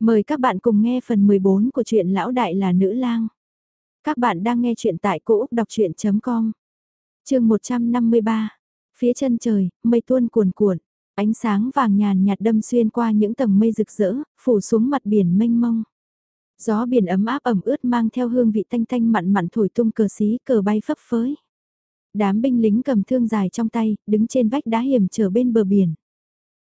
Mời các bạn cùng nghe phần 14 của truyện Lão Đại là Nữ lang. Các bạn đang nghe truyện tại cỗ đọc chuyện.com. Trường 153. Phía chân trời, mây tuôn cuồn cuộn, ánh sáng vàng nhàn nhạt đâm xuyên qua những tầng mây rực rỡ, phủ xuống mặt biển mênh mông. Gió biển ấm áp ẩm ướt mang theo hương vị thanh thanh mặn mặn thổi tung cờ xí cờ bay phấp phới. Đám binh lính cầm thương dài trong tay, đứng trên vách đá hiểm trở bên bờ biển.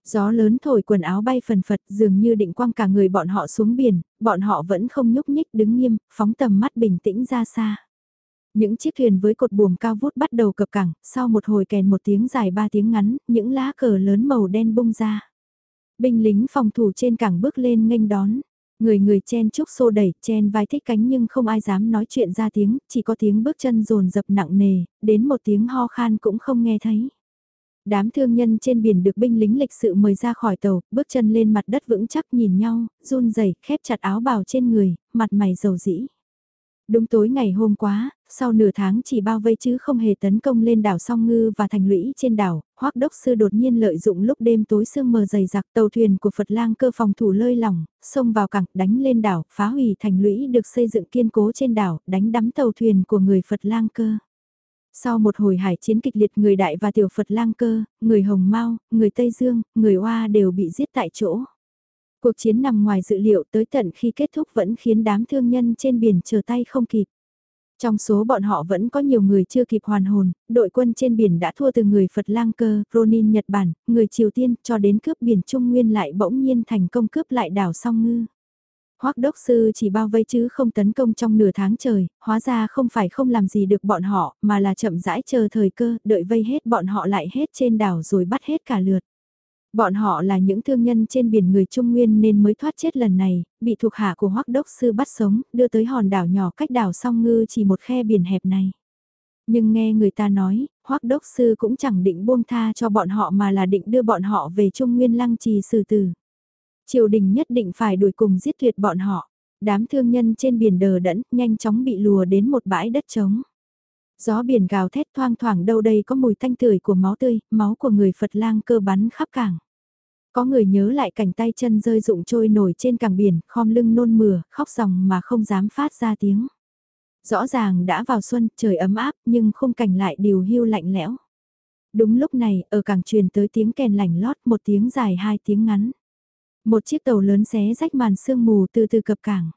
Gió lớn thổi quần áo bay phần phật dường như định quăng cả người bọn họ xuống biển, bọn họ vẫn không nhúc nhích đứng nghiêm, phóng tầm mắt bình tĩnh ra xa. Những chiếc thuyền với cột buồm cao vút bắt đầu cập cảng, sau một hồi kèn một tiếng dài ba tiếng ngắn, những lá cờ lớn màu đen bung ra. Binh lính phòng thủ trên cảng bước lên nghênh đón. Người người chen chúc xô đẩy, chen vai thích cánh nhưng không ai dám nói chuyện ra tiếng, chỉ có tiếng bước chân rồn dập nặng nề, đến một tiếng ho khan cũng không nghe thấy. Đám thương nhân trên biển được binh lính lịch sự mời ra khỏi tàu, bước chân lên mặt đất vững chắc nhìn nhau, run rẩy khép chặt áo bào trên người, mặt mày dầu dĩ. Đúng tối ngày hôm quá, sau nửa tháng chỉ bao vây chứ không hề tấn công lên đảo Song Ngư và thành lũy trên đảo, Hoắc Đốc Sư đột nhiên lợi dụng lúc đêm tối sương mờ dày đặc tàu thuyền của Phật lang cơ phòng thủ lơi lỏng, xông vào cảng đánh lên đảo, phá hủy thành lũy được xây dựng kiên cố trên đảo, đánh đắm tàu thuyền của người Phật lang cơ. Sau một hồi hải chiến kịch liệt người đại và tiểu Phật lang cơ, người Hồng Mao, người Tây Dương, người Hoa đều bị giết tại chỗ. Cuộc chiến nằm ngoài dự liệu tới tận khi kết thúc vẫn khiến đám thương nhân trên biển chờ tay không kịp. Trong số bọn họ vẫn có nhiều người chưa kịp hoàn hồn, đội quân trên biển đã thua từ người Phật lang cơ, Ronin Nhật Bản, người Triều Tiên cho đến cướp biển Trung Nguyên lại bỗng nhiên thành công cướp lại đảo Song Ngư. Hoắc đốc sư chỉ bao vây chứ không tấn công trong nửa tháng trời, hóa ra không phải không làm gì được bọn họ, mà là chậm rãi chờ thời cơ, đợi vây hết bọn họ lại hết trên đảo rồi bắt hết cả lượt. Bọn họ là những thương nhân trên biển người Trung Nguyên nên mới thoát chết lần này, bị thuộc hạ của Hoắc đốc sư bắt sống, đưa tới hòn đảo nhỏ cách đảo Song Ngư chỉ một khe biển hẹp này. Nhưng nghe người ta nói, Hoắc đốc sư cũng chẳng định buông tha cho bọn họ mà là định đưa bọn họ về Trung Nguyên lăng trì xử tử. Triều đình nhất định phải đuổi cùng giết tuyệt bọn họ. Đám thương nhân trên biển đờ đẫn, nhanh chóng bị lùa đến một bãi đất trống. Gió biển gào thét thoang thoảng đâu đây có mùi tanh tưởi của máu tươi, máu của người Phật lang cơ bắn khắp cảng. Có người nhớ lại cảnh tay chân rơi rụng trôi nổi trên cảng biển, khom lưng nôn mửa, khóc ròng mà không dám phát ra tiếng. Rõ ràng đã vào xuân, trời ấm áp, nhưng khung cảnh lại điều hưu lạnh lẽo. Đúng lúc này, ở cảng truyền tới tiếng kèn lảnh lót, một tiếng dài hai tiếng ngắn. Một chiếc tàu lớn xé rách màn sương mù từ từ cập cảng.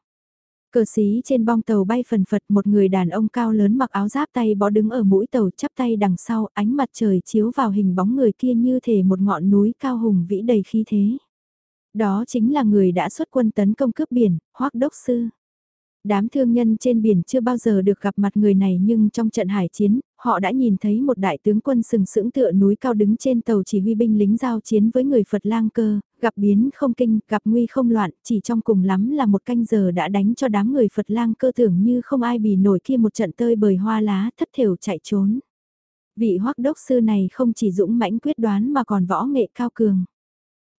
Cờ xí trên bong tàu bay phần phật một người đàn ông cao lớn mặc áo giáp tay bó đứng ở mũi tàu chắp tay đằng sau ánh mặt trời chiếu vào hình bóng người kia như thể một ngọn núi cao hùng vĩ đầy khí thế. Đó chính là người đã xuất quân tấn công cướp biển, hoác đốc sư. Đám thương nhân trên biển chưa bao giờ được gặp mặt người này nhưng trong trận hải chiến, họ đã nhìn thấy một đại tướng quân sừng sững tựa núi cao đứng trên tàu chỉ huy binh lính giao chiến với người Phật lang cơ, gặp biến không kinh, gặp nguy không loạn, chỉ trong cùng lắm là một canh giờ đã đánh cho đám người Phật lang cơ tưởng như không ai bì nổi kia một trận tơi bời hoa lá thất thểu chạy trốn. Vị hoắc đốc sư này không chỉ dũng mãnh quyết đoán mà còn võ nghệ cao cường.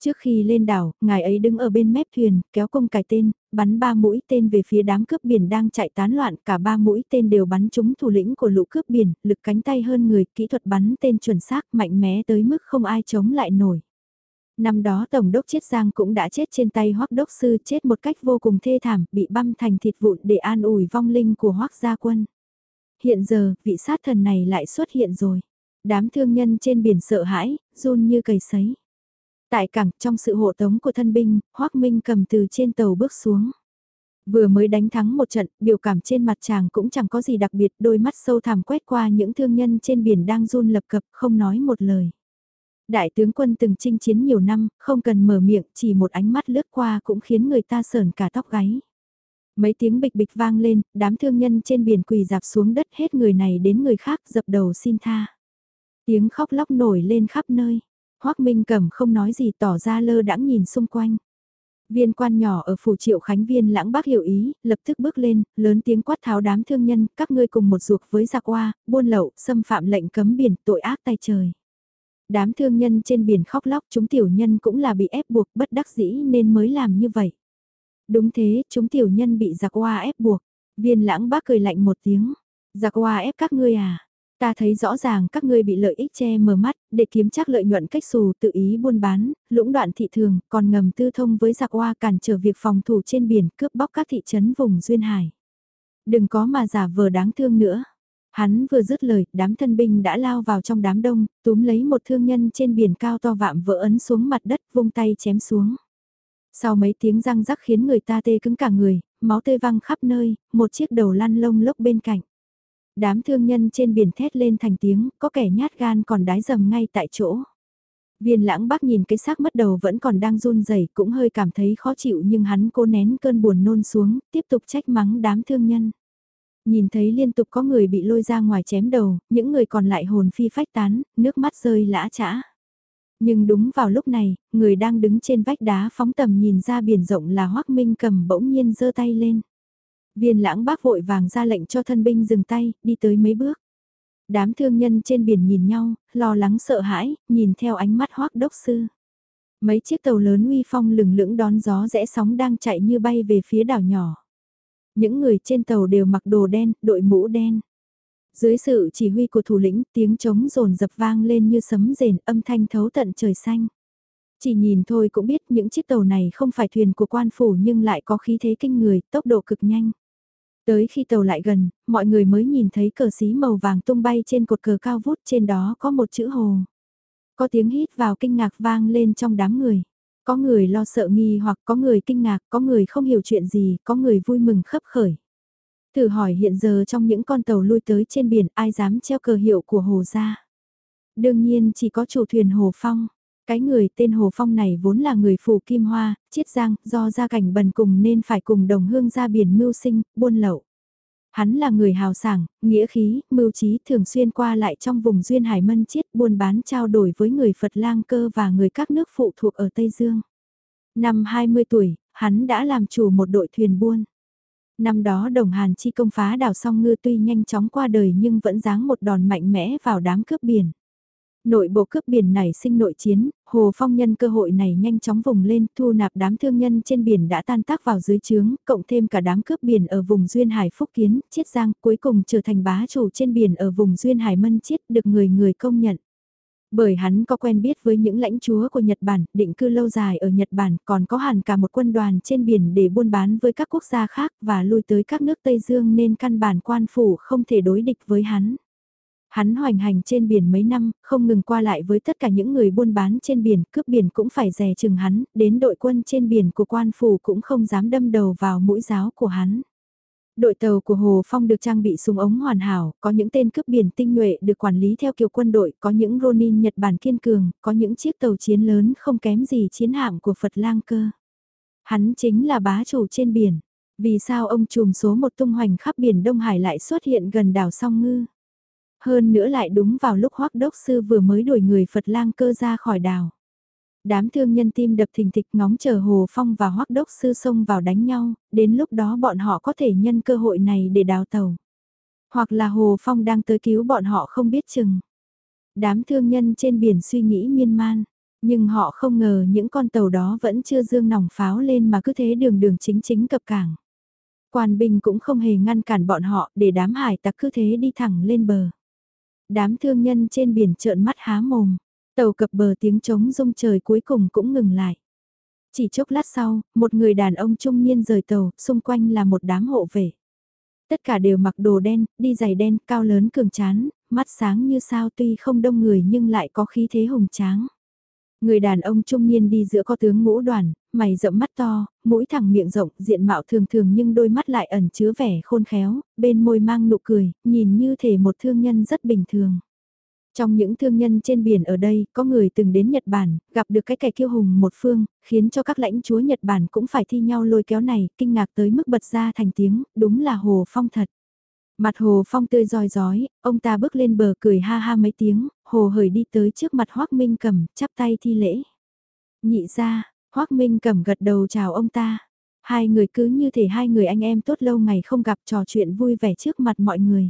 Trước khi lên đảo, ngài ấy đứng ở bên mép thuyền, kéo cung cài tên, bắn ba mũi tên về phía đám cướp biển đang chạy tán loạn, cả ba mũi tên đều bắn trúng thủ lĩnh của lũ cướp biển, lực cánh tay hơn người, kỹ thuật bắn tên chuẩn xác, mạnh mẽ tới mức không ai chống lại nổi. Năm đó Tổng đốc Chiết Giang cũng đã chết trên tay Hoắc đốc sư chết một cách vô cùng thê thảm, bị băm thành thịt vụn để an ủi vong linh của Hoắc gia quân. Hiện giờ, vị sát thần này lại xuất hiện rồi. Đám thương nhân trên biển sợ hãi, run như cầy sấy. Tại cảng, trong sự hộ tống của thân binh, hoắc Minh cầm từ trên tàu bước xuống. Vừa mới đánh thắng một trận, biểu cảm trên mặt chàng cũng chẳng có gì đặc biệt, đôi mắt sâu thẳm quét qua những thương nhân trên biển đang run lập cập, không nói một lời. Đại tướng quân từng chinh chiến nhiều năm, không cần mở miệng, chỉ một ánh mắt lướt qua cũng khiến người ta sờn cả tóc gáy. Mấy tiếng bịch bịch vang lên, đám thương nhân trên biển quỳ dạp xuống đất hết người này đến người khác dập đầu xin tha. Tiếng khóc lóc nổi lên khắp nơi. Hoác Minh Cẩm không nói gì tỏ ra lơ đãng nhìn xung quanh. Viên quan nhỏ ở phủ triệu khánh viên lãng bác hiểu ý, lập tức bước lên, lớn tiếng quát tháo đám thương nhân, các ngươi cùng một ruột với giặc hoa, buôn lậu, xâm phạm lệnh cấm biển, tội ác tay trời. Đám thương nhân trên biển khóc lóc chúng tiểu nhân cũng là bị ép buộc bất đắc dĩ nên mới làm như vậy. Đúng thế, chúng tiểu nhân bị giặc hoa ép buộc. Viên lãng bác cười lạnh một tiếng. Giặc hoa ép các ngươi à? Ta thấy rõ ràng các ngươi bị lợi ích che mờ mắt, để kiếm chắc lợi nhuận cách xù tự ý buôn bán, lũng đoạn thị thường, còn ngầm tư thông với giặc hoa cản trở việc phòng thủ trên biển cướp bóc các thị trấn vùng Duyên Hải. Đừng có mà giả vờ đáng thương nữa. Hắn vừa dứt lời, đám thân binh đã lao vào trong đám đông, túm lấy một thương nhân trên biển cao to vạm vỡ ấn xuống mặt đất, vung tay chém xuống. Sau mấy tiếng răng rắc khiến người ta tê cứng cả người, máu tê văng khắp nơi, một chiếc đầu lăn lông lốc bên cạnh. Đám thương nhân trên biển thét lên thành tiếng, có kẻ nhát gan còn đái dầm ngay tại chỗ. Viên lãng bác nhìn cái xác mất đầu vẫn còn đang run rẩy cũng hơi cảm thấy khó chịu nhưng hắn cố nén cơn buồn nôn xuống, tiếp tục trách mắng đám thương nhân. Nhìn thấy liên tục có người bị lôi ra ngoài chém đầu, những người còn lại hồn phi phách tán, nước mắt rơi lã chã. Nhưng đúng vào lúc này, người đang đứng trên vách đá phóng tầm nhìn ra biển rộng là Hoác Minh cầm bỗng nhiên giơ tay lên. Viên lãng bác vội vàng ra lệnh cho thân binh dừng tay, đi tới mấy bước. Đám thương nhân trên biển nhìn nhau, lo lắng sợ hãi, nhìn theo ánh mắt Hoác đốc sư. Mấy chiếc tàu lớn uy phong lừng lững đón gió rẽ sóng đang chạy như bay về phía đảo nhỏ. Những người trên tàu đều mặc đồ đen, đội mũ đen. Dưới sự chỉ huy của thủ lĩnh, tiếng trống rồn dập vang lên như sấm rền, âm thanh thấu tận trời xanh. Chỉ nhìn thôi cũng biết những chiếc tàu này không phải thuyền của quan phủ nhưng lại có khí thế kinh người, tốc độ cực nhanh. Tới khi tàu lại gần, mọi người mới nhìn thấy cờ xí màu vàng tung bay trên cột cờ cao vút trên đó có một chữ hồ. Có tiếng hít vào kinh ngạc vang lên trong đám người. Có người lo sợ nghi hoặc có người kinh ngạc, có người không hiểu chuyện gì, có người vui mừng khấp khởi. Thử hỏi hiện giờ trong những con tàu lui tới trên biển ai dám treo cờ hiệu của Hồ gia? Đương nhiên chỉ có chủ thuyền Hồ Phong. Cái người tên Hồ Phong này vốn là người phủ Kim Hoa, chiết giang, do gia cảnh bần cùng nên phải cùng đồng hương ra biển mưu sinh, buôn lậu. Hắn là người hào sảng, nghĩa khí, mưu trí thường xuyên qua lại trong vùng duyên hải mân chiết buôn bán trao đổi với người Phật lang cơ và người các nước phụ thuộc ở Tây Dương. Năm 20 tuổi, hắn đã làm chủ một đội thuyền buôn. Năm đó đồng Hàn chi công phá đảo song ngư tuy nhanh chóng qua đời nhưng vẫn giáng một đòn mạnh mẽ vào đám cướp biển. Nội bộ cướp biển này sinh nội chiến, Hồ Phong nhân cơ hội này nhanh chóng vùng lên, thu nạp đám thương nhân trên biển đã tan tác vào dưới trướng, cộng thêm cả đám cướp biển ở vùng Duyên Hải Phúc Kiến, Chiết Giang, cuối cùng trở thành bá chủ trên biển ở vùng Duyên Hải Mân Chiết, được người người công nhận. Bởi hắn có quen biết với những lãnh chúa của Nhật Bản, định cư lâu dài ở Nhật Bản, còn có hẳn cả một quân đoàn trên biển để buôn bán với các quốc gia khác và lui tới các nước Tây Dương nên căn bản quan phủ không thể đối địch với hắn. Hắn hoành hành trên biển mấy năm, không ngừng qua lại với tất cả những người buôn bán trên biển, cướp biển cũng phải rè chừng hắn, đến đội quân trên biển của quan phủ cũng không dám đâm đầu vào mũi giáo của hắn. Đội tàu của Hồ Phong được trang bị súng ống hoàn hảo, có những tên cướp biển tinh nhuệ được quản lý theo kiểu quân đội, có những Ronin Nhật Bản kiên cường, có những chiếc tàu chiến lớn không kém gì chiến hạm của Phật lang cơ. Hắn chính là bá chủ trên biển. Vì sao ông trùm số một tung hoành khắp biển Đông Hải lại xuất hiện gần đảo Song Ngư? Hơn nữa lại đúng vào lúc hoắc đốc sư vừa mới đuổi người Phật lang cơ ra khỏi đảo. Đám thương nhân tim đập thình thịch ngóng chờ Hồ Phong và hoắc đốc sư xông vào đánh nhau, đến lúc đó bọn họ có thể nhân cơ hội này để đào tàu. Hoặc là Hồ Phong đang tới cứu bọn họ không biết chừng. Đám thương nhân trên biển suy nghĩ miên man, nhưng họ không ngờ những con tàu đó vẫn chưa dương nòng pháo lên mà cứ thế đường đường chính chính cập cảng. Quan binh cũng không hề ngăn cản bọn họ để đám hải tặc cứ thế đi thẳng lên bờ. Đám thương nhân trên biển trợn mắt há mồm, tàu cập bờ tiếng trống rung trời cuối cùng cũng ngừng lại. Chỉ chốc lát sau, một người đàn ông trung niên rời tàu, xung quanh là một đám hộ vệ. Tất cả đều mặc đồ đen, đi giày đen, cao lớn cường chán, mắt sáng như sao tuy không đông người nhưng lại có khí thế hùng tráng. Người đàn ông trung niên đi giữa có tướng ngũ đoàn, mày rậm mắt to, mũi thẳng miệng rộng, diện mạo thường thường nhưng đôi mắt lại ẩn chứa vẻ khôn khéo, bên môi mang nụ cười, nhìn như thể một thương nhân rất bình thường. Trong những thương nhân trên biển ở đây, có người từng đến Nhật Bản, gặp được cái kẻ kiêu hùng một phương, khiến cho các lãnh chúa Nhật Bản cũng phải thi nhau lôi kéo này, kinh ngạc tới mức bật ra thành tiếng, đúng là Hồ Phong thật. Mặt Hồ Phong tươi roi rói, ông ta bước lên bờ cười ha ha mấy tiếng, Hồ hởi đi tới trước mặt Hoác Minh cẩm chắp tay thi lễ. Nhị ra, Hoác Minh cẩm gật đầu chào ông ta. Hai người cứ như thể hai người anh em tốt lâu ngày không gặp trò chuyện vui vẻ trước mặt mọi người.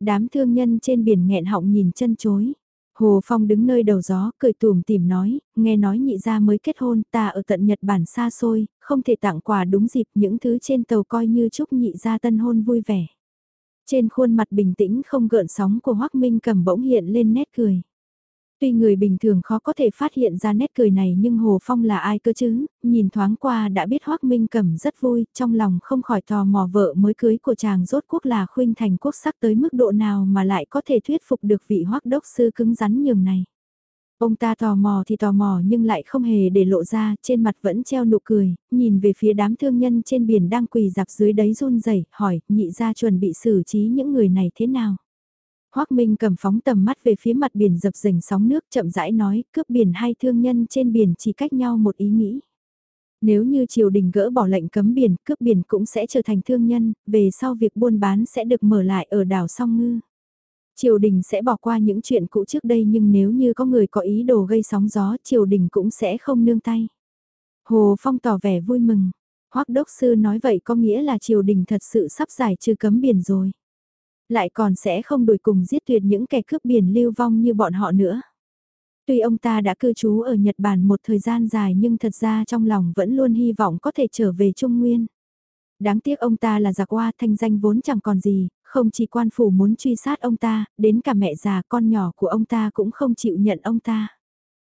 Đám thương nhân trên biển nghẹn họng nhìn chân chối. Hồ Phong đứng nơi đầu gió, cười tùm tìm nói, nghe nói nhị gia mới kết hôn, ta ở tận Nhật Bản xa xôi, không thể tặng quà đúng dịp những thứ trên tàu coi như chúc nhị gia tân hôn vui vẻ. Trên khuôn mặt bình tĩnh không gợn sóng của Hoác Minh cầm bỗng hiện lên nét cười. Tuy người bình thường khó có thể phát hiện ra nét cười này nhưng Hồ Phong là ai cơ chứ, nhìn thoáng qua đã biết Hoác Minh Cẩm rất vui, trong lòng không khỏi tò mò vợ mới cưới của chàng rốt quốc là khuynh thành quốc sắc tới mức độ nào mà lại có thể thuyết phục được vị Hoác Đốc Sư cứng rắn nhường này. Ông ta tò mò thì tò mò nhưng lại không hề để lộ ra, trên mặt vẫn treo nụ cười, nhìn về phía đám thương nhân trên biển đang quỳ dạp dưới đấy run rẩy hỏi, nhị ra chuẩn bị xử trí những người này thế nào. Hoác Minh cầm phóng tầm mắt về phía mặt biển dập dềnh sóng nước chậm rãi nói, cướp biển hay thương nhân trên biển chỉ cách nhau một ý nghĩ. Nếu như triều đình gỡ bỏ lệnh cấm biển, cướp biển cũng sẽ trở thành thương nhân, về sau việc buôn bán sẽ được mở lại ở đảo Song Ngư. Triều đình sẽ bỏ qua những chuyện cũ trước đây nhưng nếu như có người có ý đồ gây sóng gió, triều đình cũng sẽ không nương tay. Hồ Phong tỏ vẻ vui mừng. Hoắc đốc sư nói vậy có nghĩa là triều đình thật sự sắp giải trừ cấm biển rồi. Lại còn sẽ không đuổi cùng giết tuyệt những kẻ cướp biển lưu vong như bọn họ nữa. Tuy ông ta đã cư trú ở Nhật Bản một thời gian dài nhưng thật ra trong lòng vẫn luôn hy vọng có thể trở về Trung Nguyên. Đáng tiếc ông ta là giặc hoa thanh danh vốn chẳng còn gì, không chỉ quan phủ muốn truy sát ông ta, đến cả mẹ già con nhỏ của ông ta cũng không chịu nhận ông ta.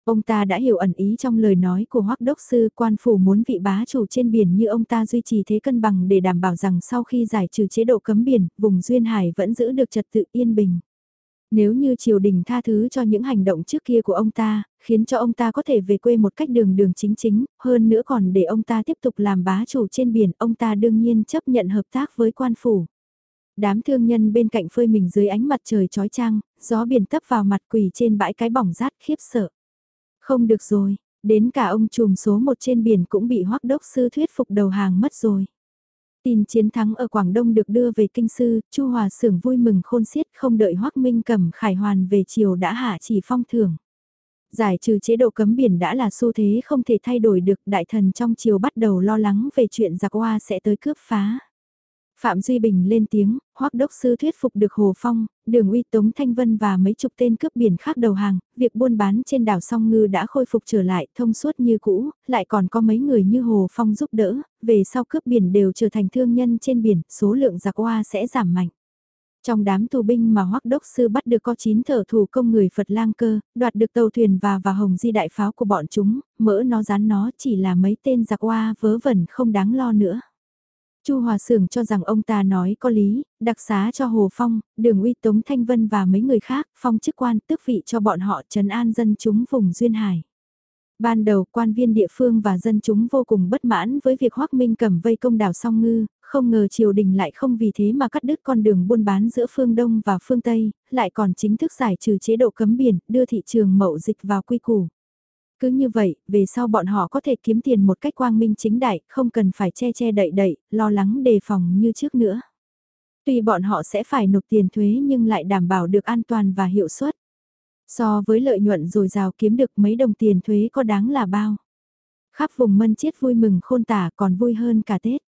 Ông ta đã hiểu ẩn ý trong lời nói của Hoắc Đốc Sư quan phủ muốn vị bá chủ trên biển như ông ta duy trì thế cân bằng để đảm bảo rằng sau khi giải trừ chế độ cấm biển, vùng Duyên Hải vẫn giữ được trật tự yên bình. Nếu như triều đình tha thứ cho những hành động trước kia của ông ta, khiến cho ông ta có thể về quê một cách đường đường chính chính, hơn nữa còn để ông ta tiếp tục làm bá chủ trên biển, ông ta đương nhiên chấp nhận hợp tác với quan phủ. Đám thương nhân bên cạnh phơi mình dưới ánh mặt trời chói chang, gió biển tấp vào mặt quỳ trên bãi cái bỏng rát khiếp sợ. Không được rồi, đến cả ông trùm số một trên biển cũng bị hoắc đốc sư thuyết phục đầu hàng mất rồi. Tin chiến thắng ở Quảng Đông được đưa về kinh sư, Chu Hòa Sưởng vui mừng khôn xiết không đợi Hoắc Minh cầm khải hoàn về chiều đã hạ chỉ phong thưởng. Giải trừ chế độ cấm biển đã là xu thế không thể thay đổi được, đại thần trong chiều bắt đầu lo lắng về chuyện giặc hoa sẽ tới cướp phá. Phạm Duy Bình lên tiếng, hoắc đốc sư thuyết phục được Hồ Phong, đường uy Tống Thanh Vân và mấy chục tên cướp biển khác đầu hàng, việc buôn bán trên đảo Song Ngư đã khôi phục trở lại thông suốt như cũ, lại còn có mấy người như Hồ Phong giúp đỡ, về sau cướp biển đều trở thành thương nhân trên biển, số lượng giặc hoa sẽ giảm mạnh. Trong đám tù binh mà hoắc đốc sư bắt được có 9 thợ thủ công người Phật lang cơ, đoạt được tàu thuyền và và hồng di đại pháo của bọn chúng, mỡ nó rán nó chỉ là mấy tên giặc hoa vớ vẩn không đáng lo nữa. Chu Hòa Sưởng cho rằng ông ta nói có lý, đặc xá cho Hồ Phong, Đường Uy Tống Thanh Vân và mấy người khác, phong chức quan tước vị cho bọn họ trấn an dân chúng vùng duyên hải. Ban đầu quan viên địa phương và dân chúng vô cùng bất mãn với việc Hoác Minh cầm vây công đảo song ngư, không ngờ triều đình lại không vì thế mà cắt đứt con đường buôn bán giữa phương Đông và phương Tây, lại còn chính thức giải trừ chế độ cấm biển, đưa thị trường mậu dịch vào quy củ. Cứ như vậy, về sau bọn họ có thể kiếm tiền một cách quang minh chính đại, không cần phải che che đậy đậy, lo lắng đề phòng như trước nữa. Tuy bọn họ sẽ phải nộp tiền thuế nhưng lại đảm bảo được an toàn và hiệu suất. So với lợi nhuận rồi rào kiếm được mấy đồng tiền thuế có đáng là bao. Khắp vùng mân chiết vui mừng khôn tả còn vui hơn cả Tết.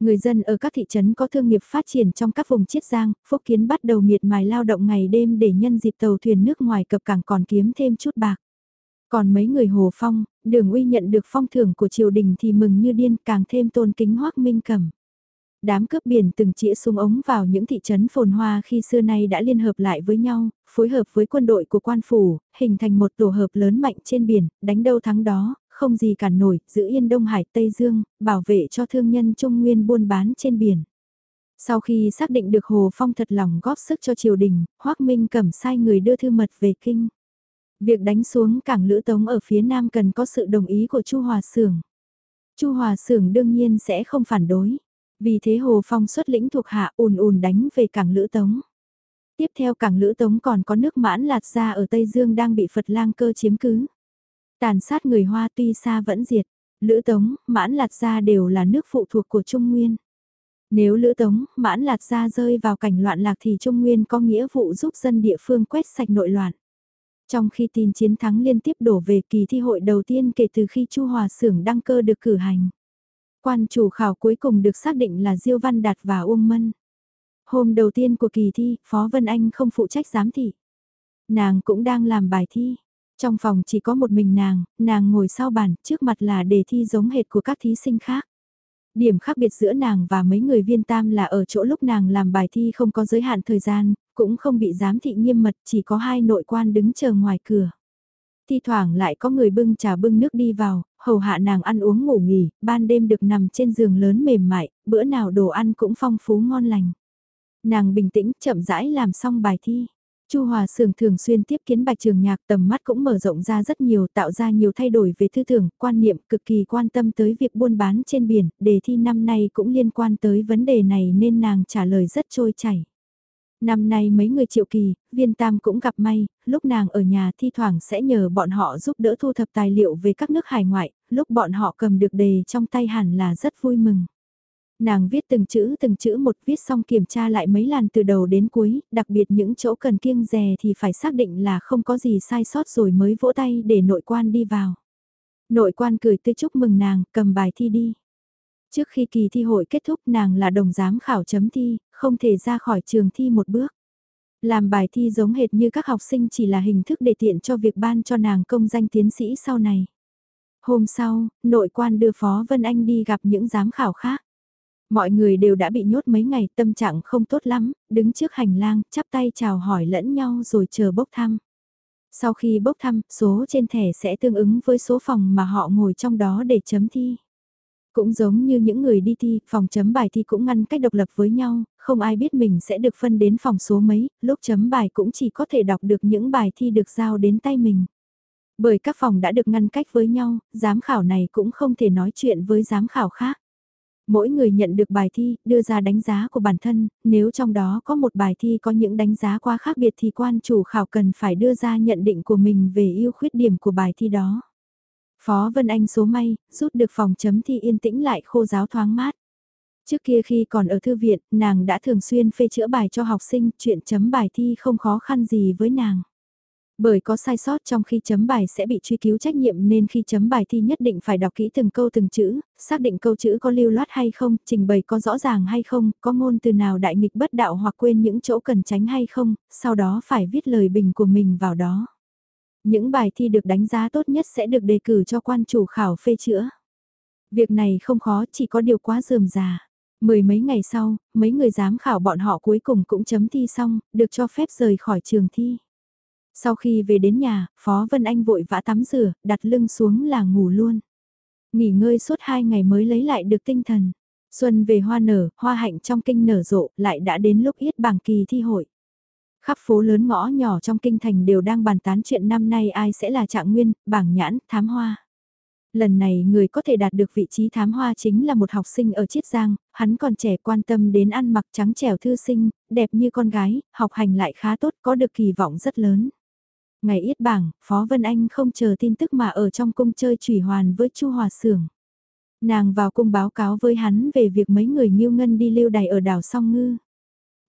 Người dân ở các thị trấn có thương nghiệp phát triển trong các vùng chiết giang, Phúc Kiến bắt đầu miệt mài lao động ngày đêm để nhân dịp tàu thuyền nước ngoài cập cảng còn kiếm thêm chút bạc. Còn mấy người hồ phong, đường uy nhận được phong thưởng của triều đình thì mừng như điên càng thêm tôn kính hoác minh cầm. Đám cướp biển từng chĩa súng ống vào những thị trấn phồn hoa khi xưa nay đã liên hợp lại với nhau, phối hợp với quân đội của quan phủ, hình thành một tổ hợp lớn mạnh trên biển, đánh đâu thắng đó, không gì cản nổi, giữ yên Đông Hải Tây Dương, bảo vệ cho thương nhân Trung Nguyên buôn bán trên biển. Sau khi xác định được Hồ Phong thật lòng góp sức cho triều đình, Hoác Minh cẩm sai người đưa thư mật về kinh. Việc đánh xuống cảng Lữ Tống ở phía nam cần có sự đồng ý của Chu Hòa Sưởng. Chu Hòa Sưởng đương nhiên sẽ không phản đối. Vì thế Hồ Phong xuất lĩnh thuộc hạ ùn ùn đánh về cảng Lữ Tống. Tiếp theo cảng Lữ Tống còn có nước mãn lạt ra ở Tây Dương đang bị Phật lang cơ chiếm cứ. Tàn sát người Hoa tuy xa vẫn diệt. Lữ Tống, mãn lạt ra đều là nước phụ thuộc của Trung Nguyên. Nếu Lữ Tống, mãn lạt ra rơi vào cảnh loạn lạc thì Trung Nguyên có nghĩa vụ giúp dân địa phương quét sạch nội loạn. Trong khi tin chiến thắng liên tiếp đổ về kỳ thi hội đầu tiên kể từ khi Chu Hòa Sưởng đăng cơ được cử hành. Quan chủ khảo cuối cùng được xác định là Diêu Văn Đạt và Uông Mân. Hôm đầu tiên của kỳ thi, Phó Vân Anh không phụ trách giám thị. Nàng cũng đang làm bài thi. Trong phòng chỉ có một mình nàng, nàng ngồi sau bàn, trước mặt là đề thi giống hệt của các thí sinh khác. Điểm khác biệt giữa nàng và mấy người viên tam là ở chỗ lúc nàng làm bài thi không có giới hạn thời gian, cũng không bị giám thị nghiêm mật, chỉ có hai nội quan đứng chờ ngoài cửa. Thi thoảng lại có người bưng trà bưng nước đi vào, hầu hạ nàng ăn uống ngủ nghỉ, ban đêm được nằm trên giường lớn mềm mại, bữa nào đồ ăn cũng phong phú ngon lành. Nàng bình tĩnh, chậm rãi làm xong bài thi. Chu Hòa Sường thường xuyên tiếp kiến Bạch Trường Nhạc tầm mắt cũng mở rộng ra rất nhiều tạo ra nhiều thay đổi về tư tưởng, quan niệm cực kỳ quan tâm tới việc buôn bán trên biển, đề thi năm nay cũng liên quan tới vấn đề này nên nàng trả lời rất trôi chảy. Năm nay mấy người triệu kỳ, viên tam cũng gặp may, lúc nàng ở nhà thi thoảng sẽ nhờ bọn họ giúp đỡ thu thập tài liệu về các nước hải ngoại, lúc bọn họ cầm được đề trong tay hẳn là rất vui mừng. Nàng viết từng chữ từng chữ một viết xong kiểm tra lại mấy làn từ đầu đến cuối, đặc biệt những chỗ cần kiêng rè thì phải xác định là không có gì sai sót rồi mới vỗ tay để nội quan đi vào. Nội quan cười tươi chúc mừng nàng, cầm bài thi đi. Trước khi kỳ thi hội kết thúc nàng là đồng giám khảo chấm thi, không thể ra khỏi trường thi một bước. Làm bài thi giống hệt như các học sinh chỉ là hình thức để tiện cho việc ban cho nàng công danh tiến sĩ sau này. Hôm sau, nội quan đưa Phó Vân Anh đi gặp những giám khảo khác. Mọi người đều đã bị nhốt mấy ngày tâm trạng không tốt lắm, đứng trước hành lang, chắp tay chào hỏi lẫn nhau rồi chờ bốc thăm. Sau khi bốc thăm, số trên thẻ sẽ tương ứng với số phòng mà họ ngồi trong đó để chấm thi. Cũng giống như những người đi thi, phòng chấm bài thi cũng ngăn cách độc lập với nhau, không ai biết mình sẽ được phân đến phòng số mấy, lúc chấm bài cũng chỉ có thể đọc được những bài thi được giao đến tay mình. Bởi các phòng đã được ngăn cách với nhau, giám khảo này cũng không thể nói chuyện với giám khảo khác. Mỗi người nhận được bài thi, đưa ra đánh giá của bản thân, nếu trong đó có một bài thi có những đánh giá quá khác biệt thì quan chủ khảo cần phải đưa ra nhận định của mình về ưu khuyết điểm của bài thi đó. Phó Vân Anh số may, rút được phòng chấm thi yên tĩnh lại khô giáo thoáng mát. Trước kia khi còn ở thư viện, nàng đã thường xuyên phê chữa bài cho học sinh, chuyện chấm bài thi không khó khăn gì với nàng. Bởi có sai sót trong khi chấm bài sẽ bị truy cứu trách nhiệm nên khi chấm bài thi nhất định phải đọc kỹ từng câu từng chữ, xác định câu chữ có lưu loát hay không, trình bày có rõ ràng hay không, có ngôn từ nào đại nghịch bất đạo hoặc quên những chỗ cần tránh hay không, sau đó phải viết lời bình của mình vào đó. Những bài thi được đánh giá tốt nhất sẽ được đề cử cho quan chủ khảo phê chữa. Việc này không khó chỉ có điều quá dườm già. Mười mấy ngày sau, mấy người giám khảo bọn họ cuối cùng cũng chấm thi xong, được cho phép rời khỏi trường thi. Sau khi về đến nhà, Phó Vân Anh vội vã tắm rửa, đặt lưng xuống là ngủ luôn. Nghỉ ngơi suốt hai ngày mới lấy lại được tinh thần. Xuân về hoa nở, hoa hạnh trong kinh nở rộ, lại đã đến lúc yết bảng kỳ thi hội. Khắp phố lớn ngõ nhỏ trong kinh thành đều đang bàn tán chuyện năm nay ai sẽ là trạng nguyên, bảng nhãn, thám hoa. Lần này người có thể đạt được vị trí thám hoa chính là một học sinh ở Chiết Giang, hắn còn trẻ quan tâm đến ăn mặc trắng trẻo thư sinh, đẹp như con gái, học hành lại khá tốt có được kỳ vọng rất lớn. Ngày yết bảng, Phó Vân Anh không chờ tin tức mà ở trong cung chơi trùy hoàn với Chu Hòa Sưởng. Nàng vào cung báo cáo với hắn về việc mấy người nghiêu ngân đi lưu đày ở đảo Song Ngư.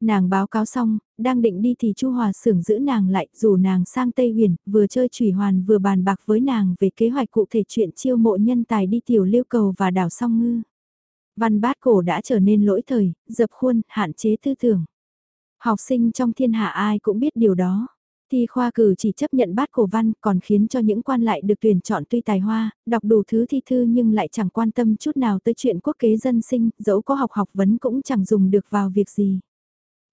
Nàng báo cáo xong, đang định đi thì Chu Hòa Sưởng giữ nàng lại, dù nàng sang Tây Huyền, vừa chơi trùy hoàn vừa bàn bạc với nàng về kế hoạch cụ thể chuyện chiêu mộ nhân tài đi tiểu lưu cầu và đảo Song Ngư. Văn bát cổ đã trở nên lỗi thời, dập khuôn, hạn chế tư tưởng. Học sinh trong thiên hạ ai cũng biết điều đó. Thi khoa cử chỉ chấp nhận bát cổ văn còn khiến cho những quan lại được tuyển chọn tuy tài hoa, đọc đủ thứ thi thư nhưng lại chẳng quan tâm chút nào tới chuyện quốc kế dân sinh, dẫu có học học vấn cũng chẳng dùng được vào việc gì.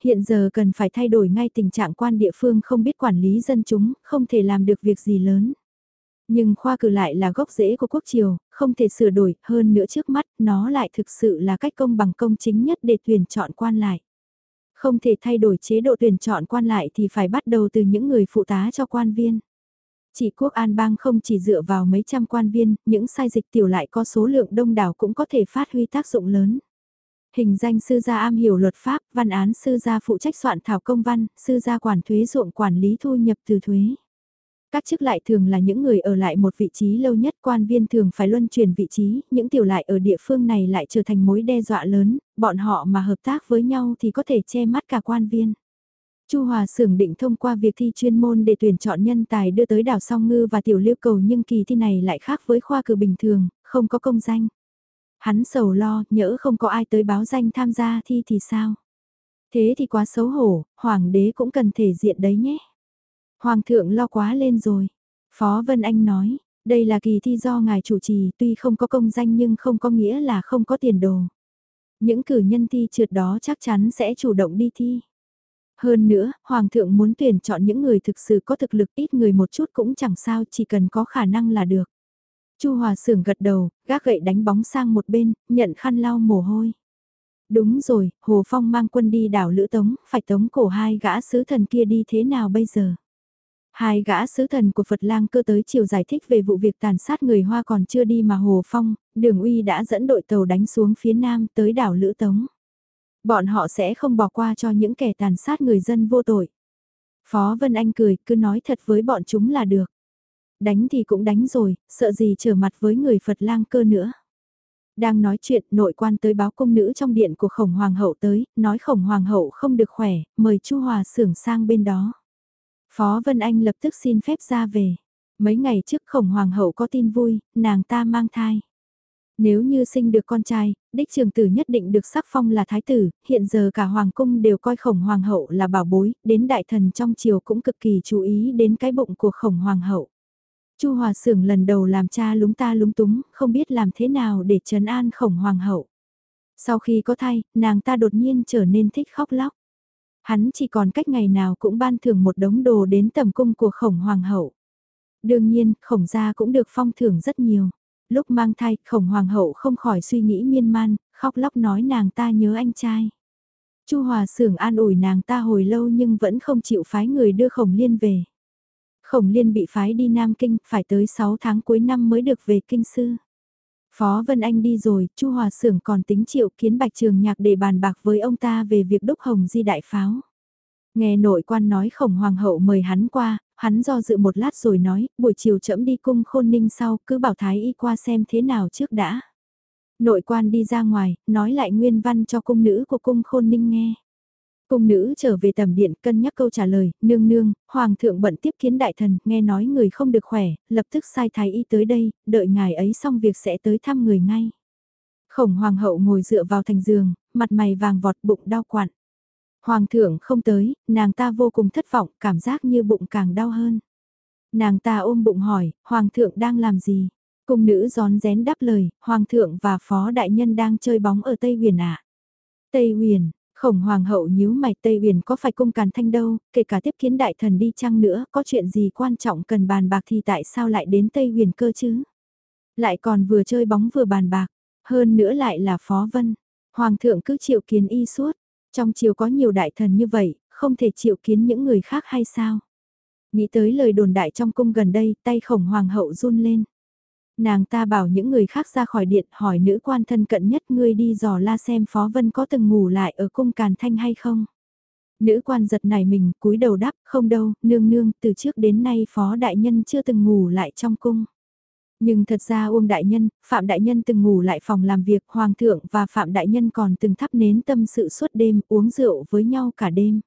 Hiện giờ cần phải thay đổi ngay tình trạng quan địa phương không biết quản lý dân chúng, không thể làm được việc gì lớn. Nhưng khoa cử lại là gốc rễ của quốc triều, không thể sửa đổi, hơn nữa trước mắt, nó lại thực sự là cách công bằng công chính nhất để tuyển chọn quan lại. Không thể thay đổi chế độ tuyển chọn quan lại thì phải bắt đầu từ những người phụ tá cho quan viên. Chỉ quốc an bang không chỉ dựa vào mấy trăm quan viên, những sai dịch tiểu lại có số lượng đông đảo cũng có thể phát huy tác dụng lớn. Hình danh sư gia am hiểu luật pháp, văn án sư gia phụ trách soạn thảo công văn, sư gia quản thuế ruộng quản lý thu nhập từ thuế. Các chức lại thường là những người ở lại một vị trí lâu nhất quan viên thường phải luân chuyển vị trí, những tiểu lại ở địa phương này lại trở thành mối đe dọa lớn, bọn họ mà hợp tác với nhau thì có thể che mắt cả quan viên. Chu Hòa Sưởng định thông qua việc thi chuyên môn để tuyển chọn nhân tài đưa tới đảo Song Ngư và tiểu liêu cầu nhưng kỳ thi này lại khác với khoa cử bình thường, không có công danh. Hắn sầu lo, nhỡ không có ai tới báo danh tham gia thi thì sao? Thế thì quá xấu hổ, hoàng đế cũng cần thể diện đấy nhé. Hoàng thượng lo quá lên rồi. Phó Vân Anh nói, Đây là kỳ thi do ngài chủ trì tuy không có công danh nhưng không có nghĩa là không có tiền đồ. Những cử nhân thi trượt đó chắc chắn sẽ chủ động đi thi. Hơn nữa, Hoàng thượng muốn tuyển chọn những người thực sự có thực lực ít người một chút cũng chẳng sao chỉ cần có khả năng là được. Chu Hòa Sưởng gật đầu, gác gậy đánh bóng sang một bên, nhận khăn lau mồ hôi. Đúng rồi, Hồ Phong mang quân đi đảo Lữ Tống, phải tống cổ hai gã sứ thần kia đi thế nào bây giờ? Hai gã sứ thần của Phật lang cơ tới chiều giải thích về vụ việc tàn sát người Hoa còn chưa đi mà Hồ Phong, đường uy đã dẫn đội tàu đánh xuống phía nam tới đảo Lữ Tống. Bọn họ sẽ không bỏ qua cho những kẻ tàn sát người dân vô tội. Phó Vân Anh cười, cứ nói thật với bọn chúng là được. Đánh thì cũng đánh rồi, sợ gì trở mặt với người Phật lang cơ nữa. Đang nói chuyện, nội quan tới báo công nữ trong điện của khổng hoàng hậu tới, nói khổng hoàng hậu không được khỏe, mời chu Hòa sưởng sang bên đó. Phó Vân Anh lập tức xin phép ra về. Mấy ngày trước khổng hoàng hậu có tin vui, nàng ta mang thai. Nếu như sinh được con trai, đích trường tử nhất định được sắc phong là thái tử, hiện giờ cả hoàng cung đều coi khổng hoàng hậu là bảo bối, đến đại thần trong triều cũng cực kỳ chú ý đến cái bụng của khổng hoàng hậu. Chu Hòa Sưởng lần đầu làm cha lúng ta lúng túng, không biết làm thế nào để trấn an khổng hoàng hậu. Sau khi có thai, nàng ta đột nhiên trở nên thích khóc lóc. Hắn chỉ còn cách ngày nào cũng ban thưởng một đống đồ đến tầm cung của khổng hoàng hậu. Đương nhiên, khổng gia cũng được phong thưởng rất nhiều. Lúc mang thai, khổng hoàng hậu không khỏi suy nghĩ miên man, khóc lóc nói nàng ta nhớ anh trai. Chu Hòa Sưởng an ủi nàng ta hồi lâu nhưng vẫn không chịu phái người đưa khổng liên về. Khổng liên bị phái đi Nam Kinh, phải tới 6 tháng cuối năm mới được về Kinh Sư. Phó Vân Anh đi rồi, Chu Hòa Sưởng còn tính triệu kiến Bạch Trường Nhạc để bàn bạc với ông ta về việc đúc hồng di đại pháo. Nghe nội quan nói khổng hoàng hậu mời hắn qua, hắn do dự một lát rồi nói, buổi chiều chậm đi cung khôn ninh sau, cứ bảo thái y qua xem thế nào trước đã. Nội quan đi ra ngoài, nói lại nguyên văn cho cung nữ của cung khôn ninh nghe. Cung nữ trở về tầm điện cân nhắc câu trả lời, nương nương, hoàng thượng bận tiếp kiến đại thần, nghe nói người không được khỏe, lập tức sai thái y tới đây, đợi ngài ấy xong việc sẽ tới thăm người ngay. Khổng hoàng hậu ngồi dựa vào thành giường, mặt mày vàng vọt bụng đau quặn. Hoàng thượng không tới, nàng ta vô cùng thất vọng, cảm giác như bụng càng đau hơn. Nàng ta ôm bụng hỏi, hoàng thượng đang làm gì? Cung nữ gión rén đáp lời, hoàng thượng và phó đại nhân đang chơi bóng ở Tây Huyền ạ. Tây Huyền, Khổng hoàng hậu nhíu mày Tây Huyền có phải cung càn thanh đâu, kể cả tiếp kiến đại thần đi chăng nữa, có chuyện gì quan trọng cần bàn bạc thì tại sao lại đến Tây Huyền cơ chứ? Lại còn vừa chơi bóng vừa bàn bạc, hơn nữa lại là Phó Vân. Hoàng thượng cứ chịu kiến y suốt, trong triều có nhiều đại thần như vậy, không thể chịu kiến những người khác hay sao? Nghĩ tới lời đồn đại trong cung gần đây, tay khổng hoàng hậu run lên. Nàng ta bảo những người khác ra khỏi điện hỏi nữ quan thân cận nhất ngươi đi dò la xem Phó Vân có từng ngủ lại ở cung Càn Thanh hay không. Nữ quan giật nảy mình cúi đầu đáp không đâu, nương nương, từ trước đến nay Phó Đại Nhân chưa từng ngủ lại trong cung. Nhưng thật ra Uông Đại Nhân, Phạm Đại Nhân từng ngủ lại phòng làm việc, Hoàng thượng và Phạm Đại Nhân còn từng thắp nến tâm sự suốt đêm, uống rượu với nhau cả đêm.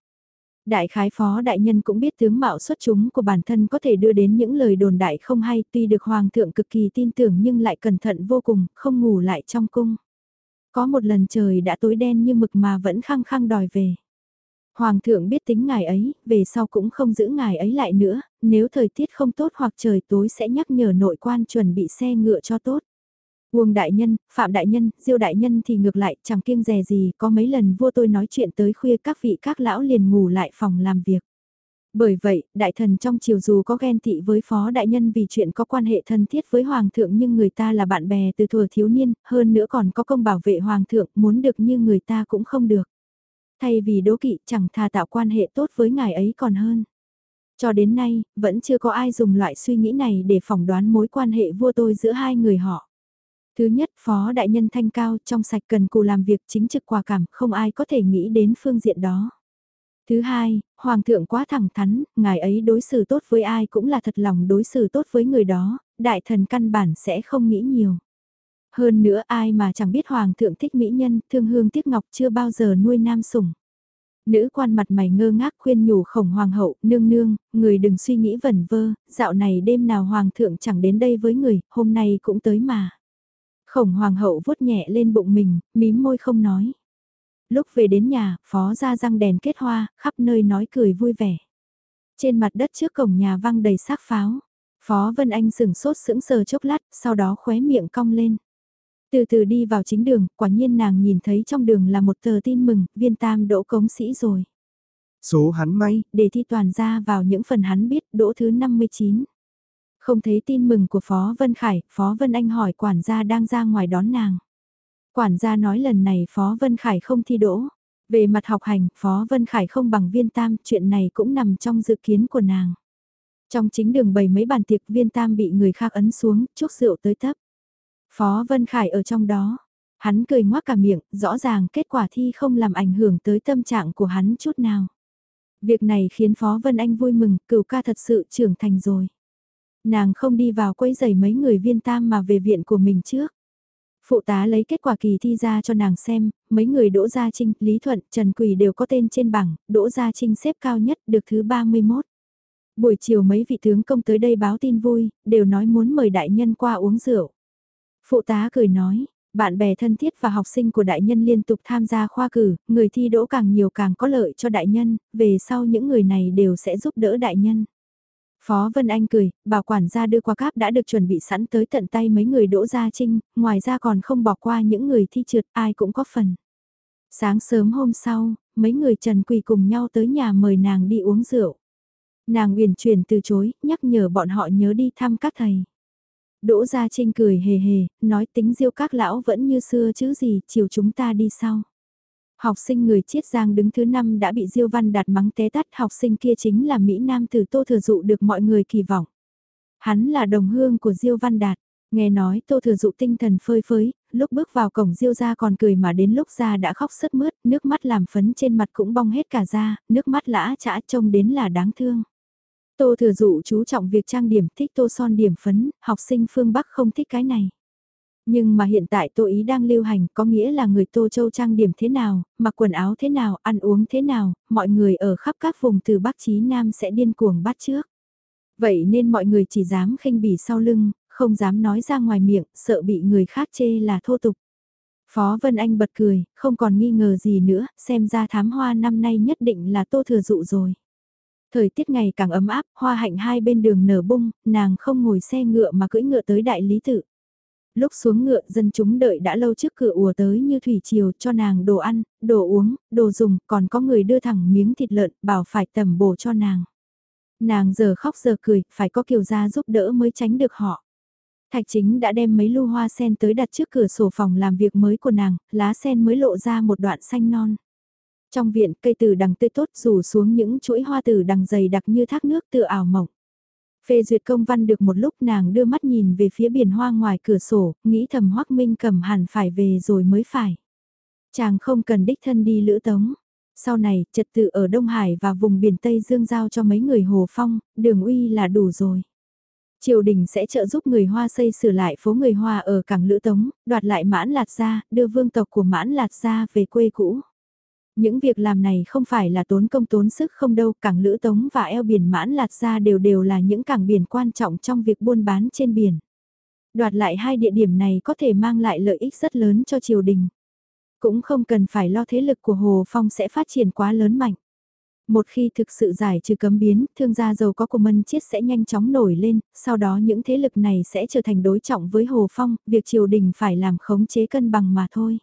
Đại khái phó đại nhân cũng biết tướng mạo xuất chúng của bản thân có thể đưa đến những lời đồn đại không hay tuy được hoàng thượng cực kỳ tin tưởng nhưng lại cẩn thận vô cùng, không ngủ lại trong cung. Có một lần trời đã tối đen như mực mà vẫn khăng khăng đòi về. Hoàng thượng biết tính ngài ấy, về sau cũng không giữ ngài ấy lại nữa, nếu thời tiết không tốt hoặc trời tối sẽ nhắc nhở nội quan chuẩn bị xe ngựa cho tốt. Uông đại nhân, Phạm đại nhân, Diêu đại nhân thì ngược lại chẳng kiêng dè gì, có mấy lần vua tôi nói chuyện tới khuya các vị các lão liền ngủ lại phòng làm việc. Bởi vậy, đại thần trong triều dù có ghen tị với phó đại nhân vì chuyện có quan hệ thân thiết với hoàng thượng nhưng người ta là bạn bè từ thuở thiếu niên, hơn nữa còn có công bảo vệ hoàng thượng, muốn được như người ta cũng không được. Thay vì đố kỵ chẳng thà tạo quan hệ tốt với ngài ấy còn hơn. Cho đến nay, vẫn chưa có ai dùng loại suy nghĩ này để phỏng đoán mối quan hệ vua tôi giữa hai người họ. Thứ nhất, phó đại nhân thanh cao, trong sạch cần cù làm việc chính trực quả cảm, không ai có thể nghĩ đến phương diện đó. Thứ hai, hoàng thượng quá thẳng thắn, ngài ấy đối xử tốt với ai cũng là thật lòng đối xử tốt với người đó, đại thần căn bản sẽ không nghĩ nhiều. Hơn nữa ai mà chẳng biết hoàng thượng thích mỹ nhân, thương hương tiếc ngọc chưa bao giờ nuôi nam sủng. Nữ quan mặt mày ngơ ngác khuyên nhủ khổng hoàng hậu, nương nương, người đừng suy nghĩ vẩn vơ, dạo này đêm nào hoàng thượng chẳng đến đây với người, hôm nay cũng tới mà. Khổng hoàng hậu vuốt nhẹ lên bụng mình, mím môi không nói. Lúc về đến nhà, phó ra răng đèn kết hoa, khắp nơi nói cười vui vẻ. Trên mặt đất trước cổng nhà văng đầy xác pháo. Phó Vân Anh sừng sốt sững sờ chốc lát, sau đó khóe miệng cong lên. Từ từ đi vào chính đường, quả nhiên nàng nhìn thấy trong đường là một tờ tin mừng, viên tam đỗ cống sĩ rồi. Số hắn may, để thi toàn ra vào những phần hắn biết, đỗ thứ 59. Không thấy tin mừng của Phó Vân Khải, Phó Vân Anh hỏi quản gia đang ra ngoài đón nàng. Quản gia nói lần này Phó Vân Khải không thi đỗ. Về mặt học hành, Phó Vân Khải không bằng viên tam, chuyện này cũng nằm trong dự kiến của nàng. Trong chính đường bày mấy bàn tiệc viên tam bị người khác ấn xuống, chúc rượu tới thấp. Phó Vân Khải ở trong đó. Hắn cười ngoác cả miệng, rõ ràng kết quả thi không làm ảnh hưởng tới tâm trạng của hắn chút nào. Việc này khiến Phó Vân Anh vui mừng, cửu ca thật sự trưởng thành rồi. Nàng không đi vào quấy giày mấy người viên tam mà về viện của mình trước. Phụ tá lấy kết quả kỳ thi ra cho nàng xem, mấy người Đỗ Gia Trinh, Lý Thuận, Trần Quỳ đều có tên trên bảng, Đỗ Gia Trinh xếp cao nhất, được thứ 31. Buổi chiều mấy vị tướng công tới đây báo tin vui, đều nói muốn mời đại nhân qua uống rượu. Phụ tá cười nói, bạn bè thân thiết và học sinh của đại nhân liên tục tham gia khoa cử, người thi đỗ càng nhiều càng có lợi cho đại nhân, về sau những người này đều sẽ giúp đỡ đại nhân. Phó Vân Anh cười, bảo quản gia đưa qua cáp đã được chuẩn bị sẵn tới tận tay mấy người đỗ gia trinh, ngoài ra còn không bỏ qua những người thi trượt, ai cũng có phần. Sáng sớm hôm sau, mấy người Trần Quỳ cùng nhau tới nhà mời nàng đi uống rượu. Nàng uyển chuyển từ chối, nhắc nhở bọn họ nhớ đi thăm các thầy. Đỗ Gia Trinh cười hề hề, nói tính diêu các lão vẫn như xưa chứ gì, chiều chúng ta đi sau. Học sinh người chiết giang đứng thứ năm đã bị Diêu Văn đạt mắng té tắt, học sinh kia chính là Mỹ Nam từ Tô Thừa Dụ được mọi người kỳ vọng. Hắn là đồng hương của Diêu Văn Đạt, nghe nói Tô Thừa Dụ tinh thần phơi phới, lúc bước vào cổng Diêu ra còn cười mà đến lúc ra đã khóc sướt mướt, nước mắt làm phấn trên mặt cũng bong hết cả ra, nước mắt lã chã trông đến là đáng thương. Tô thừa dụ chú trọng việc trang điểm thích tô son điểm phấn, học sinh phương Bắc không thích cái này. Nhưng mà hiện tại tô ý đang lưu hành có nghĩa là người tô châu trang điểm thế nào, mặc quần áo thế nào, ăn uống thế nào, mọi người ở khắp các vùng từ Bắc chí Nam sẽ điên cuồng bắt trước. Vậy nên mọi người chỉ dám khinh bỉ sau lưng, không dám nói ra ngoài miệng, sợ bị người khác chê là thô tục. Phó Vân Anh bật cười, không còn nghi ngờ gì nữa, xem ra thám hoa năm nay nhất định là tô thừa dụ rồi. Thời tiết ngày càng ấm áp, hoa hạnh hai bên đường nở bung, nàng không ngồi xe ngựa mà cưỡi ngựa tới đại lý tự. Lúc xuống ngựa dân chúng đợi đã lâu trước cửa ùa tới như thủy triều cho nàng đồ ăn, đồ uống, đồ dùng, còn có người đưa thẳng miếng thịt lợn bảo phải tầm bổ cho nàng. Nàng giờ khóc giờ cười, phải có kiều gia giúp đỡ mới tránh được họ. Thạch chính đã đem mấy lu hoa sen tới đặt trước cửa sổ phòng làm việc mới của nàng, lá sen mới lộ ra một đoạn xanh non. Trong viện cây từ đằng tươi tốt rủ xuống những chuỗi hoa từ đằng dày đặc như thác nước tựa ảo mộng. Phê duyệt công văn được một lúc nàng đưa mắt nhìn về phía biển hoa ngoài cửa sổ, nghĩ thầm hoắc minh cầm hẳn phải về rồi mới phải. Chàng không cần đích thân đi lữ tống. Sau này, trật tự ở Đông Hải và vùng biển Tây Dương giao cho mấy người Hồ Phong, đường uy là đủ rồi. Triều đình sẽ trợ giúp người Hoa xây sửa lại phố người Hoa ở cảng Lữ Tống, đoạt lại mãn lạt gia, đưa vương tộc của mãn lạt gia về quê cũ. Những việc làm này không phải là tốn công tốn sức không đâu, cảng Lữ Tống và eo biển mãn lạt ra đều đều là những cảng biển quan trọng trong việc buôn bán trên biển. Đoạt lại hai địa điểm này có thể mang lại lợi ích rất lớn cho triều đình. Cũng không cần phải lo thế lực của Hồ Phong sẽ phát triển quá lớn mạnh. Một khi thực sự giải trừ cấm biến, thương gia giàu có của Mân Chiết sẽ nhanh chóng nổi lên, sau đó những thế lực này sẽ trở thành đối trọng với Hồ Phong, việc triều đình phải làm khống chế cân bằng mà thôi.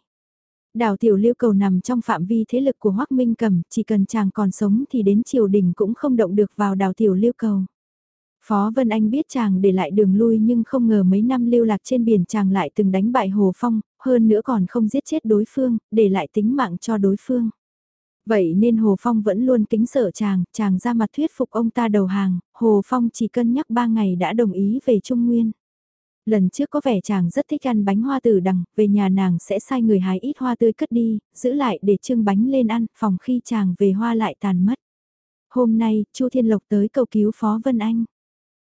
Đào tiểu lưu cầu nằm trong phạm vi thế lực của hoắc Minh Cầm, chỉ cần chàng còn sống thì đến triều đình cũng không động được vào đào tiểu lưu cầu. Phó Vân Anh biết chàng để lại đường lui nhưng không ngờ mấy năm lưu lạc trên biển chàng lại từng đánh bại Hồ Phong, hơn nữa còn không giết chết đối phương, để lại tính mạng cho đối phương. Vậy nên Hồ Phong vẫn luôn kính sợ chàng, chàng ra mặt thuyết phục ông ta đầu hàng, Hồ Phong chỉ cân nhắc ba ngày đã đồng ý về Trung Nguyên. Lần trước có vẻ chàng rất thích ăn bánh hoa tử đằng, về nhà nàng sẽ sai người hái ít hoa tươi cất đi, giữ lại để trưng bánh lên ăn, phòng khi chàng về hoa lại tàn mất. Hôm nay, Chu Thiên Lộc tới cầu cứu Phó Vân Anh.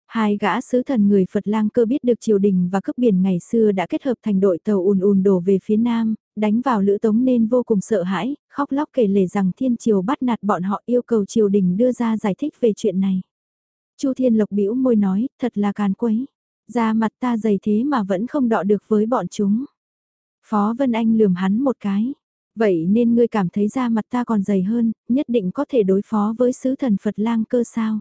Hai gã sứ thần người Phật lang cơ biết được triều đình và cướp biển ngày xưa đã kết hợp thành đội tàu ùn ùn đổ về phía nam, đánh vào lữ tống nên vô cùng sợ hãi, khóc lóc kể lể rằng thiên triều bắt nạt bọn họ yêu cầu triều đình đưa ra giải thích về chuyện này. Chu Thiên Lộc bĩu môi nói, thật là càn quấy. Da mặt ta dày thế mà vẫn không đọ được với bọn chúng. Phó Vân Anh lườm hắn một cái. Vậy nên ngươi cảm thấy da mặt ta còn dày hơn, nhất định có thể đối phó với sứ thần Phật lang cơ sao.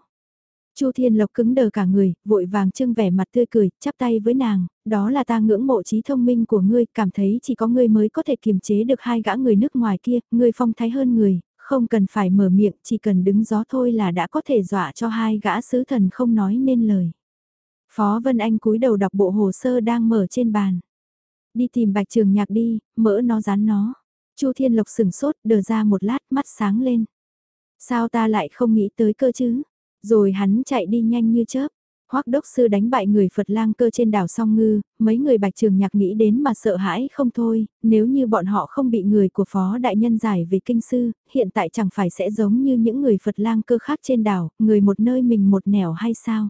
Chu Thiên Lộc cứng đờ cả người, vội vàng trưng vẻ mặt tươi cười, chắp tay với nàng, đó là ta ngưỡng mộ trí thông minh của ngươi, cảm thấy chỉ có ngươi mới có thể kiềm chế được hai gã người nước ngoài kia, ngươi phong thái hơn người, không cần phải mở miệng, chỉ cần đứng gió thôi là đã có thể dọa cho hai gã sứ thần không nói nên lời. Phó Vân Anh cúi đầu đọc bộ hồ sơ đang mở trên bàn. Đi tìm bạch trường nhạc đi, mỡ nó dán nó. Chu Thiên Lộc sừng sốt, đờ ra một lát, mắt sáng lên. Sao ta lại không nghĩ tới cơ chứ? Rồi hắn chạy đi nhanh như chớp. Hoắc đốc sư đánh bại người Phật lang cơ trên đảo song ngư, mấy người bạch trường nhạc nghĩ đến mà sợ hãi không thôi, nếu như bọn họ không bị người của phó đại nhân giải về kinh sư, hiện tại chẳng phải sẽ giống như những người Phật lang cơ khác trên đảo, người một nơi mình một nẻo hay sao?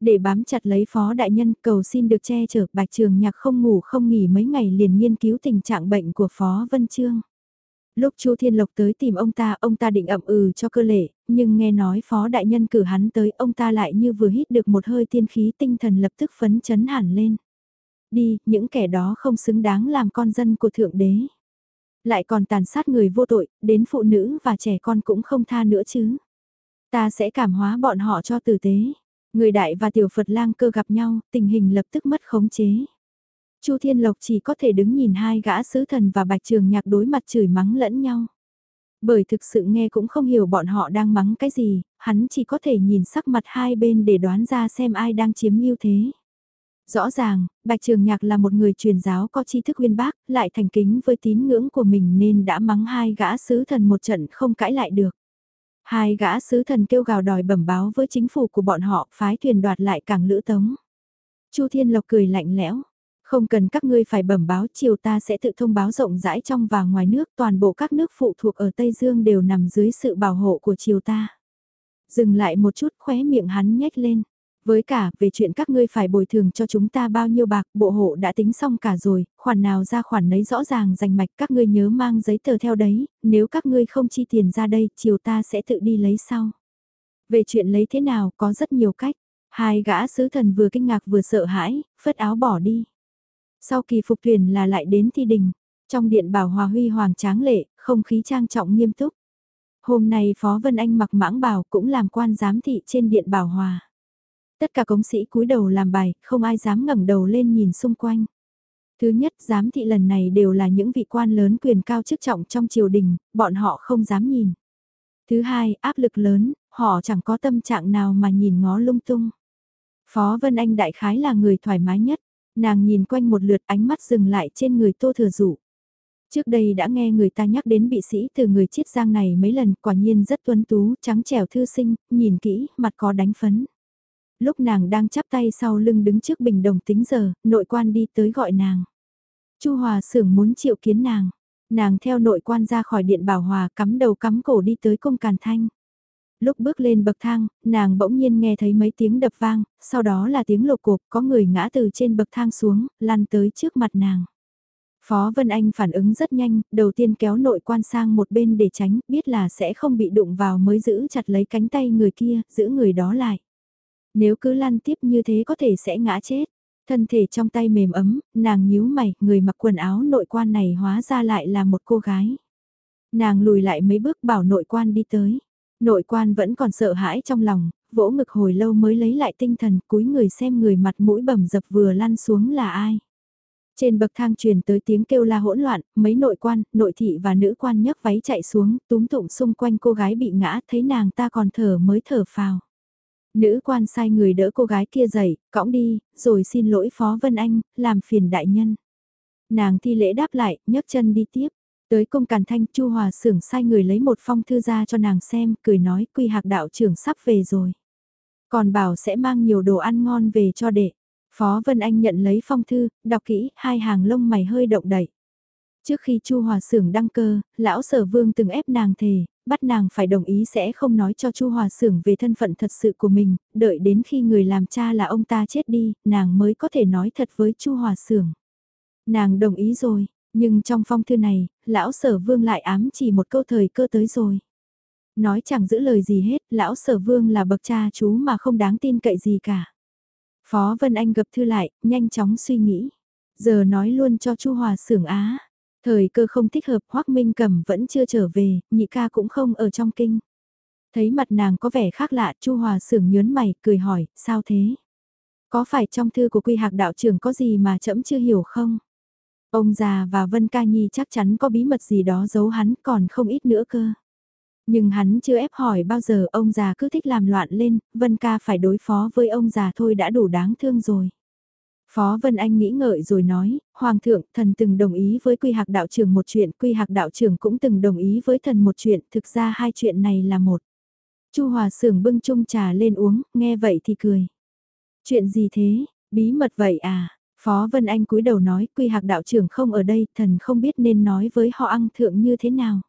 Để bám chặt lấy phó đại nhân cầu xin được che chở bạch trường nhạc không ngủ không nghỉ mấy ngày liền nghiên cứu tình trạng bệnh của phó Vân Trương. Lúc Chu Thiên Lộc tới tìm ông ta, ông ta định ậm ừ cho cơ lệ, nhưng nghe nói phó đại nhân cử hắn tới, ông ta lại như vừa hít được một hơi tiên khí tinh thần lập tức phấn chấn hẳn lên. Đi, những kẻ đó không xứng đáng làm con dân của Thượng Đế. Lại còn tàn sát người vô tội, đến phụ nữ và trẻ con cũng không tha nữa chứ. Ta sẽ cảm hóa bọn họ cho tử tế. Người đại và tiểu Phật lang cơ gặp nhau, tình hình lập tức mất khống chế. Chu Thiên Lộc chỉ có thể đứng nhìn hai gã sứ thần và bạch trường nhạc đối mặt chửi mắng lẫn nhau. Bởi thực sự nghe cũng không hiểu bọn họ đang mắng cái gì, hắn chỉ có thể nhìn sắc mặt hai bên để đoán ra xem ai đang chiếm ưu thế. Rõ ràng, Bạch Trường Nhạc là một người truyền giáo có tri thức uyên bác, lại thành kính với tín ngưỡng của mình nên đã mắng hai gã sứ thần một trận không cãi lại được. Hai gã sứ thần kêu gào đòi bẩm báo với chính phủ của bọn họ phái thuyền đoạt lại cảng lữ tống. Chu Thiên Lộc cười lạnh lẽo, không cần các ngươi phải bẩm báo chiều ta sẽ tự thông báo rộng rãi trong và ngoài nước toàn bộ các nước phụ thuộc ở Tây Dương đều nằm dưới sự bảo hộ của chiều ta. Dừng lại một chút khóe miệng hắn nhếch lên. Với cả, về chuyện các ngươi phải bồi thường cho chúng ta bao nhiêu bạc, bộ hộ đã tính xong cả rồi, khoản nào ra khoản nấy rõ ràng rành mạch các ngươi nhớ mang giấy tờ theo đấy, nếu các ngươi không chi tiền ra đây, chiều ta sẽ tự đi lấy sau. Về chuyện lấy thế nào, có rất nhiều cách. Hai gã sứ thần vừa kinh ngạc vừa sợ hãi, phất áo bỏ đi. Sau kỳ phục thuyền là lại đến thi đình, trong điện bảo hòa huy hoàng tráng lệ, không khí trang trọng nghiêm túc. Hôm nay Phó Vân Anh mặc mãng bào cũng làm quan giám thị trên điện bảo hòa. Tất cả cống sĩ cúi đầu làm bài, không ai dám ngẩng đầu lên nhìn xung quanh. Thứ nhất, giám thị lần này đều là những vị quan lớn quyền cao chức trọng trong triều đình, bọn họ không dám nhìn. Thứ hai, áp lực lớn, họ chẳng có tâm trạng nào mà nhìn ngó lung tung. Phó Vân Anh đại khái là người thoải mái nhất. Nàng nhìn quanh một lượt ánh mắt dừng lại trên người tô thừa dụ Trước đây đã nghe người ta nhắc đến bị sĩ từ người chiết giang này mấy lần quả nhiên rất tuấn tú, trắng trẻo thư sinh, nhìn kỹ, mặt có đánh phấn. Lúc nàng đang chắp tay sau lưng đứng trước bình đồng tính giờ, nội quan đi tới gọi nàng. Chu Hòa sưởng muốn triệu kiến nàng. Nàng theo nội quan ra khỏi điện bảo hòa cắm đầu cắm cổ đi tới cung càn thanh lúc bước lên bậc thang, nàng bỗng nhiên nghe thấy mấy tiếng đập vang, sau đó là tiếng lột cộp, có người ngã từ trên bậc thang xuống, lăn tới trước mặt nàng. Phó Vân Anh phản ứng rất nhanh, đầu tiên kéo nội quan sang một bên để tránh, biết là sẽ không bị đụng vào mới giữ chặt lấy cánh tay người kia, giữ người đó lại. Nếu cứ lăn tiếp như thế có thể sẽ ngã chết. Thân thể trong tay mềm ấm, nàng nhíu mày, người mặc quần áo nội quan này hóa ra lại là một cô gái. Nàng lùi lại mấy bước bảo nội quan đi tới. Nội quan vẫn còn sợ hãi trong lòng, vỗ ngực hồi lâu mới lấy lại tinh thần cúi người xem người mặt mũi bầm dập vừa lăn xuống là ai. Trên bậc thang truyền tới tiếng kêu la hỗn loạn, mấy nội quan, nội thị và nữ quan nhấc váy chạy xuống, túm tụng xung quanh cô gái bị ngã, thấy nàng ta còn thở mới thở phào. Nữ quan sai người đỡ cô gái kia dậy, cõng đi, rồi xin lỗi Phó Vân Anh, làm phiền đại nhân. Nàng thi lễ đáp lại, nhấc chân đi tiếp. Tới cung càn thanh Chu Hòa sưởng sai người lấy một phong thư ra cho nàng xem, cười nói quy hạc đạo trưởng sắp về rồi. Còn bảo sẽ mang nhiều đồ ăn ngon về cho đệ. Phó Vân Anh nhận lấy phong thư, đọc kỹ, hai hàng lông mày hơi động đậy. Trước khi Chu Hòa Sưởng đăng cơ, lão Sở Vương từng ép nàng thề, bắt nàng phải đồng ý sẽ không nói cho Chu Hòa Sưởng về thân phận thật sự của mình, đợi đến khi người làm cha là ông ta chết đi, nàng mới có thể nói thật với Chu Hòa Sưởng. Nàng đồng ý rồi, nhưng trong phong thư này, lão sở vương lại ám chỉ một câu thời cơ tới rồi. Nói chẳng giữ lời gì hết, lão sở vương là bậc cha chú mà không đáng tin cậy gì cả. Phó Vân Anh gập thư lại, nhanh chóng suy nghĩ. Giờ nói luôn cho Chu Hòa sưởng Á. Thời cơ không thích hợp Hoác Minh Cẩm vẫn chưa trở về, nhị ca cũng không ở trong kinh. Thấy mặt nàng có vẻ khác lạ, Chu Hòa Sưởng nhớn mày, cười hỏi, sao thế? Có phải trong thư của quy hạc đạo trưởng có gì mà trẫm chưa hiểu không? Ông già và Vân Ca Nhi chắc chắn có bí mật gì đó giấu hắn còn không ít nữa cơ. Nhưng hắn chưa ép hỏi bao giờ ông già cứ thích làm loạn lên, Vân Ca phải đối phó với ông già thôi đã đủ đáng thương rồi. Phó Vân Anh nghĩ ngợi rồi nói, Hoàng thượng, thần từng đồng ý với quy hạc đạo trưởng một chuyện, quy hạc đạo trưởng cũng từng đồng ý với thần một chuyện, thực ra hai chuyện này là một. Chu Hòa Sưởng bưng chung trà lên uống, nghe vậy thì cười. Chuyện gì thế, bí mật vậy à? Phó Vân Anh cúi đầu nói, quy hạc đạo trưởng không ở đây, thần không biết nên nói với họ ăn thượng như thế nào.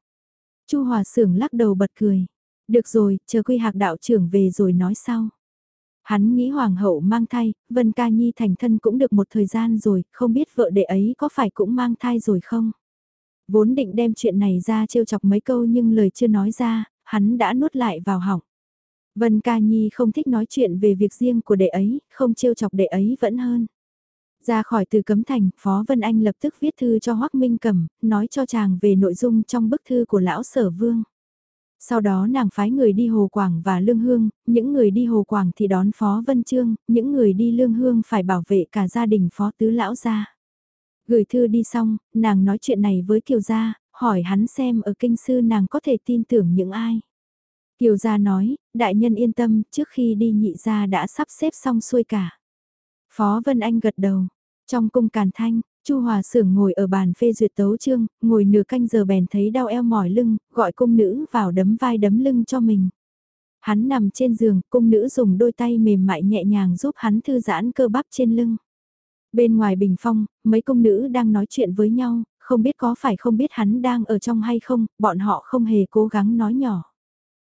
Chu Hòa Sưởng lắc đầu bật cười. Được rồi, chờ quy hạc đạo trưởng về rồi nói sau. Hắn nghĩ hoàng hậu mang thai, Vân Ca Nhi thành thân cũng được một thời gian rồi, không biết vợ đệ ấy có phải cũng mang thai rồi không? Vốn định đem chuyện này ra trêu chọc mấy câu nhưng lời chưa nói ra, hắn đã nuốt lại vào họng. Vân Ca Nhi không thích nói chuyện về việc riêng của đệ ấy, không trêu chọc đệ ấy vẫn hơn. Ra khỏi từ cấm thành, Phó Vân Anh lập tức viết thư cho Hoác Minh Cẩm, nói cho chàng về nội dung trong bức thư của lão sở vương. Sau đó nàng phái người đi Hồ Quảng và Lương Hương, những người đi Hồ Quảng thì đón Phó Vân Trương, những người đi Lương Hương phải bảo vệ cả gia đình Phó Tứ Lão gia. Gửi thư đi xong, nàng nói chuyện này với Kiều Gia, hỏi hắn xem ở kinh sư nàng có thể tin tưởng những ai. Kiều Gia nói, đại nhân yên tâm, trước khi đi nhị gia đã sắp xếp xong xuôi cả. Phó Vân Anh gật đầu, trong cung càn thanh, Chu Hòa Sưởng ngồi ở bàn phê duyệt tấu chương, ngồi nửa canh giờ bèn thấy đau eo mỏi lưng, gọi cung nữ vào đấm vai đấm lưng cho mình. Hắn nằm trên giường, cung nữ dùng đôi tay mềm mại nhẹ nhàng giúp hắn thư giãn cơ bắp trên lưng. Bên ngoài bình phong, mấy cung nữ đang nói chuyện với nhau, không biết có phải không biết hắn đang ở trong hay không, bọn họ không hề cố gắng nói nhỏ.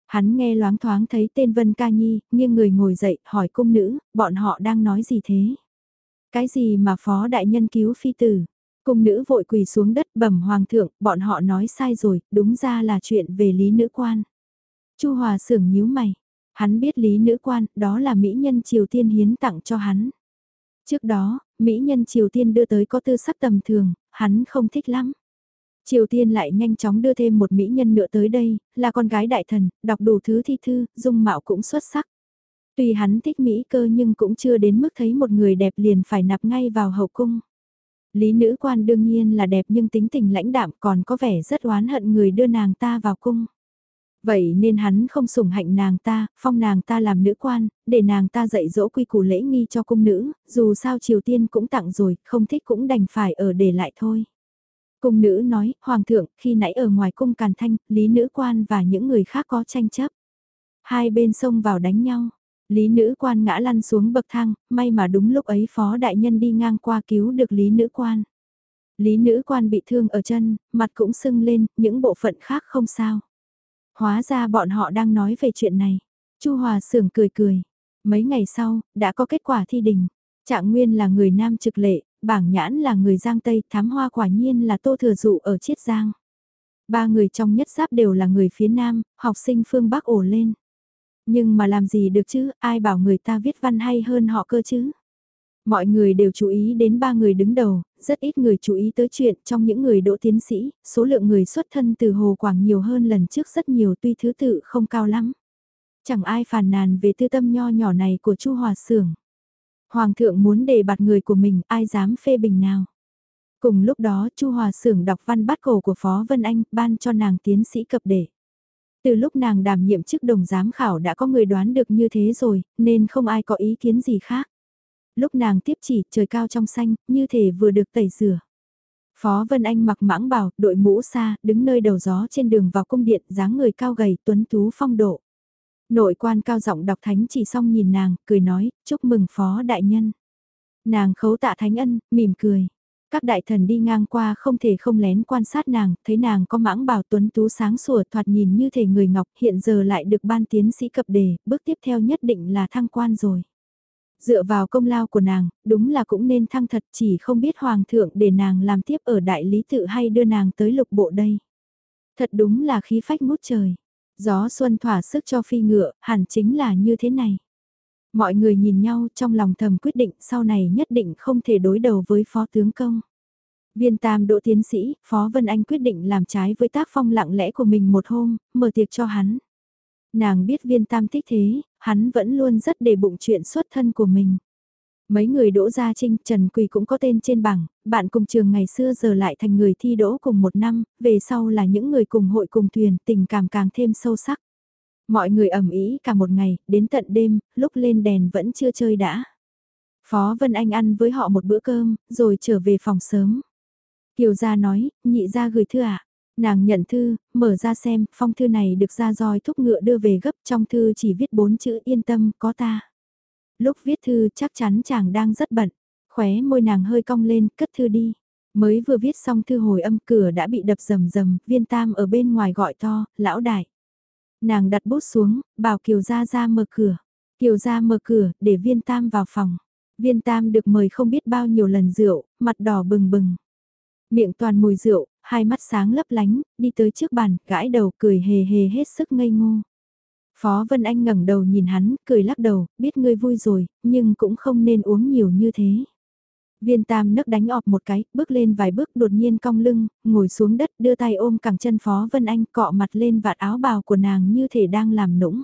Hắn nghe loáng thoáng thấy tên Vân Ca Nhi, nghiêng người ngồi dậy, hỏi cung nữ, bọn họ đang nói gì thế? Cái gì mà phó đại nhân cứu phi tử? Cung nữ vội quỳ xuống đất bẩm hoàng thượng, bọn họ nói sai rồi, đúng ra là chuyện về lý nữ quan. Chu Hòa sưởng nhíu mày, hắn biết lý nữ quan, đó là mỹ nhân Triều Tiên hiến tặng cho hắn. Trước đó, mỹ nhân Triều Tiên đưa tới có tư sắc tầm thường, hắn không thích lắm. Triều Tiên lại nhanh chóng đưa thêm một mỹ nhân nữa tới đây, là con gái đại thần, đọc đủ thứ thi thư, dung mạo cũng xuất sắc. Tuy hắn thích Mỹ cơ nhưng cũng chưa đến mức thấy một người đẹp liền phải nạp ngay vào hậu cung. Lý nữ quan đương nhiên là đẹp nhưng tính tình lãnh đạm còn có vẻ rất oán hận người đưa nàng ta vào cung. Vậy nên hắn không sủng hạnh nàng ta, phong nàng ta làm nữ quan, để nàng ta dạy dỗ quy củ lễ nghi cho cung nữ, dù sao Triều Tiên cũng tặng rồi, không thích cũng đành phải ở để lại thôi. Cung nữ nói, Hoàng thượng, khi nãy ở ngoài cung Càn Thanh, Lý nữ quan và những người khác có tranh chấp. Hai bên xông vào đánh nhau. Lý nữ quan ngã lăn xuống bậc thang, may mà đúng lúc ấy phó đại nhân đi ngang qua cứu được lý nữ quan. Lý nữ quan bị thương ở chân, mặt cũng sưng lên, những bộ phận khác không sao. Hóa ra bọn họ đang nói về chuyện này. Chu Hòa Sưởng cười cười. Mấy ngày sau, đã có kết quả thi đình. Trạng Nguyên là người nam trực lệ, bảng nhãn là người Giang Tây, thám hoa quả nhiên là Tô Thừa Dụ ở Chiết Giang. Ba người trong nhất giáp đều là người phía Nam, học sinh phương Bắc ổ lên. Nhưng mà làm gì được chứ, ai bảo người ta viết văn hay hơn họ cơ chứ? Mọi người đều chú ý đến ba người đứng đầu, rất ít người chú ý tới chuyện trong những người đỗ tiến sĩ, số lượng người xuất thân từ Hồ Quảng nhiều hơn lần trước rất nhiều tuy thứ tự không cao lắm. Chẳng ai phàn nàn về tư tâm nho nhỏ này của Chu Hòa Sưởng. Hoàng thượng muốn đề bạt người của mình, ai dám phê bình nào. Cùng lúc đó Chu Hòa Sưởng đọc văn bắt cổ của Phó Vân Anh, ban cho nàng tiến sĩ cập để. Từ lúc nàng đảm nhiệm chức đồng giám khảo đã có người đoán được như thế rồi, nên không ai có ý kiến gì khác. Lúc nàng tiếp chỉ trời cao trong xanh, như thể vừa được tẩy rửa. Phó Vân Anh mặc mãng bào, đội mũ xa, đứng nơi đầu gió trên đường vào cung điện, dáng người cao gầy, tuấn tú phong độ. Nội quan cao giọng đọc thánh chỉ xong nhìn nàng, cười nói, chúc mừng Phó Đại Nhân. Nàng khấu tạ thánh ân, mỉm cười. Các đại thần đi ngang qua không thể không lén quan sát nàng, thấy nàng có mãng bào tuấn tú sáng sủa thoạt nhìn như thể người ngọc hiện giờ lại được ban tiến sĩ cập đề, bước tiếp theo nhất định là thăng quan rồi. Dựa vào công lao của nàng, đúng là cũng nên thăng thật chỉ không biết hoàng thượng để nàng làm tiếp ở đại lý tự hay đưa nàng tới lục bộ đây. Thật đúng là khí phách ngút trời. Gió xuân thỏa sức cho phi ngựa, hẳn chính là như thế này. Mọi người nhìn nhau trong lòng thầm quyết định sau này nhất định không thể đối đầu với phó tướng công. Viên tam đỗ tiến sĩ, Phó Vân Anh quyết định làm trái với tác phong lặng lẽ của mình một hôm, mở tiệc cho hắn. Nàng biết viên tam thích thế, hắn vẫn luôn rất đề bụng chuyện xuất thân của mình. Mấy người đỗ gia trinh, Trần Quỳ cũng có tên trên bảng, bạn cùng trường ngày xưa giờ lại thành người thi đỗ cùng một năm, về sau là những người cùng hội cùng thuyền, tình cảm càng thêm sâu sắc. Mọi người ẩm ý cả một ngày, đến tận đêm, lúc lên đèn vẫn chưa chơi đã. Phó Vân Anh ăn với họ một bữa cơm, rồi trở về phòng sớm. Kiều gia nói, nhị gia gửi thư ạ. Nàng nhận thư, mở ra xem, phong thư này được ra roi thúc ngựa đưa về gấp trong thư chỉ viết bốn chữ yên tâm, có ta. Lúc viết thư chắc chắn chàng đang rất bận, khóe môi nàng hơi cong lên, cất thư đi. Mới vừa viết xong thư hồi âm cửa đã bị đập rầm rầm, viên tam ở bên ngoài gọi to, lão đại. Nàng đặt bút xuống, bảo Kiều Gia ra mở cửa. Kiều Gia mở cửa, để viên tam vào phòng. Viên tam được mời không biết bao nhiêu lần rượu, mặt đỏ bừng bừng. Miệng toàn mùi rượu, hai mắt sáng lấp lánh, đi tới trước bàn, gãi đầu cười hề hề hết sức ngây ngô. Phó Vân Anh ngẩng đầu nhìn hắn, cười lắc đầu, biết ngươi vui rồi, nhưng cũng không nên uống nhiều như thế. Viên tam nấc đánh ọp một cái, bước lên vài bước đột nhiên cong lưng, ngồi xuống đất đưa tay ôm cẳng chân Phó Vân Anh cọ mặt lên vạt áo bào của nàng như thể đang làm nũng.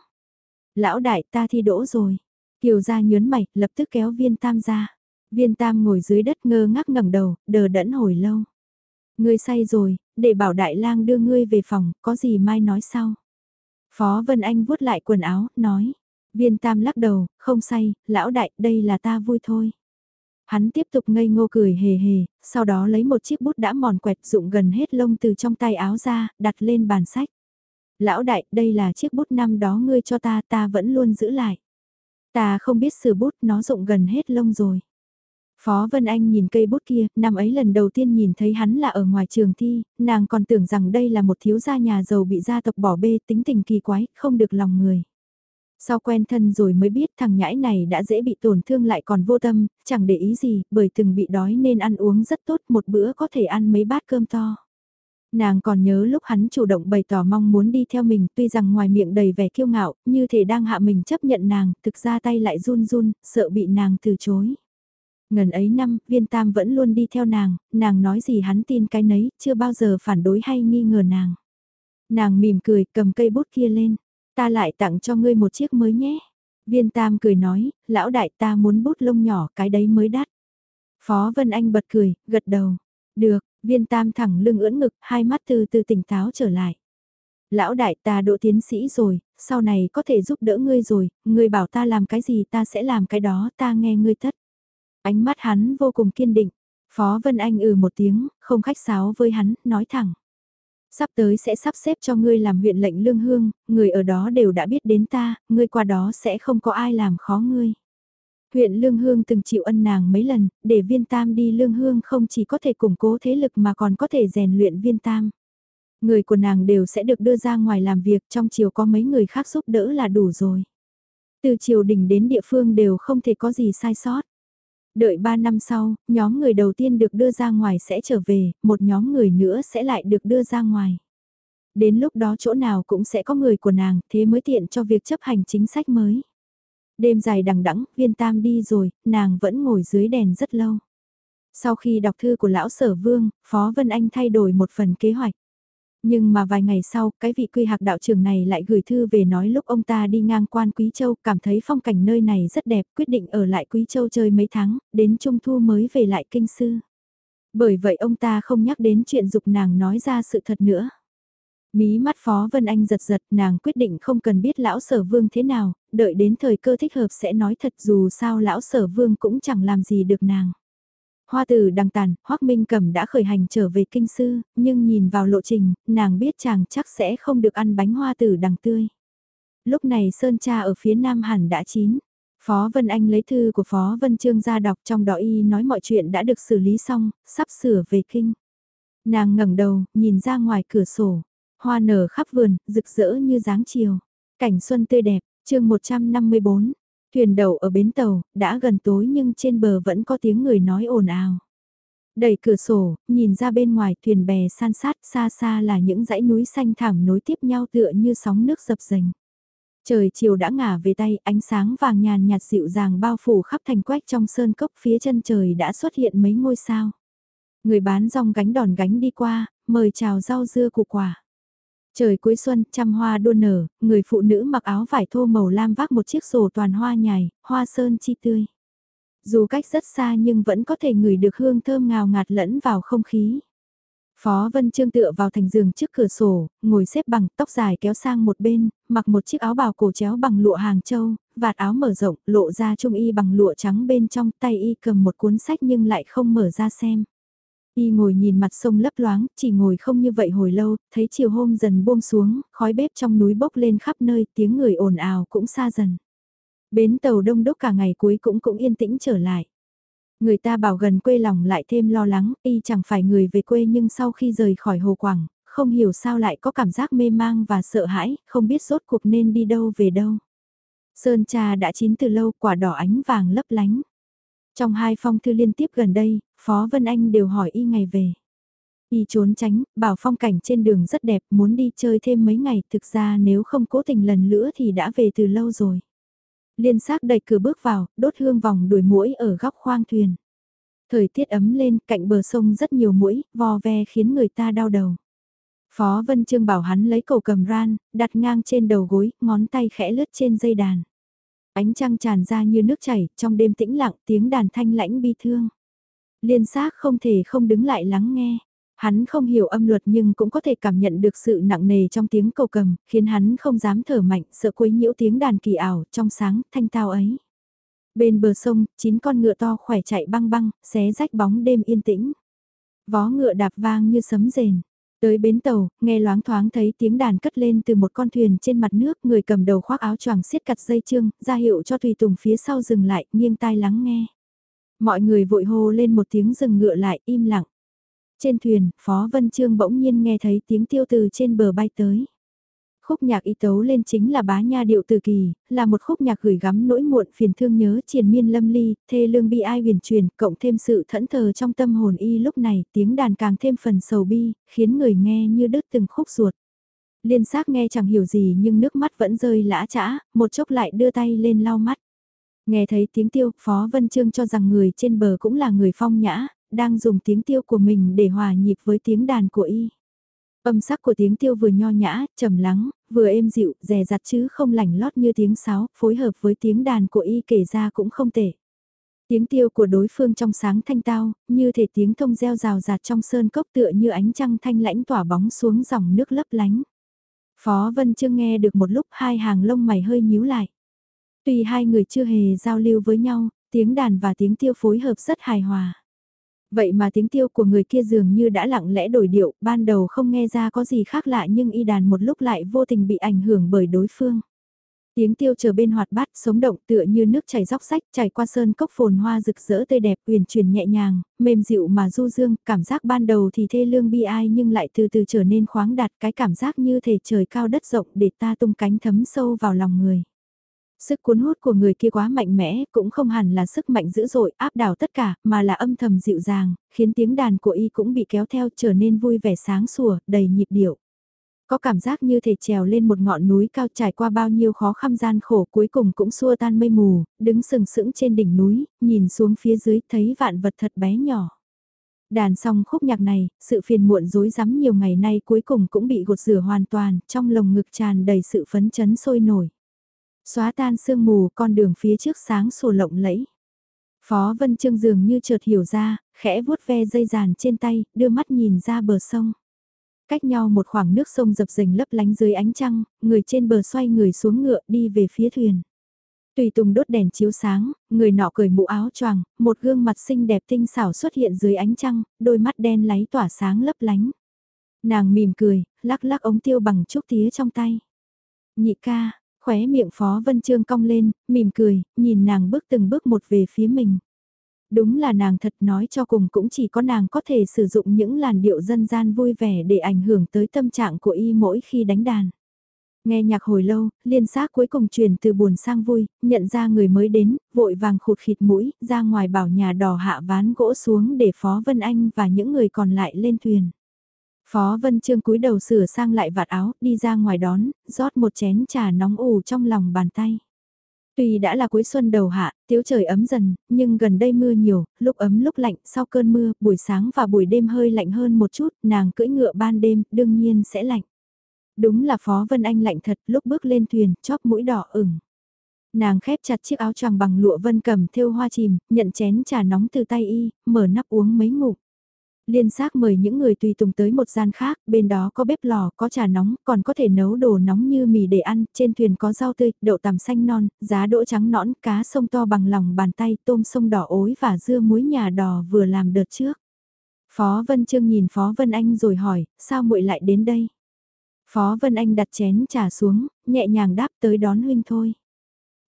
Lão đại ta thi đỗ rồi. Kiều ra nhớn mày, lập tức kéo viên tam ra. Viên tam ngồi dưới đất ngơ ngác ngẩng đầu, đờ đẫn hồi lâu. Ngươi say rồi, để bảo đại lang đưa ngươi về phòng, có gì mai nói sau. Phó Vân Anh vuốt lại quần áo, nói. Viên tam lắc đầu, không say, lão đại, đây là ta vui thôi. Hắn tiếp tục ngây ngô cười hề hề, sau đó lấy một chiếc bút đã mòn quẹt dụng gần hết lông từ trong tay áo ra, đặt lên bàn sách. Lão đại, đây là chiếc bút năm đó ngươi cho ta, ta vẫn luôn giữ lại. Ta không biết sửa bút, nó dụng gần hết lông rồi. Phó Vân Anh nhìn cây bút kia, năm ấy lần đầu tiên nhìn thấy hắn là ở ngoài trường thi, nàng còn tưởng rằng đây là một thiếu gia nhà giàu bị gia tộc bỏ bê tính tình kỳ quái, không được lòng người. Sau quen thân rồi mới biết thằng nhãi này đã dễ bị tổn thương lại còn vô tâm, chẳng để ý gì, bởi từng bị đói nên ăn uống rất tốt, một bữa có thể ăn mấy bát cơm to. Nàng còn nhớ lúc hắn chủ động bày tỏ mong muốn đi theo mình, tuy rằng ngoài miệng đầy vẻ kiêu ngạo, như thể đang hạ mình chấp nhận nàng, thực ra tay lại run run, sợ bị nàng từ chối. Ngần ấy năm, viên tam vẫn luôn đi theo nàng, nàng nói gì hắn tin cái nấy, chưa bao giờ phản đối hay nghi ngờ nàng. Nàng mỉm cười, cầm cây bút kia lên, ta lại tặng cho ngươi một chiếc mới nhé. Viên tam cười nói, lão đại ta muốn bút lông nhỏ, cái đấy mới đắt. Phó Vân Anh bật cười, gật đầu. Được, viên tam thẳng lưng ưỡn ngực, hai mắt từ từ tỉnh táo trở lại. Lão đại ta độ tiến sĩ rồi, sau này có thể giúp đỡ ngươi rồi, ngươi bảo ta làm cái gì ta sẽ làm cái đó, ta nghe ngươi tất. Ánh mắt hắn vô cùng kiên định. Phó Vân Anh ừ một tiếng, không khách sáo với hắn, nói thẳng. Sắp tới sẽ sắp xếp cho ngươi làm huyện lệnh lương hương, người ở đó đều đã biết đến ta, ngươi qua đó sẽ không có ai làm khó ngươi. Huyện Lương Hương từng chịu ân nàng mấy lần, để viên tam đi Lương Hương không chỉ có thể củng cố thế lực mà còn có thể rèn luyện viên tam. Người của nàng đều sẽ được đưa ra ngoài làm việc trong chiều có mấy người khác giúp đỡ là đủ rồi. Từ triều đình đến địa phương đều không thể có gì sai sót. Đợi 3 năm sau, nhóm người đầu tiên được đưa ra ngoài sẽ trở về, một nhóm người nữa sẽ lại được đưa ra ngoài. Đến lúc đó chỗ nào cũng sẽ có người của nàng, thế mới tiện cho việc chấp hành chính sách mới. Đêm dài đằng đẵng, viên tam đi rồi, nàng vẫn ngồi dưới đèn rất lâu. Sau khi đọc thư của lão sở vương, Phó Vân Anh thay đổi một phần kế hoạch. Nhưng mà vài ngày sau, cái vị quy hạc đạo trưởng này lại gửi thư về nói lúc ông ta đi ngang quan Quý Châu cảm thấy phong cảnh nơi này rất đẹp, quyết định ở lại Quý Châu chơi mấy tháng, đến Trung Thu mới về lại kinh sư. Bởi vậy ông ta không nhắc đến chuyện dục nàng nói ra sự thật nữa. Mí mắt Phó Vân Anh giật giật, nàng quyết định không cần biết lão sở vương thế nào, đợi đến thời cơ thích hợp sẽ nói thật dù sao lão sở vương cũng chẳng làm gì được nàng. Hoa tử đằng tàn, Hoác Minh Cẩm đã khởi hành trở về kinh sư, nhưng nhìn vào lộ trình, nàng biết chàng chắc sẽ không được ăn bánh hoa tử đằng tươi. Lúc này Sơn Cha ở phía nam hẳn đã chín. Phó Vân Anh lấy thư của Phó Vân Trương ra đọc trong đó y nói mọi chuyện đã được xử lý xong, sắp sửa về kinh. Nàng ngẩng đầu, nhìn ra ngoài cửa sổ. Hoa nở khắp vườn, rực rỡ như dáng chiều. Cảnh xuân tươi đẹp, chương 154, Thuyền đậu ở bến tàu, đã gần tối nhưng trên bờ vẫn có tiếng người nói ồn ào. Đẩy cửa sổ, nhìn ra bên ngoài thuyền bè san sát xa xa là những dãy núi xanh thảm nối tiếp nhau tựa như sóng nước dập dềnh. Trời chiều đã ngả về tay, ánh sáng vàng nhàn nhạt dịu dàng bao phủ khắp thành quách trong sơn cốc phía chân trời đã xuất hiện mấy ngôi sao. Người bán rong gánh đòn gánh đi qua, mời chào rau dưa củ quả. Trời cuối xuân, trăm hoa đua nở, người phụ nữ mặc áo vải thô màu lam vác một chiếc rổ toàn hoa nhài, hoa sơn chi tươi. Dù cách rất xa nhưng vẫn có thể ngửi được hương thơm ngào ngạt lẫn vào không khí. Phó Vân Trương tựa vào thành giường trước cửa sổ, ngồi xếp bằng tóc dài kéo sang một bên, mặc một chiếc áo bào cổ chéo bằng lụa hàng châu, vạt áo mở rộng, lộ ra trung y bằng lụa trắng bên trong tay y cầm một cuốn sách nhưng lại không mở ra xem. Y ngồi nhìn mặt sông lấp loáng, chỉ ngồi không như vậy hồi lâu, thấy chiều hôm dần buông xuống, khói bếp trong núi bốc lên khắp nơi, tiếng người ồn ào cũng xa dần. Bến tàu đông đúc cả ngày cuối cũng cũng yên tĩnh trở lại. Người ta bảo gần quê lòng lại thêm lo lắng, y chẳng phải người về quê nhưng sau khi rời khỏi Hồ Quảng, không hiểu sao lại có cảm giác mê mang và sợ hãi, không biết rốt cuộc nên đi đâu về đâu. Sơn trà đã chín từ lâu, quả đỏ ánh vàng lấp lánh. Trong hai phong thư liên tiếp gần đây, Phó Vân Anh đều hỏi y ngày về. Y trốn tránh, bảo phong cảnh trên đường rất đẹp, muốn đi chơi thêm mấy ngày, thực ra nếu không cố tình lần nữa thì đã về từ lâu rồi. Liên xác đẩy cửa bước vào, đốt hương vòng đuổi mũi ở góc khoang thuyền. Thời tiết ấm lên, cạnh bờ sông rất nhiều mũi, vò ve khiến người ta đau đầu. Phó Vân Trương bảo hắn lấy cầu cầm ran, đặt ngang trên đầu gối, ngón tay khẽ lướt trên dây đàn. Ánh trăng tràn ra như nước chảy, trong đêm tĩnh lặng tiếng đàn thanh lãnh bi thương. Liên xác không thể không đứng lại lắng nghe. Hắn không hiểu âm luật nhưng cũng có thể cảm nhận được sự nặng nề trong tiếng cầu cầm, khiến hắn không dám thở mạnh, sợ quấy nhiễu tiếng đàn kỳ ảo, trong sáng, thanh tao ấy. Bên bờ sông, chín con ngựa to khỏe chạy băng băng, xé rách bóng đêm yên tĩnh. Vó ngựa đạp vang như sấm rền. Tới bến tàu, nghe loáng thoáng thấy tiếng đàn cất lên từ một con thuyền trên mặt nước, người cầm đầu khoác áo choàng siết cặt dây chương, ra hiệu cho tùy tùng phía sau dừng lại, nghiêng tai lắng nghe. Mọi người vội hô lên một tiếng dừng ngựa lại, im lặng. Trên thuyền, Phó Vân Trương bỗng nhiên nghe thấy tiếng tiêu từ trên bờ bay tới. Khúc nhạc y tấu lên chính là bá nha điệu từ kỳ, là một khúc nhạc gửi gắm nỗi muộn phiền thương nhớ triền miên lâm ly, thê lương bi ai huyền truyền, cộng thêm sự thẫn thờ trong tâm hồn y lúc này, tiếng đàn càng thêm phần sầu bi, khiến người nghe như đứt từng khúc ruột. Liên xác nghe chẳng hiểu gì nhưng nước mắt vẫn rơi lã chã, một chốc lại đưa tay lên lau mắt. Nghe thấy tiếng tiêu, Phó Vân Trương cho rằng người trên bờ cũng là người phong nhã, đang dùng tiếng tiêu của mình để hòa nhịp với tiếng đàn của y. Âm sắc của tiếng tiêu vừa nho nhã, trầm lắng, vừa êm dịu, rè rặt chứ không lảnh lót như tiếng sáo, phối hợp với tiếng đàn của y kể ra cũng không tệ. Tiếng tiêu của đối phương trong sáng thanh tao, như thể tiếng thông reo rào rạt trong sơn cốc tựa như ánh trăng thanh lãnh tỏa bóng xuống dòng nước lấp lánh. Phó Vân trương nghe được một lúc hai hàng lông mày hơi nhíu lại. Tuy hai người chưa hề giao lưu với nhau, tiếng đàn và tiếng tiêu phối hợp rất hài hòa. Vậy mà tiếng tiêu của người kia dường như đã lặng lẽ đổi điệu, ban đầu không nghe ra có gì khác lạ nhưng y đàn một lúc lại vô tình bị ảnh hưởng bởi đối phương. Tiếng tiêu chờ bên hoạt bát, sống động tựa như nước chảy róc rách, chảy qua sơn cốc phồn hoa rực rỡ tươi đẹp, uyển chuyển nhẹ nhàng, mềm dịu mà du dương, cảm giác ban đầu thì thê lương bi ai nhưng lại từ từ trở nên khoáng đạt cái cảm giác như thể trời cao đất rộng để ta tung cánh thấm sâu vào lòng người. Sức cuốn hút của người kia quá mạnh mẽ, cũng không hẳn là sức mạnh dữ dội áp đảo tất cả, mà là âm thầm dịu dàng, khiến tiếng đàn của y cũng bị kéo theo trở nên vui vẻ sáng sủa, đầy nhịp điệu. Có cảm giác như thể trèo lên một ngọn núi cao trải qua bao nhiêu khó khăn gian khổ cuối cùng cũng xua tan mây mù, đứng sừng sững trên đỉnh núi, nhìn xuống phía dưới thấy vạn vật thật bé nhỏ. Đàn xong khúc nhạc này, sự phiền muộn rối rắm nhiều ngày nay cuối cùng cũng bị gột rửa hoàn toàn, trong lồng ngực tràn đầy sự phấn chấn sôi nổi. Xóa tan sương mù con đường phía trước sáng sủa lộng lẫy. Phó Vân Trương dường như chợt hiểu ra, khẽ vuốt ve dây dàn trên tay, đưa mắt nhìn ra bờ sông. Cách nhau một khoảng nước sông dập dềnh lấp lánh dưới ánh trăng, người trên bờ xoay người xuống ngựa đi về phía thuyền. Tùy Tùng đốt đèn chiếu sáng, người nọ cởi mũ áo choàng, một gương mặt xinh đẹp tinh xảo xuất hiện dưới ánh trăng, đôi mắt đen láy tỏa sáng lấp lánh. Nàng mỉm cười, lắc lắc ống tiêu bằng trúc tía trong tay. Nhị ca, Khóe miệng Phó Vân Trương cong lên, mỉm cười, nhìn nàng bước từng bước một về phía mình. Đúng là nàng thật nói cho cùng cũng chỉ có nàng có thể sử dụng những làn điệu dân gian vui vẻ để ảnh hưởng tới tâm trạng của y mỗi khi đánh đàn. Nghe nhạc hồi lâu, liên xác cuối cùng chuyển từ buồn sang vui, nhận ra người mới đến, vội vàng khụt khịt mũi, ra ngoài bảo nhà đỏ hạ ván gỗ xuống để Phó Vân Anh và những người còn lại lên thuyền. Phó Vân Trương cúi đầu sửa sang lại vạt áo, đi ra ngoài đón, rót một chén trà nóng ủ trong lòng bàn tay. Tuy đã là cuối xuân đầu hạ, tiếu trời ấm dần, nhưng gần đây mưa nhiều, lúc ấm lúc lạnh, sau cơn mưa, buổi sáng và buổi đêm hơi lạnh hơn một chút, nàng cưỡi ngựa ban đêm, đương nhiên sẽ lạnh. Đúng là Phó Vân Anh lạnh thật lúc bước lên thuyền, chóp mũi đỏ ửng. Nàng khép chặt chiếc áo choàng bằng lụa vân cầm thêu hoa chìm, nhận chén trà nóng từ tay y, mở nắp uống mấy ngụm. Liên xác mời những người tùy tùng tới một gian khác, bên đó có bếp lò, có trà nóng, còn có thể nấu đồ nóng như mì để ăn, trên thuyền có rau tươi, đậu tằm xanh non, giá đỗ trắng nõn, cá sông to bằng lòng bàn tay, tôm sông đỏ ối và dưa muối nhà đò vừa làm đợt trước. Phó Vân Trương nhìn Phó Vân Anh rồi hỏi, sao muội lại đến đây? Phó Vân Anh đặt chén trà xuống, nhẹ nhàng đáp tới đón huynh thôi.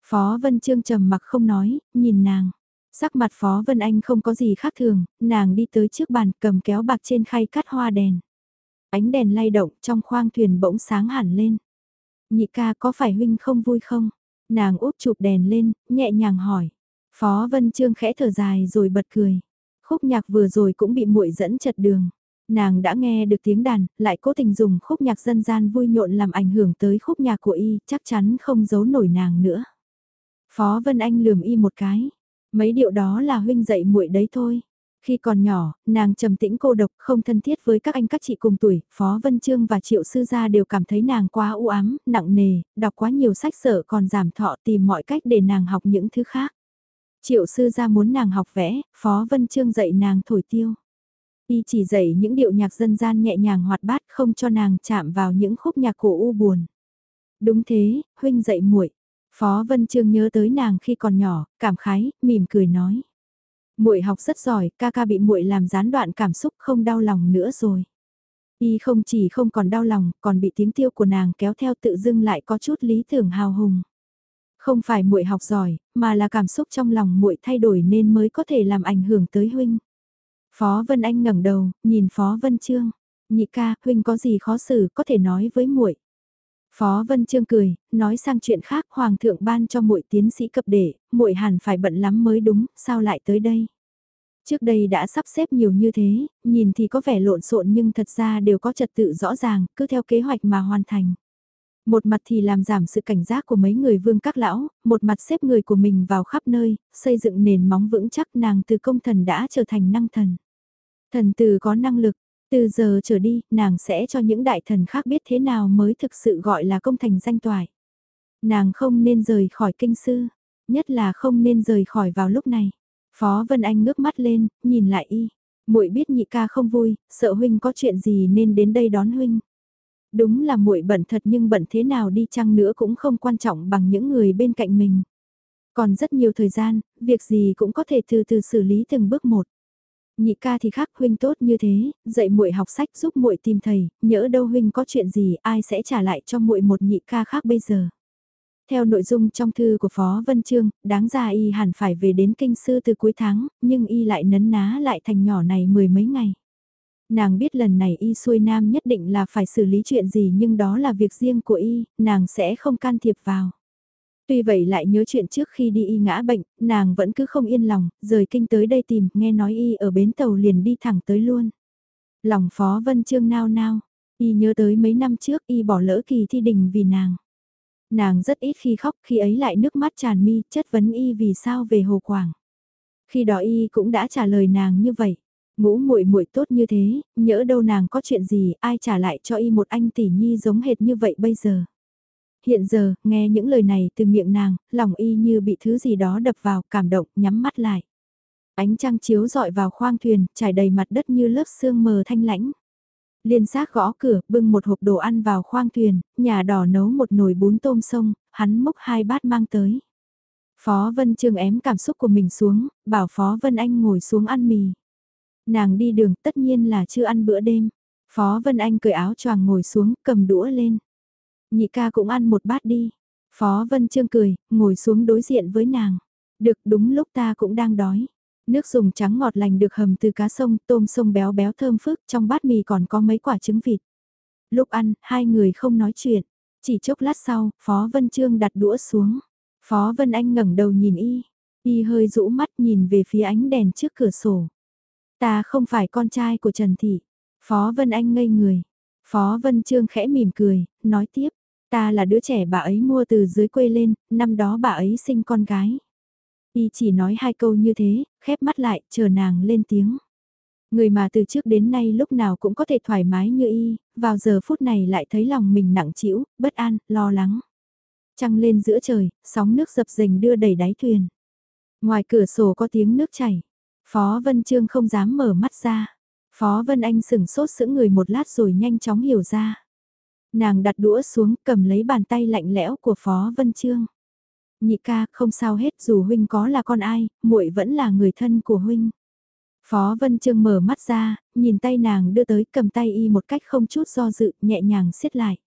Phó Vân Trương trầm mặc không nói, nhìn nàng. Sắc mặt Phó Vân Anh không có gì khác thường, nàng đi tới trước bàn cầm kéo bạc trên khay cắt hoa đèn. Ánh đèn lay động trong khoang thuyền bỗng sáng hẳn lên. Nhị ca có phải huynh không vui không? Nàng úp chụp đèn lên, nhẹ nhàng hỏi. Phó Vân Trương khẽ thở dài rồi bật cười. Khúc nhạc vừa rồi cũng bị muội dẫn chật đường. Nàng đã nghe được tiếng đàn, lại cố tình dùng khúc nhạc dân gian vui nhộn làm ảnh hưởng tới khúc nhạc của y, chắc chắn không giấu nổi nàng nữa. Phó Vân Anh lườm y một cái. Mấy điệu đó là huynh dạy muội đấy thôi. Khi còn nhỏ, nàng trầm tĩnh cô độc, không thân thiết với các anh các chị cùng tuổi, Phó Vân Trương và Triệu Sư Gia đều cảm thấy nàng quá u ám, nặng nề, đọc quá nhiều sách sở còn giảm thọ tìm mọi cách để nàng học những thứ khác. Triệu Sư Gia muốn nàng học vẽ, Phó Vân Trương dạy nàng thổi tiêu. Y chỉ dạy những điệu nhạc dân gian nhẹ nhàng hoạt bát không cho nàng chạm vào những khúc nhạc cổ u buồn. Đúng thế, huynh dạy muội Phó Vân Trương nhớ tới nàng khi còn nhỏ, cảm khái, mỉm cười nói. Muội học rất giỏi, ca ca bị muội làm gián đoạn cảm xúc không đau lòng nữa rồi. Y không chỉ không còn đau lòng, còn bị tiếng tiêu của nàng kéo theo tự dưng lại có chút lý tưởng hào hùng. Không phải muội học giỏi, mà là cảm xúc trong lòng muội thay đổi nên mới có thể làm ảnh hưởng tới huynh. Phó Vân Anh ngẩng đầu, nhìn Phó Vân Trương, "Nhị ca, huynh có gì khó xử có thể nói với muội." Phó Vân Trương cười, nói sang chuyện khác, hoàng thượng ban cho muội tiến sĩ cập đệ, muội hẳn phải bận lắm mới đúng, sao lại tới đây? Trước đây đã sắp xếp nhiều như thế, nhìn thì có vẻ lộn xộn nhưng thật ra đều có trật tự rõ ràng, cứ theo kế hoạch mà hoàn thành. Một mặt thì làm giảm sự cảnh giác của mấy người vương các lão, một mặt xếp người của mình vào khắp nơi, xây dựng nền móng vững chắc nàng từ công thần đã trở thành năng thần. Thần từ có năng lực, từ giờ trở đi, nàng sẽ cho những đại thần khác biết thế nào mới thực sự gọi là công thành danh toại. Nàng không nên rời khỏi kinh sư, nhất là không nên rời khỏi vào lúc này. Phó Vân Anh ngước mắt lên, nhìn lại y. Muội biết nhị ca không vui, sợ huynh có chuyện gì nên đến đây đón huynh. Đúng là muội bận thật nhưng bận thế nào đi chăng nữa cũng không quan trọng bằng những người bên cạnh mình. Còn rất nhiều thời gian, việc gì cũng có thể từ từ xử lý từng bước một. Nhị ca thì khác huynh tốt như thế, dạy muội học sách giúp muội tìm thầy, nhỡ đâu huynh có chuyện gì ai sẽ trả lại cho muội một nhị ca khác bây giờ. Theo nội dung trong thư của Phó Vân Trương, đáng ra y hẳn phải về đến kinh sư từ cuối tháng, nhưng y lại nấn ná lại thành nhỏ này mười mấy ngày. Nàng biết lần này y xuôi nam nhất định là phải xử lý chuyện gì nhưng đó là việc riêng của y, nàng sẽ không can thiệp vào. Tuy vậy lại nhớ chuyện trước khi đi y ngã bệnh, nàng vẫn cứ không yên lòng, rời kinh tới đây tìm, nghe nói y ở bến tàu liền đi thẳng tới luôn. Lòng Phó Vân Trương nao nao, y nhớ tới mấy năm trước y bỏ lỡ kỳ thi đình vì nàng. Nàng rất ít khi khóc, khi ấy lại nước mắt tràn mi, chất vấn y vì sao về Hồ Quảng. Khi đó y cũng đã trả lời nàng như vậy. Ngũ muội muội tốt như thế, nhỡ đâu nàng có chuyện gì, ai trả lại cho y một anh tỷ nhi giống hệt như vậy bây giờ hiện giờ, nghe những lời này từ miệng nàng, lòng y như bị thứ gì đó đập vào, cảm động, nhắm mắt lại. Ánh trăng chiếu dọi vào khoang thuyền, trải đầy mặt đất như lớp sương mờ thanh lãnh. Liên xác gõ cửa, bưng một hộp đồ ăn vào khoang thuyền, nhà đỏ nấu một nồi bún tôm sông, hắn múc hai bát mang tới. Phó Vân Trương ém cảm xúc của mình xuống, bảo Phó Vân Anh ngồi xuống ăn mì. Nàng đi đường tất nhiên là chưa ăn bữa đêm. Phó Vân Anh cởi áo choàng ngồi xuống, cầm đũa lên. Nhị ca cũng ăn một bát đi. Phó Vân Trương cười, ngồi xuống đối diện với nàng. Được đúng lúc ta cũng đang đói. Nước dùng trắng ngọt lành được hầm từ cá sông, tôm sông béo béo thơm phức, trong bát mì còn có mấy quả trứng vịt. Lúc ăn, hai người không nói chuyện. Chỉ chốc lát sau, Phó Vân Trương đặt đũa xuống. Phó Vân Anh ngẩng đầu nhìn y. Y hơi rũ mắt nhìn về phía ánh đèn trước cửa sổ. Ta không phải con trai của Trần Thị. Phó Vân Anh ngây người. Phó Vân Trương khẽ mỉm cười, nói tiếp. Ta là đứa trẻ bà ấy mua từ dưới quê lên, năm đó bà ấy sinh con gái. Y chỉ nói hai câu như thế, khép mắt lại, chờ nàng lên tiếng. Người mà từ trước đến nay lúc nào cũng có thể thoải mái như y, vào giờ phút này lại thấy lòng mình nặng trĩu, bất an, lo lắng. Trăng lên giữa trời, sóng nước dập dềnh đưa đầy đáy thuyền. Ngoài cửa sổ có tiếng nước chảy. Phó Vân Trương không dám mở mắt ra. Phó Vân Anh sửng sốt sững người một lát rồi nhanh chóng hiểu ra. Nàng đặt đũa xuống cầm lấy bàn tay lạnh lẽo của Phó Vân Trương. Nhị ca không sao hết dù huynh có là con ai, muội vẫn là người thân của huynh. Phó Vân Trương mở mắt ra, nhìn tay nàng đưa tới cầm tay y một cách không chút do dự, nhẹ nhàng siết lại.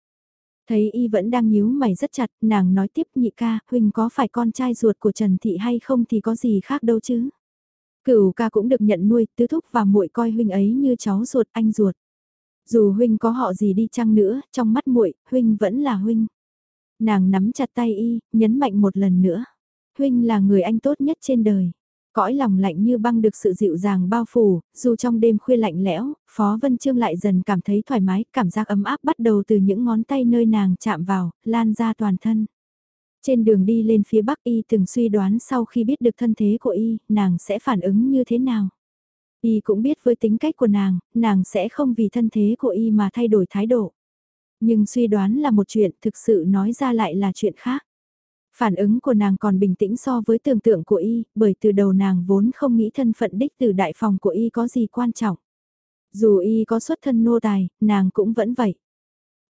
Thấy y vẫn đang nhíu mày rất chặt, nàng nói tiếp nhị ca, huynh có phải con trai ruột của Trần Thị hay không thì có gì khác đâu chứ. Cửu ca cũng được nhận nuôi, tứ thúc và muội coi huynh ấy như cháu ruột, anh ruột. Dù huynh có họ gì đi chăng nữa, trong mắt muội, huynh vẫn là huynh. Nàng nắm chặt tay y, nhấn mạnh một lần nữa. Huynh là người anh tốt nhất trên đời. Cõi lòng lạnh như băng được sự dịu dàng bao phủ, dù trong đêm khuya lạnh lẽo, Phó Vân Trương lại dần cảm thấy thoải mái, cảm giác ấm áp bắt đầu từ những ngón tay nơi nàng chạm vào, lan ra toàn thân. Trên đường đi lên phía Bắc Y từng suy đoán sau khi biết được thân thế của Y, nàng sẽ phản ứng như thế nào. Y cũng biết với tính cách của nàng, nàng sẽ không vì thân thế của Y mà thay đổi thái độ. Nhưng suy đoán là một chuyện, thực sự nói ra lại là chuyện khác. Phản ứng của nàng còn bình tĩnh so với tưởng tượng của y, bởi từ đầu nàng vốn không nghĩ thân phận đích từ đại phòng của y có gì quan trọng. Dù y có xuất thân nô tài, nàng cũng vẫn vậy.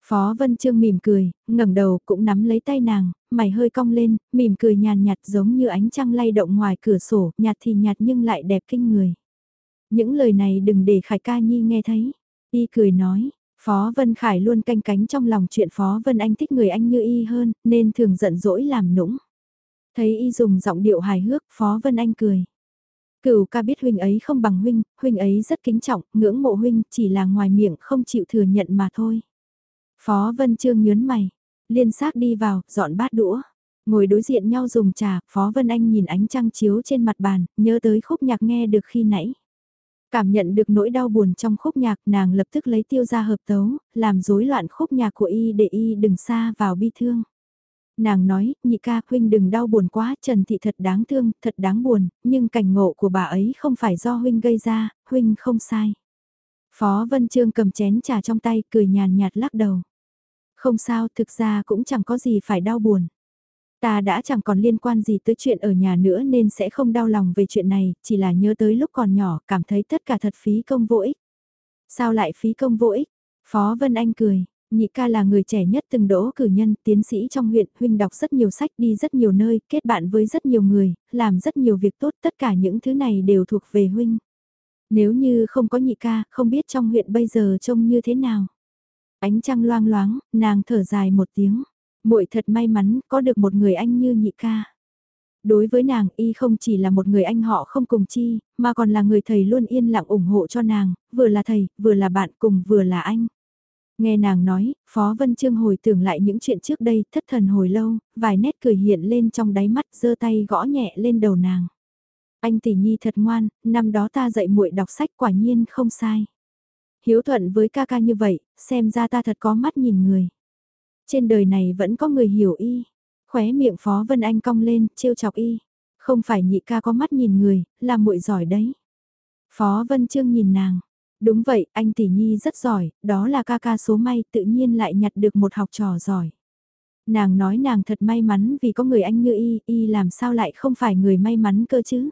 Phó Vân Trương mỉm cười, ngẩng đầu cũng nắm lấy tay nàng, mày hơi cong lên, mỉm cười nhàn nhạt giống như ánh trăng lay động ngoài cửa sổ, nhạt thì nhạt nhưng lại đẹp kinh người. Những lời này đừng để Khải Ca Nhi nghe thấy. Y cười nói, Phó Vân Khải luôn canh cánh trong lòng chuyện Phó Vân Anh thích người anh như y hơn, nên thường giận dỗi làm nũng. Thấy y dùng giọng điệu hài hước, Phó Vân Anh cười. Cửu ca biết huynh ấy không bằng huynh, huynh ấy rất kính trọng, ngưỡng mộ huynh, chỉ là ngoài miệng không chịu thừa nhận mà thôi. Phó Vân Trương nhớn mày, liên xác đi vào, dọn bát đũa. Ngồi đối diện nhau dùng trà, Phó Vân Anh nhìn ánh trăng chiếu trên mặt bàn, nhớ tới khúc nhạc nghe được khi nãy. Cảm nhận được nỗi đau buồn trong khúc nhạc nàng lập tức lấy tiêu ra hợp tấu, làm rối loạn khúc nhạc của y để y đừng xa vào bi thương. Nàng nói, nhị ca huynh đừng đau buồn quá, Trần Thị thật đáng thương, thật đáng buồn, nhưng cảnh ngộ của bà ấy không phải do huynh gây ra, huynh không sai. Phó Vân Trương cầm chén trà trong tay, cười nhàn nhạt lắc đầu. Không sao, thực ra cũng chẳng có gì phải đau buồn. Ta đã chẳng còn liên quan gì tới chuyện ở nhà nữa nên sẽ không đau lòng về chuyện này, chỉ là nhớ tới lúc còn nhỏ, cảm thấy tất cả thật phí công vô ích. Sao lại phí công vô ích? Phó Vân Anh cười, nhị ca là người trẻ nhất từng đỗ cử nhân, tiến sĩ trong huyện, huynh đọc rất nhiều sách đi rất nhiều nơi, kết bạn với rất nhiều người, làm rất nhiều việc tốt, tất cả những thứ này đều thuộc về huynh. Nếu như không có nhị ca, không biết trong huyện bây giờ trông như thế nào. Ánh trăng loang loáng, nàng thở dài một tiếng muội thật may mắn có được một người anh như nhị ca. Đối với nàng y không chỉ là một người anh họ không cùng chi, mà còn là người thầy luôn yên lặng ủng hộ cho nàng, vừa là thầy, vừa là bạn cùng vừa là anh. Nghe nàng nói, Phó Vân Trương hồi tưởng lại những chuyện trước đây, thất thần hồi lâu, vài nét cười hiện lên trong đáy mắt, giơ tay gõ nhẹ lên đầu nàng. Anh tỷ nhi thật ngoan, năm đó ta dạy muội đọc sách quả nhiên không sai. Hiếu thuận với ca ca như vậy, xem ra ta thật có mắt nhìn người. Trên đời này vẫn có người hiểu y. Khóe miệng Phó Vân Anh cong lên, trêu chọc y. Không phải nhị ca có mắt nhìn người, là muội giỏi đấy. Phó Vân Trương nhìn nàng. Đúng vậy, anh tỷ nhi rất giỏi, đó là ca ca số may tự nhiên lại nhặt được một học trò giỏi. Nàng nói nàng thật may mắn vì có người anh như y, y làm sao lại không phải người may mắn cơ chứ.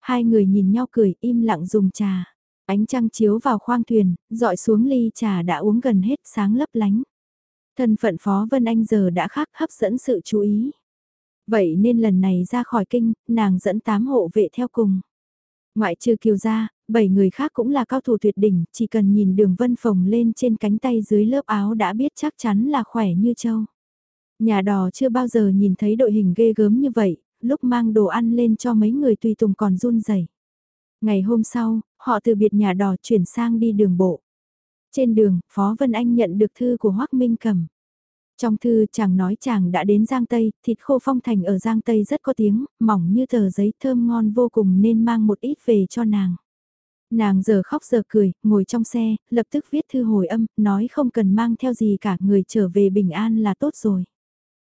Hai người nhìn nhau cười, im lặng dùng trà. Ánh trăng chiếu vào khoang thuyền, dọi xuống ly trà đã uống gần hết sáng lấp lánh. Thân phận Phó Vân Anh giờ đã khác hấp dẫn sự chú ý. Vậy nên lần này ra khỏi kinh, nàng dẫn tám hộ vệ theo cùng. Ngoại trừ kiều gia, bảy người khác cũng là cao thủ tuyệt đỉnh, chỉ cần nhìn đường vân phồng lên trên cánh tay dưới lớp áo đã biết chắc chắn là khỏe như châu. Nhà đò chưa bao giờ nhìn thấy đội hình ghê gớm như vậy, lúc mang đồ ăn lên cho mấy người tùy tùng còn run rẩy. Ngày hôm sau, họ từ biệt nhà đò chuyển sang đi đường bộ. Trên đường, Phó Vân Anh nhận được thư của Hoác Minh Cầm. Trong thư chàng nói chàng đã đến Giang Tây, thịt khô phong thành ở Giang Tây rất có tiếng, mỏng như tờ giấy thơm ngon vô cùng nên mang một ít về cho nàng. Nàng giờ khóc giờ cười, ngồi trong xe, lập tức viết thư hồi âm, nói không cần mang theo gì cả, người trở về bình an là tốt rồi.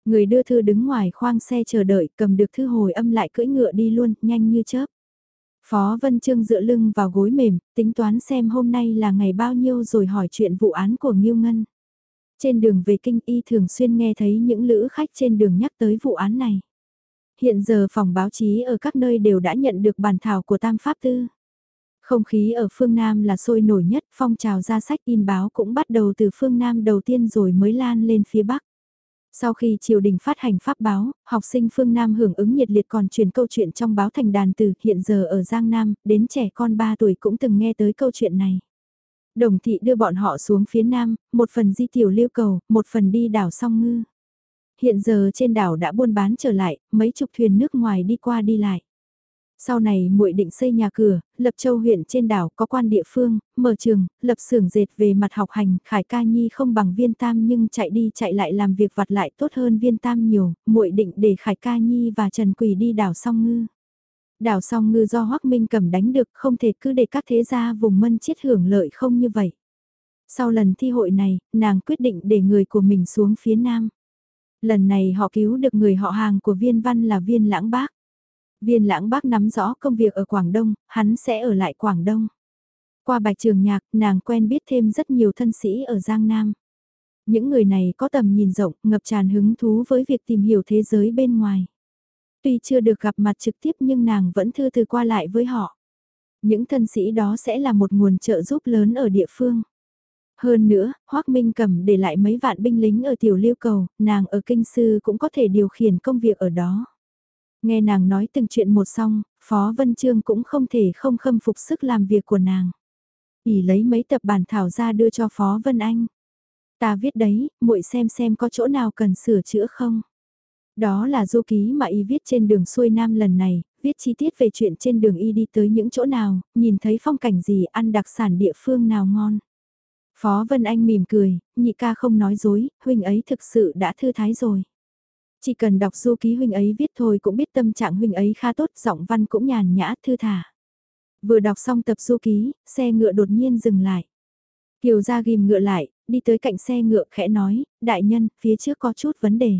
Người đưa thư đứng ngoài khoang xe chờ đợi, cầm được thư hồi âm lại cưỡi ngựa đi luôn, nhanh như chớp. Phó Vân Trương dựa lưng vào gối mềm, tính toán xem hôm nay là ngày bao nhiêu rồi hỏi chuyện vụ án của Ngưu Ngân. Trên đường về kinh y thường xuyên nghe thấy những lữ khách trên đường nhắc tới vụ án này. Hiện giờ phòng báo chí ở các nơi đều đã nhận được bản thảo của Tam Pháp Tư. Không khí ở phương Nam là sôi nổi nhất, phong trào ra sách in báo cũng bắt đầu từ phương Nam đầu tiên rồi mới lan lên phía Bắc. Sau khi triều đình phát hành pháp báo, học sinh phương Nam hưởng ứng nhiệt liệt còn truyền câu chuyện trong báo thành đàn từ hiện giờ ở Giang Nam, đến trẻ con 3 tuổi cũng từng nghe tới câu chuyện này. Đồng thị đưa bọn họ xuống phía Nam, một phần di tiểu lưu cầu, một phần đi đảo song ngư. Hiện giờ trên đảo đã buôn bán trở lại, mấy chục thuyền nước ngoài đi qua đi lại. Sau này muội định xây nhà cửa, lập châu huyện trên đảo có quan địa phương, mở trường, lập xưởng dệt về mặt học hành, Khải Ca Nhi không bằng Viên Tam nhưng chạy đi chạy lại làm việc vặt lại tốt hơn Viên Tam nhiều, muội định để Khải Ca Nhi và Trần Quỳ đi đảo Song Ngư. Đảo Song Ngư do Hoắc Minh cầm đánh được, không thể cứ để các thế gia vùng mân chiết hưởng lợi không như vậy. Sau lần thi hội này, nàng quyết định để người của mình xuống phía nam. Lần này họ cứu được người họ hàng của viên văn là viên lãng bác. Viên lãng bác nắm rõ công việc ở Quảng Đông, hắn sẽ ở lại Quảng Đông. Qua bạch trường nhạc, nàng quen biết thêm rất nhiều thân sĩ ở Giang Nam. Những người này có tầm nhìn rộng, ngập tràn hứng thú với việc tìm hiểu thế giới bên ngoài. Tuy chưa được gặp mặt trực tiếp nhưng nàng vẫn thư từ qua lại với họ. Những thân sĩ đó sẽ là một nguồn trợ giúp lớn ở địa phương. Hơn nữa, Hoác Minh cầm để lại mấy vạn binh lính ở tiểu lưu cầu, nàng ở kinh sư cũng có thể điều khiển công việc ở đó. Nghe nàng nói từng chuyện một xong, Phó Vân Trương cũng không thể không khâm phục sức làm việc của nàng. ỉ lấy mấy tập bản thảo ra đưa cho Phó Vân Anh. Ta viết đấy, muội xem xem có chỗ nào cần sửa chữa không. Đó là du ký mà y viết trên đường xuôi nam lần này, viết chi tiết về chuyện trên đường y đi tới những chỗ nào, nhìn thấy phong cảnh gì, ăn đặc sản địa phương nào ngon. Phó Vân Anh mỉm cười, nhị ca không nói dối, huynh ấy thực sự đã thư thái rồi. Chỉ cần đọc du ký huynh ấy viết thôi cũng biết tâm trạng huynh ấy khá tốt, giọng văn cũng nhàn nhã thư thả. Vừa đọc xong tập du ký, xe ngựa đột nhiên dừng lại. Kiều ra ghim ngựa lại, đi tới cạnh xe ngựa khẽ nói, đại nhân, phía trước có chút vấn đề.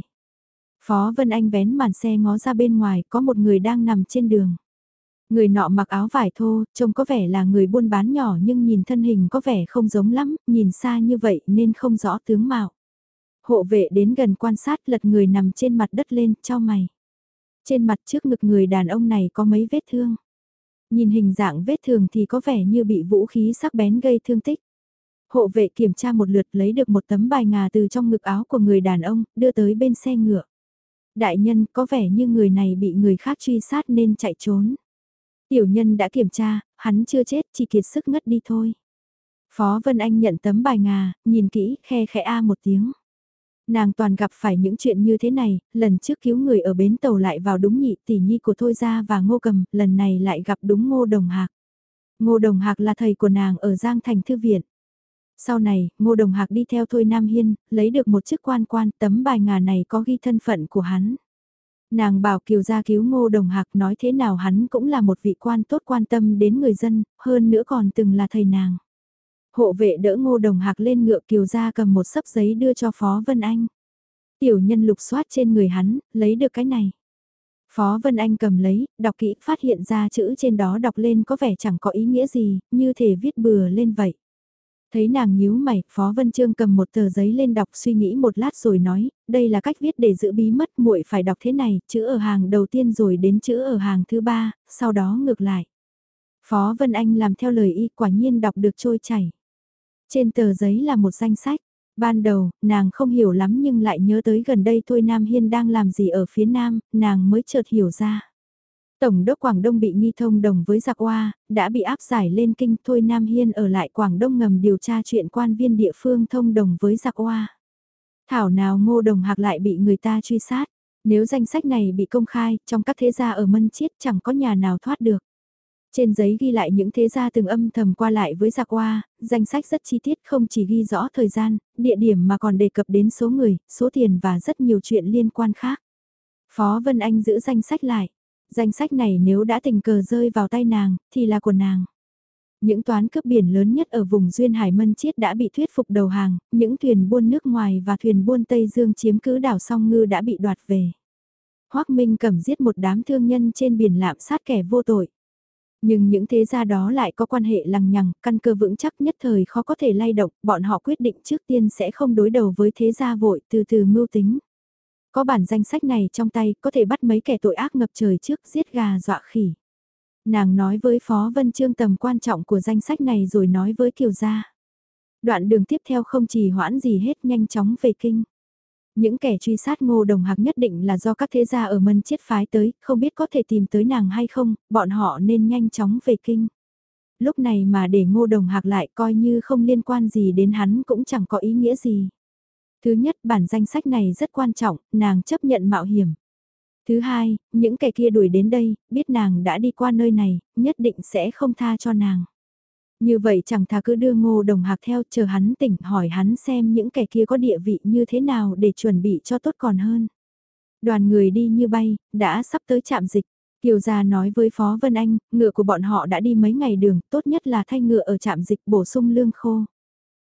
Phó Vân Anh vén màn xe ngó ra bên ngoài, có một người đang nằm trên đường. Người nọ mặc áo vải thô, trông có vẻ là người buôn bán nhỏ nhưng nhìn thân hình có vẻ không giống lắm, nhìn xa như vậy nên không rõ tướng mạo. Hộ vệ đến gần quan sát lật người nằm trên mặt đất lên, cho mày. Trên mặt trước ngực người đàn ông này có mấy vết thương. Nhìn hình dạng vết thương thì có vẻ như bị vũ khí sắc bén gây thương tích. Hộ vệ kiểm tra một lượt lấy được một tấm bài ngà từ trong ngực áo của người đàn ông, đưa tới bên xe ngựa. Đại nhân có vẻ như người này bị người khác truy sát nên chạy trốn. Tiểu nhân đã kiểm tra, hắn chưa chết chỉ kiệt sức ngất đi thôi. Phó Vân Anh nhận tấm bài ngà, nhìn kỹ, khe khẽ a một tiếng. Nàng toàn gặp phải những chuyện như thế này, lần trước cứu người ở bến tàu lại vào đúng nhị tỷ nhi của Thôi Gia và Ngô Cầm, lần này lại gặp đúng Ngô Đồng Hạc. Ngô Đồng Hạc là thầy của nàng ở Giang Thành Thư Viện. Sau này, Ngô Đồng Hạc đi theo Thôi Nam Hiên, lấy được một chức quan quan, tấm bài ngà này có ghi thân phận của hắn. Nàng bảo Kiều gia cứu Ngô Đồng Hạc nói thế nào hắn cũng là một vị quan tốt quan tâm đến người dân, hơn nữa còn từng là thầy nàng. Hộ vệ đỡ Ngô Đồng Hạc lên ngựa Kiều ra cầm một sấp giấy đưa cho Phó Vân Anh. Tiểu nhân lục soát trên người hắn, lấy được cái này. Phó Vân Anh cầm lấy, đọc kỹ, phát hiện ra chữ trên đó đọc lên có vẻ chẳng có ý nghĩa gì, như thể viết bừa lên vậy. Thấy nàng nhíu mày, Phó Vân Trương cầm một tờ giấy lên đọc suy nghĩ một lát rồi nói, đây là cách viết để giữ bí mật muội phải đọc thế này, chữ ở hàng đầu tiên rồi đến chữ ở hàng thứ ba, sau đó ngược lại. Phó Vân Anh làm theo lời y quả nhiên đọc được trôi chảy. Trên tờ giấy là một danh sách. Ban đầu, nàng không hiểu lắm nhưng lại nhớ tới gần đây thôi Nam Hiên đang làm gì ở phía Nam, nàng mới chợt hiểu ra. Tổng đốc Quảng Đông bị nghi thông đồng với giặc Hoa, đã bị áp giải lên kinh thôi Nam Hiên ở lại Quảng Đông ngầm điều tra chuyện quan viên địa phương thông đồng với giặc Hoa. Thảo nào ngô đồng hạc lại bị người ta truy sát, nếu danh sách này bị công khai, trong các thế gia ở Mân Chiết chẳng có nhà nào thoát được. Trên giấy ghi lại những thế gia từng âm thầm qua lại với giặc hoa, danh sách rất chi tiết không chỉ ghi rõ thời gian, địa điểm mà còn đề cập đến số người, số tiền và rất nhiều chuyện liên quan khác. Phó Vân Anh giữ danh sách lại. Danh sách này nếu đã tình cờ rơi vào tay nàng, thì là của nàng. Những toán cướp biển lớn nhất ở vùng Duyên Hải Mân Chiết đã bị thuyết phục đầu hàng, những thuyền buôn nước ngoài và thuyền buôn Tây Dương chiếm cứ đảo song ngư đã bị đoạt về. Hoác Minh cầm giết một đám thương nhân trên biển lạm sát kẻ vô tội. Nhưng những thế gia đó lại có quan hệ lằng nhằng, căn cơ vững chắc nhất thời khó có thể lay động, bọn họ quyết định trước tiên sẽ không đối đầu với thế gia vội từ từ mưu tính. Có bản danh sách này trong tay có thể bắt mấy kẻ tội ác ngập trời trước giết gà dọa khỉ. Nàng nói với Phó Vân Trương tầm quan trọng của danh sách này rồi nói với Kiều Gia. Đoạn đường tiếp theo không trì hoãn gì hết nhanh chóng về kinh. Những kẻ truy sát ngô đồng hạc nhất định là do các thế gia ở mân chiết phái tới, không biết có thể tìm tới nàng hay không, bọn họ nên nhanh chóng về kinh. Lúc này mà để ngô đồng hạc lại coi như không liên quan gì đến hắn cũng chẳng có ý nghĩa gì. Thứ nhất bản danh sách này rất quan trọng, nàng chấp nhận mạo hiểm. Thứ hai, những kẻ kia đuổi đến đây, biết nàng đã đi qua nơi này, nhất định sẽ không tha cho nàng. Như vậy chẳng thà cứ đưa ngô đồng hạc theo chờ hắn tỉnh hỏi hắn xem những kẻ kia có địa vị như thế nào để chuẩn bị cho tốt còn hơn. Đoàn người đi như bay, đã sắp tới trạm dịch. Kiều Gia nói với Phó Vân Anh, ngựa của bọn họ đã đi mấy ngày đường, tốt nhất là thay ngựa ở trạm dịch bổ sung lương khô.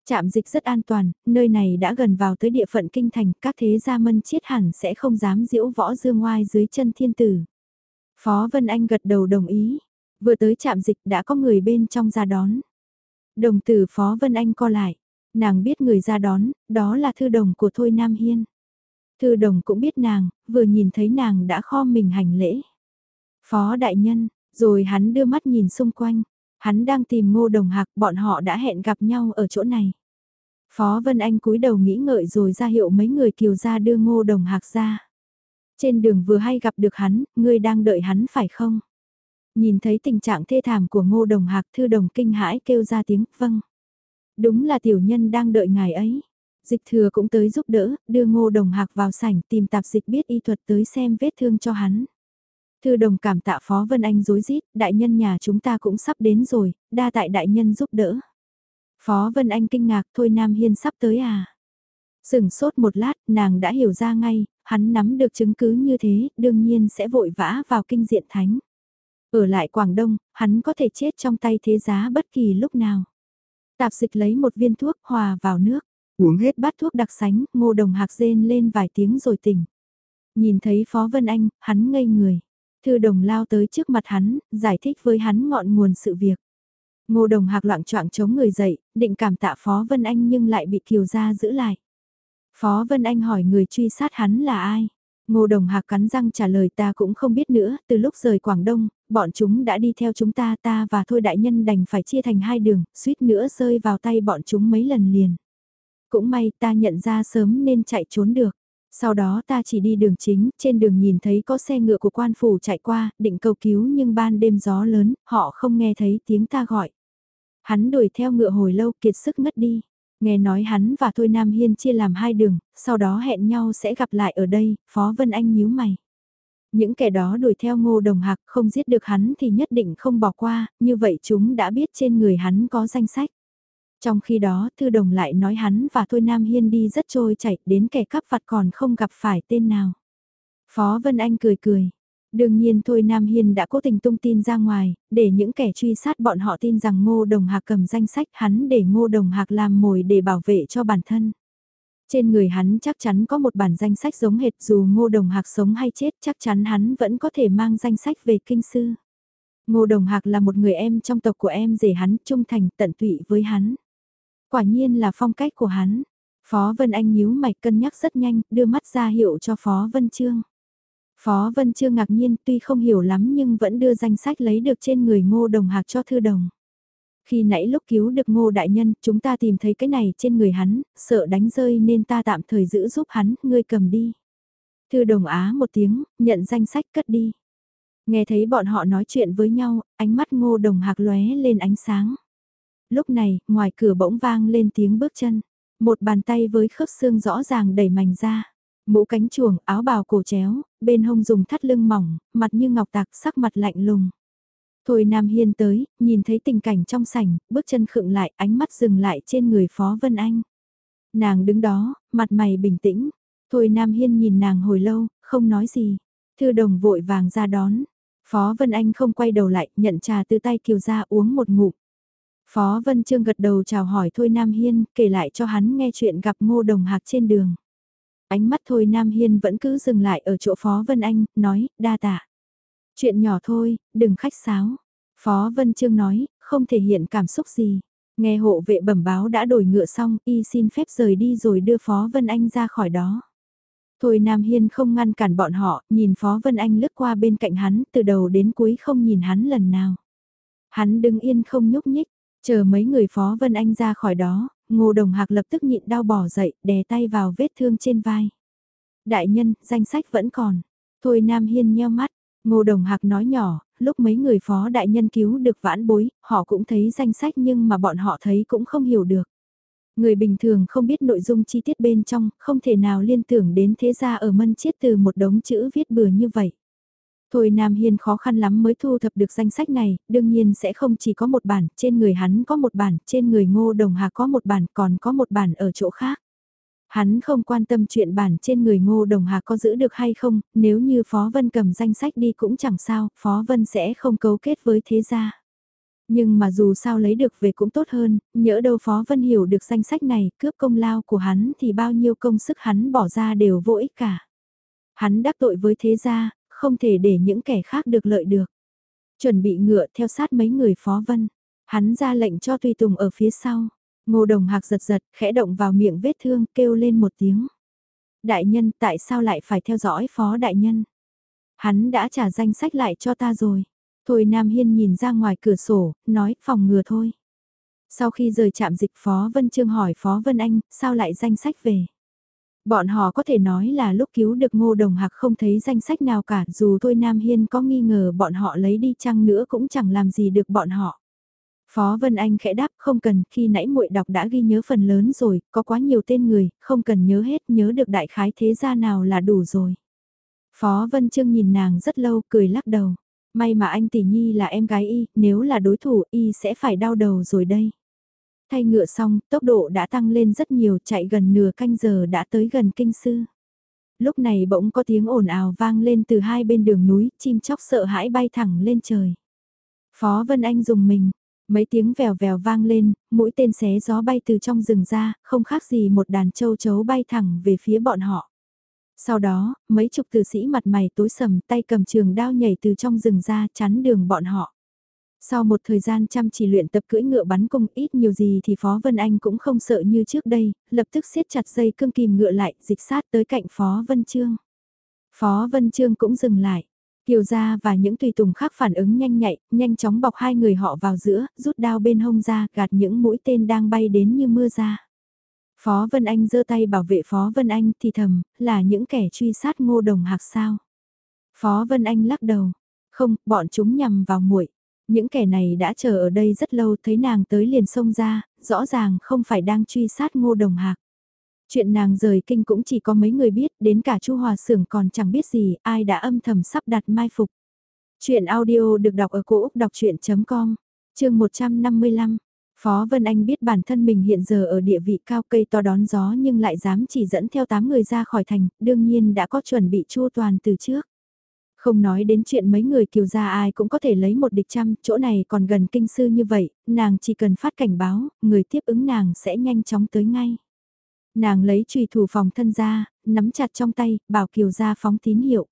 Trạm dịch rất an toàn, nơi này đã gần vào tới địa phận kinh thành, các thế gia mân chiết hẳn sẽ không dám diễu võ dương ngoai dưới chân thiên tử. Phó Vân Anh gật đầu đồng ý, vừa tới trạm dịch đã có người bên trong ra đón. Đồng tử Phó Vân Anh co lại, nàng biết người ra đón, đó là thư đồng của Thôi Nam Hiên. Thư đồng cũng biết nàng, vừa nhìn thấy nàng đã kho mình hành lễ. Phó đại nhân, rồi hắn đưa mắt nhìn xung quanh, Hắn đang tìm ngô đồng hạc, bọn họ đã hẹn gặp nhau ở chỗ này. Phó Vân Anh cúi đầu nghĩ ngợi rồi ra hiệu mấy người kiều ra đưa ngô đồng hạc ra. Trên đường vừa hay gặp được hắn, ngươi đang đợi hắn phải không? Nhìn thấy tình trạng thê thảm của ngô đồng hạc thư đồng kinh hãi kêu ra tiếng vâng. Đúng là tiểu nhân đang đợi ngài ấy. Dịch thừa cũng tới giúp đỡ, đưa ngô đồng hạc vào sảnh tìm tạp dịch biết y thuật tới xem vết thương cho hắn. Thư đồng cảm tạ Phó Vân Anh dối rít đại nhân nhà chúng ta cũng sắp đến rồi, đa tại đại nhân giúp đỡ. Phó Vân Anh kinh ngạc thôi Nam Hiên sắp tới à. Sừng sốt một lát, nàng đã hiểu ra ngay, hắn nắm được chứng cứ như thế, đương nhiên sẽ vội vã vào kinh diện thánh. Ở lại Quảng Đông, hắn có thể chết trong tay thế giá bất kỳ lúc nào. Tạp dịch lấy một viên thuốc hòa vào nước, uống hết bát thuốc đặc sánh, ngô đồng hạc rên lên vài tiếng rồi tỉnh. Nhìn thấy Phó Vân Anh, hắn ngây người. Thư đồng lao tới trước mặt hắn, giải thích với hắn ngọn nguồn sự việc. Ngô đồng hạc loạn trọng chống người dậy, định cảm tạ Phó Vân Anh nhưng lại bị Kiều Gia giữ lại. Phó Vân Anh hỏi người truy sát hắn là ai? Ngô Đồng Hạc cắn răng trả lời ta cũng không biết nữa, từ lúc rời Quảng Đông, bọn chúng đã đi theo chúng ta ta và Thôi Đại Nhân đành phải chia thành hai đường, suýt nữa rơi vào tay bọn chúng mấy lần liền. Cũng may ta nhận ra sớm nên chạy trốn được. Sau đó ta chỉ đi đường chính, trên đường nhìn thấy có xe ngựa của quan phủ chạy qua, định cầu cứu nhưng ban đêm gió lớn, họ không nghe thấy tiếng ta gọi. Hắn đuổi theo ngựa hồi lâu kiệt sức ngất đi. Nghe nói hắn và Thôi Nam Hiên chia làm hai đường, sau đó hẹn nhau sẽ gặp lại ở đây, Phó Vân Anh nhíu mày. Những kẻ đó đuổi theo ngô đồng hạc không giết được hắn thì nhất định không bỏ qua, như vậy chúng đã biết trên người hắn có danh sách. Trong khi đó, Thư Đồng lại nói hắn và Thôi Nam Hiên đi rất trôi chảy, đến kẻ cắp vặt còn không gặp phải tên nào. Phó Vân Anh cười cười. Đương nhiên Thôi Nam Hiên đã cố tình tung tin ra ngoài, để những kẻ truy sát bọn họ tin rằng Ngô Đồng Hạc cầm danh sách hắn để Ngô Đồng Hạc làm mồi để bảo vệ cho bản thân. Trên người hắn chắc chắn có một bản danh sách giống hệt dù Ngô Đồng Hạc sống hay chết chắc chắn hắn vẫn có thể mang danh sách về kinh sư. Ngô Đồng Hạc là một người em trong tộc của em rể hắn trung thành tận tụy với hắn. Quả nhiên là phong cách của hắn. Phó Vân Anh nhíu mày cân nhắc rất nhanh, đưa mắt ra hiệu cho Phó Vân Trương. Phó Vân Trương ngạc nhiên tuy không hiểu lắm nhưng vẫn đưa danh sách lấy được trên người ngô đồng hạc cho thư đồng. Khi nãy lúc cứu được ngô đại nhân, chúng ta tìm thấy cái này trên người hắn, sợ đánh rơi nên ta tạm thời giữ giúp hắn, ngươi cầm đi. Thư đồng á một tiếng, nhận danh sách cất đi. Nghe thấy bọn họ nói chuyện với nhau, ánh mắt ngô đồng hạc lóe lên ánh sáng. Lúc này, ngoài cửa bỗng vang lên tiếng bước chân. Một bàn tay với khớp xương rõ ràng đẩy mảnh ra. Mũ cánh chuồng, áo bào cổ chéo, bên hông dùng thắt lưng mỏng, mặt như ngọc tạc, sắc mặt lạnh lùng. Thôi Nam Hiên tới, nhìn thấy tình cảnh trong sảnh, bước chân khựng lại, ánh mắt dừng lại trên người Phó Vân Anh. Nàng đứng đó, mặt mày bình tĩnh. Thôi Nam Hiên nhìn nàng hồi lâu, không nói gì. Thư đồng vội vàng ra đón. Phó Vân Anh không quay đầu lại, nhận trà từ tay Kiều ra uống một ngụm. Phó Vân Trương gật đầu chào hỏi Thôi Nam Hiên, kể lại cho hắn nghe chuyện gặp Ngô Đồng Hạc trên đường. Ánh mắt Thôi Nam Hiên vẫn cứ dừng lại ở chỗ Phó Vân Anh, nói, đa tạ. Chuyện nhỏ thôi, đừng khách sáo. Phó Vân Trương nói, không thể hiện cảm xúc gì. Nghe hộ vệ bẩm báo đã đổi ngựa xong, y xin phép rời đi rồi đưa Phó Vân Anh ra khỏi đó. Thôi Nam Hiên không ngăn cản bọn họ, nhìn Phó Vân Anh lướt qua bên cạnh hắn, từ đầu đến cuối không nhìn hắn lần nào. Hắn đứng yên không nhúc nhích, chờ mấy người Phó Vân Anh ra khỏi đó, Ngô Đồng Hạc lập tức nhịn đau bỏ dậy, đè tay vào vết thương trên vai. Đại nhân, danh sách vẫn còn. Thôi Nam Hiên nheo mắt, Ngô Đồng Hạc nói nhỏ, lúc mấy người phó đại nhân cứu được vãn bối, họ cũng thấy danh sách nhưng mà bọn họ thấy cũng không hiểu được. Người bình thường không biết nội dung chi tiết bên trong, không thể nào liên tưởng đến thế gia ở mân chiết từ một đống chữ viết bừa như vậy. Thôi Nam Hiên khó khăn lắm mới thu thập được danh sách này, đương nhiên sẽ không chỉ có một bản, trên người hắn có một bản, trên người ngô đồng hà có một bản, còn có một bản ở chỗ khác. Hắn không quan tâm chuyện bản trên người ngô đồng hà có giữ được hay không, nếu như Phó Vân cầm danh sách đi cũng chẳng sao, Phó Vân sẽ không cấu kết với thế gia. Nhưng mà dù sao lấy được về cũng tốt hơn, nhỡ đâu Phó Vân hiểu được danh sách này, cướp công lao của hắn thì bao nhiêu công sức hắn bỏ ra đều vô ích cả. Hắn đắc tội với thế gia, không thể để những kẻ khác được lợi được. Chuẩn bị ngựa theo sát mấy người Phó Vân. Hắn ra lệnh cho Tùy Tùng ở phía sau. Ngô Đồng Hạc giật giật, khẽ động vào miệng vết thương, kêu lên một tiếng. Đại nhân, tại sao lại phải theo dõi Phó Đại Nhân? Hắn đã trả danh sách lại cho ta rồi. Thôi Nam Hiên nhìn ra ngoài cửa sổ, nói, phòng ngừa thôi. Sau khi rời chạm dịch Phó Vân Trương hỏi Phó Vân Anh, sao lại danh sách về? Bọn họ có thể nói là lúc cứu được ngô đồng hạc không thấy danh sách nào cả dù thôi Nam Hiên có nghi ngờ bọn họ lấy đi chăng nữa cũng chẳng làm gì được bọn họ. Phó Vân Anh khẽ đáp không cần, khi nãy muội đọc đã ghi nhớ phần lớn rồi, có quá nhiều tên người, không cần nhớ hết, nhớ được đại khái thế gia nào là đủ rồi. Phó Vân Trương nhìn nàng rất lâu, cười lắc đầu. May mà anh tỷ nhi là em gái y, nếu là đối thủ y sẽ phải đau đầu rồi đây. Thay ngựa xong, tốc độ đã tăng lên rất nhiều, chạy gần nửa canh giờ đã tới gần kinh sư. Lúc này bỗng có tiếng ồn ào vang lên từ hai bên đường núi, chim chóc sợ hãi bay thẳng lên trời. Phó Vân Anh dùng mình, mấy tiếng vèo vèo vang lên, mũi tên xé gió bay từ trong rừng ra, không khác gì một đàn châu chấu bay thẳng về phía bọn họ. Sau đó, mấy chục tử sĩ mặt mày tối sầm tay cầm trường đao nhảy từ trong rừng ra chắn đường bọn họ. Sau một thời gian chăm chỉ luyện tập cưỡi ngựa bắn cung ít nhiều gì thì Phó Vân Anh cũng không sợ như trước đây, lập tức siết chặt dây cương kìm ngựa lại, dịch sát tới cạnh Phó Vân Trương. Phó Vân Trương cũng dừng lại. Kiều gia và những tùy tùng khác phản ứng nhanh nhạy, nhanh chóng bọc hai người họ vào giữa, rút đao bên hông ra, gạt những mũi tên đang bay đến như mưa ra. Phó Vân Anh giơ tay bảo vệ Phó Vân Anh thì thầm, là những kẻ truy sát ngô đồng hạc sao. Phó Vân Anh lắc đầu, không, bọn chúng nhằm vào muội. Những kẻ này đã chờ ở đây rất lâu thấy nàng tới liền xông ra, rõ ràng không phải đang truy sát ngô đồng hạc. Chuyện nàng rời kinh cũng chỉ có mấy người biết, đến cả chu Hòa Sưởng còn chẳng biết gì, ai đã âm thầm sắp đặt mai phục. Chuyện audio được đọc ở cổ Úc đọc chuyện.com, chương 155. Phó Vân Anh biết bản thân mình hiện giờ ở địa vị cao cây to đón gió nhưng lại dám chỉ dẫn theo 8 người ra khỏi thành, đương nhiên đã có chuẩn bị chu toàn từ trước. Không nói đến chuyện mấy người kiều gia ai cũng có thể lấy một địch trăm, chỗ này còn gần kinh sư như vậy, nàng chỉ cần phát cảnh báo, người tiếp ứng nàng sẽ nhanh chóng tới ngay. Nàng lấy trùy thủ phòng thân ra, nắm chặt trong tay, bảo kiều gia phóng tín hiệu.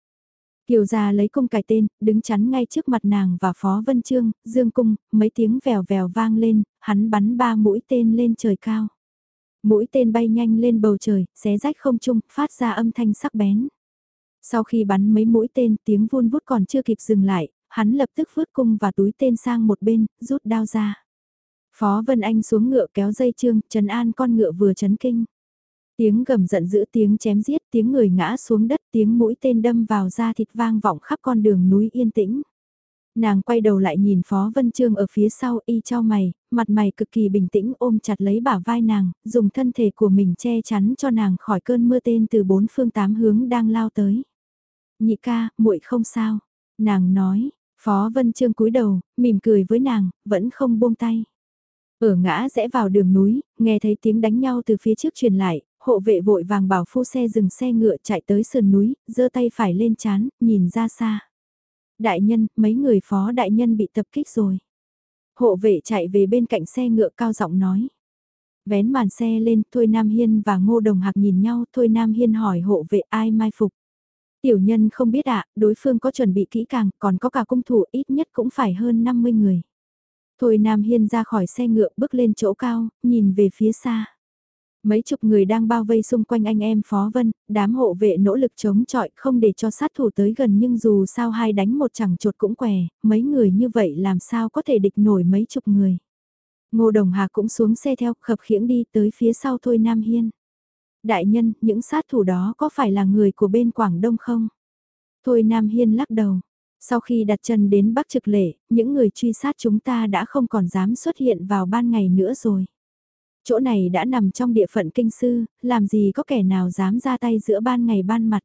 Kiều gia lấy cung cài tên, đứng chắn ngay trước mặt nàng và Phó Vân Trương, dương cung, mấy tiếng vèo vèo vang lên, hắn bắn ba mũi tên lên trời cao. Mũi tên bay nhanh lên bầu trời, xé rách không trung, phát ra âm thanh sắc bén. Sau khi bắn mấy mũi tên tiếng vun vút còn chưa kịp dừng lại, hắn lập tức vứt cung và túi tên sang một bên, rút đao ra. Phó Vân Anh xuống ngựa kéo dây trương, trấn an con ngựa vừa chấn kinh. Tiếng gầm giận dữ tiếng chém giết, tiếng người ngã xuống đất, tiếng mũi tên đâm vào da thịt vang vọng khắp con đường núi yên tĩnh. Nàng quay đầu lại nhìn Phó Vân Trương ở phía sau y cho mày, mặt mày cực kỳ bình tĩnh ôm chặt lấy bả vai nàng, dùng thân thể của mình che chắn cho nàng khỏi cơn mưa tên từ bốn phương tám hướng đang lao tới. Nhị ca, muội không sao. Nàng nói, Phó Vân Trương cúi đầu, mỉm cười với nàng, vẫn không buông tay. Ở ngã rẽ vào đường núi, nghe thấy tiếng đánh nhau từ phía trước truyền lại, hộ vệ vội vàng bảo phu xe dừng xe ngựa chạy tới sườn núi, giơ tay phải lên chán, nhìn ra xa. Đại nhân, mấy người phó đại nhân bị tập kích rồi. Hộ vệ chạy về bên cạnh xe ngựa cao giọng nói. Vén màn xe lên, Thôi Nam Hiên và Ngô Đồng Hạc nhìn nhau, Thôi Nam Hiên hỏi hộ vệ ai mai phục. Tiểu nhân không biết ạ, đối phương có chuẩn bị kỹ càng, còn có cả cung thủ ít nhất cũng phải hơn 50 người. Thôi Nam Hiên ra khỏi xe ngựa bước lên chỗ cao, nhìn về phía xa. Mấy chục người đang bao vây xung quanh anh em Phó Vân, đám hộ vệ nỗ lực chống chọi không để cho sát thủ tới gần nhưng dù sao hai đánh một chẳng chột cũng què, mấy người như vậy làm sao có thể địch nổi mấy chục người. Ngô Đồng Hà cũng xuống xe theo khập khiễng đi tới phía sau Thôi Nam Hiên. Đại nhân, những sát thủ đó có phải là người của bên Quảng Đông không? Thôi Nam Hiên lắc đầu. Sau khi đặt chân đến Bắc Trực Lệ, những người truy sát chúng ta đã không còn dám xuất hiện vào ban ngày nữa rồi. Chỗ này đã nằm trong địa phận kinh sư, làm gì có kẻ nào dám ra tay giữa ban ngày ban mặt.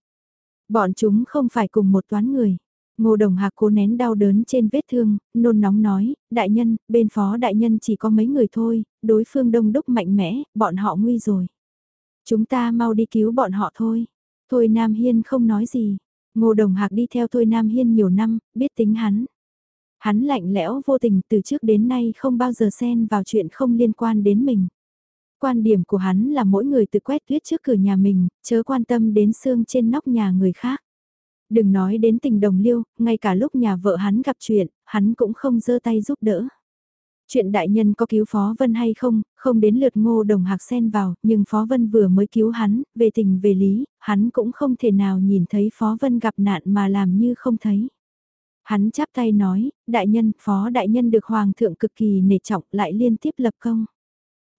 Bọn chúng không phải cùng một toán người. Ngô Đồng Hạc cố nén đau đớn trên vết thương, nôn nóng nói, đại nhân, bên phó đại nhân chỉ có mấy người thôi, đối phương đông đúc mạnh mẽ, bọn họ nguy rồi. Chúng ta mau đi cứu bọn họ thôi. Thôi Nam Hiên không nói gì. Ngô Đồng Hạc đi theo Thôi Nam Hiên nhiều năm, biết tính hắn. Hắn lạnh lẽo vô tình từ trước đến nay không bao giờ xen vào chuyện không liên quan đến mình. Quan điểm của hắn là mỗi người tự quét tuyết trước cửa nhà mình, chớ quan tâm đến xương trên nóc nhà người khác. Đừng nói đến tình đồng liêu, ngay cả lúc nhà vợ hắn gặp chuyện, hắn cũng không giơ tay giúp đỡ. Chuyện đại nhân có cứu Phó Vân hay không, không đến lượt ngô đồng hạc sen vào, nhưng Phó Vân vừa mới cứu hắn, về tình về lý, hắn cũng không thể nào nhìn thấy Phó Vân gặp nạn mà làm như không thấy. Hắn chắp tay nói, đại nhân, Phó đại nhân được Hoàng thượng cực kỳ nể trọng lại liên tiếp lập công.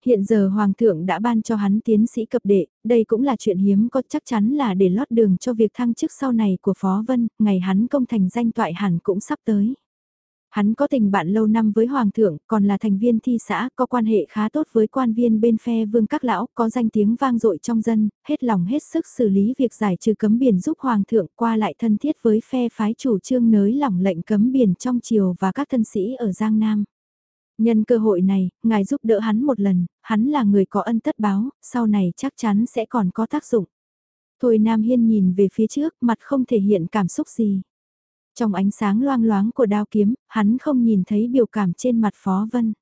Hiện giờ Hoàng thượng đã ban cho hắn tiến sĩ cập đệ, đây cũng là chuyện hiếm có chắc chắn là để lót đường cho việc thăng chức sau này của Phó Vân, ngày hắn công thành danh toại hẳn cũng sắp tới. Hắn có tình bạn lâu năm với Hoàng thượng, còn là thành viên thi xã, có quan hệ khá tốt với quan viên bên phe vương các lão, có danh tiếng vang dội trong dân, hết lòng hết sức xử lý việc giải trừ cấm biển giúp Hoàng thượng qua lại thân thiết với phe phái chủ trương nới lỏng lệnh cấm biển trong triều và các thân sĩ ở Giang Nam. Nhân cơ hội này, ngài giúp đỡ hắn một lần, hắn là người có ân tất báo, sau này chắc chắn sẽ còn có tác dụng. Thôi Nam Hiên nhìn về phía trước, mặt không thể hiện cảm xúc gì. Trong ánh sáng loang loáng của đao kiếm, hắn không nhìn thấy biểu cảm trên mặt Phó Vân.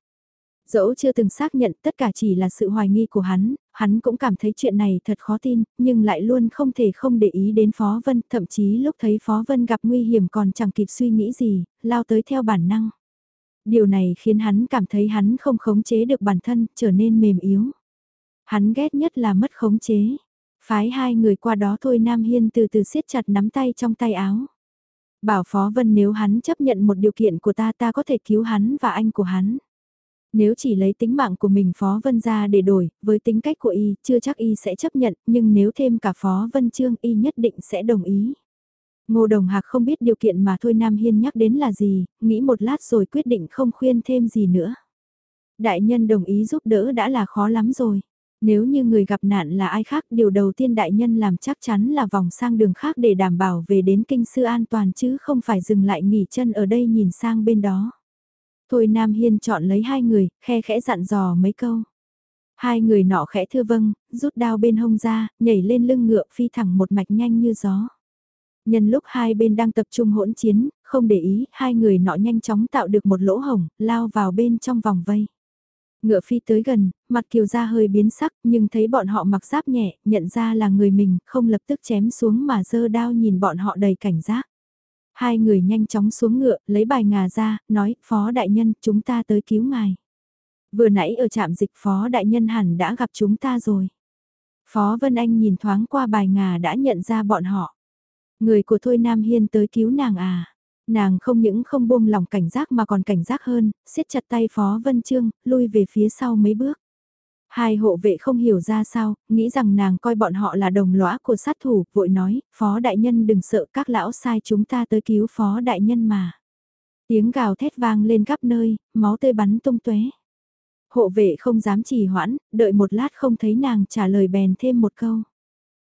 Dẫu chưa từng xác nhận tất cả chỉ là sự hoài nghi của hắn, hắn cũng cảm thấy chuyện này thật khó tin, nhưng lại luôn không thể không để ý đến Phó Vân, thậm chí lúc thấy Phó Vân gặp nguy hiểm còn chẳng kịp suy nghĩ gì, lao tới theo bản năng. Điều này khiến hắn cảm thấy hắn không khống chế được bản thân, trở nên mềm yếu. Hắn ghét nhất là mất khống chế. Phái hai người qua đó thôi Nam Hiên từ từ siết chặt nắm tay trong tay áo. Bảo Phó Vân nếu hắn chấp nhận một điều kiện của ta ta có thể cứu hắn và anh của hắn. Nếu chỉ lấy tính mạng của mình Phó Vân ra để đổi, với tính cách của y, chưa chắc y sẽ chấp nhận, nhưng nếu thêm cả Phó Vân Trương y nhất định sẽ đồng ý. Ngô Đồng Hạc không biết điều kiện mà Thôi Nam Hiên nhắc đến là gì, nghĩ một lát rồi quyết định không khuyên thêm gì nữa. Đại nhân đồng ý giúp đỡ đã là khó lắm rồi. Nếu như người gặp nạn là ai khác điều đầu tiên đại nhân làm chắc chắn là vòng sang đường khác để đảm bảo về đến kinh sư an toàn chứ không phải dừng lại nghỉ chân ở đây nhìn sang bên đó. Thôi Nam Hiên chọn lấy hai người, khe khẽ dặn dò mấy câu. Hai người nọ khẽ thưa vâng, rút đao bên hông ra, nhảy lên lưng ngựa phi thẳng một mạch nhanh như gió. Nhân lúc hai bên đang tập trung hỗn chiến, không để ý, hai người nọ nhanh chóng tạo được một lỗ hổng, lao vào bên trong vòng vây. Ngựa phi tới gần, mặt kiều ra hơi biến sắc nhưng thấy bọn họ mặc giáp nhẹ, nhận ra là người mình, không lập tức chém xuống mà dơ đao nhìn bọn họ đầy cảnh giác. Hai người nhanh chóng xuống ngựa, lấy bài ngà ra, nói, Phó Đại Nhân, chúng ta tới cứu ngài. Vừa nãy ở trạm dịch Phó Đại Nhân hẳn đã gặp chúng ta rồi. Phó Vân Anh nhìn thoáng qua bài ngà đã nhận ra bọn họ. Người của Thôi Nam Hiên tới cứu nàng à. Nàng không những không buông lòng cảnh giác mà còn cảnh giác hơn, siết chặt tay Phó Vân Trương, lui về phía sau mấy bước. Hai hộ vệ không hiểu ra sao, nghĩ rằng nàng coi bọn họ là đồng lõa của sát thủ, vội nói, Phó Đại Nhân đừng sợ các lão sai chúng ta tới cứu Phó Đại Nhân mà. Tiếng gào thét vang lên khắp nơi, máu tươi bắn tung tóe. Hộ vệ không dám trì hoãn, đợi một lát không thấy nàng trả lời bèn thêm một câu.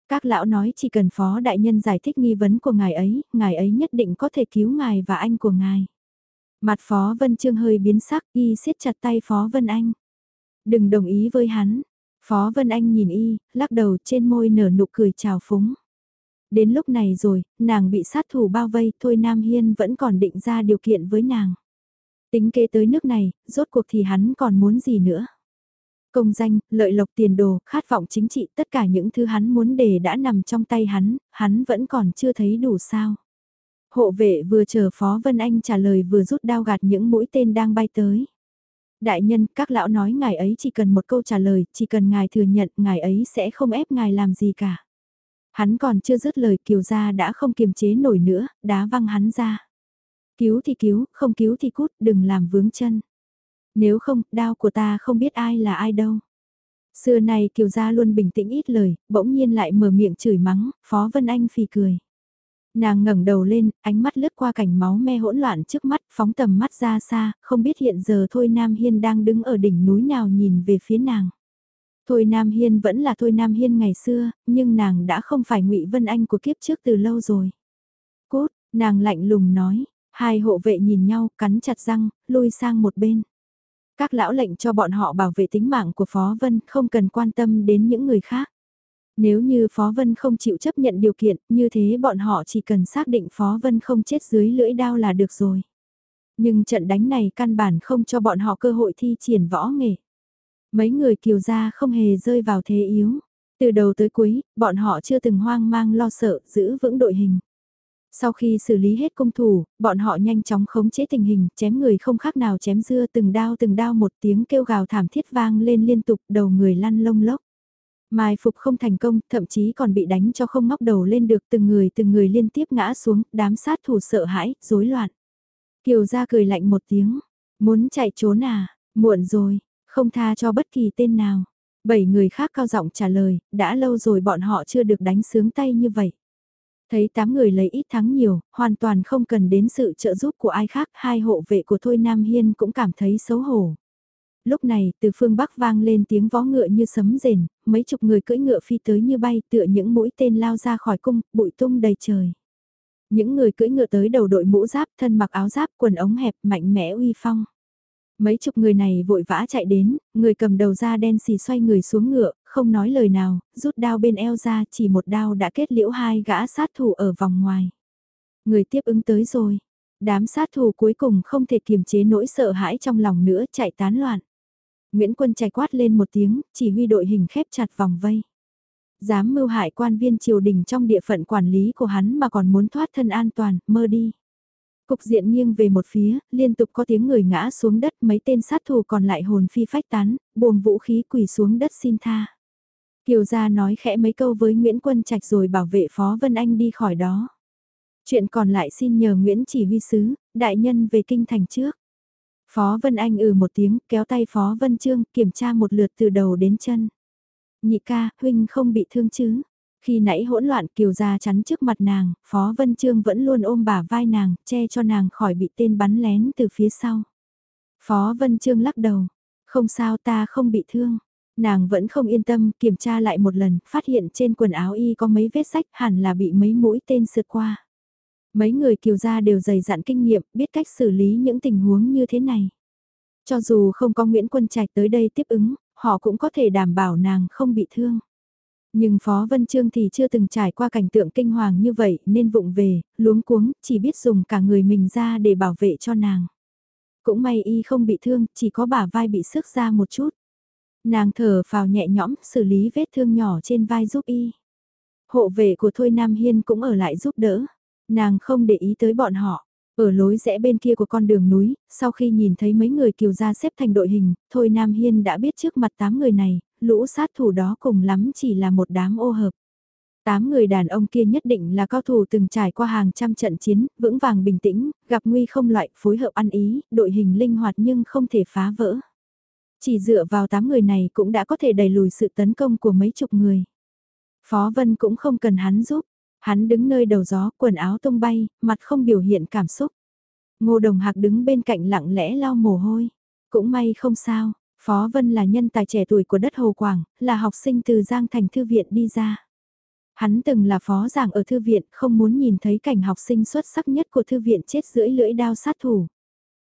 Các lão nói chỉ cần phó đại nhân giải thích nghi vấn của ngài ấy, ngài ấy nhất định có thể cứu ngài và anh của ngài. Mặt phó Vân Trương hơi biến sắc y siết chặt tay phó Vân Anh. Đừng đồng ý với hắn. Phó Vân Anh nhìn y, lắc đầu trên môi nở nụ cười chào phúng. Đến lúc này rồi, nàng bị sát thủ bao vây, thôi Nam Hiên vẫn còn định ra điều kiện với nàng. Tính kế tới nước này, rốt cuộc thì hắn còn muốn gì nữa. Công danh, lợi lộc tiền đồ, khát vọng chính trị, tất cả những thứ hắn muốn để đã nằm trong tay hắn, hắn vẫn còn chưa thấy đủ sao. Hộ vệ vừa chờ Phó Vân Anh trả lời vừa rút đao gạt những mũi tên đang bay tới. Đại nhân, các lão nói ngài ấy chỉ cần một câu trả lời, chỉ cần ngài thừa nhận ngài ấy sẽ không ép ngài làm gì cả. Hắn còn chưa dứt lời kiều gia đã không kiềm chế nổi nữa, đá văng hắn ra. Cứu thì cứu, không cứu thì cút, đừng làm vướng chân. Nếu không, đao của ta không biết ai là ai đâu. Xưa này kiều gia luôn bình tĩnh ít lời, bỗng nhiên lại mở miệng chửi mắng, Phó Vân Anh phì cười. Nàng ngẩng đầu lên, ánh mắt lướt qua cảnh máu me hỗn loạn trước mắt, phóng tầm mắt ra xa, không biết hiện giờ Thôi Nam Hiên đang đứng ở đỉnh núi nào nhìn về phía nàng. Thôi Nam Hiên vẫn là Thôi Nam Hiên ngày xưa, nhưng nàng đã không phải ngụy Vân Anh của kiếp trước từ lâu rồi. Cốt, nàng lạnh lùng nói, hai hộ vệ nhìn nhau, cắn chặt răng, lui sang một bên. Các lão lệnh cho bọn họ bảo vệ tính mạng của Phó Vân, không cần quan tâm đến những người khác. Nếu như Phó Vân không chịu chấp nhận điều kiện, như thế bọn họ chỉ cần xác định Phó Vân không chết dưới lưỡi đao là được rồi. Nhưng trận đánh này căn bản không cho bọn họ cơ hội thi triển võ nghề. Mấy người kiều gia không hề rơi vào thế yếu. Từ đầu tới cuối, bọn họ chưa từng hoang mang lo sợ, giữ vững đội hình. Sau khi xử lý hết công thủ, bọn họ nhanh chóng khống chế tình hình, chém người không khác nào chém dưa từng đao từng đao một tiếng kêu gào thảm thiết vang lên liên tục đầu người lăn lông lốc. Mai phục không thành công, thậm chí còn bị đánh cho không ngóc đầu lên được từng người từng người liên tiếp ngã xuống, đám sát thủ sợ hãi, rối loạn. Kiều ra cười lạnh một tiếng, muốn chạy trốn à, muộn rồi, không tha cho bất kỳ tên nào. Bảy người khác cao giọng trả lời, đã lâu rồi bọn họ chưa được đánh sướng tay như vậy. Thấy tám người lấy ít thắng nhiều, hoàn toàn không cần đến sự trợ giúp của ai khác, hai hộ vệ của Thôi Nam Hiên cũng cảm thấy xấu hổ. Lúc này, từ phương Bắc vang lên tiếng vó ngựa như sấm rền, mấy chục người cưỡi ngựa phi tới như bay tựa những mũi tên lao ra khỏi cung, bụi tung đầy trời. Những người cưỡi ngựa tới đầu đội mũ giáp, thân mặc áo giáp, quần ống hẹp, mạnh mẽ uy phong. Mấy chục người này vội vã chạy đến, người cầm đầu da đen xì xoay người xuống ngựa, không nói lời nào, rút đao bên eo ra chỉ một đao đã kết liễu hai gã sát thủ ở vòng ngoài. Người tiếp ứng tới rồi. Đám sát thủ cuối cùng không thể kiềm chế nỗi sợ hãi trong lòng nữa chạy tán loạn. Nguyễn Quân chạy quát lên một tiếng, chỉ huy đội hình khép chặt vòng vây. Dám mưu hại quan viên triều đình trong địa phận quản lý của hắn mà còn muốn thoát thân an toàn, mơ đi. Cục diện nghiêng về một phía, liên tục có tiếng người ngã xuống đất mấy tên sát thủ còn lại hồn phi phách tán, buông vũ khí quỳ xuống đất xin tha. Kiều gia nói khẽ mấy câu với Nguyễn Quân Trạch rồi bảo vệ Phó Vân Anh đi khỏi đó. Chuyện còn lại xin nhờ Nguyễn Chỉ huy sứ, đại nhân về kinh thành trước. Phó Vân Anh ừ một tiếng, kéo tay Phó Vân Trương, kiểm tra một lượt từ đầu đến chân. Nhị ca, huynh không bị thương chứ? Khi nãy hỗn loạn kiều gia chắn trước mặt nàng, Phó Vân Trương vẫn luôn ôm bả vai nàng, che cho nàng khỏi bị tên bắn lén từ phía sau. Phó Vân Trương lắc đầu, không sao ta không bị thương. Nàng vẫn không yên tâm, kiểm tra lại một lần, phát hiện trên quần áo y có mấy vết sách hẳn là bị mấy mũi tên sượt qua. Mấy người kiều gia đều dày dặn kinh nghiệm, biết cách xử lý những tình huống như thế này. Cho dù không có Nguyễn Quân Trạch tới đây tiếp ứng, họ cũng có thể đảm bảo nàng không bị thương. Nhưng Phó Vân Trương thì chưa từng trải qua cảnh tượng kinh hoàng như vậy nên vụng về, luống cuống, chỉ biết dùng cả người mình ra để bảo vệ cho nàng. Cũng may y không bị thương, chỉ có bả vai bị sức ra một chút. Nàng thở vào nhẹ nhõm, xử lý vết thương nhỏ trên vai giúp y. Hộ vệ của Thôi Nam Hiên cũng ở lại giúp đỡ. Nàng không để ý tới bọn họ. Ở lối rẽ bên kia của con đường núi, sau khi nhìn thấy mấy người kiều gia xếp thành đội hình, Thôi Nam Hiên đã biết trước mặt tám người này, lũ sát thủ đó cùng lắm chỉ là một đám ô hợp. Tám người đàn ông kia nhất định là cao thủ từng trải qua hàng trăm trận chiến, vững vàng bình tĩnh, gặp nguy không loại, phối hợp ăn ý, đội hình linh hoạt nhưng không thể phá vỡ. Chỉ dựa vào tám người này cũng đã có thể đẩy lùi sự tấn công của mấy chục người. Phó Vân cũng không cần hắn giúp, hắn đứng nơi đầu gió, quần áo tung bay, mặt không biểu hiện cảm xúc. Ngô Đồng Hạc đứng bên cạnh lặng lẽ lau mồ hôi. Cũng may không sao, Phó Vân là nhân tài trẻ tuổi của đất Hồ Quảng, là học sinh từ Giang Thành Thư viện đi ra. Hắn từng là phó giảng ở thư viện, không muốn nhìn thấy cảnh học sinh xuất sắc nhất của thư viện chết rưỡi lưỡi đao sát thủ.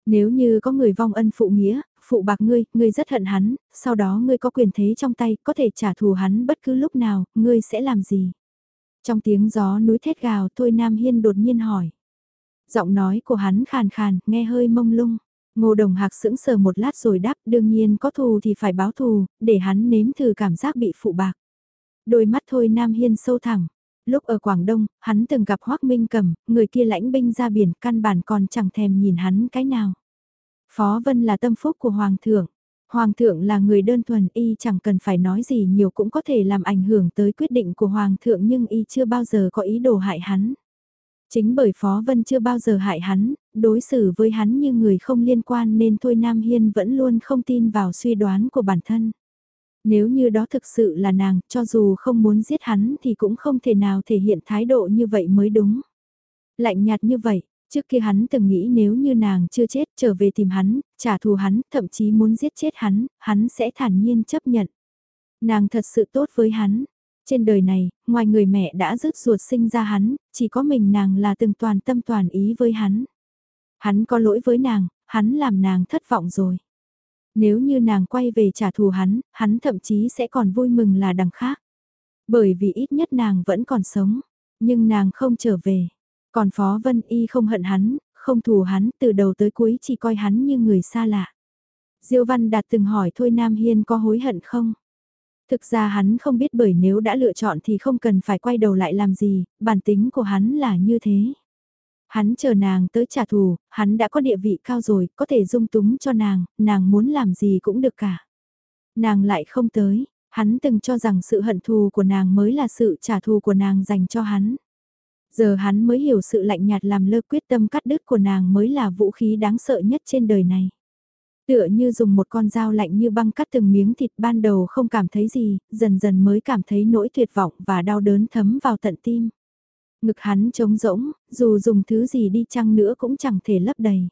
Nếu như có người vong ân phụ nghĩa, phụ bạc ngươi, ngươi rất hận hắn, sau đó ngươi có quyền thế trong tay, có thể trả thù hắn bất cứ lúc nào, ngươi sẽ làm gì? Trong tiếng gió núi thét gào, Thôi Nam Hiên đột nhiên hỏi. Giọng nói của hắn khàn khàn, nghe hơi mông lung. Ngô Đồng Hạc sững sờ một lát rồi đáp đương nhiên có thù thì phải báo thù, để hắn nếm thử cảm giác bị phụ bạc. Đôi mắt thôi Nam Hiên sâu thẳm. Lúc ở Quảng Đông, hắn từng gặp Hoác Minh Cầm, người kia lãnh binh ra biển căn bản còn chẳng thèm nhìn hắn cái nào. Phó Vân là tâm phúc của Hoàng thượng. Hoàng thượng là người đơn thuần y chẳng cần phải nói gì nhiều cũng có thể làm ảnh hưởng tới quyết định của Hoàng thượng nhưng y chưa bao giờ có ý đồ hại hắn. Chính bởi Phó Vân chưa bao giờ hại hắn, đối xử với hắn như người không liên quan nên Thôi Nam Hiên vẫn luôn không tin vào suy đoán của bản thân. Nếu như đó thực sự là nàng, cho dù không muốn giết hắn thì cũng không thể nào thể hiện thái độ như vậy mới đúng. Lạnh nhạt như vậy, trước kia hắn từng nghĩ nếu như nàng chưa chết trở về tìm hắn, trả thù hắn, thậm chí muốn giết chết hắn, hắn sẽ thản nhiên chấp nhận. Nàng thật sự tốt với hắn. Trên đời này, ngoài người mẹ đã rứt ruột sinh ra hắn, chỉ có mình nàng là từng toàn tâm toàn ý với hắn. Hắn có lỗi với nàng, hắn làm nàng thất vọng rồi. Nếu như nàng quay về trả thù hắn, hắn thậm chí sẽ còn vui mừng là đằng khác. Bởi vì ít nhất nàng vẫn còn sống, nhưng nàng không trở về. Còn Phó Vân Y không hận hắn, không thù hắn, từ đầu tới cuối chỉ coi hắn như người xa lạ. Diêu Văn Đạt từng hỏi Thôi Nam Hiên có hối hận không? Thực ra hắn không biết bởi nếu đã lựa chọn thì không cần phải quay đầu lại làm gì, bản tính của hắn là như thế. Hắn chờ nàng tới trả thù, hắn đã có địa vị cao rồi, có thể dung túng cho nàng, nàng muốn làm gì cũng được cả. Nàng lại không tới, hắn từng cho rằng sự hận thù của nàng mới là sự trả thù của nàng dành cho hắn. Giờ hắn mới hiểu sự lạnh nhạt làm lơ quyết tâm cắt đứt của nàng mới là vũ khí đáng sợ nhất trên đời này. Tựa như dùng một con dao lạnh như băng cắt từng miếng thịt ban đầu không cảm thấy gì, dần dần mới cảm thấy nỗi tuyệt vọng và đau đớn thấm vào tận tim. Ngực hắn trống rỗng, dù dùng thứ gì đi chăng nữa cũng chẳng thể lấp đầy.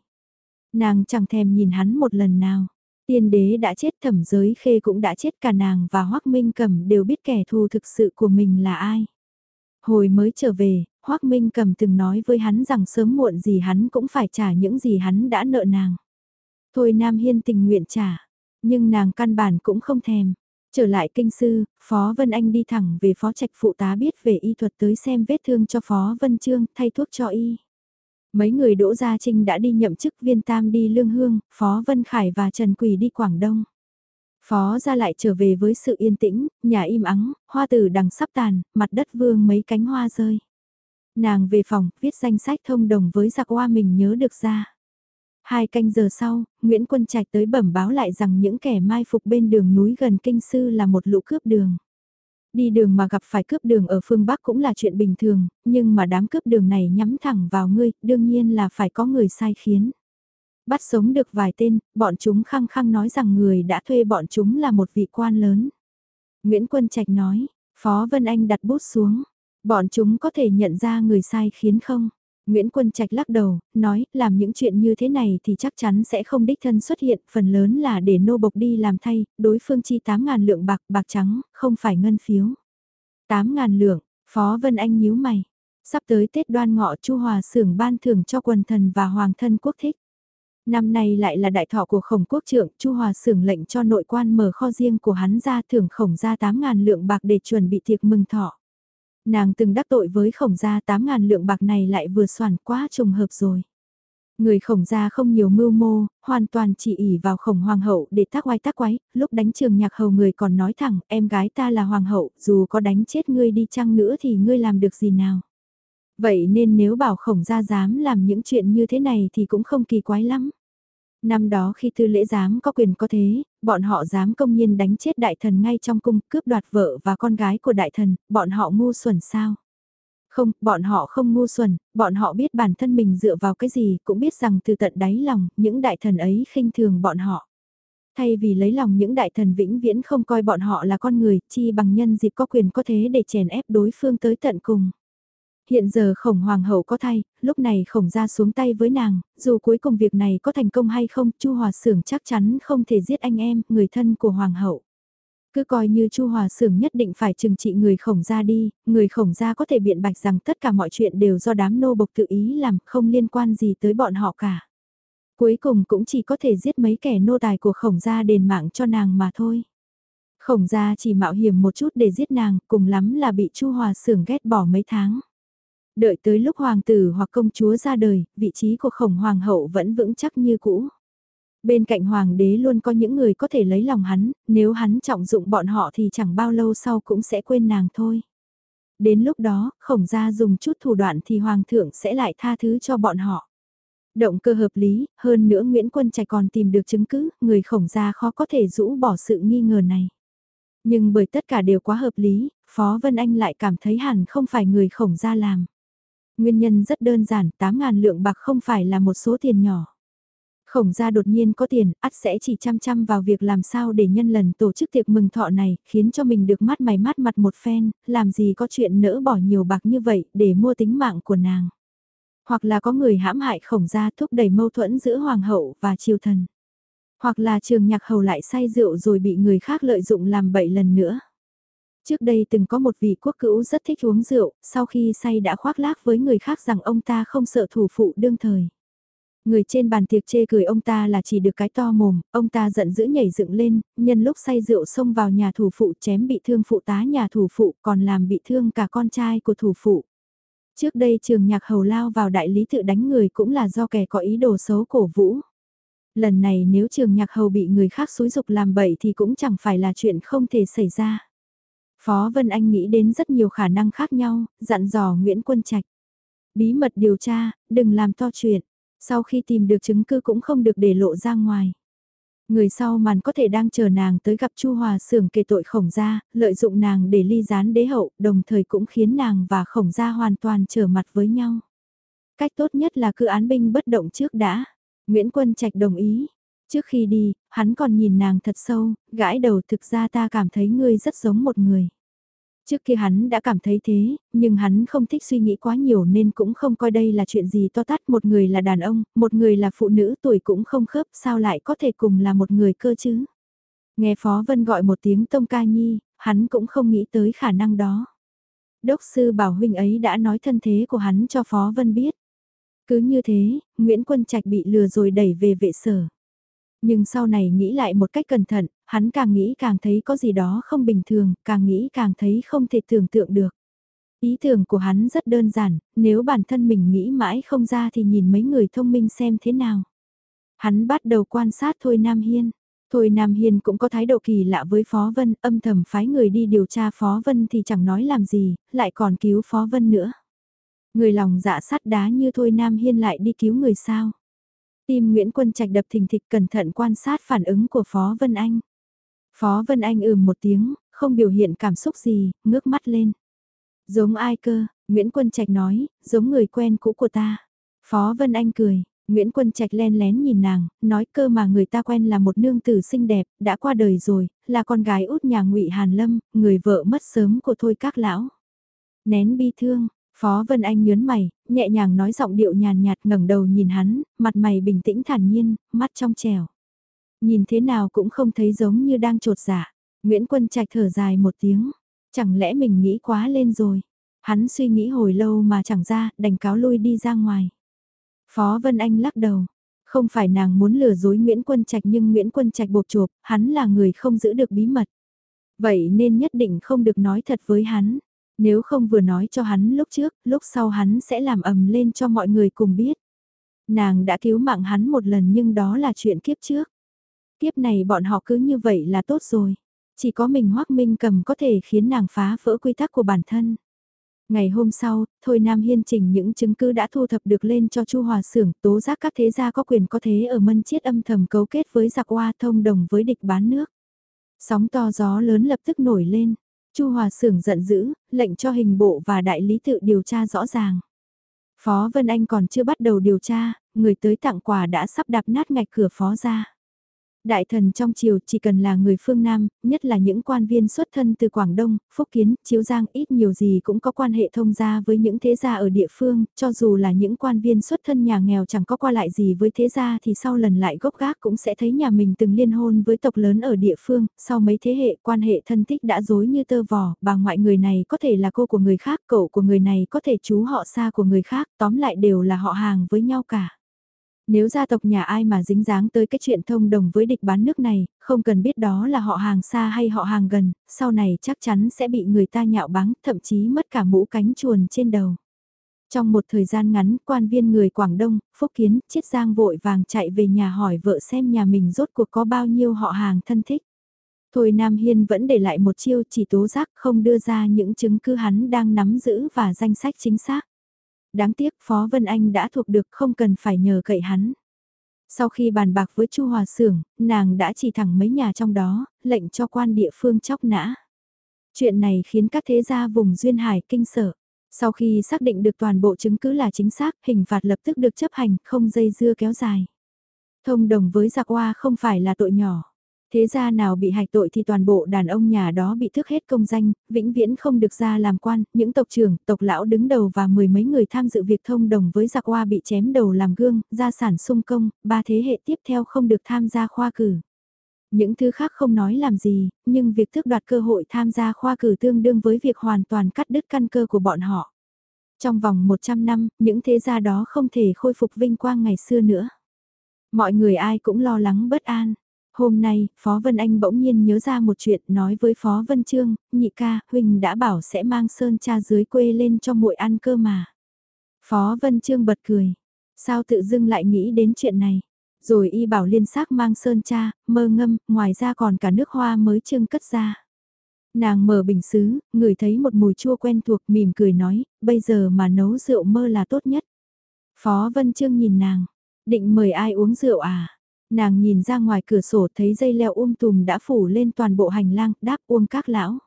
Nàng chẳng thèm nhìn hắn một lần nào. Tiên đế đã chết thẩm giới khê cũng đã chết cả nàng và hoắc Minh Cầm đều biết kẻ thù thực sự của mình là ai. Hồi mới trở về, hoắc Minh Cầm từng nói với hắn rằng sớm muộn gì hắn cũng phải trả những gì hắn đã nợ nàng. Thôi Nam Hiên tình nguyện trả, nhưng nàng căn bản cũng không thèm. Trở lại kinh sư, Phó Vân Anh đi thẳng về Phó Trạch phụ tá biết về y thuật tới xem vết thương cho Phó Vân Trương, thay thuốc cho y. Mấy người Đỗ Gia Trinh đã đi nhậm chức viên tam đi Lương Hương, Phó Vân Khải và Trần Quỳ đi Quảng Đông. Phó ra lại trở về với sự yên tĩnh, nhà im ắng, hoa tử đằng sắp tàn, mặt đất vương mấy cánh hoa rơi. Nàng về phòng, viết danh sách thông đồng với giặc hoa mình nhớ được ra. Hai canh giờ sau, Nguyễn Quân Trạch tới bẩm báo lại rằng những kẻ mai phục bên đường núi gần kinh sư là một lũ cướp đường. Đi đường mà gặp phải cướp đường ở phương Bắc cũng là chuyện bình thường, nhưng mà đám cướp đường này nhắm thẳng vào ngươi, đương nhiên là phải có người sai khiến. Bắt sống được vài tên, bọn chúng khăng khăng nói rằng người đã thuê bọn chúng là một vị quan lớn. Nguyễn Quân Trạch nói, Phó Vân Anh đặt bút xuống, bọn chúng có thể nhận ra người sai khiến không? Nguyễn Quân Trạch lắc đầu, nói, làm những chuyện như thế này thì chắc chắn sẽ không đích thân xuất hiện, phần lớn là để nô bộc đi làm thay, đối phương chi 8.000 lượng bạc, bạc trắng, không phải ngân phiếu. 8.000 lượng, Phó Vân Anh nhíu mày. Sắp tới Tết đoan ngọ Chu Hòa xưởng ban thưởng cho quần thần và hoàng thân quốc thích. Năm nay lại là đại thọ của khổng quốc trưởng, Chu Hòa xưởng lệnh cho nội quan mở kho riêng của hắn ra thưởng khổng ra 8.000 lượng bạc để chuẩn bị tiệc mừng thọ. Nàng từng đắc tội với khổng gia 8.000 lượng bạc này lại vừa soàn quá trùng hợp rồi. Người khổng gia không nhiều mưu mô, hoàn toàn chỉ ỉ vào khổng hoàng hậu để tác oai tác quái, lúc đánh trường nhạc hầu người còn nói thẳng, em gái ta là hoàng hậu, dù có đánh chết ngươi đi chăng nữa thì ngươi làm được gì nào. Vậy nên nếu bảo khổng gia dám làm những chuyện như thế này thì cũng không kỳ quái lắm. Năm đó khi tư lễ giám có quyền có thế, bọn họ dám công nhiên đánh chết đại thần ngay trong cung, cướp đoạt vợ và con gái của đại thần, bọn họ ngu xuẩn sao? Không, bọn họ không ngu xuẩn, bọn họ biết bản thân mình dựa vào cái gì, cũng biết rằng từ tận đáy lòng, những đại thần ấy khinh thường bọn họ. Thay vì lấy lòng những đại thần vĩnh viễn không coi bọn họ là con người, chi bằng nhân dịp có quyền có thế để chèn ép đối phương tới tận cùng. Hiện giờ khổng hoàng hậu có thay, lúc này khổng ra xuống tay với nàng, dù cuối cùng việc này có thành công hay không, chu hòa sưởng chắc chắn không thể giết anh em, người thân của hoàng hậu. Cứ coi như chu hòa sưởng nhất định phải trừng trị người khổng ra đi, người khổng ra có thể biện bạch rằng tất cả mọi chuyện đều do đám nô bộc tự ý làm, không liên quan gì tới bọn họ cả. Cuối cùng cũng chỉ có thể giết mấy kẻ nô tài của khổng gia đền mạng cho nàng mà thôi. Khổng gia chỉ mạo hiểm một chút để giết nàng, cùng lắm là bị Chu Hòa Sưởng ghét bỏ mấy tháng. Đợi tới lúc hoàng tử hoặc công chúa ra đời, vị trí của khổng hoàng hậu vẫn vững chắc như cũ. Bên cạnh hoàng đế luôn có những người có thể lấy lòng hắn, nếu hắn trọng dụng bọn họ thì chẳng bao lâu sau cũng sẽ quên nàng thôi. Đến lúc đó, khổng gia dùng chút thủ đoạn thì hoàng thượng sẽ lại tha thứ cho bọn họ. Động cơ hợp lý, hơn nữa Nguyễn Quân Trạch còn tìm được chứng cứ, người khổng gia khó có thể rũ bỏ sự nghi ngờ này. Nhưng bởi tất cả đều quá hợp lý, Phó Vân Anh lại cảm thấy hẳn không phải người khổng gia làm. Nguyên nhân rất đơn giản, 8.000 lượng bạc không phải là một số tiền nhỏ. Khổng gia đột nhiên có tiền, ắt sẽ chỉ chăm chăm vào việc làm sao để nhân lần tổ chức tiệc mừng thọ này, khiến cho mình được mắt mày mắt mặt một phen, làm gì có chuyện nỡ bỏ nhiều bạc như vậy để mua tính mạng của nàng. Hoặc là có người hãm hại khổng gia thúc đẩy mâu thuẫn giữa hoàng hậu và triều thần. Hoặc là trường nhạc hầu lại say rượu rồi bị người khác lợi dụng làm bậy lần nữa. Trước đây từng có một vị quốc cữu rất thích uống rượu, sau khi say đã khoác lác với người khác rằng ông ta không sợ thủ phụ đương thời. Người trên bàn tiệc chê cười ông ta là chỉ được cái to mồm, ông ta giận dữ nhảy dựng lên, nhân lúc say rượu xông vào nhà thủ phụ chém bị thương phụ tá nhà thủ phụ còn làm bị thương cả con trai của thủ phụ. Trước đây trường nhạc hầu lao vào đại lý tự đánh người cũng là do kẻ có ý đồ xấu cổ vũ. Lần này nếu trường nhạc hầu bị người khác xúi dục làm bậy thì cũng chẳng phải là chuyện không thể xảy ra. Phó Vân Anh nghĩ đến rất nhiều khả năng khác nhau, dặn dò Nguyễn Quân Trạch. Bí mật điều tra, đừng làm to chuyện. Sau khi tìm được chứng cứ cũng không được để lộ ra ngoài. Người sau màn có thể đang chờ nàng tới gặp Chu Hòa Sưởng kể tội khổng gia, lợi dụng nàng để ly gián đế hậu, đồng thời cũng khiến nàng và khổng gia hoàn toàn trở mặt với nhau. Cách tốt nhất là cứ án binh bất động trước đã. Nguyễn Quân Trạch đồng ý. Trước khi đi, hắn còn nhìn nàng thật sâu, gãi đầu thực ra ta cảm thấy ngươi rất giống một người. Trước kia hắn đã cảm thấy thế, nhưng hắn không thích suy nghĩ quá nhiều nên cũng không coi đây là chuyện gì to tát. Một người là đàn ông, một người là phụ nữ tuổi cũng không khớp, sao lại có thể cùng là một người cơ chứ? Nghe Phó Vân gọi một tiếng Tông Ca Nhi, hắn cũng không nghĩ tới khả năng đó. Đốc sư bảo huynh ấy đã nói thân thế của hắn cho Phó Vân biết. Cứ như thế, Nguyễn Quân Trạch bị lừa rồi đẩy về vệ sở. Nhưng sau này nghĩ lại một cách cẩn thận, hắn càng nghĩ càng thấy có gì đó không bình thường, càng nghĩ càng thấy không thể tưởng tượng được. Ý tưởng của hắn rất đơn giản, nếu bản thân mình nghĩ mãi không ra thì nhìn mấy người thông minh xem thế nào. Hắn bắt đầu quan sát Thôi Nam Hiên. Thôi Nam Hiên cũng có thái độ kỳ lạ với Phó Vân, âm thầm phái người đi điều tra Phó Vân thì chẳng nói làm gì, lại còn cứu Phó Vân nữa. Người lòng dạ sắt đá như Thôi Nam Hiên lại đi cứu người sao. Tim Nguyễn Quân Trạch đập thình thịch cẩn thận quan sát phản ứng của Phó Vân Anh. Phó Vân Anh ừm một tiếng, không biểu hiện cảm xúc gì, ngước mắt lên. Giống ai cơ, Nguyễn Quân Trạch nói, giống người quen cũ của ta. Phó Vân Anh cười, Nguyễn Quân Trạch len lén nhìn nàng, nói cơ mà người ta quen là một nương tử xinh đẹp, đã qua đời rồi, là con gái út nhà ngụy Hàn Lâm, người vợ mất sớm của thôi các lão. Nén bi thương, Phó Vân Anh nhớn mày, nhẹ nhàng nói giọng điệu nhàn nhạt ngẩng đầu nhìn hắn, mặt mày bình tĩnh thản nhiên, mắt trong trèo. Nhìn thế nào cũng không thấy giống như đang trột giả. Nguyễn Quân Trạch thở dài một tiếng. Chẳng lẽ mình nghĩ quá lên rồi. Hắn suy nghĩ hồi lâu mà chẳng ra, đành cáo lui đi ra ngoài. Phó Vân Anh lắc đầu. Không phải nàng muốn lừa dối Nguyễn Quân Trạch nhưng Nguyễn Quân Trạch bột chộp, hắn là người không giữ được bí mật. Vậy nên nhất định không được nói thật với hắn. Nếu không vừa nói cho hắn lúc trước, lúc sau hắn sẽ làm ầm lên cho mọi người cùng biết. Nàng đã cứu mạng hắn một lần nhưng đó là chuyện kiếp trước. Kiếp này bọn họ cứ như vậy là tốt rồi. Chỉ có mình Hoắc Minh cầm có thể khiến nàng phá vỡ quy tắc của bản thân. Ngày hôm sau, Thôi Nam Hiên trình những chứng cứ đã thu thập được lên cho Chu Hòa Sưởng tố giác các thế gia có quyền có thế ở mân chiết âm thầm cấu kết với giặc hoa thông đồng với địch bán nước. Sóng to gió lớn lập tức nổi lên. Chu Hòa Sưởng giận dữ, lệnh cho hình bộ và đại lý tự điều tra rõ ràng. Phó Vân Anh còn chưa bắt đầu điều tra, người tới tặng quà đã sắp đạp nát ngạch cửa phó ra. Đại thần trong triều chỉ cần là người phương Nam, nhất là những quan viên xuất thân từ Quảng Đông, Phúc Kiến, Chiếu Giang ít nhiều gì cũng có quan hệ thông gia với những thế gia ở địa phương, cho dù là những quan viên xuất thân nhà nghèo chẳng có qua lại gì với thế gia thì sau lần lại gốc gác cũng sẽ thấy nhà mình từng liên hôn với tộc lớn ở địa phương, sau mấy thế hệ quan hệ thân thích đã dối như tơ vò, bà ngoại người này có thể là cô của người khác, cậu của người này có thể chú họ xa của người khác, tóm lại đều là họ hàng với nhau cả. Nếu gia tộc nhà ai mà dính dáng tới cái chuyện thông đồng với địch bán nước này, không cần biết đó là họ hàng xa hay họ hàng gần, sau này chắc chắn sẽ bị người ta nhạo báng, thậm chí mất cả mũ cánh chuồn trên đầu. Trong một thời gian ngắn, quan viên người Quảng Đông, Phúc Kiến, Chiết Giang vội vàng chạy về nhà hỏi vợ xem nhà mình rốt cuộc có bao nhiêu họ hàng thân thích. Thôi Nam Hiên vẫn để lại một chiêu chỉ tố giác không đưa ra những chứng cứ hắn đang nắm giữ và danh sách chính xác. Đáng tiếc Phó Vân Anh đã thuộc được không cần phải nhờ cậy hắn. Sau khi bàn bạc với Chu Hòa Sưởng, nàng đã chỉ thẳng mấy nhà trong đó, lệnh cho quan địa phương chóc nã. Chuyện này khiến các thế gia vùng Duyên Hải kinh sợ. Sau khi xác định được toàn bộ chứng cứ là chính xác, hình phạt lập tức được chấp hành, không dây dưa kéo dài. Thông đồng với giặc hoa không phải là tội nhỏ. Thế gia nào bị hạch tội thì toàn bộ đàn ông nhà đó bị thức hết công danh, vĩnh viễn không được ra làm quan, những tộc trưởng, tộc lão đứng đầu và mười mấy người tham dự việc thông đồng với giặc hoa bị chém đầu làm gương, gia sản sung công, ba thế hệ tiếp theo không được tham gia khoa cử. Những thứ khác không nói làm gì, nhưng việc tước đoạt cơ hội tham gia khoa cử tương đương với việc hoàn toàn cắt đứt căn cơ của bọn họ. Trong vòng 100 năm, những thế gia đó không thể khôi phục vinh quang ngày xưa nữa. Mọi người ai cũng lo lắng bất an. Hôm nay, Phó Vân Anh bỗng nhiên nhớ ra một chuyện nói với Phó Vân Trương, nhị ca, huỳnh đã bảo sẽ mang sơn cha dưới quê lên cho muội ăn cơ mà. Phó Vân Trương bật cười. Sao tự dưng lại nghĩ đến chuyện này? Rồi y bảo liên xác mang sơn cha, mơ ngâm, ngoài ra còn cả nước hoa mới trưng cất ra. Nàng mở bình xứ, ngửi thấy một mùi chua quen thuộc mỉm cười nói, bây giờ mà nấu rượu mơ là tốt nhất. Phó Vân Trương nhìn nàng, định mời ai uống rượu à? Nàng nhìn ra ngoài cửa sổ thấy dây leo um tùm đã phủ lên toàn bộ hành lang, đáp uông các lão.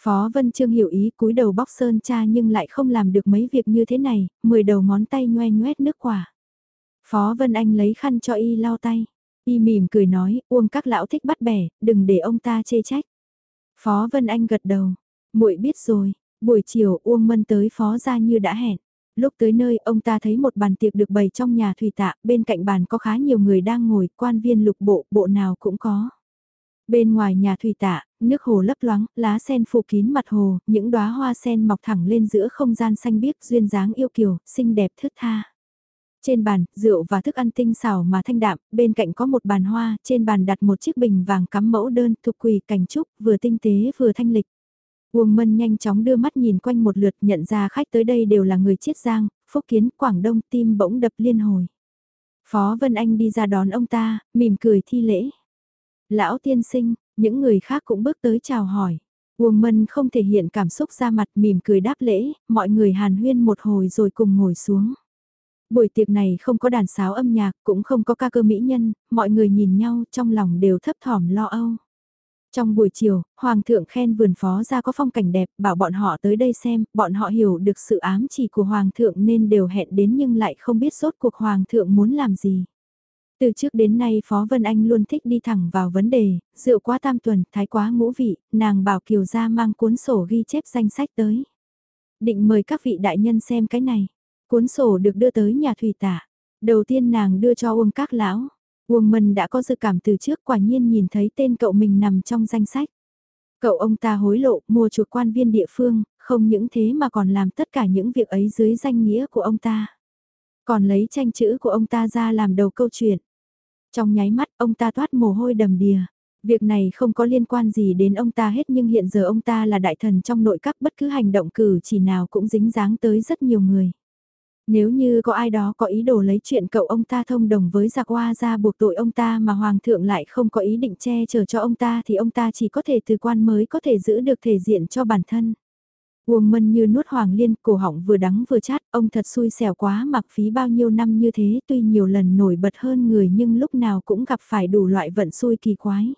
Phó Vân Trương hiểu ý cúi đầu bóc sơn cha nhưng lại không làm được mấy việc như thế này, mười đầu ngón tay nhoe nhoét nước quả. Phó Vân Anh lấy khăn cho y lau tay. Y mỉm cười nói, uông các lão thích bắt bẻ, đừng để ông ta chê trách. Phó Vân Anh gật đầu, muội biết rồi, buổi chiều Uông Mân tới phó ra như đã hẹn. Lúc tới nơi ông ta thấy một bàn tiệc được bày trong nhà thủy tạ, bên cạnh bàn có khá nhiều người đang ngồi, quan viên lục bộ, bộ nào cũng có. Bên ngoài nhà thủy tạ, nước hồ lấp loáng, lá sen phủ kín mặt hồ, những đóa hoa sen mọc thẳng lên giữa không gian xanh biếc duyên dáng yêu kiều, xinh đẹp thướt tha. Trên bàn, rượu và thức ăn tinh xảo mà thanh đạm, bên cạnh có một bàn hoa, trên bàn đặt một chiếc bình vàng cắm mẫu đơn, thục quỳ cảnh trúc, vừa tinh tế vừa thanh lịch. Uông Mân nhanh chóng đưa mắt nhìn quanh một lượt nhận ra khách tới đây đều là người Chiết Giang, Phúc Kiến, Quảng Đông tim bỗng đập liên hồi. Phó Vân Anh đi ra đón ông ta, mỉm cười thi lễ. Lão tiên sinh, những người khác cũng bước tới chào hỏi. Uông Mân không thể hiện cảm xúc ra mặt mỉm cười đáp lễ, mọi người hàn huyên một hồi rồi cùng ngồi xuống. Buổi tiệc này không có đàn sáo âm nhạc, cũng không có ca cơ mỹ nhân, mọi người nhìn nhau trong lòng đều thấp thỏm lo âu. Trong buổi chiều, Hoàng thượng khen vườn phó ra có phong cảnh đẹp, bảo bọn họ tới đây xem, bọn họ hiểu được sự ám chỉ của Hoàng thượng nên đều hẹn đến nhưng lại không biết sốt cuộc Hoàng thượng muốn làm gì. Từ trước đến nay Phó Vân Anh luôn thích đi thẳng vào vấn đề, rượu quá tam tuần, thái quá ngũ vị, nàng bảo Kiều gia mang cuốn sổ ghi chép danh sách tới. Định mời các vị đại nhân xem cái này. Cuốn sổ được đưa tới nhà thủy tả. Đầu tiên nàng đưa cho Uông các lão. Uông Mân đã có dự cảm từ trước quả nhiên nhìn thấy tên cậu mình nằm trong danh sách. Cậu ông ta hối lộ mua chuộc quan viên địa phương, không những thế mà còn làm tất cả những việc ấy dưới danh nghĩa của ông ta. Còn lấy tranh chữ của ông ta ra làm đầu câu chuyện. Trong nháy mắt ông ta toát mồ hôi đầm đìa. Việc này không có liên quan gì đến ông ta hết nhưng hiện giờ ông ta là đại thần trong nội các bất cứ hành động cử chỉ nào cũng dính dáng tới rất nhiều người. Nếu như có ai đó có ý đồ lấy chuyện cậu ông ta thông đồng với giặc hoa ra buộc tội ông ta mà hoàng thượng lại không có ý định che chở cho ông ta thì ông ta chỉ có thể từ quan mới có thể giữ được thể diện cho bản thân. Uông mân như nuốt hoàng liên, cổ họng vừa đắng vừa chát, ông thật xui xẻo quá mặc phí bao nhiêu năm như thế tuy nhiều lần nổi bật hơn người nhưng lúc nào cũng gặp phải đủ loại vận xui kỳ quái.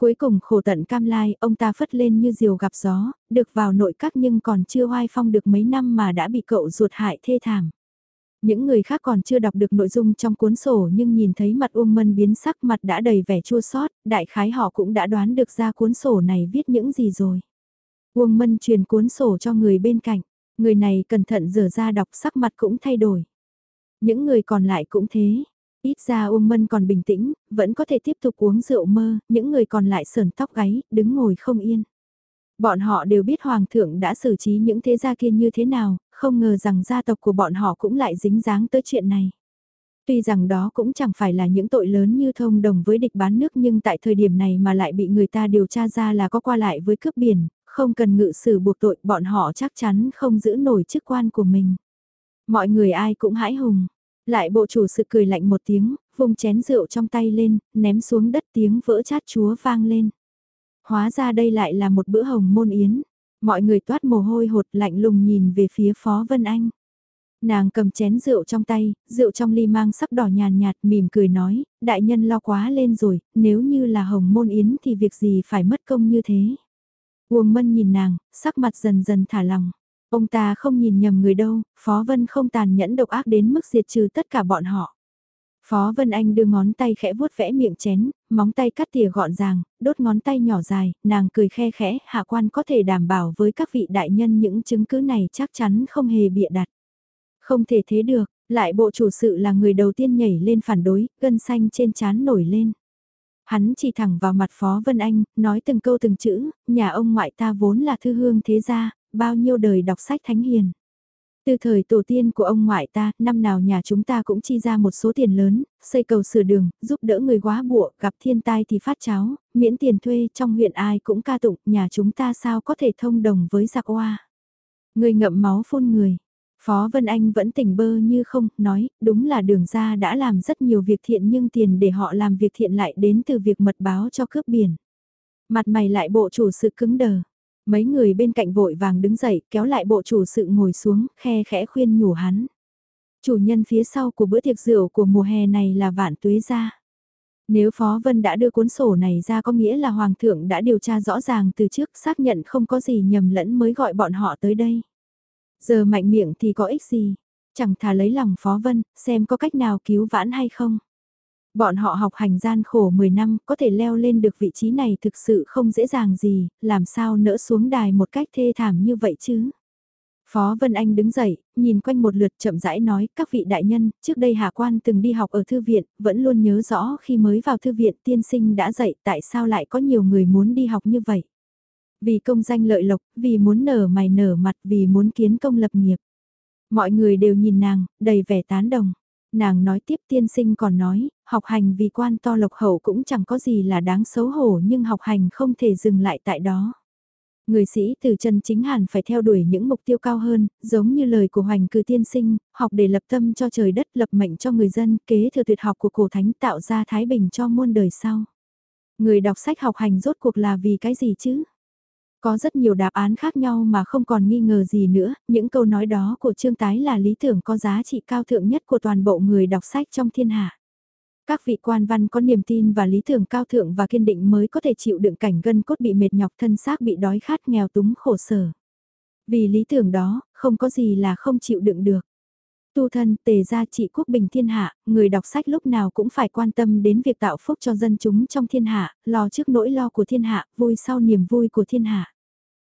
Cuối cùng khổ tận cam lai, ông ta phất lên như diều gặp gió, được vào nội các nhưng còn chưa hoai phong được mấy năm mà đã bị cậu ruột hại thê thảm. Những người khác còn chưa đọc được nội dung trong cuốn sổ nhưng nhìn thấy mặt Uông Mân biến sắc mặt đã đầy vẻ chua xót đại khái họ cũng đã đoán được ra cuốn sổ này viết những gì rồi. Uông Mân truyền cuốn sổ cho người bên cạnh, người này cẩn thận rửa ra đọc sắc mặt cũng thay đổi. Những người còn lại cũng thế, Ít ra Uông Mân còn bình tĩnh, vẫn có thể tiếp tục uống rượu mơ, những người còn lại sờn tóc gáy, đứng ngồi không yên. Bọn họ đều biết Hoàng thượng đã xử trí những thế gia kia như thế nào, không ngờ rằng gia tộc của bọn họ cũng lại dính dáng tới chuyện này. Tuy rằng đó cũng chẳng phải là những tội lớn như thông đồng với địch bán nước nhưng tại thời điểm này mà lại bị người ta điều tra ra là có qua lại với cướp biển, không cần ngự xử buộc tội bọn họ chắc chắn không giữ nổi chức quan của mình. Mọi người ai cũng hãi hùng. Lại bộ chủ sự cười lạnh một tiếng, vùng chén rượu trong tay lên, ném xuống đất tiếng vỡ chát chúa vang lên. Hóa ra đây lại là một bữa hồng môn yến. Mọi người toát mồ hôi hột lạnh lùng nhìn về phía Phó Vân Anh. Nàng cầm chén rượu trong tay, rượu trong ly mang sắc đỏ nhàn nhạt mỉm cười nói, đại nhân lo quá lên rồi, nếu như là hồng môn yến thì việc gì phải mất công như thế. Uông Mân nhìn nàng, sắc mặt dần dần thả lòng. Ông ta không nhìn nhầm người đâu, Phó Vân không tàn nhẫn độc ác đến mức diệt trừ tất cả bọn họ. Phó Vân Anh đưa ngón tay khẽ vuốt vẽ miệng chén, móng tay cắt tỉa gọn ràng, đốt ngón tay nhỏ dài, nàng cười khe khẽ, hạ quan có thể đảm bảo với các vị đại nhân những chứng cứ này chắc chắn không hề bịa đặt. Không thể thế được, lại bộ chủ sự là người đầu tiên nhảy lên phản đối, gân xanh trên chán nổi lên. Hắn chỉ thẳng vào mặt Phó Vân Anh, nói từng câu từng chữ, nhà ông ngoại ta vốn là thư hương thế gia, bao nhiêu đời đọc sách thánh hiền. Từ thời tổ tiên của ông ngoại ta, năm nào nhà chúng ta cũng chi ra một số tiền lớn, xây cầu sửa đường, giúp đỡ người quá bụa, gặp thiên tai thì phát cháo, miễn tiền thuê, trong huyện ai cũng ca tụng, nhà chúng ta sao có thể thông đồng với giặc hoa. Người ngậm máu phun người. Phó Vân Anh vẫn tỉnh bơ như không, nói, đúng là đường ra đã làm rất nhiều việc thiện nhưng tiền để họ làm việc thiện lại đến từ việc mật báo cho cướp biển. Mặt mày lại bộ chủ sự cứng đờ. Mấy người bên cạnh vội vàng đứng dậy kéo lại bộ chủ sự ngồi xuống, khe khẽ khuyên nhủ hắn. Chủ nhân phía sau của bữa tiệc rượu của mùa hè này là vạn tuế gia. Nếu Phó Vân đã đưa cuốn sổ này ra có nghĩa là Hoàng thượng đã điều tra rõ ràng từ trước xác nhận không có gì nhầm lẫn mới gọi bọn họ tới đây. Giờ mạnh miệng thì có ích gì, chẳng thà lấy lòng Phó Vân, xem có cách nào cứu vãn hay không. Bọn họ học hành gian khổ 10 năm, có thể leo lên được vị trí này thực sự không dễ dàng gì, làm sao nỡ xuống đài một cách thê thảm như vậy chứ. Phó Vân Anh đứng dậy, nhìn quanh một lượt chậm rãi nói, các vị đại nhân, trước đây hà Quan từng đi học ở thư viện, vẫn luôn nhớ rõ khi mới vào thư viện tiên sinh đã dạy tại sao lại có nhiều người muốn đi học như vậy. Vì công danh lợi lộc, vì muốn nở mày nở mặt, vì muốn kiến công lập nghiệp. Mọi người đều nhìn nàng, đầy vẻ tán đồng. Nàng nói tiếp tiên sinh còn nói, học hành vì quan to lộc hậu cũng chẳng có gì là đáng xấu hổ nhưng học hành không thể dừng lại tại đó. Người sĩ từ chân chính hẳn phải theo đuổi những mục tiêu cao hơn, giống như lời của hoành cư tiên sinh, học để lập tâm cho trời đất lập mệnh cho người dân, kế thừa tuyệt học của cổ thánh tạo ra thái bình cho muôn đời sau. Người đọc sách học hành rốt cuộc là vì cái gì chứ? Có rất nhiều đáp án khác nhau mà không còn nghi ngờ gì nữa, những câu nói đó của Trương Tái là lý tưởng có giá trị cao thượng nhất của toàn bộ người đọc sách trong thiên hạ. Các vị quan văn có niềm tin và lý tưởng cao thượng và kiên định mới có thể chịu đựng cảnh gân cốt bị mệt nhọc thân xác bị đói khát nghèo túng khổ sở. Vì lý tưởng đó, không có gì là không chịu đựng được. Tu thân tề gia trị quốc bình thiên hạ, người đọc sách lúc nào cũng phải quan tâm đến việc tạo phúc cho dân chúng trong thiên hạ, lo trước nỗi lo của thiên hạ, vui sau niềm vui của thiên hạ.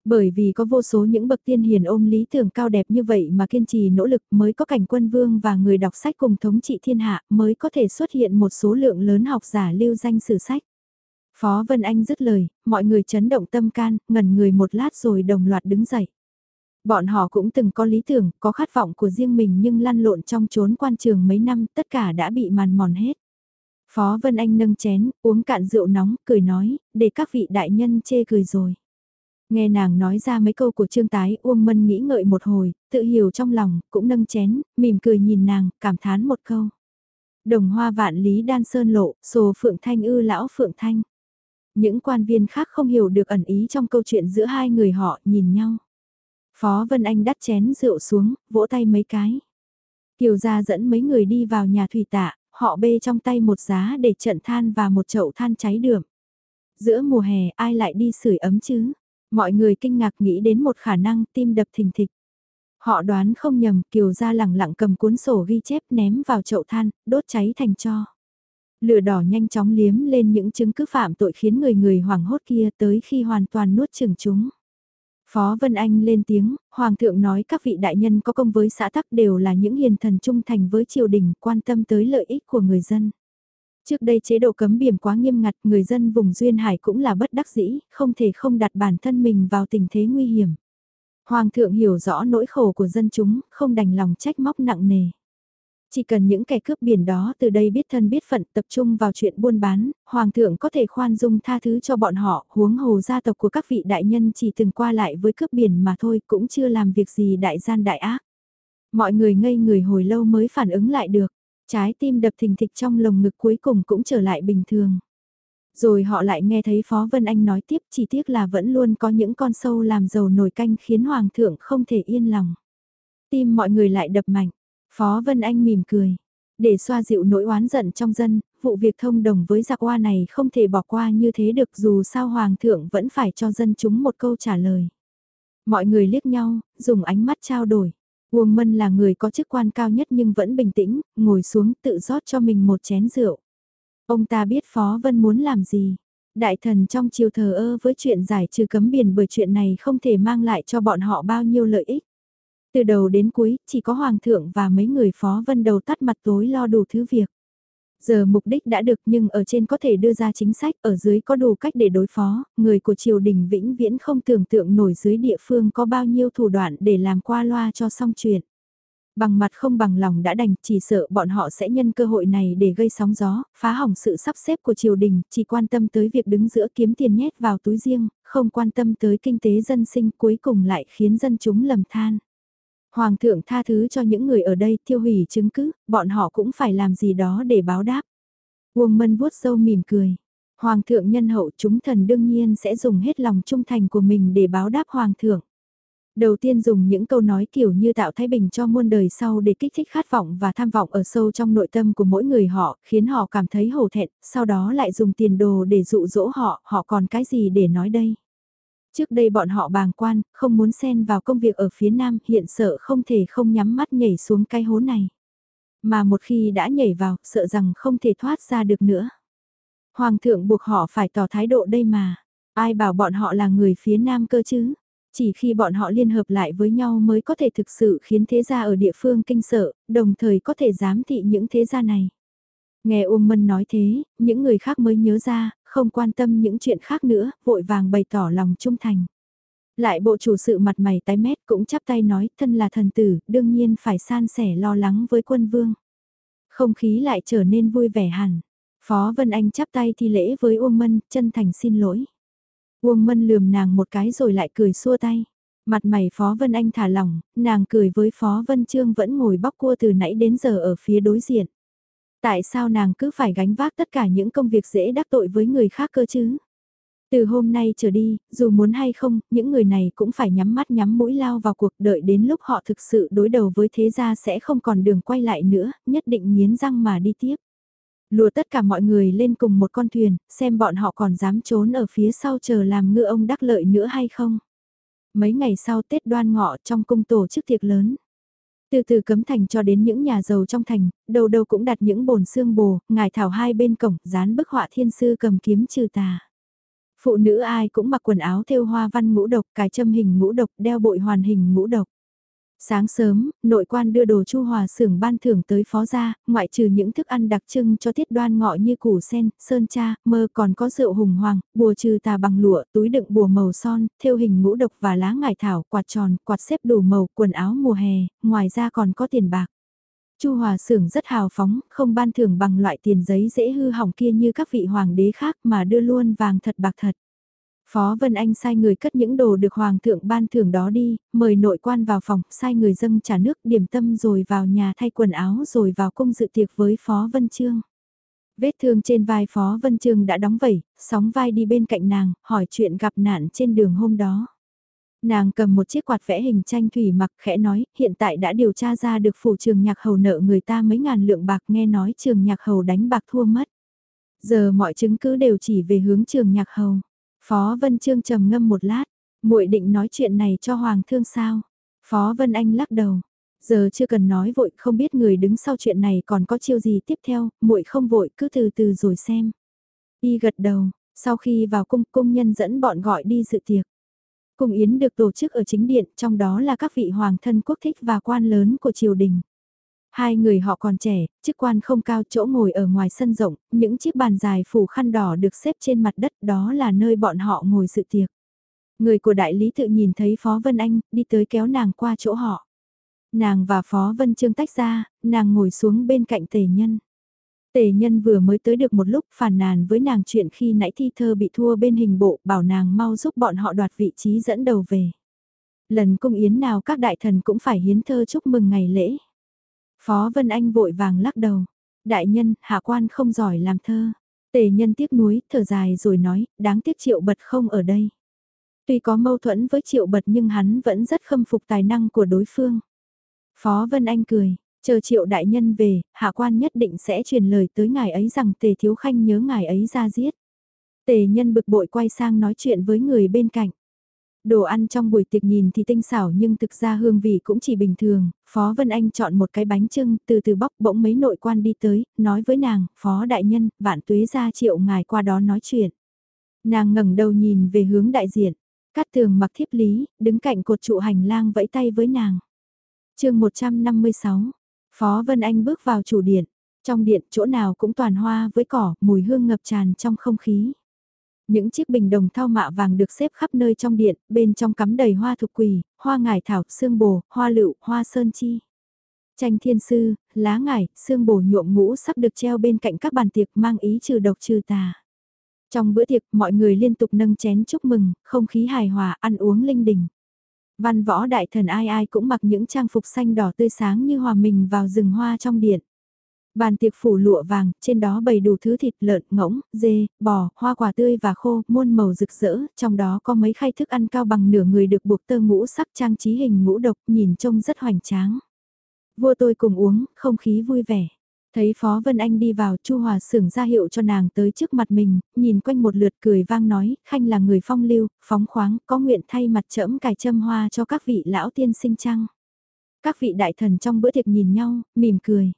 Bởi vì có vô số những bậc tiên hiền ôm lý tưởng cao đẹp như vậy mà kiên trì nỗ lực mới có cảnh quân vương và người đọc sách cùng thống trị thiên hạ mới có thể xuất hiện một số lượng lớn học giả lưu danh sử sách. Phó Vân Anh dứt lời, mọi người chấn động tâm can, ngẩn người một lát rồi đồng loạt đứng dậy. Bọn họ cũng từng có lý tưởng, có khát vọng của riêng mình nhưng lăn lộn trong chốn quan trường mấy năm tất cả đã bị màn mòn hết. Phó Vân Anh nâng chén, uống cạn rượu nóng, cười nói, để các vị đại nhân chê cười rồi. Nghe nàng nói ra mấy câu của Trương Tái, Uông Mân nghĩ ngợi một hồi, tự hiểu trong lòng, cũng nâng chén, mỉm cười nhìn nàng, cảm thán một câu. Đồng hoa vạn lý đan sơn lộ, sồ phượng thanh ư lão phượng thanh. Những quan viên khác không hiểu được ẩn ý trong câu chuyện giữa hai người họ nhìn nhau. Phó Vân Anh đắt chén rượu xuống, vỗ tay mấy cái. Kiều gia dẫn mấy người đi vào nhà thủy tạ, họ bê trong tay một giá để trận than và một chậu than cháy đượm. Giữa mùa hè ai lại đi sưởi ấm chứ? Mọi người kinh ngạc nghĩ đến một khả năng tim đập thình thịch. Họ đoán không nhầm Kiều gia lẳng lặng cầm cuốn sổ ghi chép ném vào chậu than, đốt cháy thành cho. Lửa đỏ nhanh chóng liếm lên những chứng cứ phạm tội khiến người người hoảng hốt kia tới khi hoàn toàn nuốt chừng chúng. Phó Vân Anh lên tiếng, Hoàng thượng nói các vị đại nhân có công với xã tắc đều là những hiền thần trung thành với triều đình quan tâm tới lợi ích của người dân. Trước đây chế độ cấm biển quá nghiêm ngặt người dân vùng Duyên Hải cũng là bất đắc dĩ, không thể không đặt bản thân mình vào tình thế nguy hiểm. Hoàng thượng hiểu rõ nỗi khổ của dân chúng, không đành lòng trách móc nặng nề. Chỉ cần những kẻ cướp biển đó từ đây biết thân biết phận tập trung vào chuyện buôn bán, Hoàng thượng có thể khoan dung tha thứ cho bọn họ, huống hồ gia tộc của các vị đại nhân chỉ từng qua lại với cướp biển mà thôi cũng chưa làm việc gì đại gian đại ác. Mọi người ngây người hồi lâu mới phản ứng lại được, trái tim đập thình thịch trong lồng ngực cuối cùng cũng trở lại bình thường. Rồi họ lại nghe thấy Phó Vân Anh nói tiếp chỉ tiếc là vẫn luôn có những con sâu làm dầu nổi canh khiến Hoàng thượng không thể yên lòng. Tim mọi người lại đập mạnh, Phó Vân Anh mỉm cười. Để xoa dịu nỗi oán giận trong dân, vụ việc thông đồng với giặc hoa này không thể bỏ qua như thế được dù sao Hoàng thượng vẫn phải cho dân chúng một câu trả lời. Mọi người liếc nhau, dùng ánh mắt trao đổi. Uông Mân là người có chức quan cao nhất nhưng vẫn bình tĩnh, ngồi xuống tự rót cho mình một chén rượu. Ông ta biết Phó Vân muốn làm gì. Đại thần trong chiều thờ ơ với chuyện giải trừ cấm biển bởi chuyện này không thể mang lại cho bọn họ bao nhiêu lợi ích. Từ đầu đến cuối, chỉ có Hoàng thượng và mấy người Phó Vân đầu tắt mặt tối lo đủ thứ việc. Giờ mục đích đã được nhưng ở trên có thể đưa ra chính sách, ở dưới có đủ cách để đối phó, người của triều đình vĩnh viễn không tưởng tượng nổi dưới địa phương có bao nhiêu thủ đoạn để làm qua loa cho xong chuyện. Bằng mặt không bằng lòng đã đành, chỉ sợ bọn họ sẽ nhân cơ hội này để gây sóng gió, phá hỏng sự sắp xếp của triều đình, chỉ quan tâm tới việc đứng giữa kiếm tiền nhét vào túi riêng, không quan tâm tới kinh tế dân sinh cuối cùng lại khiến dân chúng lầm than. Hoàng thượng tha thứ cho những người ở đây tiêu hủy chứng cứ, bọn họ cũng phải làm gì đó để báo đáp. Uông Mân vuốt sâu mỉm cười. Hoàng thượng nhân hậu chúng thần đương nhiên sẽ dùng hết lòng trung thành của mình để báo đáp Hoàng thượng. Đầu tiên dùng những câu nói kiểu như tạo thái bình cho muôn đời sau để kích thích khát vọng và tham vọng ở sâu trong nội tâm của mỗi người họ, khiến họ cảm thấy hổ thẹn, sau đó lại dùng tiền đồ để dụ dỗ họ, họ còn cái gì để nói đây. Trước đây bọn họ bàng quan, không muốn xen vào công việc ở phía nam, hiện sợ không thể không nhắm mắt nhảy xuống cái hố này. Mà một khi đã nhảy vào, sợ rằng không thể thoát ra được nữa. Hoàng thượng buộc họ phải tỏ thái độ đây mà. Ai bảo bọn họ là người phía nam cơ chứ? Chỉ khi bọn họ liên hợp lại với nhau mới có thể thực sự khiến thế gia ở địa phương kinh sợ, đồng thời có thể giám thị những thế gia này. Nghe Uông Mân nói thế, những người khác mới nhớ ra, không quan tâm những chuyện khác nữa, vội vàng bày tỏ lòng trung thành. Lại bộ chủ sự mặt mày tái mét cũng chắp tay nói, thân là thần tử, đương nhiên phải san sẻ lo lắng với quân vương. Không khí lại trở nên vui vẻ hẳn. Phó Vân Anh chắp tay thi lễ với Uông Mân, chân thành xin lỗi. Uông Mân lườm nàng một cái rồi lại cười xua tay. Mặt mày Phó Vân Anh thả lỏng, nàng cười với Phó Vân Trương vẫn ngồi bóc cua từ nãy đến giờ ở phía đối diện. Tại sao nàng cứ phải gánh vác tất cả những công việc dễ đắc tội với người khác cơ chứ? Từ hôm nay trở đi, dù muốn hay không, những người này cũng phải nhắm mắt nhắm mũi lao vào cuộc đợi đến lúc họ thực sự đối đầu với thế gia sẽ không còn đường quay lại nữa, nhất định nghiến răng mà đi tiếp. Lùa tất cả mọi người lên cùng một con thuyền, xem bọn họ còn dám trốn ở phía sau chờ làm ngựa ông đắc lợi nữa hay không. Mấy ngày sau Tết đoan ngọ trong cung tổ chức tiệc lớn. Từ từ cấm thành cho đến những nhà giàu trong thành, đầu đầu cũng đặt những bồn xương bồ, ngài thảo hai bên cổng, dán bức họa thiên sư cầm kiếm trừ tà. Phụ nữ ai cũng mặc quần áo thêu hoa văn ngũ độc, cài châm hình ngũ độc, đeo bội hoàn hình ngũ độc. Sáng sớm, nội quan đưa đồ chu hòa xưởng ban thưởng tới phó gia, ngoại trừ những thức ăn đặc trưng cho tiết đoan ngọ như củ sen, sơn cha, mơ còn có rượu hùng hoàng, bùa trừ tà bằng lụa, túi đựng bùa màu son, thêu hình ngũ độc và lá ngải thảo, quạt tròn, quạt xếp đủ màu, quần áo mùa hè, ngoài ra còn có tiền bạc. Chu Hòa Sưởng rất hào phóng, không ban thưởng bằng loại tiền giấy dễ hư hỏng kia như các vị hoàng đế khác mà đưa luôn vàng thật bạc thật. Phó Vân Anh sai người cất những đồ được Hoàng thượng ban thưởng đó đi, mời nội quan vào phòng, sai người dâng trà nước điểm tâm rồi vào nhà thay quần áo rồi vào cung dự tiệc với Phó Vân Trương. Vết thương trên vai Phó Vân Trương đã đóng vẩy, sóng vai đi bên cạnh nàng, hỏi chuyện gặp nạn trên đường hôm đó. Nàng cầm một chiếc quạt vẽ hình tranh thủy mặc khẽ nói, hiện tại đã điều tra ra được phủ trường nhạc hầu nợ người ta mấy ngàn lượng bạc nghe nói trường nhạc hầu đánh bạc thua mất. Giờ mọi chứng cứ đều chỉ về hướng trường nhạc hầu. Phó Vân Trương trầm ngâm một lát, muội định nói chuyện này cho Hoàng thương sao? Phó Vân Anh lắc đầu, giờ chưa cần nói vội không biết người đứng sau chuyện này còn có chiêu gì tiếp theo, muội không vội cứ từ từ rồi xem. Y gật đầu, sau khi vào cung cung nhân dẫn bọn gọi đi dự tiệc. Cung yến được tổ chức ở chính điện, trong đó là các vị hoàng thân quốc thích và quan lớn của triều đình. Hai người họ còn trẻ, chức quan không cao chỗ ngồi ở ngoài sân rộng, những chiếc bàn dài phủ khăn đỏ được xếp trên mặt đất đó là nơi bọn họ ngồi sự tiệc. Người của đại lý tự nhìn thấy Phó Vân Anh, đi tới kéo nàng qua chỗ họ. Nàng và Phó Vân Trương tách ra, nàng ngồi xuống bên cạnh tề nhân. Tề nhân vừa mới tới được một lúc phản nàn với nàng chuyện khi nãy thi thơ bị thua bên hình bộ bảo nàng mau giúp bọn họ đoạt vị trí dẫn đầu về. Lần cung yến nào các đại thần cũng phải hiến thơ chúc mừng ngày lễ. Phó Vân Anh vội vàng lắc đầu. Đại nhân, hạ quan không giỏi làm thơ. Tề nhân tiếc nuối, thở dài rồi nói, đáng tiếc triệu bật không ở đây. Tuy có mâu thuẫn với triệu bật nhưng hắn vẫn rất khâm phục tài năng của đối phương. Phó Vân Anh cười, chờ triệu đại nhân về, hạ quan nhất định sẽ truyền lời tới ngài ấy rằng tề thiếu khanh nhớ ngài ấy ra giết. Tề nhân bực bội quay sang nói chuyện với người bên cạnh. Đồ ăn trong buổi tiệc nhìn thì tinh xảo nhưng thực ra hương vị cũng chỉ bình thường, Phó Vân Anh chọn một cái bánh trưng, từ từ bóc bỗng mấy nội quan đi tới, nói với nàng, Phó Đại Nhân, vạn tuế ra triệu ngài qua đó nói chuyện. Nàng ngẩng đầu nhìn về hướng đại diện, cát tường mặc thiếp lý, đứng cạnh cột trụ hành lang vẫy tay với nàng. chương 156, Phó Vân Anh bước vào chủ điện, trong điện chỗ nào cũng toàn hoa với cỏ, mùi hương ngập tràn trong không khí. Những chiếc bình đồng thau mạ vàng được xếp khắp nơi trong điện, bên trong cắm đầy hoa thục quỳ, hoa ngải thảo, xương bồ, hoa lựu, hoa sơn chi. Tranh thiên sư, lá ngải, xương bồ nhuộm ngũ sắp được treo bên cạnh các bàn tiệc mang ý trừ độc trừ tà. Trong bữa tiệc, mọi người liên tục nâng chén chúc mừng, không khí hài hòa, ăn uống linh đình. Văn võ đại thần ai ai cũng mặc những trang phục xanh đỏ tươi sáng như hòa mình vào rừng hoa trong điện. Bàn tiệc phủ lụa vàng, trên đó bày đủ thứ thịt lợn, ngỗng, dê, bò, hoa quả tươi và khô, muôn màu rực rỡ, trong đó có mấy khay thức ăn cao bằng nửa người được buộc tơ ngũ sắc trang trí hình ngũ độc, nhìn trông rất hoành tráng. Vua tôi cùng uống, không khí vui vẻ. Thấy Phó Vân Anh đi vào, Chu Hòa sưởng ra hiệu cho nàng tới trước mặt mình, nhìn quanh một lượt cười vang nói, Khanh là người phong lưu, phóng khoáng, có nguyện thay mặt trẫm cài châm hoa cho các vị lão tiên sinh trăng. Các vị đại thần trong bữa tiệc nhìn nhau, mỉm cười.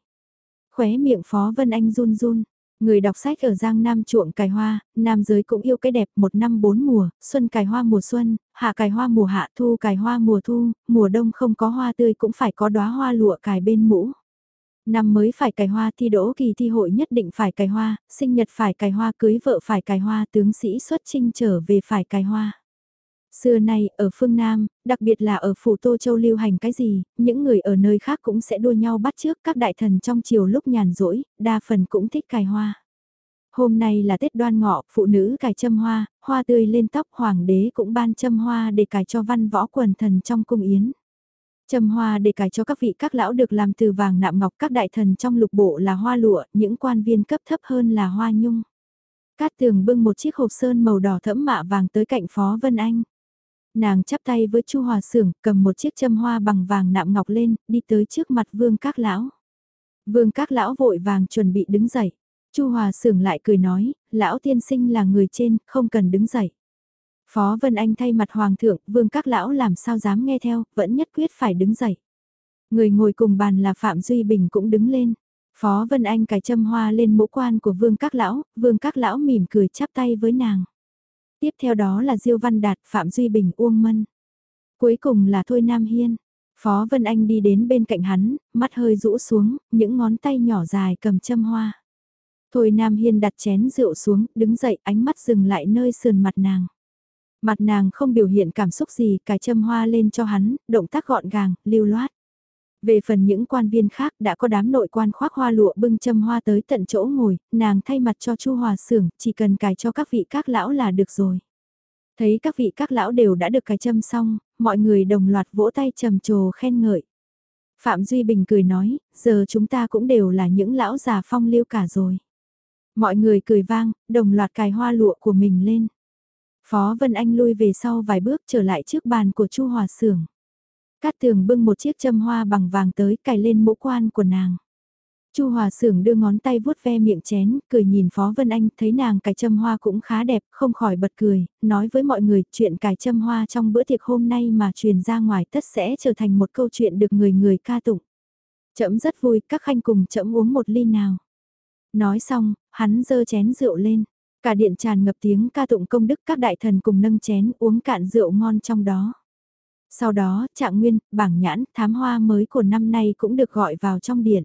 Khóe miệng Phó Vân Anh run run. Người đọc sách ở Giang Nam chuộng cài hoa, nam giới cũng yêu cái đẹp một năm bốn mùa, xuân cài hoa mùa xuân, hạ cài hoa mùa hạ, thu cài hoa mùa thu, mùa đông không có hoa tươi cũng phải có đóa hoa lụa cài bên mũ. Năm mới phải cài hoa thi đỗ kỳ thi hội nhất định phải cài hoa, sinh nhật phải cài hoa cưới vợ phải cài hoa tướng sĩ xuất trinh trở về phải cài hoa. Xưa nay, ở phương Nam, đặc biệt là ở phủ Tô Châu lưu hành cái gì, những người ở nơi khác cũng sẽ đua nhau bắt trước các đại thần trong chiều lúc nhàn rỗi, đa phần cũng thích cài hoa. Hôm nay là Tết đoan ngọ, phụ nữ cài châm hoa, hoa tươi lên tóc hoàng đế cũng ban châm hoa để cài cho văn võ quần thần trong cung yến. Châm hoa để cài cho các vị các lão được làm từ vàng nạm ngọc các đại thần trong lục bộ là hoa lụa, những quan viên cấp thấp hơn là hoa nhung. Cát tường bưng một chiếc hộp sơn màu đỏ thẫm mạ vàng tới cạnh Phó Vân Anh. Nàng chắp tay với Chu Hòa Sưởng, cầm một chiếc châm hoa bằng vàng nạm ngọc lên, đi tới trước mặt Vương Các Lão. Vương Các Lão vội vàng chuẩn bị đứng dậy. Chu Hòa Sưởng lại cười nói, Lão tiên sinh là người trên, không cần đứng dậy. Phó Vân Anh thay mặt Hoàng thượng, Vương Các Lão làm sao dám nghe theo, vẫn nhất quyết phải đứng dậy. Người ngồi cùng bàn là Phạm Duy Bình cũng đứng lên. Phó Vân Anh cài châm hoa lên mũ quan của Vương Các Lão, Vương Các Lão mỉm cười chắp tay với nàng. Tiếp theo đó là Diêu Văn Đạt, Phạm Duy Bình, Uông Mân. Cuối cùng là Thôi Nam Hiên. Phó Vân Anh đi đến bên cạnh hắn, mắt hơi rũ xuống, những ngón tay nhỏ dài cầm châm hoa. Thôi Nam Hiên đặt chén rượu xuống, đứng dậy ánh mắt dừng lại nơi sườn mặt nàng. Mặt nàng không biểu hiện cảm xúc gì, cài châm hoa lên cho hắn, động tác gọn gàng, lưu loát. Về phần những quan viên khác đã có đám nội quan khoác hoa lụa bưng châm hoa tới tận chỗ ngồi, nàng thay mặt cho Chu Hòa Sưởng, chỉ cần cài cho các vị các lão là được rồi. Thấy các vị các lão đều đã được cài châm xong, mọi người đồng loạt vỗ tay trầm trồ khen ngợi. Phạm Duy Bình cười nói, giờ chúng ta cũng đều là những lão già phong lưu cả rồi. Mọi người cười vang, đồng loạt cài hoa lụa của mình lên. Phó Vân Anh lui về sau vài bước trở lại trước bàn của Chu Hòa Sưởng. Cát tường bưng một chiếc châm hoa bằng vàng tới cài lên mũ quan của nàng. Chu Hòa Sưởng đưa ngón tay vuốt ve miệng chén, cười nhìn Phó Vân Anh, thấy nàng cài châm hoa cũng khá đẹp, không khỏi bật cười, nói với mọi người chuyện cài châm hoa trong bữa tiệc hôm nay mà truyền ra ngoài tất sẽ trở thành một câu chuyện được người người ca tụng. Chậm rất vui, các khanh cùng chậm uống một ly nào. Nói xong, hắn dơ chén rượu lên, cả điện tràn ngập tiếng ca tụng công đức các đại thần cùng nâng chén uống cạn rượu ngon trong đó. Sau đó, trạng nguyên, bảng nhãn, thám hoa mới của năm nay cũng được gọi vào trong điện.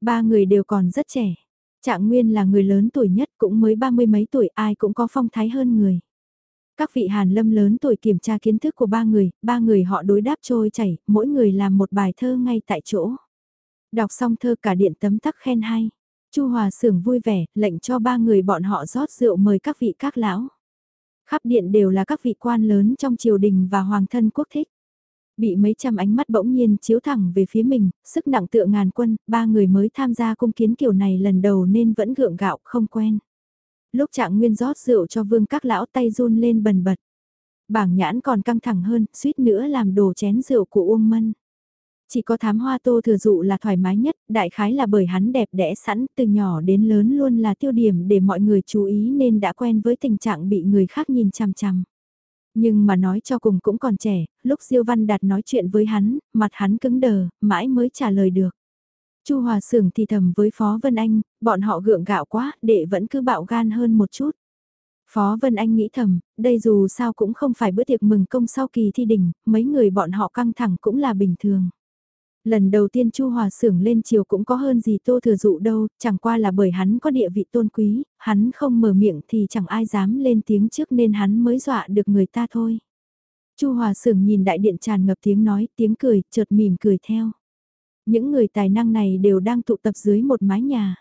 Ba người đều còn rất trẻ. Trạng nguyên là người lớn tuổi nhất cũng mới ba mươi mấy tuổi ai cũng có phong thái hơn người. Các vị hàn lâm lớn tuổi kiểm tra kiến thức của ba người, ba người họ đối đáp trôi chảy, mỗi người làm một bài thơ ngay tại chỗ. Đọc xong thơ cả điện tấm tắc khen hay. Chu Hòa Sưởng vui vẻ, lệnh cho ba người bọn họ rót rượu mời các vị các lão. Khắp điện đều là các vị quan lớn trong triều đình và hoàng thân quốc thích. Bị mấy trăm ánh mắt bỗng nhiên chiếu thẳng về phía mình, sức nặng tựa ngàn quân, ba người mới tham gia cung kiến kiểu này lần đầu nên vẫn gượng gạo không quen. Lúc trạng nguyên rót rượu cho vương các lão tay run lên bần bật. Bảng nhãn còn căng thẳng hơn, suýt nữa làm đổ chén rượu của Uông Mân. Chỉ có thám hoa tô thừa dụ là thoải mái nhất, đại khái là bởi hắn đẹp đẽ sẵn, từ nhỏ đến lớn luôn là tiêu điểm để mọi người chú ý nên đã quen với tình trạng bị người khác nhìn chằm chằm. Nhưng mà nói cho cùng cũng còn trẻ, lúc Diêu Văn Đạt nói chuyện với hắn, mặt hắn cứng đờ, mãi mới trả lời được. Chu Hòa Sưởng thì thầm với Phó Vân Anh, bọn họ gượng gạo quá, đệ vẫn cứ bạo gan hơn một chút. Phó Vân Anh nghĩ thầm, đây dù sao cũng không phải bữa tiệc mừng công sau kỳ thi đỉnh, mấy người bọn họ căng thẳng cũng là bình thường. Lần đầu tiên Chu Hòa Sưởng lên chiều cũng có hơn gì Tô Thừa Dụ đâu, chẳng qua là bởi hắn có địa vị tôn quý, hắn không mở miệng thì chẳng ai dám lên tiếng trước nên hắn mới dọa được người ta thôi. Chu Hòa Sưởng nhìn đại điện tràn ngập tiếng nói, tiếng cười, chợt mỉm cười theo. Những người tài năng này đều đang tụ tập dưới một mái nhà.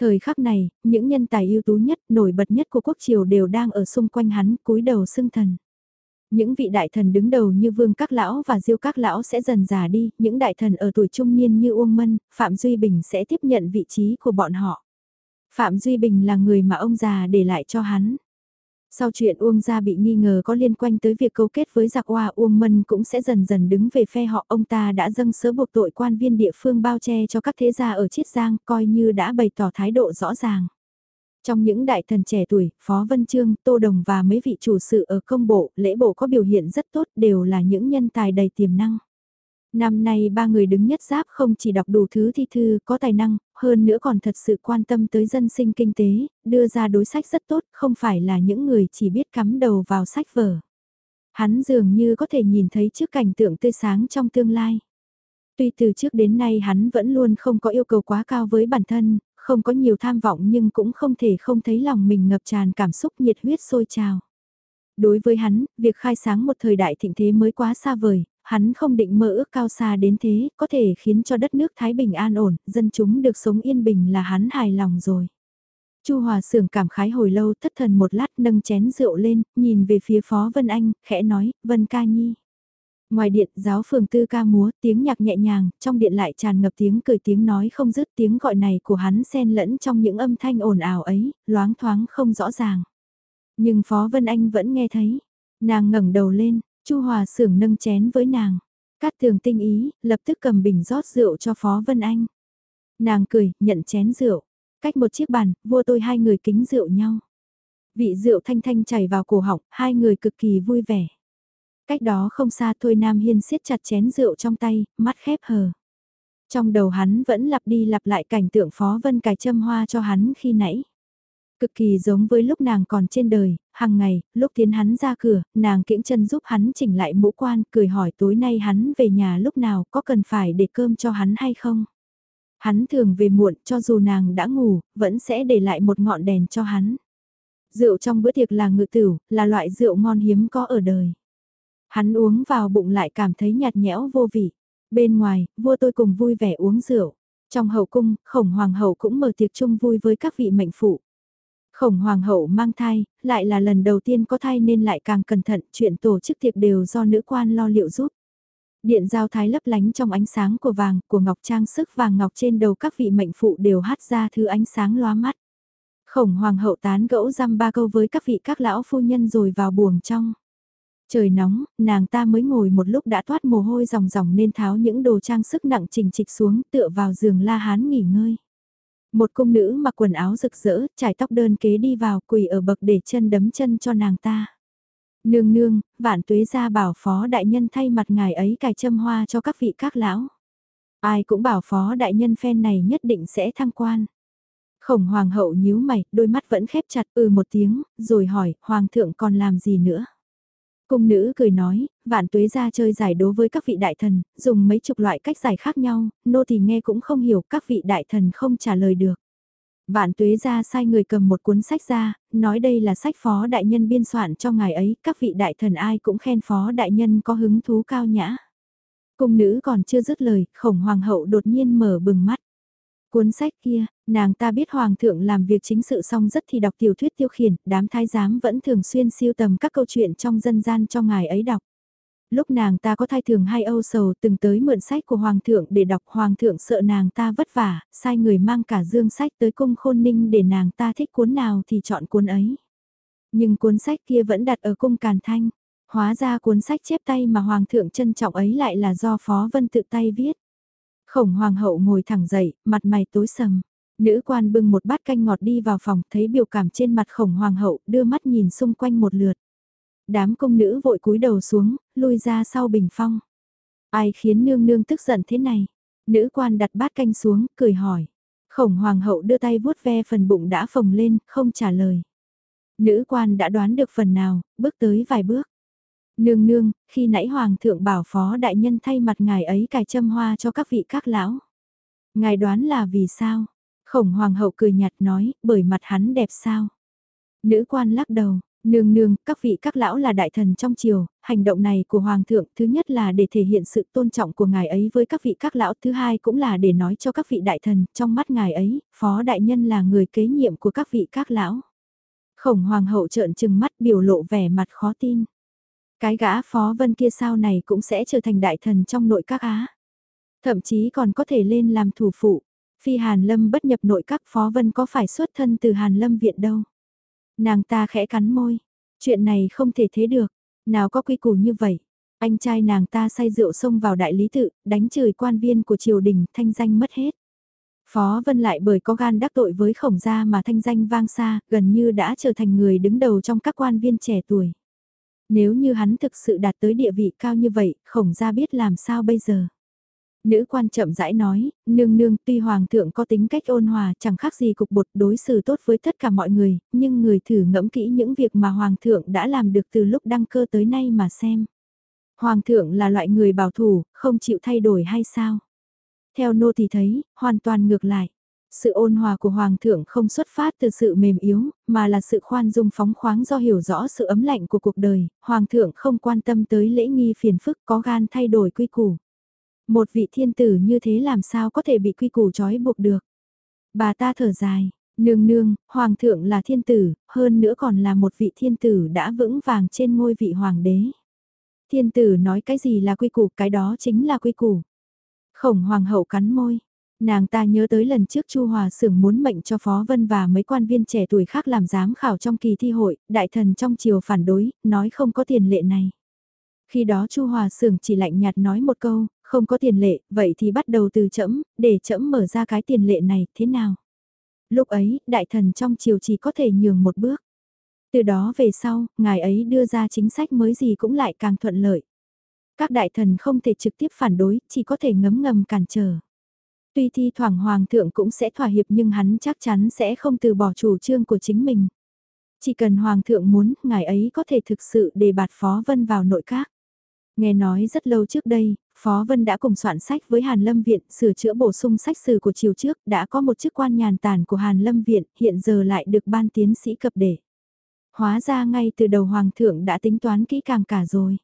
Thời khắc này, những nhân tài ưu tú nhất, nổi bật nhất của quốc triều đều đang ở xung quanh hắn, cúi đầu xưng thần. Những vị đại thần đứng đầu như Vương Các Lão và Diêu Các Lão sẽ dần già đi, những đại thần ở tuổi trung niên như Uông Mân, Phạm Duy Bình sẽ tiếp nhận vị trí của bọn họ. Phạm Duy Bình là người mà ông già để lại cho hắn. Sau chuyện Uông gia bị nghi ngờ có liên quan tới việc câu kết với giặc hoa Uông Mân cũng sẽ dần dần đứng về phe họ. Ông ta đã dâng sớ buộc tội quan viên địa phương bao che cho các thế gia ở Chiết Giang coi như đã bày tỏ thái độ rõ ràng. Trong những đại thần trẻ tuổi, Phó Vân Trương, Tô Đồng và mấy vị chủ sự ở công bộ, lễ bộ có biểu hiện rất tốt đều là những nhân tài đầy tiềm năng. Năm nay ba người đứng nhất giáp không chỉ đọc đủ thứ thi thư có tài năng, hơn nữa còn thật sự quan tâm tới dân sinh kinh tế, đưa ra đối sách rất tốt, không phải là những người chỉ biết cắm đầu vào sách vở. Hắn dường như có thể nhìn thấy trước cảnh tượng tươi sáng trong tương lai. Tuy từ trước đến nay hắn vẫn luôn không có yêu cầu quá cao với bản thân, không có nhiều tham vọng nhưng cũng không thể không thấy lòng mình ngập tràn cảm xúc nhiệt huyết sôi trào. Đối với hắn, việc khai sáng một thời đại thịnh thế mới quá xa vời, hắn không định mơ ước cao xa đến thế, có thể khiến cho đất nước Thái Bình an ổn, dân chúng được sống yên bình là hắn hài lòng rồi. Chu Hòa Sưởng cảm khái hồi lâu thất thần một lát nâng chén rượu lên, nhìn về phía Phó Vân Anh, khẽ nói, Vân Ca Nhi. Ngoài điện, giáo phường tư ca múa, tiếng nhạc nhẹ nhàng, trong điện lại tràn ngập tiếng cười tiếng nói không dứt tiếng gọi này của hắn xen lẫn trong những âm thanh ồn ào ấy, loáng thoáng không rõ ràng. Nhưng Phó Vân Anh vẫn nghe thấy. Nàng ngẩng đầu lên, Chu Hòa Sưởng nâng chén với nàng. Cát tường tinh ý, lập tức cầm bình rót rượu cho Phó Vân Anh. Nàng cười, nhận chén rượu. Cách một chiếc bàn, vua tôi hai người kính rượu nhau. Vị rượu thanh thanh chảy vào cổ họng, hai người cực kỳ vui vẻ. Cách đó không xa thôi Nam Hiên siết chặt chén rượu trong tay, mắt khép hờ. Trong đầu hắn vẫn lặp đi lặp lại cảnh tượng Phó Vân cài châm hoa cho hắn khi nãy. Cực kỳ giống với lúc nàng còn trên đời, hàng ngày, lúc tiến hắn ra cửa, nàng kiễng chân giúp hắn chỉnh lại mũ quan, cười hỏi tối nay hắn về nhà lúc nào có cần phải để cơm cho hắn hay không. Hắn thường về muộn cho dù nàng đã ngủ, vẫn sẽ để lại một ngọn đèn cho hắn. Rượu trong bữa tiệc là ngự tửu, là loại rượu ngon hiếm có ở đời. Hắn uống vào bụng lại cảm thấy nhạt nhẽo vô vị. Bên ngoài, vua tôi cùng vui vẻ uống rượu. Trong hậu cung, khổng hoàng hậu cũng mở tiệc chung vui với các vị mệnh phụ. Khổng hoàng hậu mang thai, lại là lần đầu tiên có thai nên lại càng cẩn thận, chuyện tổ chức tiệc đều do nữ quan lo liệu giúp. Điện giao thái lấp lánh trong ánh sáng của vàng, của ngọc trang sức vàng ngọc trên đầu các vị mệnh phụ đều hát ra thứ ánh sáng loa mắt. Khổng hoàng hậu tán gẫu răm ba câu với các vị các lão phu nhân rồi vào buồng trong. Trời nóng, nàng ta mới ngồi một lúc đã thoát mồ hôi ròng ròng nên tháo những đồ trang sức nặng trình trịch xuống tựa vào giường la hán nghỉ ngơi. Một cung nữ mặc quần áo rực rỡ, trải tóc đơn kế đi vào quỳ ở bậc để chân đấm chân cho nàng ta. Nương nương, vạn tuế ra bảo phó đại nhân thay mặt ngài ấy cài châm hoa cho các vị các lão. Ai cũng bảo phó đại nhân phen này nhất định sẽ thăng quan. Khổng hoàng hậu nhíu mày, đôi mắt vẫn khép chặt ừ một tiếng, rồi hỏi, hoàng thượng còn làm gì nữa? Cung nữ cười nói, vạn tuế ra chơi giải đố với các vị đại thần, dùng mấy chục loại cách giải khác nhau, nô thì nghe cũng không hiểu các vị đại thần không trả lời được. Vạn tuế ra sai người cầm một cuốn sách ra, nói đây là sách phó đại nhân biên soạn cho ngài ấy, các vị đại thần ai cũng khen phó đại nhân có hứng thú cao nhã. Cung nữ còn chưa dứt lời, khổng hoàng hậu đột nhiên mở bừng mắt. Cuốn sách kia, nàng ta biết hoàng thượng làm việc chính sự xong rất thì đọc tiểu thuyết tiêu khiển, đám thái giám vẫn thường xuyên siêu tầm các câu chuyện trong dân gian cho ngài ấy đọc. Lúc nàng ta có thai thường hay âu sầu từng tới mượn sách của Hoàng thượng để đọc Hoàng thượng sợ nàng ta vất vả, sai người mang cả dương sách tới cung khôn ninh để nàng ta thích cuốn nào thì chọn cuốn ấy. Nhưng cuốn sách kia vẫn đặt ở cung Càn Thanh. Hóa ra cuốn sách chép tay mà Hoàng thượng trân trọng ấy lại là do Phó Vân tự tay viết. Khổng Hoàng hậu ngồi thẳng dậy, mặt mày tối sầm. Nữ quan bưng một bát canh ngọt đi vào phòng thấy biểu cảm trên mặt khổng hoàng hậu đưa mắt nhìn xung quanh một lượt. Đám công nữ vội cúi đầu xuống, lui ra sau bình phong. Ai khiến nương nương tức giận thế này? Nữ quan đặt bát canh xuống, cười hỏi. Khổng hoàng hậu đưa tay vuốt ve phần bụng đã phồng lên, không trả lời. Nữ quan đã đoán được phần nào, bước tới vài bước. Nương nương, khi nãy hoàng thượng bảo phó đại nhân thay mặt ngài ấy cài châm hoa cho các vị các lão. Ngài đoán là vì sao? Khổng hoàng hậu cười nhạt nói, bởi mặt hắn đẹp sao? Nữ quan lắc đầu, Nương nương, các vị các lão là đại thần trong triều, hành động này của Hoàng thượng thứ nhất là để thể hiện sự tôn trọng của ngài ấy với các vị các lão, thứ hai cũng là để nói cho các vị đại thần, trong mắt ngài ấy, phó đại nhân là người kế nhiệm của các vị các lão. Khổng Hoàng hậu trợn trừng mắt biểu lộ vẻ mặt khó tin. Cái gã phó vân kia sau này cũng sẽ trở thành đại thần trong nội các Á. Thậm chí còn có thể lên làm thủ phụ. Phi Hàn Lâm bất nhập nội các phó vân có phải xuất thân từ Hàn Lâm viện đâu. Nàng ta khẽ cắn môi. Chuyện này không thể thế được. Nào có quy củ như vậy. Anh trai nàng ta say rượu xông vào đại lý tự, đánh chửi quan viên của triều đình, thanh danh mất hết. Phó Vân lại bởi có gan đắc tội với khổng gia mà thanh danh vang xa, gần như đã trở thành người đứng đầu trong các quan viên trẻ tuổi. Nếu như hắn thực sự đạt tới địa vị cao như vậy, khổng gia biết làm sao bây giờ. Nữ quan chậm rãi nói, nương nương tuy hoàng thượng có tính cách ôn hòa chẳng khác gì cục bột đối xử tốt với tất cả mọi người, nhưng người thử ngẫm kỹ những việc mà hoàng thượng đã làm được từ lúc đăng cơ tới nay mà xem. Hoàng thượng là loại người bảo thủ, không chịu thay đổi hay sao? Theo nô thì thấy, hoàn toàn ngược lại. Sự ôn hòa của Hoàng thượng không xuất phát từ sự mềm yếu, mà là sự khoan dung phóng khoáng do hiểu rõ sự ấm lạnh của cuộc đời. Hoàng thượng không quan tâm tới lễ nghi phiền phức có gan thay đổi quy củ. Một vị thiên tử như thế làm sao có thể bị quy củ trói buộc được. Bà ta thở dài, nương nương, hoàng thượng là thiên tử, hơn nữa còn là một vị thiên tử đã vững vàng trên ngôi vị hoàng đế. Thiên tử nói cái gì là quy củ, cái đó chính là quy củ. Khổng hoàng hậu cắn môi. Nàng ta nhớ tới lần trước Chu Hòa Sưởng muốn mệnh cho Phó Vân và mấy quan viên trẻ tuổi khác làm giám khảo trong kỳ thi hội, đại thần trong triều phản đối, nói không có tiền lệ này. Khi đó Chu Hòa Sưởng chỉ lạnh nhạt nói một câu, không có tiền lệ, vậy thì bắt đầu từ chẫm, để chẫm mở ra cái tiền lệ này, thế nào? Lúc ấy, đại thần trong triều chỉ có thể nhường một bước. Từ đó về sau, ngài ấy đưa ra chính sách mới gì cũng lại càng thuận lợi. Các đại thần không thể trực tiếp phản đối, chỉ có thể ngấm ngầm cản trở. Tuy thi thoảng hoàng thượng cũng sẽ thỏa hiệp nhưng hắn chắc chắn sẽ không từ bỏ chủ trương của chính mình. Chỉ cần hoàng thượng muốn, ngài ấy có thể thực sự đề bạt phó vân vào nội các. Nghe nói rất lâu trước đây, Phó Vân đã cùng soạn sách với Hàn Lâm Viện, sửa chữa bổ sung sách sử của chiều trước, đã có một chức quan nhàn tản của Hàn Lâm Viện, hiện giờ lại được ban tiến sĩ cập để. Hóa ra ngay từ đầu Hoàng thượng đã tính toán kỹ càng cả rồi.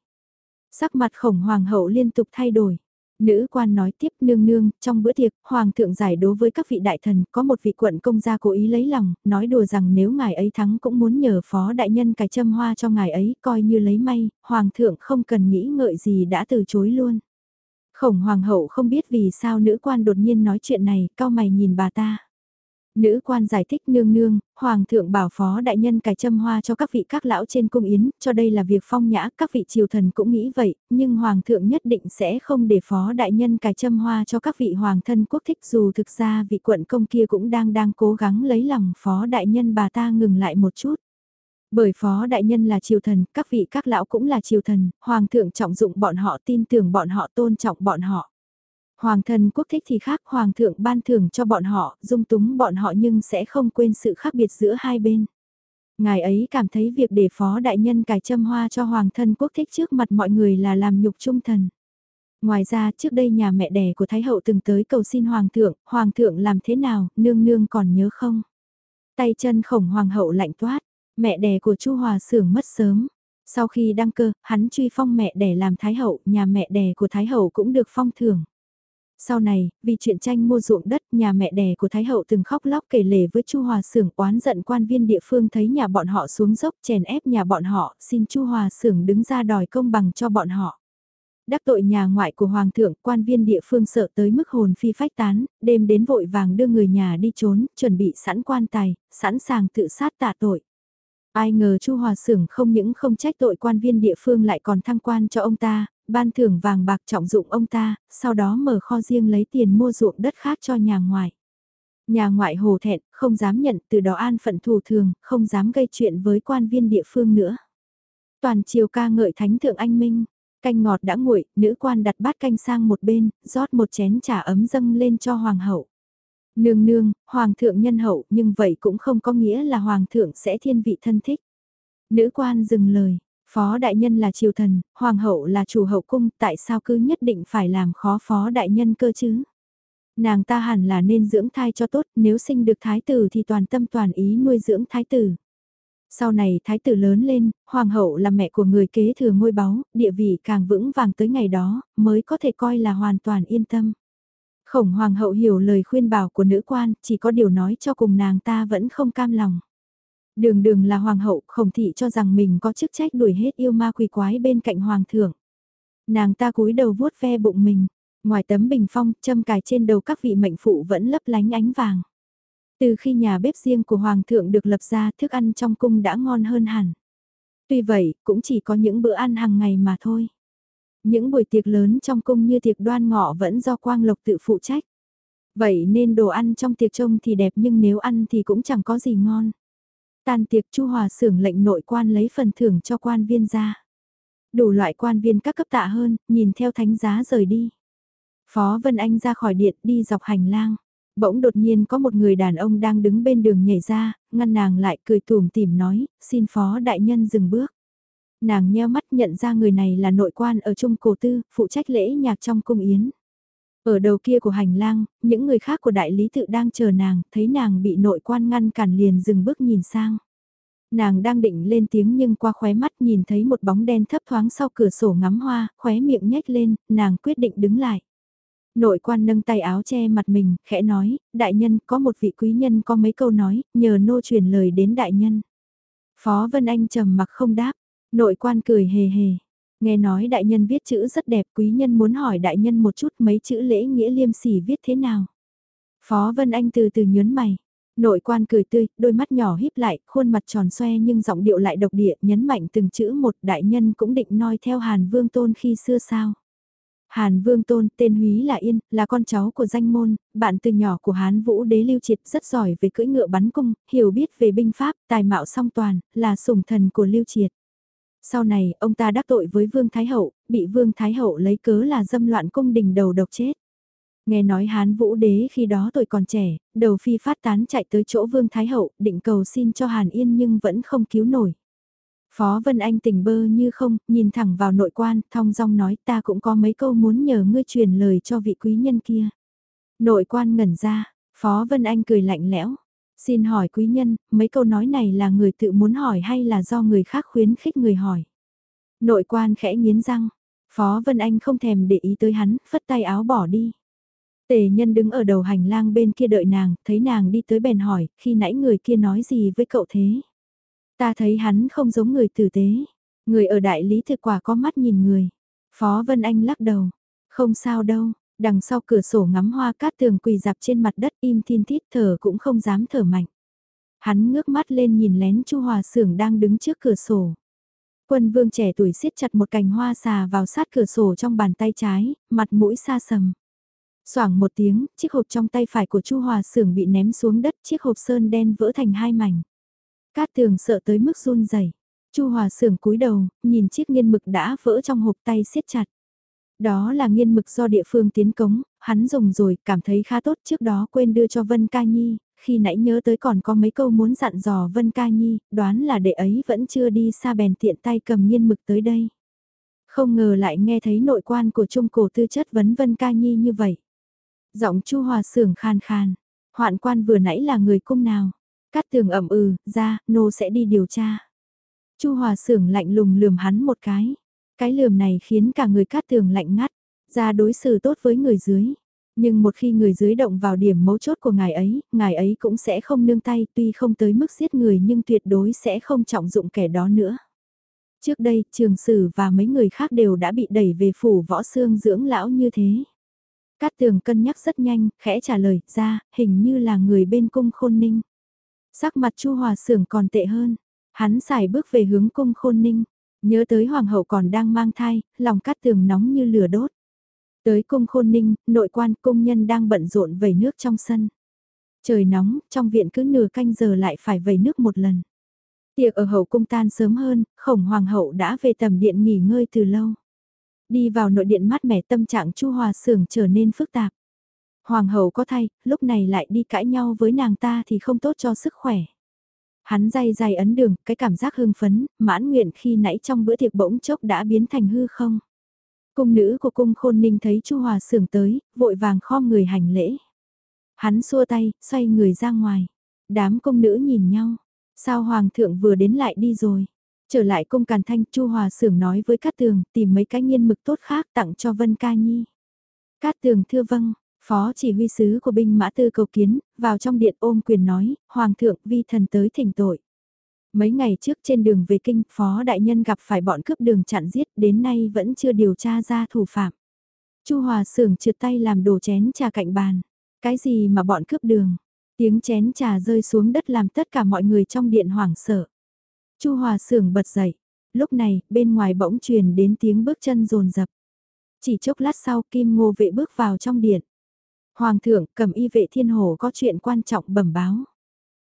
Sắc mặt khổng Hoàng hậu liên tục thay đổi. Nữ quan nói tiếp nương nương, trong bữa tiệc, Hoàng thượng giải đố với các vị đại thần, có một vị quận công gia cố ý lấy lòng, nói đùa rằng nếu ngài ấy thắng cũng muốn nhờ phó đại nhân cài châm hoa cho ngài ấy, coi như lấy may, Hoàng thượng không cần nghĩ ngợi gì đã từ chối luôn. Khổng hoàng hậu không biết vì sao nữ quan đột nhiên nói chuyện này, cao mày nhìn bà ta. Nữ quan giải thích nương nương, hoàng thượng bảo phó đại nhân cài châm hoa cho các vị các lão trên cung yến, cho đây là việc phong nhã, các vị triều thần cũng nghĩ vậy, nhưng hoàng thượng nhất định sẽ không để phó đại nhân cài châm hoa cho các vị hoàng thân quốc thích dù thực ra vị quận công kia cũng đang đang cố gắng lấy lòng phó đại nhân bà ta ngừng lại một chút. Bởi phó đại nhân là triều thần, các vị các lão cũng là triều thần, hoàng thượng trọng dụng bọn họ tin tưởng bọn họ tôn trọng bọn họ. Hoàng thân quốc thích thì khác, hoàng thượng ban thưởng cho bọn họ, dung túng bọn họ nhưng sẽ không quên sự khác biệt giữa hai bên. Ngài ấy cảm thấy việc để phó đại nhân cài châm hoa cho hoàng thân quốc thích trước mặt mọi người là làm nhục trung thần. Ngoài ra trước đây nhà mẹ đẻ của Thái Hậu từng tới cầu xin Hoàng thượng, Hoàng thượng làm thế nào, nương nương còn nhớ không? Tay chân khổng Hoàng hậu lạnh toát, Mẹ đẻ của Chu Hòa Sưởng mất sớm. Sau khi đăng cơ, hắn truy phong mẹ đẻ làm Thái Hậu, nhà mẹ đẻ của Thái Hậu cũng được phong thưởng. Sau này, vì chuyện tranh mua ruộng đất, nhà mẹ đẻ của Thái Hậu từng khóc lóc kể lể với Chu Hòa Sưởng oán giận quan viên địa phương thấy nhà bọn họ xuống dốc chèn ép nhà bọn họ, xin Chu Hòa Sưởng đứng ra đòi công bằng cho bọn họ. Đắc tội nhà ngoại của Hoàng thượng, quan viên địa phương sợ tới mức hồn phi phách tán, đêm đến vội vàng đưa người nhà đi trốn, chuẩn bị sẵn quan tài, sẵn sàng tự sát tạ tội. Ai ngờ Chu Hòa Sưởng không những không trách tội quan viên địa phương lại còn thăng quan cho ông ta, ban thưởng vàng bạc trọng dụng ông ta, sau đó mở kho riêng lấy tiền mua ruộng đất khác cho nhà ngoại. Nhà ngoại hồ thẹn, không dám nhận từ đó an phận thù thường, không dám gây chuyện với quan viên địa phương nữa. Toàn triều ca ngợi thánh thượng anh minh, canh ngọt đã nguội, nữ quan đặt bát canh sang một bên, rót một chén trà ấm dâng lên cho hoàng hậu. Nương nương, hoàng thượng nhân hậu nhưng vậy cũng không có nghĩa là hoàng thượng sẽ thiên vị thân thích. Nữ quan dừng lời, phó đại nhân là triều thần, hoàng hậu là chủ hậu cung, tại sao cứ nhất định phải làm khó phó đại nhân cơ chứ? Nàng ta hẳn là nên dưỡng thai cho tốt, nếu sinh được thái tử thì toàn tâm toàn ý nuôi dưỡng thái tử. Sau này thái tử lớn lên, hoàng hậu là mẹ của người kế thừa ngôi báu, địa vị càng vững vàng tới ngày đó, mới có thể coi là hoàn toàn yên tâm. Khổng hoàng hậu hiểu lời khuyên bảo của nữ quan, chỉ có điều nói cho cùng nàng ta vẫn không cam lòng. Đường đường là hoàng hậu, khổng thị cho rằng mình có chức trách đuổi hết yêu ma quỷ quái bên cạnh hoàng thượng. Nàng ta cúi đầu vuốt ve bụng mình, ngoài tấm bình phong, châm cài trên đầu các vị mệnh phụ vẫn lấp lánh ánh vàng. Từ khi nhà bếp riêng của hoàng thượng được lập ra, thức ăn trong cung đã ngon hơn hẳn. Tuy vậy, cũng chỉ có những bữa ăn hàng ngày mà thôi. Những buổi tiệc lớn trong cung như tiệc đoan ngọ vẫn do Quang Lộc tự phụ trách. Vậy nên đồ ăn trong tiệc trông thì đẹp nhưng nếu ăn thì cũng chẳng có gì ngon. Tan tiệc Chu Hòa sưởng lệnh nội quan lấy phần thưởng cho quan viên ra. Đủ loại quan viên các cấp tạ hơn, nhìn theo thánh giá rời đi. Phó Vân Anh ra khỏi điện đi dọc hành lang. Bỗng đột nhiên có một người đàn ông đang đứng bên đường nhảy ra, ngăn nàng lại cười tủm tỉm nói, xin phó đại nhân dừng bước. Nàng nheo mắt nhận ra người này là nội quan ở Trung Cổ Tư, phụ trách lễ nhạc trong cung yến. Ở đầu kia của hành lang, những người khác của đại lý tự đang chờ nàng, thấy nàng bị nội quan ngăn cản liền dừng bước nhìn sang. Nàng đang định lên tiếng nhưng qua khóe mắt nhìn thấy một bóng đen thấp thoáng sau cửa sổ ngắm hoa, khóe miệng nhếch lên, nàng quyết định đứng lại. Nội quan nâng tay áo che mặt mình, khẽ nói, đại nhân có một vị quý nhân có mấy câu nói, nhờ nô truyền lời đến đại nhân. Phó Vân Anh trầm mặc không đáp, nội quan cười hề hề. Nghe nói đại nhân viết chữ rất đẹp, quý nhân muốn hỏi đại nhân một chút mấy chữ lễ nghĩa liêm sỉ viết thế nào. Phó Vân Anh từ từ nhớn mày. Nội quan cười tươi, đôi mắt nhỏ híp lại, khuôn mặt tròn xoe nhưng giọng điệu lại độc địa, nhấn mạnh từng chữ một đại nhân cũng định noi theo Hàn Vương Tôn khi xưa sao. Hàn Vương Tôn, tên Húy là Yên, là con cháu của danh môn, bạn từ nhỏ của Hán Vũ Đế Lưu Triệt rất giỏi về cưỡi ngựa bắn cung, hiểu biết về binh pháp, tài mạo song toàn, là sủng thần của Lưu Triệt. Sau này, ông ta đắc tội với Vương Thái Hậu, bị Vương Thái Hậu lấy cớ là dâm loạn cung đình đầu độc chết. Nghe nói Hán Vũ Đế khi đó tuổi còn trẻ, đầu phi phát tán chạy tới chỗ Vương Thái Hậu, định cầu xin cho Hàn Yên nhưng vẫn không cứu nổi. Phó Vân Anh tỉnh bơ như không, nhìn thẳng vào nội quan, thong dong nói ta cũng có mấy câu muốn nhờ ngươi truyền lời cho vị quý nhân kia. Nội quan ngẩn ra, Phó Vân Anh cười lạnh lẽo. Xin hỏi quý nhân, mấy câu nói này là người tự muốn hỏi hay là do người khác khuyến khích người hỏi? Nội quan khẽ nghiến răng, Phó Vân Anh không thèm để ý tới hắn, phất tay áo bỏ đi. Tề nhân đứng ở đầu hành lang bên kia đợi nàng, thấy nàng đi tới bèn hỏi, khi nãy người kia nói gì với cậu thế? Ta thấy hắn không giống người tử tế. Người ở đại lý thực quả có mắt nhìn người. Phó Vân Anh lắc đầu. Không sao đâu, đằng sau cửa sổ ngắm hoa cát tường quỳ dạp trên mặt đất im thiên thít thở cũng không dám thở mạnh. Hắn ngước mắt lên nhìn lén Chu Hòa Sưởng đang đứng trước cửa sổ. Quân vương trẻ tuổi siết chặt một cành hoa xà vào sát cửa sổ trong bàn tay trái, mặt mũi xa sầm. Soảng một tiếng, chiếc hộp trong tay phải của Chu Hòa Sưởng bị ném xuống đất, chiếc hộp sơn đen vỡ thành hai mảnh. Cát tường sợ tới mức run rẩy. Chu Hòa Sưởng cúi đầu, nhìn chiếc nghiên mực đã vỡ trong hộp tay siết chặt. Đó là nghiên mực do địa phương tiến cống, hắn dùng rồi, cảm thấy khá tốt trước đó quên đưa cho Vân Ca Nhi, khi nãy nhớ tới còn có mấy câu muốn dặn dò Vân Ca Nhi, đoán là đệ ấy vẫn chưa đi xa bèn tiện tay cầm nghiên mực tới đây. Không ngờ lại nghe thấy nội quan của Trung Cổ Tư chất vấn Vân Ca Nhi như vậy. Giọng Chu Hòa Sưởng khan khan, hoạn quan vừa nãy là người cung nào? Cát tường ẩm ừ, ra, nô sẽ đi điều tra. Chu Hòa Sưởng lạnh lùng lườm hắn một cái. Cái lườm này khiến cả người cát tường lạnh ngắt, ra đối xử tốt với người dưới. Nhưng một khi người dưới động vào điểm mấu chốt của ngài ấy, ngài ấy cũng sẽ không nương tay tuy không tới mức giết người nhưng tuyệt đối sẽ không trọng dụng kẻ đó nữa. Trước đây, trường sử và mấy người khác đều đã bị đẩy về phủ võ xương dưỡng lão như thế. Cát tường cân nhắc rất nhanh, khẽ trả lời, ra, hình như là người bên cung khôn ninh. Sắc mặt chu hòa sưởng còn tệ hơn, hắn xài bước về hướng cung khôn ninh, nhớ tới hoàng hậu còn đang mang thai, lòng cát tường nóng như lửa đốt. Tới cung khôn ninh, nội quan công nhân đang bận rộn vẩy nước trong sân. Trời nóng, trong viện cứ nửa canh giờ lại phải vẩy nước một lần. Tiệc ở hậu cung tan sớm hơn, khổng hoàng hậu đã về tầm điện nghỉ ngơi từ lâu. Đi vào nội điện mát mẻ tâm trạng chu hòa sưởng trở nên phức tạp. Hoàng hậu có thay, lúc này lại đi cãi nhau với nàng ta thì không tốt cho sức khỏe. Hắn day day ấn đường, cái cảm giác hưng phấn, mãn nguyện khi nãy trong bữa tiệc bỗng chốc đã biến thành hư không. Cung nữ của cung khôn ninh thấy chu hòa sưởng tới, vội vàng khom người hành lễ. Hắn xua tay, xoay người ra ngoài. Đám công nữ nhìn nhau. Sao hoàng thượng vừa đến lại đi rồi? Trở lại cung càn thanh, chu hòa sưởng nói với Cát Tường, tìm mấy cái nghiên mực tốt khác tặng cho Vân Ca Nhi. Cát Tường thưa vâng, phó chỉ huy sứ của binh mã tư cầu kiến, vào trong điện ôm quyền nói, hoàng thượng vi thần tới thỉnh tội. Mấy ngày trước trên đường về kinh, phó đại nhân gặp phải bọn cướp đường chặn giết, đến nay vẫn chưa điều tra ra thủ phạm. Chu Hòa sưởng trượt tay làm đồ chén trà cạnh bàn. Cái gì mà bọn cướp đường? Tiếng chén trà rơi xuống đất làm tất cả mọi người trong điện hoảng sợ. Chu Hòa sưởng bật dậy. Lúc này, bên ngoài bỗng truyền đến tiếng bước chân rồn rập. Chỉ chốc lát sau, Kim Ngô vệ bước vào trong điện. Hoàng thượng, cầm y vệ thiên hồ có chuyện quan trọng bẩm báo.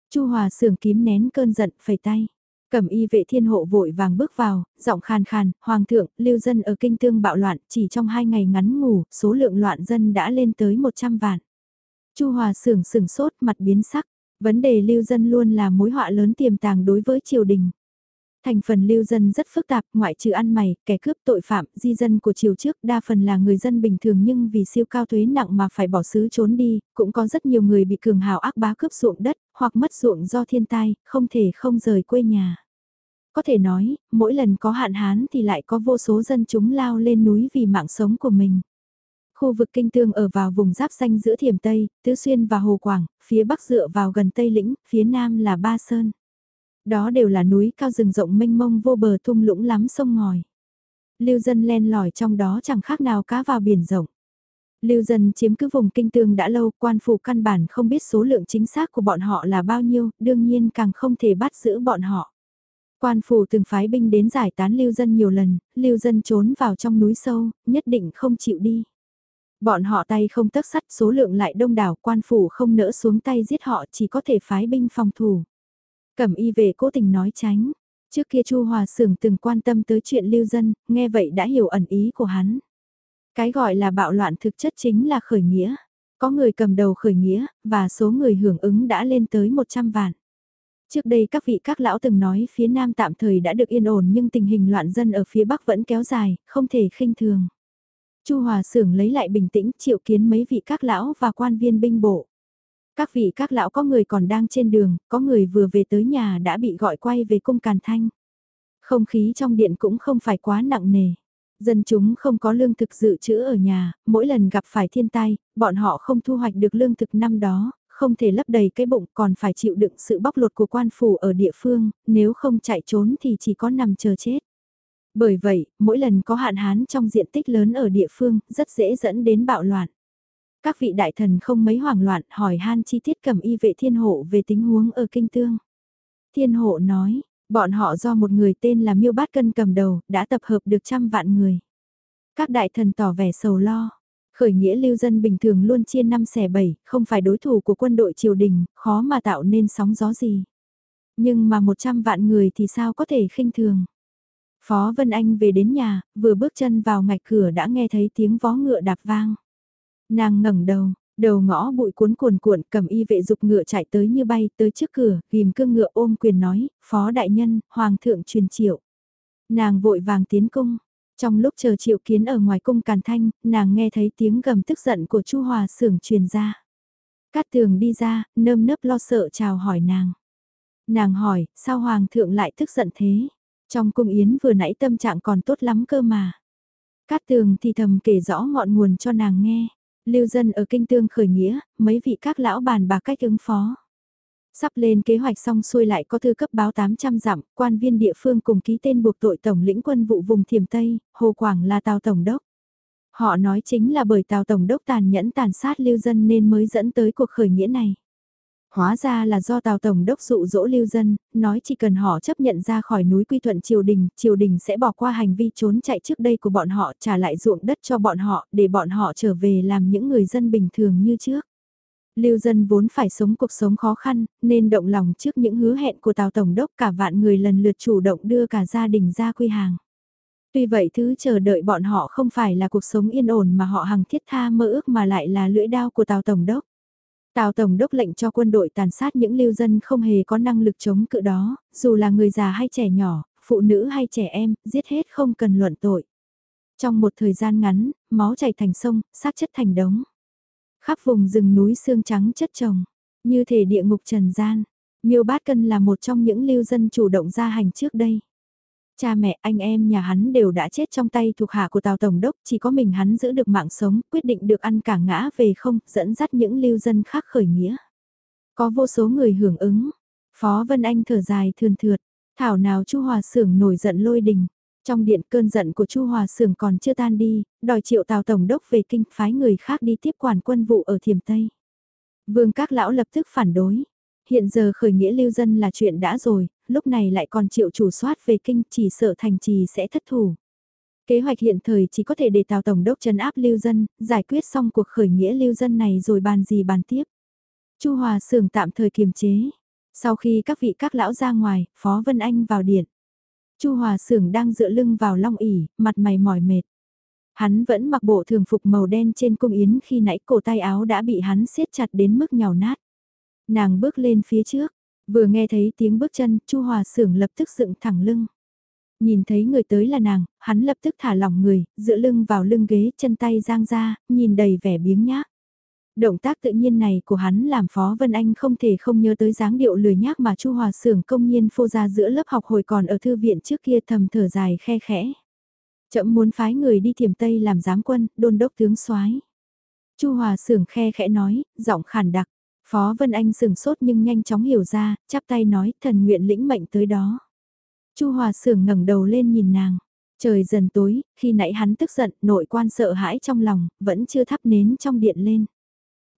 Chu Hòa sưởng kím nén cơn giận, phẩy tay. Cẩm y vệ thiên hộ vội vàng bước vào, giọng khàn khàn, Hoàng thượng, lưu dân ở kinh tương bạo loạn, chỉ trong hai ngày ngắn ngủ, số lượng loạn dân đã lên tới 100 vạn. Chu Hòa sưởng sừng sốt mặt biến sắc, vấn đề lưu dân luôn là mối họa lớn tiềm tàng đối với triều đình. Thành phần lưu dân rất phức tạp, ngoại trừ ăn mày, kẻ cướp tội phạm, di dân của triều trước đa phần là người dân bình thường nhưng vì siêu cao thuế nặng mà phải bỏ xứ trốn đi, cũng có rất nhiều người bị cường hào ác bá cướp ruộng đất, hoặc mất ruộng do thiên tai, không thể không rời quê nhà. Có thể nói, mỗi lần có hạn hán thì lại có vô số dân chúng lao lên núi vì mạng sống của mình. Khu vực kinh tương ở vào vùng giáp xanh giữa Thiểm Tây, Tứ Xuyên và Hồ Quảng, phía bắc dựa vào gần Tây Lĩnh, phía nam là Ba Sơn. Đó đều là núi cao rừng rộng mênh mông vô bờ thung lũng lắm sông ngòi. Lưu dân len lỏi trong đó chẳng khác nào cá vào biển rộng. Lưu dân chiếm cứ vùng kinh tương đã lâu, quan phủ căn bản không biết số lượng chính xác của bọn họ là bao nhiêu, đương nhiên càng không thể bắt giữ bọn họ. Quan phủ từng phái binh đến giải tán lưu dân nhiều lần, lưu dân trốn vào trong núi sâu, nhất định không chịu đi. Bọn họ tay không tất sắt số lượng lại đông đảo quan phủ không nỡ xuống tay giết họ chỉ có thể phái binh phòng thủ. Cẩm y về cố tình nói tránh. Trước kia Chu Hòa Sưởng từng quan tâm tới chuyện lưu dân, nghe vậy đã hiểu ẩn ý của hắn. Cái gọi là bạo loạn thực chất chính là khởi nghĩa. Có người cầm đầu khởi nghĩa, và số người hưởng ứng đã lên tới 100 vạn. Trước đây các vị các lão từng nói phía Nam tạm thời đã được yên ổn nhưng tình hình loạn dân ở phía Bắc vẫn kéo dài, không thể khinh thường. Chu Hòa Sưởng lấy lại bình tĩnh triệu kiến mấy vị các lão và quan viên binh bộ. Các vị các lão có người còn đang trên đường, có người vừa về tới nhà đã bị gọi quay về cung Càn Thanh. Không khí trong điện cũng không phải quá nặng nề. Dân chúng không có lương thực dự trữ ở nhà, mỗi lần gặp phải thiên tai, bọn họ không thu hoạch được lương thực năm đó, không thể lấp đầy cái bụng còn phải chịu đựng sự bóc lột của quan phủ ở địa phương, nếu không chạy trốn thì chỉ có nằm chờ chết. Bởi vậy, mỗi lần có hạn hán trong diện tích lớn ở địa phương, rất dễ dẫn đến bạo loạn. Các vị đại thần không mấy hoảng loạn hỏi han chi tiết cầm y vệ thiên hộ về tình huống ở kinh tương. Thiên hộ nói, bọn họ do một người tên là Miêu Bát Cân cầm đầu, đã tập hợp được trăm vạn người. Các đại thần tỏ vẻ sầu lo. Khởi nghĩa lưu dân bình thường luôn chia năm xẻ bảy, không phải đối thủ của quân đội triều đình, khó mà tạo nên sóng gió gì. Nhưng mà một trăm vạn người thì sao có thể khinh thường. Phó Vân Anh về đến nhà, vừa bước chân vào ngạch cửa đã nghe thấy tiếng vó ngựa đạp vang. Nàng ngẩng đầu, đầu ngõ bụi cuốn cuồn cuộn cầm y vệ dục ngựa chạy tới như bay tới trước cửa, ghim cương ngựa ôm quyền nói, phó đại nhân, hoàng thượng truyền triệu. Nàng vội vàng tiến cung, trong lúc chờ triệu kiến ở ngoài cung càn thanh, nàng nghe thấy tiếng gầm tức giận của chu hòa sưởng truyền ra. Cát tường đi ra, nơm nớp lo sợ chào hỏi nàng. Nàng hỏi, sao hoàng thượng lại tức giận thế? Trong cung yến vừa nãy tâm trạng còn tốt lắm cơ mà. Cát tường thì thầm kể rõ ngọn nguồn cho nàng nghe. Lưu dân ở kinh tương khởi nghĩa, mấy vị các lão bàn bà cách ứng phó. Sắp lên kế hoạch xong xuôi lại có thư cấp báo 800 dặm, quan viên địa phương cùng ký tên buộc tội Tổng lĩnh quân vụ vùng Thiểm Tây, Hồ Quảng là Tào Tổng đốc. Họ nói chính là bởi Tào Tổng đốc tàn nhẫn tàn sát lưu dân nên mới dẫn tới cuộc khởi nghĩa này. Hóa ra là do Tào Tổng đốc dụ dỗ lưu dân, nói chỉ cần họ chấp nhận ra khỏi núi quy thuận triều đình, triều đình sẽ bỏ qua hành vi trốn chạy trước đây của bọn họ trả lại ruộng đất cho bọn họ để bọn họ trở về làm những người dân bình thường như trước. Lưu dân vốn phải sống cuộc sống khó khăn, nên động lòng trước những hứa hẹn của Tào Tổng đốc cả vạn người lần lượt chủ động đưa cả gia đình ra quy hàng. Tuy vậy thứ chờ đợi bọn họ không phải là cuộc sống yên ổn mà họ hằng thiết tha mơ ước mà lại là lưỡi đao của Tào Tổng đốc. Tào Tổng đốc lệnh cho quân đội tàn sát những lưu dân không hề có năng lực chống cự đó, dù là người già hay trẻ nhỏ, phụ nữ hay trẻ em, giết hết không cần luận tội. Trong một thời gian ngắn, máu chảy thành sông, xác chất thành đống. Khắp vùng rừng núi xương trắng chất trồng, như thể địa ngục trần gian. Miêu Bát Cân là một trong những lưu dân chủ động ra hành trước đây. Cha mẹ anh em nhà hắn đều đã chết trong tay thuộc hạ của Tào Tổng Đốc, chỉ có mình hắn giữ được mạng sống, quyết định được ăn cả ngã về không, dẫn dắt những lưu dân khác khởi nghĩa. Có vô số người hưởng ứng. Phó Vân Anh thở dài thườn thượt, thảo nào Chu Hòa Sưởng nổi giận lôi đình. Trong điện cơn giận của Chu Hòa Sưởng còn chưa tan đi, đòi triệu Tào Tổng Đốc về kinh phái người khác đi tiếp quản quân vụ ở Thiểm Tây. Vương các lão lập tức phản đối. Hiện giờ khởi nghĩa lưu dân là chuyện đã rồi, lúc này lại còn chịu chủ soát về kinh chỉ sợ thành trì sẽ thất thủ. Kế hoạch hiện thời chỉ có thể để Tào Tổng đốc trấn áp lưu dân, giải quyết xong cuộc khởi nghĩa lưu dân này rồi bàn gì bàn tiếp. Chu Hòa Sưởng tạm thời kiềm chế. Sau khi các vị các lão ra ngoài, Phó Vân Anh vào điện. Chu Hòa Sưởng đang dựa lưng vào long ỉ, mặt mày mỏi mệt. Hắn vẫn mặc bộ thường phục màu đen trên cung yến khi nãy cổ tay áo đã bị hắn siết chặt đến mức nhào nát. Nàng bước lên phía trước, vừa nghe thấy tiếng bước chân, Chu Hòa Sưởng lập tức dựng thẳng lưng. Nhìn thấy người tới là nàng, hắn lập tức thả lỏng người, dựa lưng vào lưng ghế, chân tay giang ra, nhìn đầy vẻ biếng nhác. Động tác tự nhiên này của hắn làm Phó Vân Anh không thể không nhớ tới dáng điệu lười nhác mà Chu Hòa Sưởng công nhiên phô ra giữa lớp học hồi còn ở thư viện trước kia thầm thở dài khe khẽ. Chậm muốn phái người đi thiểm Tây làm giám quân, đôn đốc tướng soái. Chu Hòa Sưởng khe khẽ nói, giọng khản đặc. Phó Vân Anh sừng sốt nhưng nhanh chóng hiểu ra, chắp tay nói, thần nguyện lĩnh mệnh tới đó. Chu Hòa Sưởng ngẩng đầu lên nhìn nàng. Trời dần tối, khi nãy hắn tức giận, nội quan sợ hãi trong lòng, vẫn chưa thắp nến trong điện lên.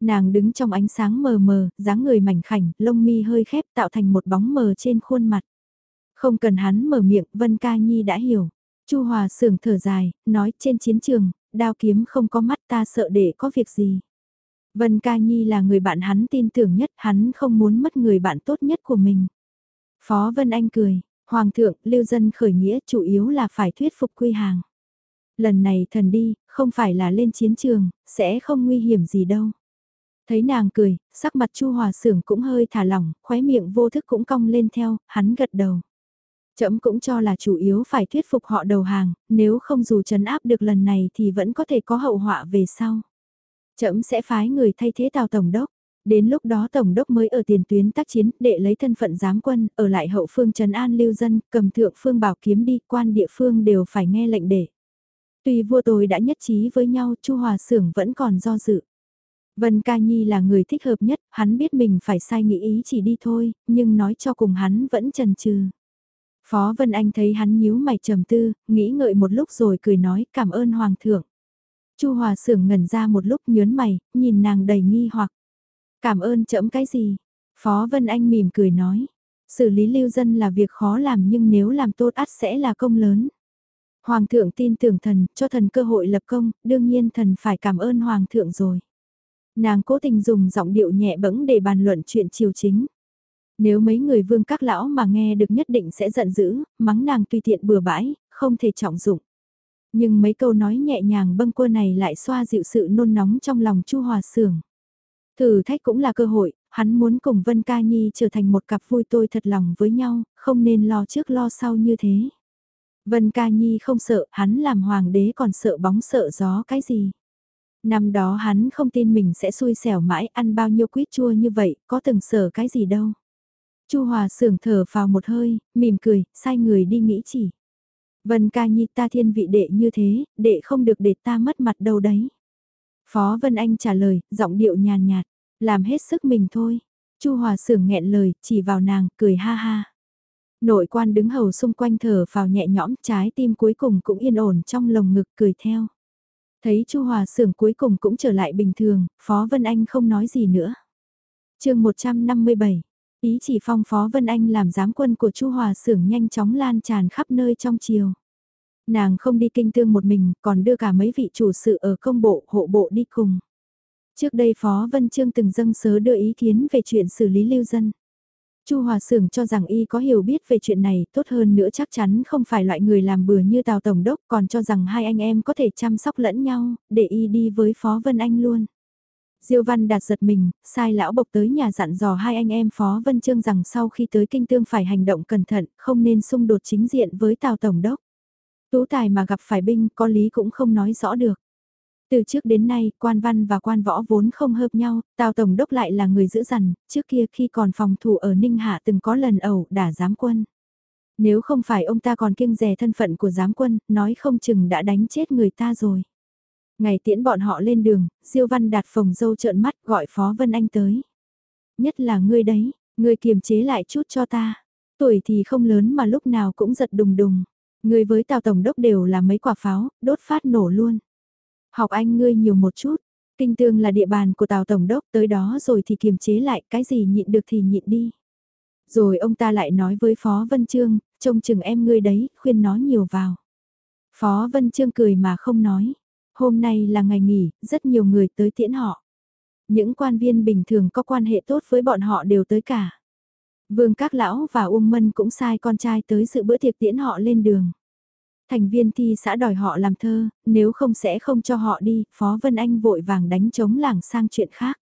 Nàng đứng trong ánh sáng mờ mờ, dáng người mảnh khảnh, lông mi hơi khép tạo thành một bóng mờ trên khuôn mặt. Không cần hắn mở miệng, Vân Ca Nhi đã hiểu. Chu Hòa sưởng thở dài, nói trên chiến trường, đao kiếm không có mắt ta sợ để có việc gì. Vân Ca Nhi là người bạn hắn tin tưởng nhất, hắn không muốn mất người bạn tốt nhất của mình. Phó Vân Anh cười, Hoàng thượng, lưu dân khởi nghĩa chủ yếu là phải thuyết phục quy hàng. Lần này thần đi, không phải là lên chiến trường, sẽ không nguy hiểm gì đâu. Thấy nàng cười, sắc mặt Chu Hòa Sưởng cũng hơi thả lỏng, khóe miệng vô thức cũng cong lên theo, hắn gật đầu. Chậm cũng cho là chủ yếu phải thuyết phục họ đầu hàng, nếu không dù trấn áp được lần này thì vẫn có thể có hậu họa về sau. Chậm sẽ phái người thay thế Tào Tổng Đốc. Đến lúc đó Tổng đốc mới ở tiền tuyến tác chiến để lấy thân phận giám quân, ở lại hậu phương trấn an lưu dân, cầm thượng phương bảo kiếm đi, quan địa phương đều phải nghe lệnh để. Tuy vua tôi đã nhất trí với nhau, Chu Hòa Sưởng vẫn còn do dự. Vân Ca Nhi là người thích hợp nhất, hắn biết mình phải sai nghĩ ý chỉ đi thôi, nhưng nói cho cùng hắn vẫn chần chừ. Phó Vân Anh thấy hắn nhíu mày trầm tư, nghĩ ngợi một lúc rồi cười nói cảm ơn Hoàng thượng. Chu Hòa Sưởng ngẩn ra một lúc nhớn mày, nhìn nàng đầy nghi hoặc. Cảm ơn chậm cái gì? Phó Vân Anh mỉm cười nói. Xử lý lưu dân là việc khó làm nhưng nếu làm tốt ắt sẽ là công lớn. Hoàng thượng tin tưởng thần, cho thần cơ hội lập công, đương nhiên thần phải cảm ơn Hoàng thượng rồi. Nàng cố tình dùng giọng điệu nhẹ bẫng để bàn luận chuyện triều chính. Nếu mấy người vương các lão mà nghe được nhất định sẽ giận dữ, mắng nàng tùy tiện bừa bãi, không thể trọng dụng. Nhưng mấy câu nói nhẹ nhàng bâng quơ này lại xoa dịu sự nôn nóng trong lòng Chu Hòa Sưởng. Thử thách cũng là cơ hội, hắn muốn cùng Vân Ca Nhi trở thành một cặp vui tôi thật lòng với nhau, không nên lo trước lo sau như thế. Vân Ca Nhi không sợ, hắn làm hoàng đế còn sợ bóng sợ gió cái gì. Năm đó hắn không tin mình sẽ xui xẻo mãi ăn bao nhiêu quýt chua như vậy, có từng sợ cái gì đâu. Chu Hòa sưởng thở vào một hơi, mỉm cười, sai người đi nghĩ chỉ. Vân ca nhi ta thiên vị đệ như thế, đệ không được để ta mất mặt đâu đấy. Phó Vân Anh trả lời, giọng điệu nhàn nhạt, làm hết sức mình thôi. Chu Hòa Sưởng nghẹn lời, chỉ vào nàng, cười ha ha. Nội quan đứng hầu xung quanh thở vào nhẹ nhõm, trái tim cuối cùng cũng yên ổn trong lồng ngực cười theo. Thấy Chu Hòa Sưởng cuối cùng cũng trở lại bình thường, Phó Vân Anh không nói gì nữa. chương 157, ý chỉ phong Phó Vân Anh làm giám quân của Chu Hòa Sưởng nhanh chóng lan tràn khắp nơi trong chiều. Nàng không đi kinh thương một mình, còn đưa cả mấy vị chủ sự ở công bộ, hộ bộ đi cùng. Trước đây Phó Vân Trương từng dâng sớ đưa ý kiến về chuyện xử lý lưu dân. Chu Hòa Sưởng cho rằng y có hiểu biết về chuyện này, tốt hơn nữa chắc chắn không phải loại người làm bừa như Tào Tổng Đốc, còn cho rằng hai anh em có thể chăm sóc lẫn nhau, để y đi với Phó Vân Anh luôn. Diêu Văn đạt giật mình, sai lão bộc tới nhà dặn dò hai anh em Phó Vân Trương rằng sau khi tới kinh tương phải hành động cẩn thận, không nên xung đột chính diện với Tào Tổng Đốc. Tú tài mà gặp phải binh có lý cũng không nói rõ được. Từ trước đến nay, quan văn và quan võ vốn không hợp nhau, Tào Tổng Đốc lại là người giữ dằn, trước kia khi còn phòng thủ ở Ninh Hạ từng có lần ẩu đả giám quân. Nếu không phải ông ta còn kiêng rè thân phận của giám quân, nói không chừng đã đánh chết người ta rồi. Ngày tiễn bọn họ lên đường, Diêu Văn đạt phòng dâu trợn mắt gọi Phó Vân Anh tới. Nhất là ngươi đấy, ngươi kiềm chế lại chút cho ta. Tuổi thì không lớn mà lúc nào cũng giật đùng đùng. Ngươi với Tào Tổng Đốc đều là mấy quả pháo, đốt phát nổ luôn. Học anh ngươi nhiều một chút. Kinh tương là địa bàn của Tào Tổng Đốc tới đó rồi thì kiềm chế lại cái gì nhịn được thì nhịn đi. Rồi ông ta lại nói với Phó Vân Trương, trông chừng em ngươi đấy, khuyên nó nhiều vào. Phó Vân Trương cười mà không nói. Hôm nay là ngày nghỉ, rất nhiều người tới tiễn họ. Những quan viên bình thường có quan hệ tốt với bọn họ đều tới cả. Vương Các Lão và Uông Mân cũng sai con trai tới sự bữa tiệc tiễn họ lên đường. Thành viên thi xã đòi họ làm thơ, nếu không sẽ không cho họ đi, Phó Vân Anh vội vàng đánh chống làng sang chuyện khác.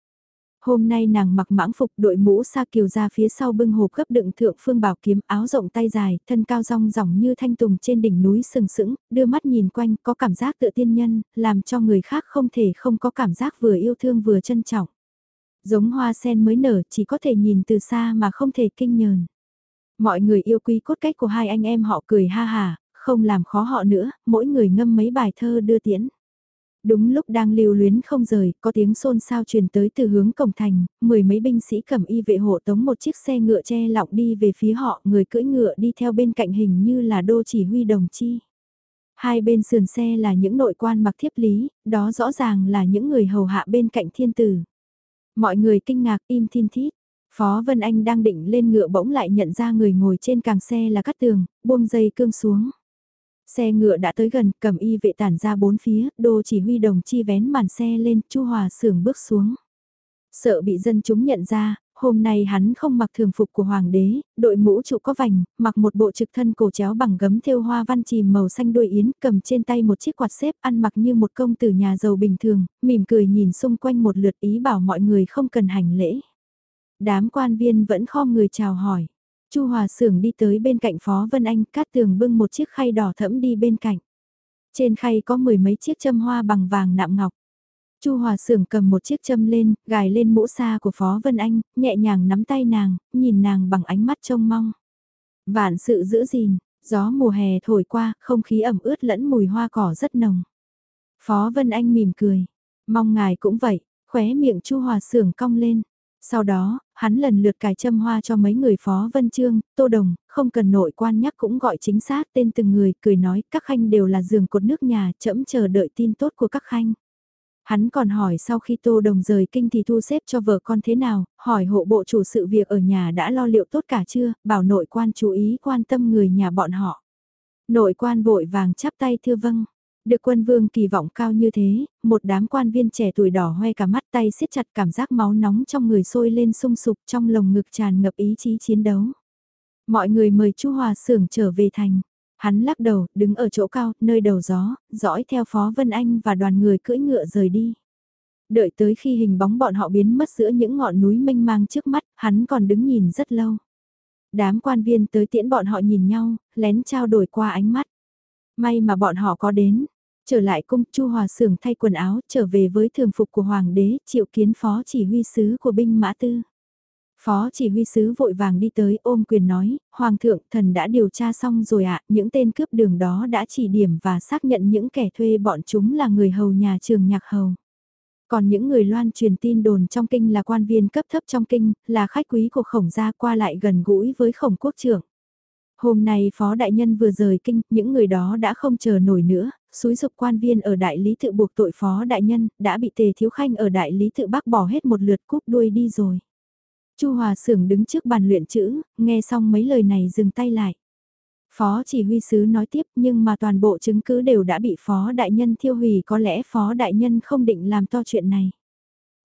Hôm nay nàng mặc mãng phục đội mũ sa kiều ra phía sau bưng hộp gấp đựng thượng phương bảo kiếm áo rộng tay dài, thân cao rong ròng như thanh tùng trên đỉnh núi sừng sững, đưa mắt nhìn quanh có cảm giác tự tiên nhân, làm cho người khác không thể không có cảm giác vừa yêu thương vừa trân trọng. Giống hoa sen mới nở chỉ có thể nhìn từ xa mà không thể kinh nhờn. Mọi người yêu quý cốt cách của hai anh em họ cười ha hà, không làm khó họ nữa, mỗi người ngâm mấy bài thơ đưa tiễn. Đúng lúc đang lưu luyến không rời, có tiếng xôn xao truyền tới từ hướng cổng thành, mười mấy binh sĩ cầm y vệ hộ tống một chiếc xe ngựa che lọng đi về phía họ, người cưỡi ngựa đi theo bên cạnh hình như là đô chỉ huy đồng chi. Hai bên sườn xe là những nội quan mặc thiếp lý, đó rõ ràng là những người hầu hạ bên cạnh thiên tử. Mọi người kinh ngạc im thiên thít. Phó Vân Anh đang định lên ngựa bỗng lại nhận ra người ngồi trên càng xe là Cát Tường, buông dây cương xuống. Xe ngựa đã tới gần, cầm y vệ tản ra bốn phía, đô chỉ huy đồng chi vén màn xe lên, Chu Hòa sưởng bước xuống. Sợ bị dân chúng nhận ra, hôm nay hắn không mặc thường phục của hoàng đế, đội mũ trụ có vành, mặc một bộ trực thân cổ chéo bằng gấm thêu hoa văn chìm màu xanh đuôi yến, cầm trên tay một chiếc quạt xếp ăn mặc như một công tử nhà giàu bình thường, mỉm cười nhìn xung quanh một lượt ý bảo mọi người không cần hành lễ. Đám quan viên vẫn khom người chào hỏi. Chu Hòa Sưởng đi tới bên cạnh Phó Vân Anh, Cát Tường bưng một chiếc khay đỏ thẫm đi bên cạnh. Trên khay có mười mấy chiếc châm hoa bằng vàng nạm ngọc. Chu Hòa Sưởng cầm một chiếc châm lên, gài lên mũ xa của Phó Vân Anh, nhẹ nhàng nắm tay nàng, nhìn nàng bằng ánh mắt trông mong. Vạn sự giữ gìn, gió mùa hè thổi qua, không khí ẩm ướt lẫn mùi hoa cỏ rất nồng. Phó Vân Anh mỉm cười, mong ngài cũng vậy, khóe miệng Chu Hòa Sưởng cong lên. Sau đó, hắn lần lượt cài châm hoa cho mấy người phó vân trương, tô đồng, không cần nội quan nhắc cũng gọi chính xác tên từng người, cười nói các khanh đều là giường cột nước nhà, chậm chờ đợi tin tốt của các khanh. Hắn còn hỏi sau khi tô đồng rời kinh thì thu xếp cho vợ con thế nào, hỏi hộ bộ chủ sự việc ở nhà đã lo liệu tốt cả chưa, bảo nội quan chú ý quan tâm người nhà bọn họ. Nội quan vội vàng chắp tay thưa vâng. Được quân vương kỳ vọng cao như thế, một đám quan viên trẻ tuổi đỏ hoe cả mắt tay siết chặt cảm giác máu nóng trong người sôi lên sung sục trong lồng ngực tràn ngập ý chí chiến đấu. Mọi người mời Chu Hòa Sưởng trở về thành. Hắn lắc đầu, đứng ở chỗ cao, nơi đầu gió, dõi theo Phó Vân Anh và đoàn người cưỡi ngựa rời đi. Đợi tới khi hình bóng bọn họ biến mất giữa những ngọn núi mênh mang trước mắt, hắn còn đứng nhìn rất lâu. Đám quan viên tới tiễn bọn họ nhìn nhau, lén trao đổi qua ánh mắt. May mà bọn họ có đến, Trở lại cung Chu Hòa Sưởng thay quần áo trở về với thường phục của Hoàng đế triệu kiến phó chỉ huy sứ của binh mã tư. Phó chỉ huy sứ vội vàng đi tới ôm quyền nói, Hoàng thượng thần đã điều tra xong rồi ạ, những tên cướp đường đó đã chỉ điểm và xác nhận những kẻ thuê bọn chúng là người hầu nhà trường nhạc hầu. Còn những người loan truyền tin đồn trong kinh là quan viên cấp thấp trong kinh, là khách quý của khổng gia qua lại gần gũi với khổng quốc trưởng. Hôm nay phó đại nhân vừa rời kinh, những người đó đã không chờ nổi nữa, suối dục quan viên ở đại lý tự buộc tội phó đại nhân, đã bị tề thiếu khanh ở đại lý tự bác bỏ hết một lượt cúp đuôi đi rồi. Chu Hòa Sưởng đứng trước bàn luyện chữ, nghe xong mấy lời này dừng tay lại. Phó chỉ huy sứ nói tiếp nhưng mà toàn bộ chứng cứ đều đã bị phó đại nhân thiêu hủy có lẽ phó đại nhân không định làm to chuyện này.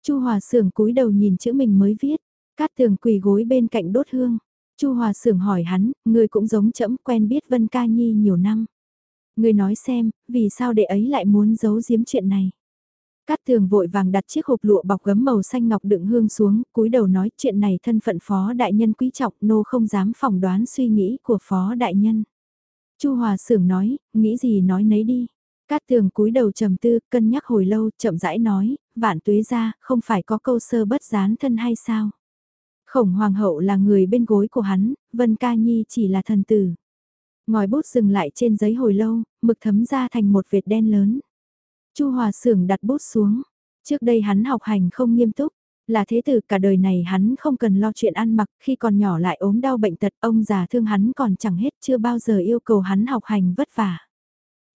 Chu Hòa Sưởng cúi đầu nhìn chữ mình mới viết, cát tường quỳ gối bên cạnh đốt hương. Chu Hòa Sưởng hỏi hắn, người cũng giống chẫm quen biết Vân Ca Nhi nhiều năm. Người nói xem, vì sao đệ ấy lại muốn giấu giếm chuyện này. Cát tường vội vàng đặt chiếc hộp lụa bọc gấm màu xanh ngọc đựng hương xuống, cúi đầu nói chuyện này thân phận phó đại nhân quý trọng nô không dám phỏng đoán suy nghĩ của phó đại nhân. Chu Hòa Sưởng nói, nghĩ gì nói nấy đi. Cát tường cúi đầu trầm tư, cân nhắc hồi lâu, chậm rãi nói, vạn tuế ra, không phải có câu sơ bất gián thân hay sao? Khổng hoàng hậu là người bên gối của hắn, Vân Ca Nhi chỉ là thần tử. Ngòi bút dừng lại trên giấy hồi lâu, mực thấm ra thành một vệt đen lớn. Chu Hòa Sưởng đặt bút xuống. Trước đây hắn học hành không nghiêm túc, là thế từ cả đời này hắn không cần lo chuyện ăn mặc, khi còn nhỏ lại ốm đau bệnh tật, ông già thương hắn còn chẳng hết chưa bao giờ yêu cầu hắn học hành vất vả.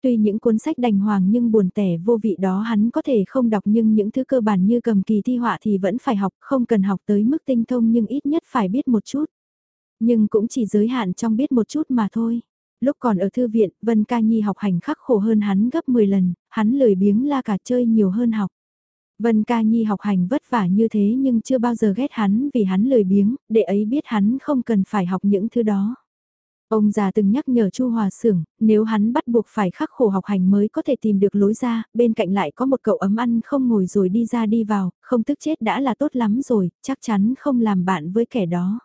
Tuy những cuốn sách đành hoàng nhưng buồn tẻ vô vị đó hắn có thể không đọc nhưng những thứ cơ bản như cầm kỳ thi họa thì vẫn phải học, không cần học tới mức tinh thông nhưng ít nhất phải biết một chút. Nhưng cũng chỉ giới hạn trong biết một chút mà thôi. Lúc còn ở thư viện, Vân Ca Nhi học hành khắc khổ hơn hắn gấp 10 lần, hắn lười biếng la cả chơi nhiều hơn học. Vân Ca Nhi học hành vất vả như thế nhưng chưa bao giờ ghét hắn vì hắn lười biếng, để ấy biết hắn không cần phải học những thứ đó. Ông già từng nhắc nhở Chu Hòa Sưởng, nếu hắn bắt buộc phải khắc khổ học hành mới có thể tìm được lối ra, bên cạnh lại có một cậu ấm ăn không ngồi rồi đi ra đi vào, không tức chết đã là tốt lắm rồi, chắc chắn không làm bạn với kẻ đó.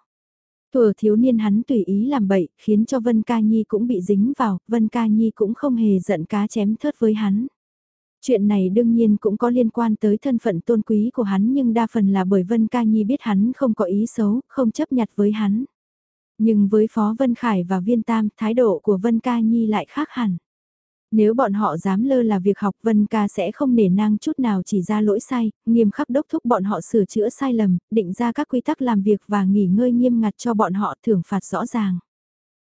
Thừa thiếu niên hắn tùy ý làm bậy, khiến cho Vân Ca Nhi cũng bị dính vào, Vân Ca Nhi cũng không hề giận cá chém thớt với hắn. Chuyện này đương nhiên cũng có liên quan tới thân phận tôn quý của hắn nhưng đa phần là bởi Vân Ca Nhi biết hắn không có ý xấu, không chấp nhặt với hắn. Nhưng với Phó Vân Khải và Viên Tam, thái độ của Vân Ca Nhi lại khác hẳn. Nếu bọn họ dám lơ là việc học Vân Ca sẽ không nể nang chút nào chỉ ra lỗi sai, nghiêm khắc đốc thúc bọn họ sửa chữa sai lầm, định ra các quy tắc làm việc và nghỉ ngơi nghiêm ngặt cho bọn họ thưởng phạt rõ ràng.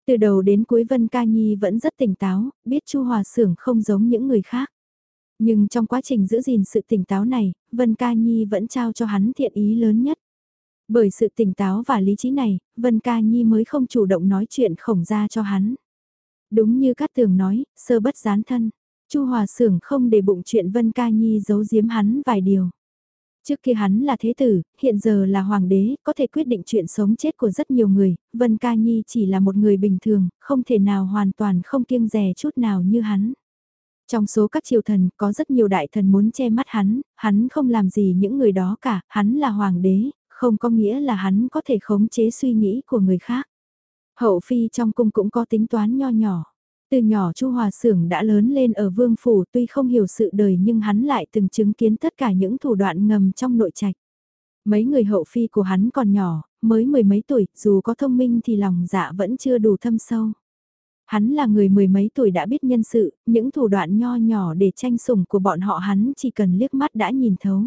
Từ đầu đến cuối Vân Ca Nhi vẫn rất tỉnh táo, biết Chu Hòa Sưởng không giống những người khác. Nhưng trong quá trình giữ gìn sự tỉnh táo này, Vân Ca Nhi vẫn trao cho hắn thiện ý lớn nhất. Bởi sự tỉnh táo và lý trí này, Vân Ca Nhi mới không chủ động nói chuyện khổng ra cho hắn. Đúng như Cát Tường nói, sơ bất gián thân. Chu Hòa Sưởng không để bụng chuyện Vân Ca Nhi giấu giếm hắn vài điều. Trước kia hắn là thế tử, hiện giờ là hoàng đế, có thể quyết định chuyện sống chết của rất nhiều người, Vân Ca Nhi chỉ là một người bình thường, không thể nào hoàn toàn không kiêng rè chút nào như hắn. Trong số các triều thần có rất nhiều đại thần muốn che mắt hắn, hắn không làm gì những người đó cả, hắn là hoàng đế, không có nghĩa là hắn có thể khống chế suy nghĩ của người khác. Hậu phi trong cung cũng có tính toán nho nhỏ. Từ nhỏ Chu Hòa Sưởng đã lớn lên ở vương phủ tuy không hiểu sự đời nhưng hắn lại từng chứng kiến tất cả những thủ đoạn ngầm trong nội trạch. Mấy người hậu phi của hắn còn nhỏ, mới mười mấy tuổi, dù có thông minh thì lòng dạ vẫn chưa đủ thâm sâu. Hắn là người mười mấy tuổi đã biết nhân sự, những thủ đoạn nho nhỏ để tranh sủng của bọn họ hắn chỉ cần liếc mắt đã nhìn thấu.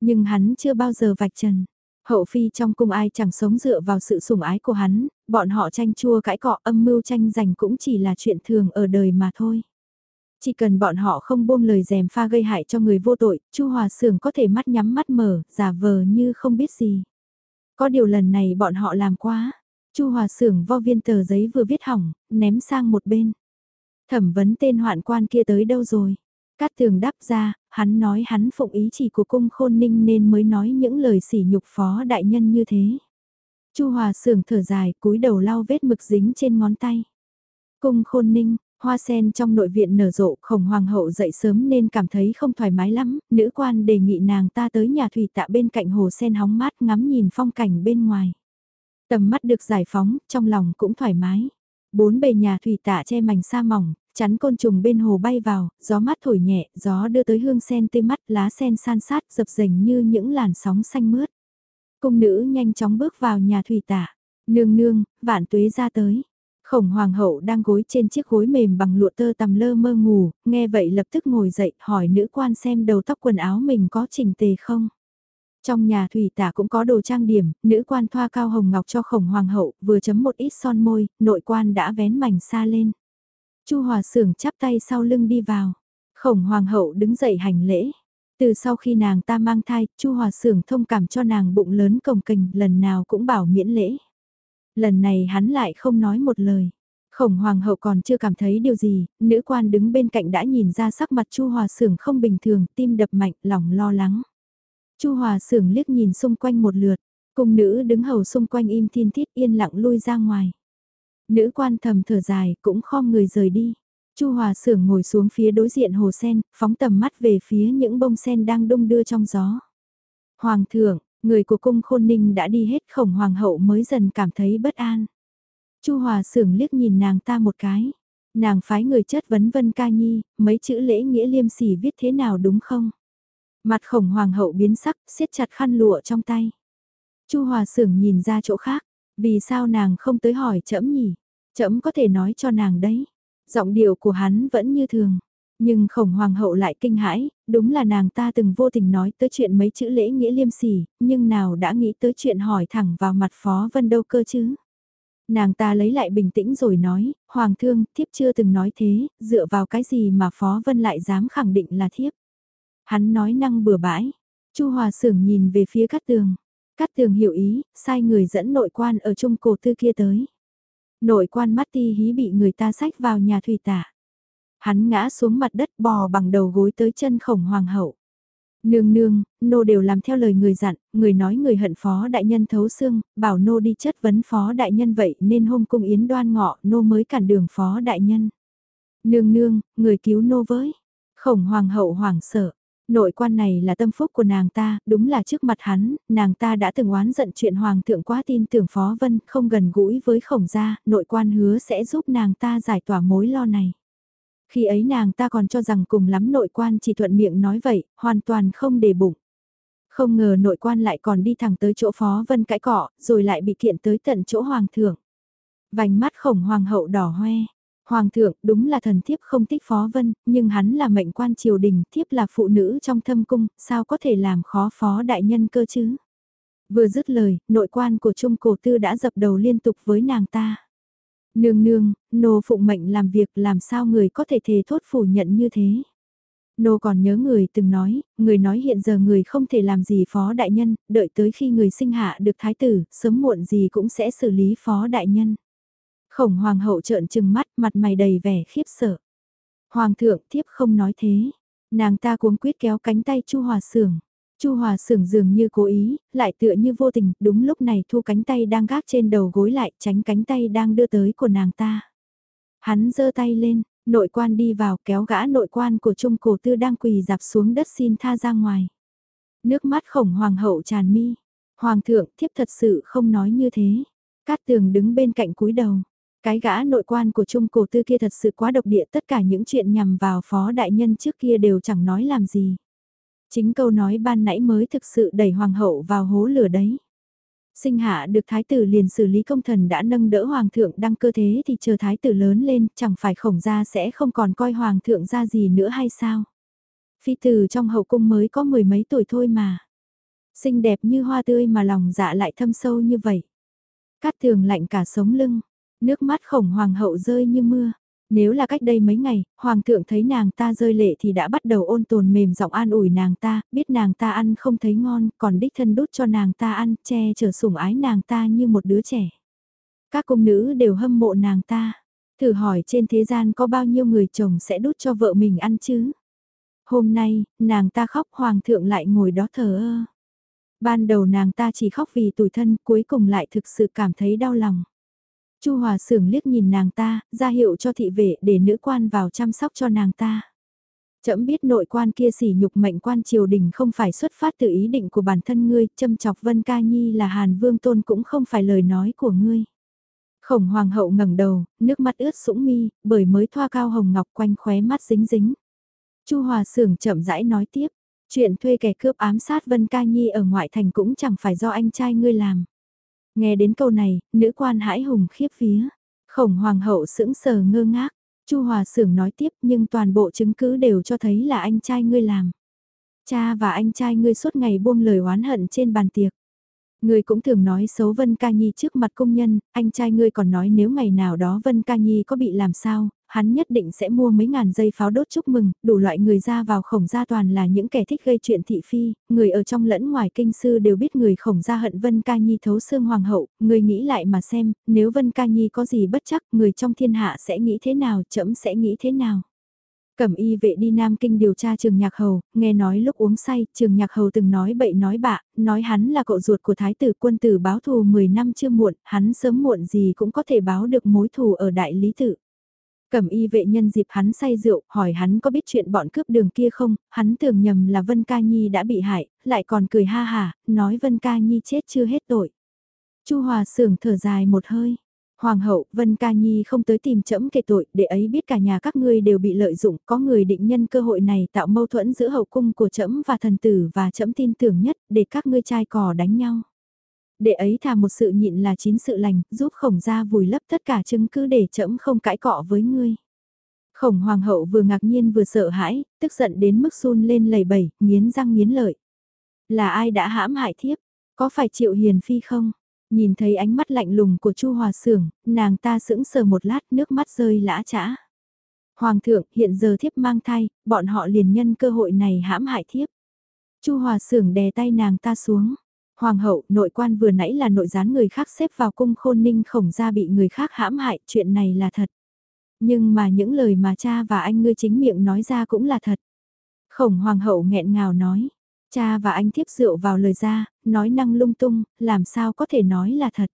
Nhưng hắn chưa bao giờ vạch trần. Hậu phi trong cung ai chẳng sống dựa vào sự sủng ái của hắn, bọn họ tranh chua cãi cọ âm mưu tranh giành cũng chỉ là chuyện thường ở đời mà thôi. Chỉ cần bọn họ không buông lời dèm pha gây hại cho người vô tội, Chu Hòa Sưởng có thể mắt nhắm mắt mở, giả vờ như không biết gì. Có điều lần này bọn họ làm quá. Chu Hòa Sưởng vo viên tờ giấy vừa viết hỏng, ném sang một bên. Thẩm vấn tên hoạn quan kia tới đâu rồi? Cát tường đáp ra, hắn nói hắn phụng ý chỉ của cung khôn ninh nên mới nói những lời sỉ nhục phó đại nhân như thế. Chu Hòa sưởng thở dài, cúi đầu lau vết mực dính trên ngón tay. Cung khôn ninh, hoa sen trong nội viện nở rộ, khổng hoàng hậu dậy sớm nên cảm thấy không thoải mái lắm, nữ quan đề nghị nàng ta tới nhà thủy tạ bên cạnh hồ sen hóng mát ngắm nhìn phong cảnh bên ngoài. Tầm mắt được giải phóng, trong lòng cũng thoải mái. Bốn bề nhà thủy tạ che mảnh sa mỏng, chắn côn trùng bên hồ bay vào, gió mát thổi nhẹ, gió đưa tới hương sen tươi mắt, lá sen san sát, dập dềnh như những làn sóng xanh mướt. Cung nữ nhanh chóng bước vào nhà thủy tạ Nương nương, vạn tuế ra tới. Khổng hoàng hậu đang gối trên chiếc gối mềm bằng lụa tơ tằm lơ mơ ngủ, nghe vậy lập tức ngồi dậy hỏi nữ quan xem đầu tóc quần áo mình có chỉnh tề không. Trong nhà thủy tả cũng có đồ trang điểm, nữ quan thoa cao hồng ngọc cho khổng hoàng hậu, vừa chấm một ít son môi, nội quan đã vén mảnh xa lên. Chu hòa sưởng chắp tay sau lưng đi vào. Khổng hoàng hậu đứng dậy hành lễ. Từ sau khi nàng ta mang thai, Chu Hòa Sưởng thông cảm cho nàng bụng lớn cồng kềnh, lần nào cũng bảo miễn lễ. Lần này hắn lại không nói một lời. Khổng hoàng hậu còn chưa cảm thấy điều gì, nữ quan đứng bên cạnh đã nhìn ra sắc mặt Chu Hòa Sưởng không bình thường, tim đập mạnh, lòng lo lắng. Chu Hòa Sưởng liếc nhìn xung quanh một lượt, cung nữ đứng hầu xung quanh im thiên thiết yên lặng lui ra ngoài. Nữ quan thầm thở dài, cũng khom người rời đi. Chu Hòa Sưởng ngồi xuống phía đối diện hồ sen, phóng tầm mắt về phía những bông sen đang đung đưa trong gió. Hoàng thượng, người của cung khôn ninh đã đi hết khổng hoàng hậu mới dần cảm thấy bất an. Chu Hòa Sưởng liếc nhìn nàng ta một cái. Nàng phái người chất vấn Vân Ca Nhi, mấy chữ lễ nghĩa liêm sỉ viết thế nào đúng không? Mặt khổng hoàng hậu biến sắc, siết chặt khăn lụa trong tay. Chu Hòa Sưởng nhìn ra chỗ khác, vì sao nàng không tới hỏi trẫm nhỉ? Trẫm có thể nói cho nàng đấy. Giọng điệu của hắn vẫn như thường. Nhưng khổng hoàng hậu lại kinh hãi, đúng là nàng ta từng vô tình nói tới chuyện mấy chữ lễ nghĩa liêm sỉ, nhưng nào đã nghĩ tới chuyện hỏi thẳng vào mặt Phó Vân đâu cơ chứ. Nàng ta lấy lại bình tĩnh rồi nói, Hoàng thương, thiếp chưa từng nói thế, dựa vào cái gì mà Phó Vân lại dám khẳng định là thiếp. Hắn nói năng bừa bãi, Chu Hòa Sưởng nhìn về phía Cát Tường. Cát Tường hiểu ý, sai người dẫn nội quan ở trung cổ tư kia tới. Nội quan mắt ti hí bị người ta sách vào nhà thủy tả. Hắn ngã xuống mặt đất bò bằng đầu gối tới chân khổng hoàng hậu. Nương nương, nô đều làm theo lời người dặn, người nói người hận phó đại nhân thấu xương, bảo nô đi chất vấn phó đại nhân vậy nên hôm cung yến đoan ngọ nô mới cản đường phó đại nhân. Nương nương, người cứu nô với. Khổng hoàng hậu hoảng sợ, Nội quan này là tâm phúc của nàng ta, đúng là trước mặt hắn, nàng ta đã từng oán giận chuyện hoàng thượng quá tin tưởng Phó Vân, không gần gũi với khổng gia, nội quan hứa sẽ giúp nàng ta giải tỏa mối lo này. Khi ấy nàng ta còn cho rằng cùng lắm nội quan chỉ thuận miệng nói vậy, hoàn toàn không để bụng. Không ngờ nội quan lại còn đi thẳng tới chỗ Phó Vân cãi cọ, rồi lại bị kiện tới tận chỗ hoàng thượng. Vành mắt khổng hoàng hậu đỏ hoe, Hoàng thượng, đúng là thần thiếp không thích Phó Vân, nhưng hắn là mệnh quan triều đình, thiếp là phụ nữ trong thâm cung, sao có thể làm khó Phó đại nhân cơ chứ? Vừa dứt lời, nội quan của Trung Cổ Tư đã dập đầu liên tục với nàng ta. Nương nương, nô phụng mệnh làm việc làm sao người có thể thề thốt phủ nhận như thế? Nô còn nhớ người từng nói, người nói hiện giờ người không thể làm gì phó đại nhân, đợi tới khi người sinh hạ được thái tử, sớm muộn gì cũng sẽ xử lý phó đại nhân. Khổng hoàng hậu trợn trừng mắt mặt mày đầy vẻ khiếp sợ. Hoàng thượng thiếp không nói thế. Nàng ta cuống quyết kéo cánh tay Chu Hòa Sưởng. Chu Hòa Sưởng dường như cố ý, lại tựa như vô tình, đúng lúc này thu cánh tay đang gác trên đầu gối lại, tránh cánh tay đang đưa tới của nàng ta. Hắn giơ tay lên, nội quan đi vào kéo gã nội quan của Trung Cổ Tư đang quỳ dạp xuống đất xin tha ra ngoài. Nước mắt khổng hoàng hậu tràn mi. Hoàng thượng thiếp thật sự không nói như thế. Cát tường đứng bên cạnh cúi đầu. Cái gã nội quan của Trung Cổ Tư kia thật sự quá độc địa tất cả những chuyện nhằm vào phó đại nhân trước kia đều chẳng nói làm gì. Chính câu nói ban nãy mới thực sự đẩy hoàng hậu vào hố lửa đấy. Sinh hạ được thái tử liền xử lý công thần đã nâng đỡ hoàng thượng đăng cơ thế thì chờ thái tử lớn lên chẳng phải khổng gia sẽ không còn coi hoàng thượng ra gì nữa hay sao. Phi tử trong hậu cung mới có mười mấy tuổi thôi mà. Xinh đẹp như hoa tươi mà lòng dạ lại thâm sâu như vậy. Cát thường lạnh cả sống lưng, Nước mắt khổng hoàng hậu rơi như mưa. Nếu là cách đây mấy ngày, hoàng thượng thấy nàng ta rơi lệ thì đã bắt đầu ôn tồn mềm giọng an ủi nàng ta, biết nàng ta ăn không thấy ngon, còn đích thân đút cho nàng ta ăn, che chở sủng ái nàng ta như một đứa trẻ. Các cung nữ đều hâm mộ nàng ta. Thử hỏi trên thế gian có bao nhiêu người chồng sẽ đút cho vợ mình ăn chứ? Hôm nay, nàng ta khóc hoàng thượng lại ngồi đó thờ ơ. Ban đầu nàng ta chỉ khóc vì tủi thân, cuối cùng lại thực sự cảm thấy đau lòng. Chu Hòa Sưởng liếc nhìn nàng ta, ra hiệu cho thị vệ để nữ quan vào chăm sóc cho nàng ta. Chậm biết nội quan kia sỉ nhục mệnh quan triều đình không phải xuất phát từ ý định của bản thân ngươi, châm chọc Vân Ca Nhi là Hàn Vương Tôn cũng không phải lời nói của ngươi. Khổng Hoàng hậu ngẩng đầu, nước mắt ướt sũng mi, bởi mới thoa cao hồng ngọc quanh khóe mắt dính dính. Chu Hòa Sưởng chậm rãi nói tiếp, chuyện thuê kẻ cướp ám sát Vân Ca Nhi ở ngoại thành cũng chẳng phải do anh trai ngươi làm. Nghe đến câu này, nữ quan hãi hùng khiếp phía. Khổng hoàng hậu sững sờ ngơ ngác, Chu Hòa Sưởng nói tiếp nhưng toàn bộ chứng cứ đều cho thấy là anh trai ngươi làm. Cha và anh trai ngươi suốt ngày buông lời oán hận trên bàn tiệc. Ngươi cũng thường nói xấu Vân Ca Nhi trước mặt công nhân, anh trai ngươi còn nói nếu ngày nào đó Vân Ca Nhi có bị làm sao, hắn nhất định sẽ mua mấy ngàn dây pháo đốt chúc mừng, đủ loại người ra vào khổng gia toàn là những kẻ thích gây chuyện thị phi, người ở trong lẫn ngoài kinh sư đều biết người khổng gia hận Vân Ca Nhi thấu xương hoàng hậu, người nghĩ lại mà xem, nếu Vân Ca Nhi có gì bất chắc, người trong thiên hạ sẽ nghĩ thế nào, chấm sẽ nghĩ thế nào. Cẩm y vệ đi Nam Kinh điều tra trường nhạc hầu, nghe nói lúc uống say, trường nhạc hầu từng nói bậy nói bạ, nói hắn là cậu ruột của thái tử quân tử báo thù 10 năm chưa muộn, hắn sớm muộn gì cũng có thể báo được mối thù ở đại lý tự. Cẩm y vệ nhân dịp hắn say rượu, hỏi hắn có biết chuyện bọn cướp đường kia không, hắn tưởng nhầm là Vân Ca Nhi đã bị hại, lại còn cười ha hà, nói Vân Ca Nhi chết chưa hết tội. Chu Hòa sưởng thở dài một hơi. Hoàng hậu, Vân Ca Nhi không tới tìm chẫm kể tội, để ấy biết cả nhà các ngươi đều bị lợi dụng, có người định nhân cơ hội này tạo mâu thuẫn giữa hậu cung của chẫm và thần tử và chẫm tin tưởng nhất, để các ngươi trai cò đánh nhau. Để ấy thà một sự nhịn là chín sự lành, giúp khổng gia vùi lấp tất cả chứng cứ để chậm không cãi cọ với ngươi. Khổng hoàng hậu vừa ngạc nhiên vừa sợ hãi, tức giận đến mức run lên lầy bẩy, nghiến răng nghiến lợi. Là ai đã hãm hại thiếp? Có phải triệu hiền phi không? Nhìn thấy ánh mắt lạnh lùng của Chu Hòa Sưởng, nàng ta sững sờ một lát nước mắt rơi lã chã. Hoàng thượng, hiện giờ thiếp mang thai, bọn họ liền nhân cơ hội này hãm hại thiếp. Chu Hòa Sưởng đè tay nàng ta xuống. Hoàng hậu, nội quan vừa nãy là nội gián người khác xếp vào cung khôn ninh khổng ra bị người khác hãm hại, chuyện này là thật. Nhưng mà những lời mà cha và anh ngươi chính miệng nói ra cũng là thật. Khổng hoàng hậu nghẹn ngào nói, Cha và anh tiếp rượu vào lời ra, nói năng lung tung, làm sao có thể nói là thật.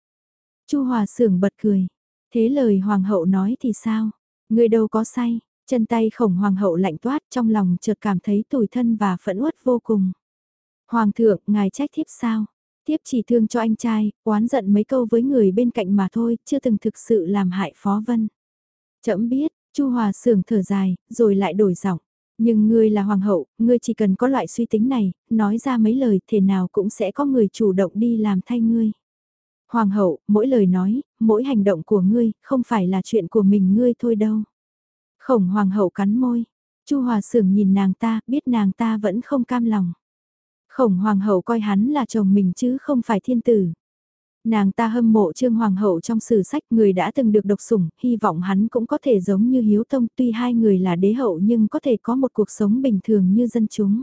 Chu Hòa Sưởng bật cười. Thế lời hoàng hậu nói thì sao? Người đâu có say, chân tay khổng hoàng hậu lạnh toát trong lòng chợt cảm thấy tủi thân và phẫn uất vô cùng. Hoàng thượng, ngài trách thiếp sao? Tiếp chỉ thương cho anh trai, oán giận mấy câu với người bên cạnh mà thôi, chưa từng thực sự làm hại Phó Vân. Chậm biết, Chu Hòa Sưởng thở dài, rồi lại đổi giọng. Nhưng ngươi là hoàng hậu, ngươi chỉ cần có loại suy tính này, nói ra mấy lời thế nào cũng sẽ có người chủ động đi làm thay ngươi. Hoàng hậu, mỗi lời nói, mỗi hành động của ngươi, không phải là chuyện của mình ngươi thôi đâu. Khổng hoàng hậu cắn môi. Chu hòa sưởng nhìn nàng ta, biết nàng ta vẫn không cam lòng. Khổng hoàng hậu coi hắn là chồng mình chứ không phải thiên tử. Nàng ta hâm mộ Trương Hoàng hậu trong sử sách người đã từng được độc sủng, hy vọng hắn cũng có thể giống như Hiếu Tông tuy hai người là đế hậu nhưng có thể có một cuộc sống bình thường như dân chúng.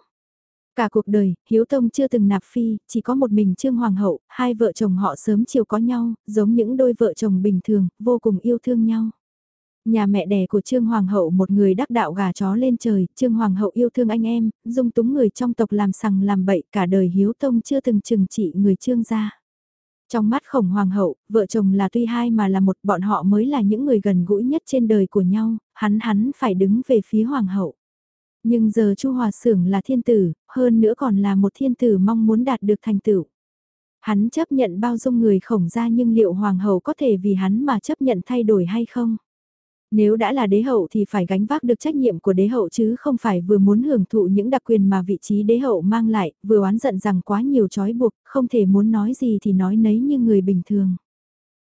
Cả cuộc đời, Hiếu Tông chưa từng nạp phi, chỉ có một mình Trương Hoàng hậu, hai vợ chồng họ sớm chiều có nhau, giống những đôi vợ chồng bình thường, vô cùng yêu thương nhau. Nhà mẹ đẻ của Trương Hoàng hậu một người đắc đạo gà chó lên trời, Trương Hoàng hậu yêu thương anh em, dung túng người trong tộc làm sằng làm bậy cả đời Hiếu Tông chưa từng chừng trị người Trương gia. Trong mắt khổng hoàng hậu, vợ chồng là tuy hai mà là một bọn họ mới là những người gần gũi nhất trên đời của nhau, hắn hắn phải đứng về phía hoàng hậu. Nhưng giờ Chu Hòa Sưởng là thiên tử, hơn nữa còn là một thiên tử mong muốn đạt được thành tựu. Hắn chấp nhận bao dung người khổng ra nhưng liệu hoàng hậu có thể vì hắn mà chấp nhận thay đổi hay không? Nếu đã là đế hậu thì phải gánh vác được trách nhiệm của đế hậu chứ không phải vừa muốn hưởng thụ những đặc quyền mà vị trí đế hậu mang lại, vừa oán giận rằng quá nhiều trói buộc, không thể muốn nói gì thì nói nấy như người bình thường.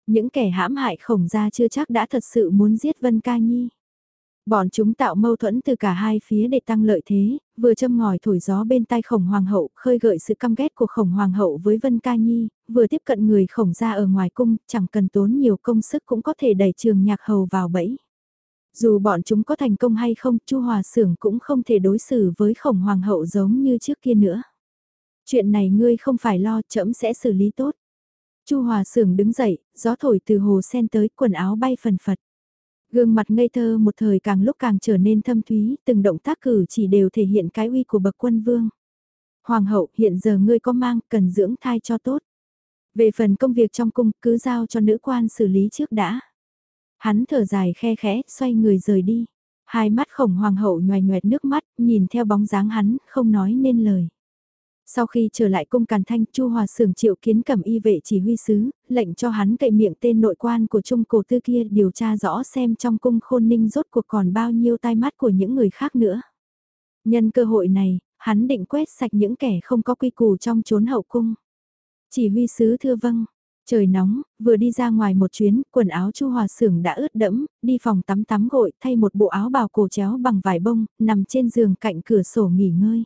Những kẻ hãm hại khổng gia chưa chắc đã thật sự muốn giết Vân Ca Nhi. Bọn chúng tạo mâu thuẫn từ cả hai phía để tăng lợi thế, vừa châm ngòi thổi gió bên tai khổng hoàng hậu, khơi gợi sự căm ghét của khổng hoàng hậu với Vân Ca Nhi, vừa tiếp cận người khổng gia ở ngoài cung, chẳng cần tốn nhiều công sức cũng có thể đẩy trường nhạc hầu vào bẫy. Dù bọn chúng có thành công hay không, Chu Hòa Sưởng cũng không thể đối xử với khổng hoàng hậu giống như trước kia nữa. Chuyện này ngươi không phải lo, trẫm sẽ xử lý tốt. Chu Hòa Sưởng đứng dậy, gió thổi từ hồ sen tới, quần áo bay phần phật. Gương mặt ngây thơ một thời càng lúc càng trở nên thâm thúy, từng động tác cử chỉ đều thể hiện cái uy của bậc quân vương. Hoàng hậu, hiện giờ ngươi có mang, cần dưỡng thai cho tốt. Về phần công việc trong cung, cứ giao cho nữ quan xử lý trước đã. Hắn thở dài khe khẽ, xoay người rời đi. Hai mắt khổng hoàng hậu nhòe nhoẹt nước mắt, nhìn theo bóng dáng hắn, không nói nên lời. Sau khi trở lại cung Càn Thanh, Chu Hòa Sưởng triệu kiến cầm y vệ chỉ huy sứ, lệnh cho hắn cậy miệng tên nội quan của trung cổ tư kia điều tra rõ xem trong cung khôn ninh rốt cuộc còn bao nhiêu tai mắt của những người khác nữa. Nhân cơ hội này, hắn định quét sạch những kẻ không có quy củ trong chốn hậu cung. Chỉ huy sứ thưa vâng, Trời nóng, vừa đi ra ngoài một chuyến, quần áo Chu Hòa Sưởng đã ướt đẫm, đi phòng tắm tắm gội, thay một bộ áo bào cổ chéo bằng vải bông, nằm trên giường cạnh cửa sổ nghỉ ngơi.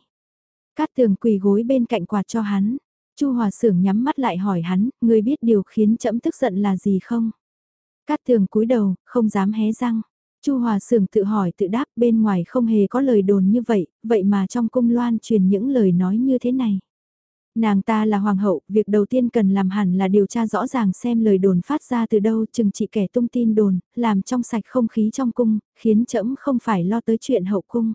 Cát tường quỳ gối bên cạnh quạt cho hắn. Chu Hòa Sưởng nhắm mắt lại hỏi hắn, ngươi biết điều khiến trẫm tức giận là gì không? Cát tường cúi đầu, không dám hé răng. Chu Hòa Sưởng tự hỏi tự đáp bên ngoài không hề có lời đồn như vậy, vậy mà trong cung loan truyền những lời nói như thế này. Nàng ta là hoàng hậu, việc đầu tiên cần làm hẳn là điều tra rõ ràng xem lời đồn phát ra từ đâu chừng trị kẻ tung tin đồn, làm trong sạch không khí trong cung, khiến trẫm không phải lo tới chuyện hậu cung.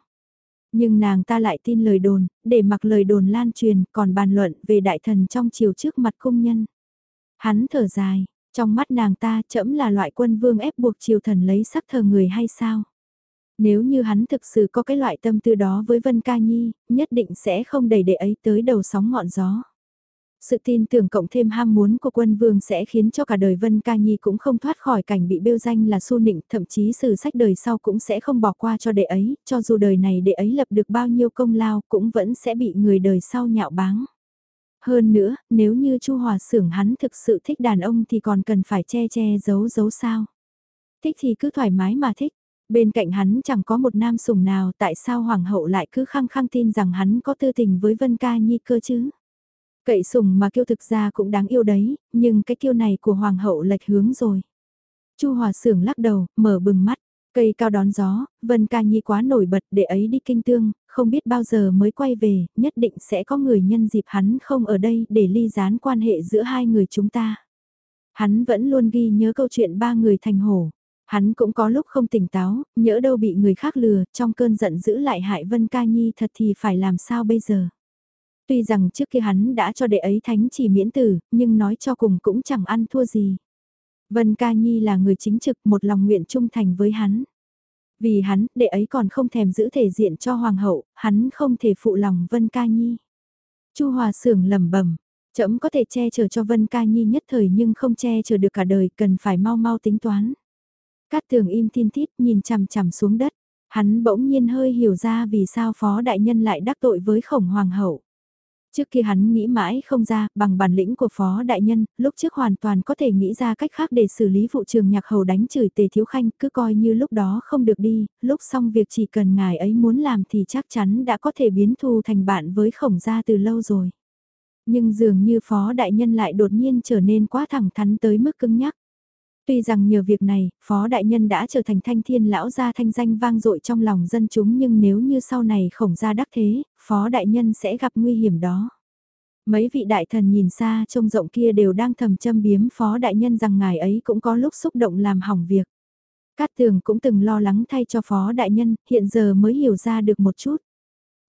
Nhưng nàng ta lại tin lời đồn, để mặc lời đồn lan truyền, còn bàn luận về đại thần trong chiều trước mặt cung nhân. Hắn thở dài, trong mắt nàng ta trẫm là loại quân vương ép buộc triều thần lấy sắc thờ người hay sao? Nếu như hắn thực sự có cái loại tâm tư đó với Vân Ca Nhi, nhất định sẽ không đẩy đệ ấy tới đầu sóng ngọn gió. Sự tin tưởng cộng thêm ham muốn của quân vương sẽ khiến cho cả đời Vân Ca Nhi cũng không thoát khỏi cảnh bị bêu danh là su nịnh, thậm chí sử sách đời sau cũng sẽ không bỏ qua cho đệ ấy, cho dù đời này đệ ấy lập được bao nhiêu công lao cũng vẫn sẽ bị người đời sau nhạo báng. Hơn nữa, nếu như Chu Hòa Sưởng hắn thực sự thích đàn ông thì còn cần phải che che giấu giấu sao. Thích thì cứ thoải mái mà thích. Bên cạnh hắn chẳng có một nam sủng nào tại sao hoàng hậu lại cứ khăng khăng tin rằng hắn có tư tình với Vân Ca Nhi cơ chứ. Cậy sủng mà kiêu thực ra cũng đáng yêu đấy, nhưng cái kiêu này của hoàng hậu lệch hướng rồi. Chu Hòa Sưởng lắc đầu, mở bừng mắt. Cây cao đón gió, Vân Ca Nhi quá nổi bật để ấy đi kinh tương, không biết bao giờ mới quay về, nhất định sẽ có người nhân dịp hắn không ở đây để ly gián quan hệ giữa hai người chúng ta. Hắn vẫn luôn ghi nhớ câu chuyện ba người thành hổ. Hắn cũng có lúc không tỉnh táo, nhỡ đâu bị người khác lừa, trong cơn giận giữ lại hại Vân Ca Nhi thật thì phải làm sao bây giờ. Tuy rằng trước kia hắn đã cho đệ ấy thánh chỉ miễn tử, nhưng nói cho cùng cũng chẳng ăn thua gì. Vân Ca Nhi là người chính trực một lòng nguyện trung thành với hắn. Vì hắn, đệ ấy còn không thèm giữ thể diện cho hoàng hậu, hắn không thể phụ lòng Vân Ca Nhi. Chu Hòa Sưởng lẩm bẩm, trẫm có thể che chở cho Vân Ca Nhi nhất thời nhưng không che chở được cả đời, cần phải mau mau tính toán. Cát tường im thiên thít nhìn chằm chằm xuống đất, hắn bỗng nhiên hơi hiểu ra vì sao phó đại nhân lại đắc tội với khổng hoàng hậu. Trước kia hắn nghĩ mãi không ra, bằng bản lĩnh của phó đại nhân, lúc trước hoàn toàn có thể nghĩ ra cách khác để xử lý vụ trường nhạc hầu đánh chửi tề thiếu khanh, cứ coi như lúc đó không được đi, lúc xong việc chỉ cần ngài ấy muốn làm thì chắc chắn đã có thể biến thù thành bạn với khổng gia từ lâu rồi. Nhưng dường như phó đại nhân lại đột nhiên trở nên quá thẳng thắn tới mức cứng nhắc. Tuy rằng nhờ việc này, Phó Đại Nhân đã trở thành thanh thiên lão gia thanh danh vang dội trong lòng dân chúng nhưng nếu như sau này khổng gia đắc thế, Phó Đại Nhân sẽ gặp nguy hiểm đó. Mấy vị đại thần nhìn xa trông rộng kia đều đang thầm châm biếm Phó Đại Nhân rằng ngài ấy cũng có lúc xúc động làm hỏng việc. Cát tường cũng từng lo lắng thay cho Phó Đại Nhân, hiện giờ mới hiểu ra được một chút.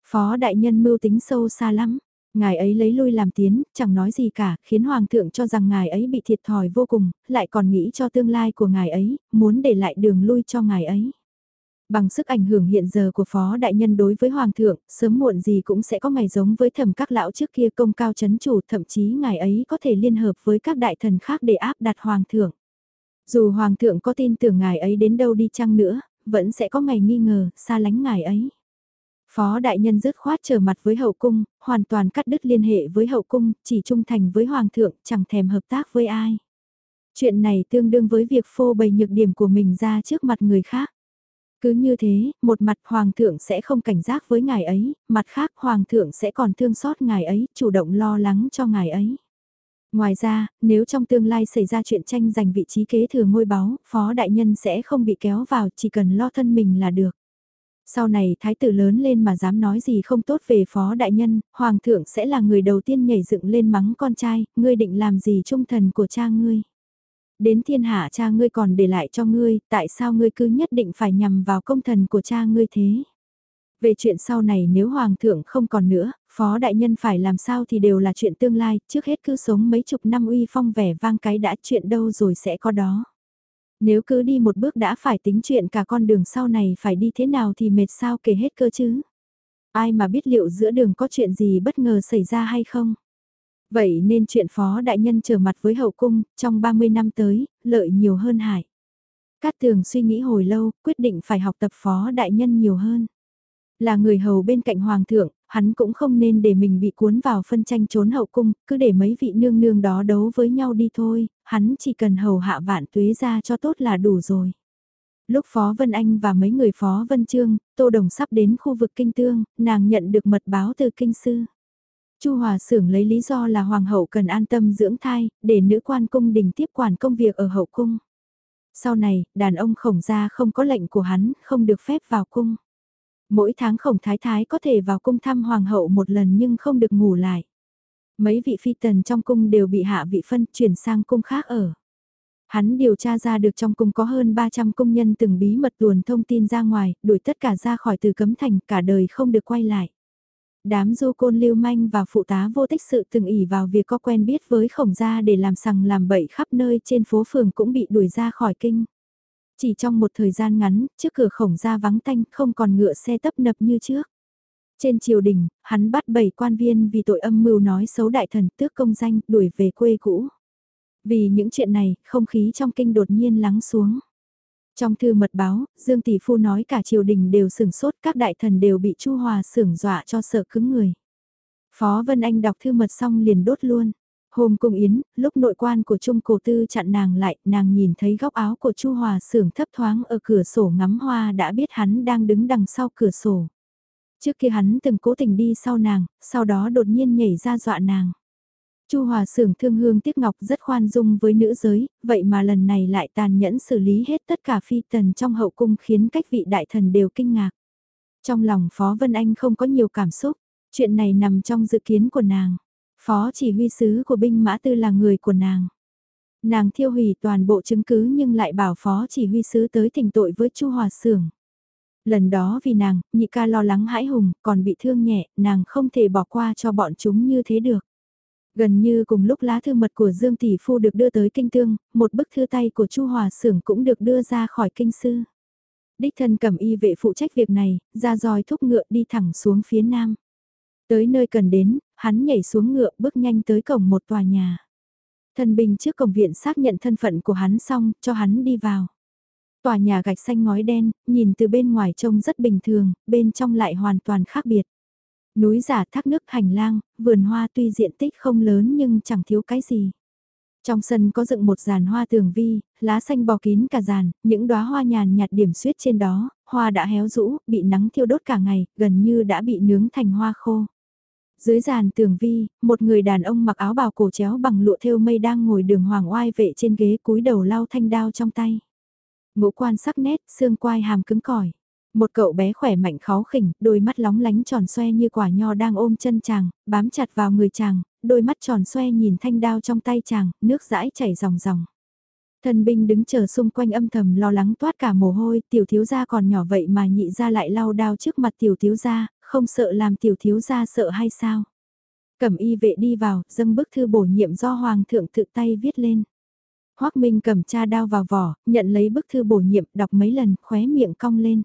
Phó Đại Nhân mưu tính sâu xa lắm, Ngài ấy lấy lui làm tiến, chẳng nói gì cả, khiến Hoàng thượng cho rằng ngài ấy bị thiệt thòi vô cùng, lại còn nghĩ cho tương lai của ngài ấy, muốn để lại đường lui cho ngài ấy. Bằng sức ảnh hưởng hiện giờ của Phó Đại Nhân đối với Hoàng thượng, sớm muộn gì cũng sẽ có ngày giống với thẩm các lão trước kia công cao chấn chủ, thậm chí ngài ấy có thể liên hợp với các đại thần khác để áp đặt Hoàng thượng. Dù Hoàng thượng có tin tưởng ngài ấy đến đâu đi chăng nữa, vẫn sẽ có ngày nghi ngờ, xa lánh ngài ấy. Phó đại nhân dứt khoát trở mặt với hậu cung, hoàn toàn cắt đứt liên hệ với hậu cung, chỉ trung thành với hoàng thượng, chẳng thèm hợp tác với ai. Chuyện này tương đương với việc phô bày nhược điểm của mình ra trước mặt người khác. Cứ như thế, một mặt hoàng thượng sẽ không cảnh giác với ngài ấy, mặt khác hoàng thượng sẽ còn thương xót ngài ấy, chủ động lo lắng cho ngài ấy. Ngoài ra, nếu trong tương lai xảy ra chuyện tranh giành vị trí kế thừa ngôi báu, phó đại nhân sẽ không bị kéo vào, chỉ cần lo thân mình là được. Sau này thái tử lớn lên mà dám nói gì không tốt về phó đại nhân, hoàng thượng sẽ là người đầu tiên nhảy dựng lên mắng con trai, ngươi định làm gì trung thần của cha ngươi. Đến thiên hạ cha ngươi còn để lại cho ngươi, tại sao ngươi cứ nhất định phải nhằm vào công thần của cha ngươi thế? Về chuyện sau này nếu hoàng thượng không còn nữa, phó đại nhân phải làm sao thì đều là chuyện tương lai, trước hết cứ sống mấy chục năm uy phong vẻ vang cái đã chuyện đâu rồi sẽ có đó. Nếu cứ đi một bước đã phải tính chuyện cả con đường sau này phải đi thế nào thì mệt sao kể hết cơ chứ. Ai mà biết liệu giữa đường có chuyện gì bất ngờ xảy ra hay không. Vậy nên chuyện phó đại nhân trở mặt với hậu cung, trong 30 năm tới, lợi nhiều hơn hại. Cát tường suy nghĩ hồi lâu, quyết định phải học tập phó đại nhân nhiều hơn. Là người hầu bên cạnh hoàng thượng, hắn cũng không nên để mình bị cuốn vào phân tranh trốn hậu cung, cứ để mấy vị nương nương đó đấu với nhau đi thôi, hắn chỉ cần hầu hạ vạn tuế ra cho tốt là đủ rồi. Lúc Phó Vân Anh và mấy người Phó Vân Trương, Tô Đồng sắp đến khu vực kinh tương, nàng nhận được mật báo từ kinh sư. Chu Hòa Sưởng lấy lý do là hoàng hậu cần an tâm dưỡng thai, để nữ quan cung đình tiếp quản công việc ở hậu cung. Sau này, đàn ông khổng gia không có lệnh của hắn, không được phép vào cung. Mỗi tháng khổng thái thái có thể vào cung thăm hoàng hậu một lần nhưng không được ngủ lại. Mấy vị phi tần trong cung đều bị hạ vị phân chuyển sang cung khác ở. Hắn điều tra ra được trong cung có hơn 300 công nhân từng bí mật tuồn thông tin ra ngoài, đuổi tất cả ra khỏi từ cấm thành cả đời không được quay lại. Đám du côn lưu manh và phụ tá vô tích sự từng ỉ vào việc có quen biết với khổng gia để làm sằng làm bậy khắp nơi trên phố phường cũng bị đuổi ra khỏi kinh. Chỉ trong một thời gian ngắn, trước cửa khổng gia vắng tanh không còn ngựa xe tấp nập như trước. Trên triều đình, hắn bắt bảy quan viên vì tội âm mưu nói xấu đại thần tước công danh đuổi về quê cũ. Vì những chuyện này, không khí trong kinh đột nhiên lắng xuống. Trong thư mật báo, Dương Tỷ Phu nói cả triều đình đều sửng sốt các đại thần đều bị Chu Hòa sưởng dọa cho sợ cứng người. Phó Vân Anh đọc thư mật xong liền đốt luôn. Hôm cung yến, lúc nội quan của Trung Cổ Tư chặn nàng lại, nàng nhìn thấy góc áo của Chu Hòa sưởng thấp thoáng ở cửa sổ ngắm hoa đã biết hắn đang đứng đằng sau cửa sổ. Trước kia hắn từng cố tình đi sau nàng, sau đó đột nhiên nhảy ra dọa nàng. Chu Hòa Sưởng thương hương tiếc ngọc rất khoan dung với nữ giới, vậy mà lần này lại tàn nhẫn xử lý hết tất cả phi tần trong hậu cung khiến cách vị đại thần đều kinh ngạc. Trong lòng Phó Vân Anh không có nhiều cảm xúc, chuyện này nằm trong dự kiến của nàng. Phó chỉ huy sứ của binh mã tư là người của nàng. Nàng thiêu hủy toàn bộ chứng cứ nhưng lại bảo phó chỉ huy sứ tới thỉnh tội với Chu Hòa Sưởng. Lần đó vì nàng, nhị ca lo lắng hãi hùng, còn bị thương nhẹ, nàng không thể bỏ qua cho bọn chúng như thế được. Gần như cùng lúc lá thư mật của Dương Tỷ Phu được đưa tới kinh tương, một bức thư tay của Chu Hòa Sưởng cũng được đưa ra khỏi kinh sư. Đích thân cầm y vệ phụ trách việc này, ra roi thúc ngựa đi thẳng xuống phía nam. Tới nơi cần đến, hắn nhảy xuống ngựa bước nhanh tới cổng một tòa nhà. thần binh trước cổng viện xác nhận thân phận của hắn xong, cho hắn đi vào. Tòa nhà gạch xanh ngói đen, nhìn từ bên ngoài trông rất bình thường, bên trong lại hoàn toàn khác biệt. Núi giả thác nước hành lang, vườn hoa tuy diện tích không lớn nhưng chẳng thiếu cái gì. Trong sân có dựng một giàn hoa tường vi, lá xanh bò kín cả giàn, những đóa hoa nhàn nhạt điểm xuyết trên đó, hoa đã héo rũ, bị nắng thiêu đốt cả ngày, gần như đã bị nướng thành hoa khô. Dưới giàn tường vi, một người đàn ông mặc áo bào cổ chéo bằng lụa thêu mây đang ngồi đường hoàng oai vệ trên ghế cúi đầu lau thanh đao trong tay. Ngũ quan sắc nét, xương quai hàm cứng cỏi. Một cậu bé khỏe mạnh khó khỉnh, đôi mắt lóng lánh tròn xoe như quả nho đang ôm chân chàng, bám chặt vào người chàng, đôi mắt tròn xoe nhìn thanh đao trong tay chàng, nước dãi chảy ròng ròng. Thần binh đứng chờ xung quanh âm thầm lo lắng toát cả mồ hôi, tiểu thiếu gia còn nhỏ vậy mà nhị ra lại lau đao trước mặt tiểu thiếu gia, không sợ làm tiểu thiếu gia sợ hay sao? Cẩm y vệ đi vào, dâng bức thư bổ nhiệm do hoàng thượng tự tay viết lên. Hoác Minh cầm cha đao vào vỏ, nhận lấy bức thư bổ nhiệm, đọc mấy lần, khóe miệng cong lên.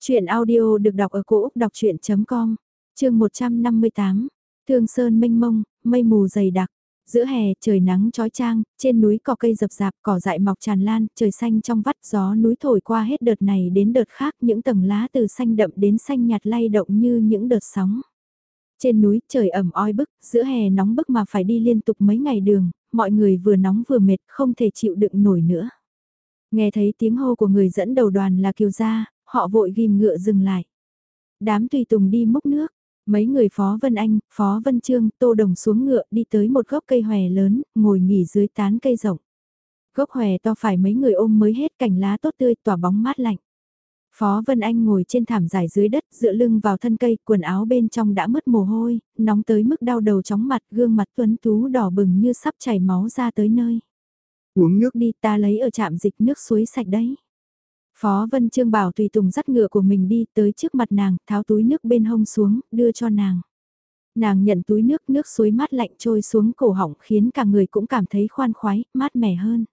Chuyện audio được đọc ở cổ Úc đọc chuyện.com, chương 158, Thương Sơn mênh mông, mây mù dày đặc. Giữa hè, trời nắng trói trang, trên núi có cây rập rạp, cỏ dại mọc tràn lan, trời xanh trong vắt gió núi thổi qua hết đợt này đến đợt khác, những tầng lá từ xanh đậm đến xanh nhạt lay động như những đợt sóng. Trên núi trời ẩm oi bức, giữa hè nóng bức mà phải đi liên tục mấy ngày đường, mọi người vừa nóng vừa mệt không thể chịu đựng nổi nữa. Nghe thấy tiếng hô của người dẫn đầu đoàn là Kiều Gia, họ vội ghim ngựa dừng lại. Đám tùy tùng đi múc nước, mấy người Phó Vân Anh, Phó Vân Trương, Tô Đồng xuống ngựa đi tới một gốc cây hòe lớn, ngồi nghỉ dưới tán cây rộng. Gốc hòe to phải mấy người ôm mới hết cành lá tốt tươi tỏa bóng mát lạnh. Phó Vân Anh ngồi trên thảm dài dưới đất, dựa lưng vào thân cây, quần áo bên trong đã mất mồ hôi, nóng tới mức đau đầu chóng mặt, gương mặt tuấn tú đỏ bừng như sắp chảy máu ra tới nơi. Uống nước đi ta lấy ở trạm dịch nước suối sạch đấy. Phó Vân Trương bảo tùy tùng dắt ngựa của mình đi tới trước mặt nàng, tháo túi nước bên hông xuống, đưa cho nàng. Nàng nhận túi nước, nước suối mát lạnh trôi xuống cổ họng khiến cả người cũng cảm thấy khoan khoái, mát mẻ hơn.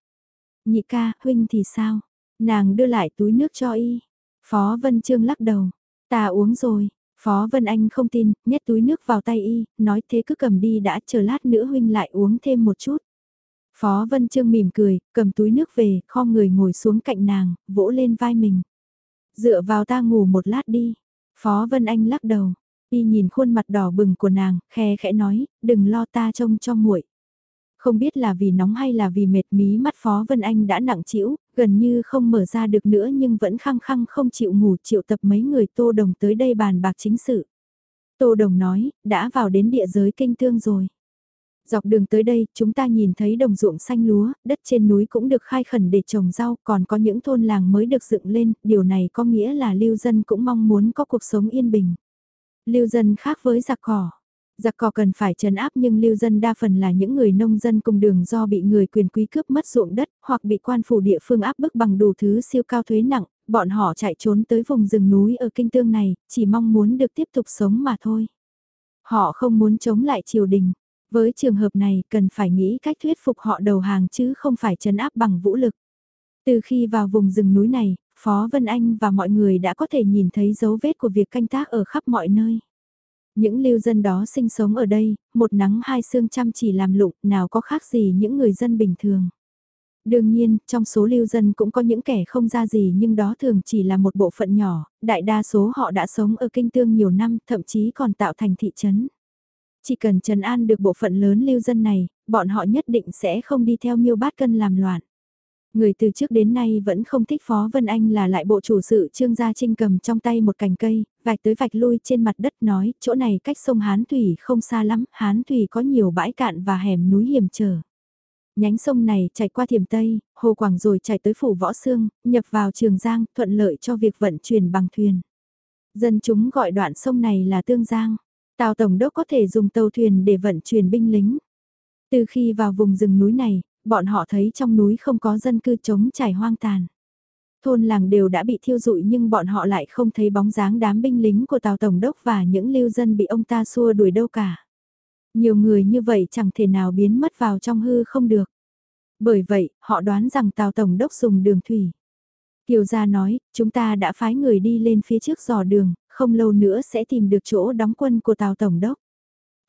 Nhị ca, huynh thì sao? Nàng đưa lại túi nước cho y. Phó Vân Trương lắc đầu. Ta uống rồi. Phó Vân Anh không tin, nhét túi nước vào tay y, nói thế cứ cầm đi đã chờ lát nữa huynh lại uống thêm một chút. Phó Vân Trương mỉm cười, cầm túi nước về, kho người ngồi xuống cạnh nàng, vỗ lên vai mình. Dựa vào ta ngủ một lát đi. Phó Vân Anh lắc đầu, y nhìn khuôn mặt đỏ bừng của nàng, khe khẽ nói, đừng lo ta trông cho muội. Không biết là vì nóng hay là vì mệt mí mắt Phó Vân Anh đã nặng chịu, gần như không mở ra được nữa nhưng vẫn khăng khăng không chịu ngủ triệu tập mấy người tô đồng tới đây bàn bạc chính sự. Tô đồng nói, đã vào đến địa giới kinh thương rồi. Dọc đường tới đây, chúng ta nhìn thấy đồng ruộng xanh lúa, đất trên núi cũng được khai khẩn để trồng rau, còn có những thôn làng mới được dựng lên, điều này có nghĩa là lưu dân cũng mong muốn có cuộc sống yên bình. Lưu dân khác với giặc cỏ. Giặc cò cần phải trấn áp nhưng lưu dân đa phần là những người nông dân cùng đường do bị người quyền quý cướp mất ruộng đất hoặc bị quan phủ địa phương áp bức bằng đủ thứ siêu cao thuế nặng, bọn họ chạy trốn tới vùng rừng núi ở kinh tương này, chỉ mong muốn được tiếp tục sống mà thôi. Họ không muốn chống lại triều đình. Với trường hợp này cần phải nghĩ cách thuyết phục họ đầu hàng chứ không phải trấn áp bằng vũ lực. Từ khi vào vùng rừng núi này, Phó Vân Anh và mọi người đã có thể nhìn thấy dấu vết của việc canh tác ở khắp mọi nơi. Những lưu dân đó sinh sống ở đây, một nắng hai sương chăm chỉ làm lụng, nào có khác gì những người dân bình thường. Đương nhiên, trong số lưu dân cũng có những kẻ không ra gì nhưng đó thường chỉ là một bộ phận nhỏ, đại đa số họ đã sống ở kinh tương nhiều năm, thậm chí còn tạo thành thị trấn. Chỉ cần trấn an được bộ phận lớn lưu dân này, bọn họ nhất định sẽ không đi theo miêu bát cân làm loạn. Người từ trước đến nay vẫn không thích Phó Vân Anh là lại bộ chủ sự Trương Gia Trinh cầm trong tay một cành cây, vạch tới vạch lui trên mặt đất nói, chỗ này cách sông Hán Thủy không xa lắm, Hán Thủy có nhiều bãi cạn và hẻm núi hiểm trở. Nhánh sông này chảy qua Thiểm Tây, Hồ Quảng rồi chảy tới Phủ Võ Sương, nhập vào Trường Giang, thuận lợi cho việc vận chuyển bằng thuyền. Dân chúng gọi đoạn sông này là Tương Giang. Tàu Tổng đốc có thể dùng tàu thuyền để vận chuyển binh lính. Từ khi vào vùng rừng núi này, bọn họ thấy trong núi không có dân cư trống trải hoang tàn. Thôn làng đều đã bị thiêu rụi nhưng bọn họ lại không thấy bóng dáng đám binh lính của Tàu Tổng đốc và những lưu dân bị ông ta xua đuổi đâu cả. Nhiều người như vậy chẳng thể nào biến mất vào trong hư không được. Bởi vậy, họ đoán rằng Tàu Tổng đốc dùng đường thủy. Kiều Gia nói, chúng ta đã phái người đi lên phía trước dò đường, không lâu nữa sẽ tìm được chỗ đóng quân của Tàu Tổng đốc.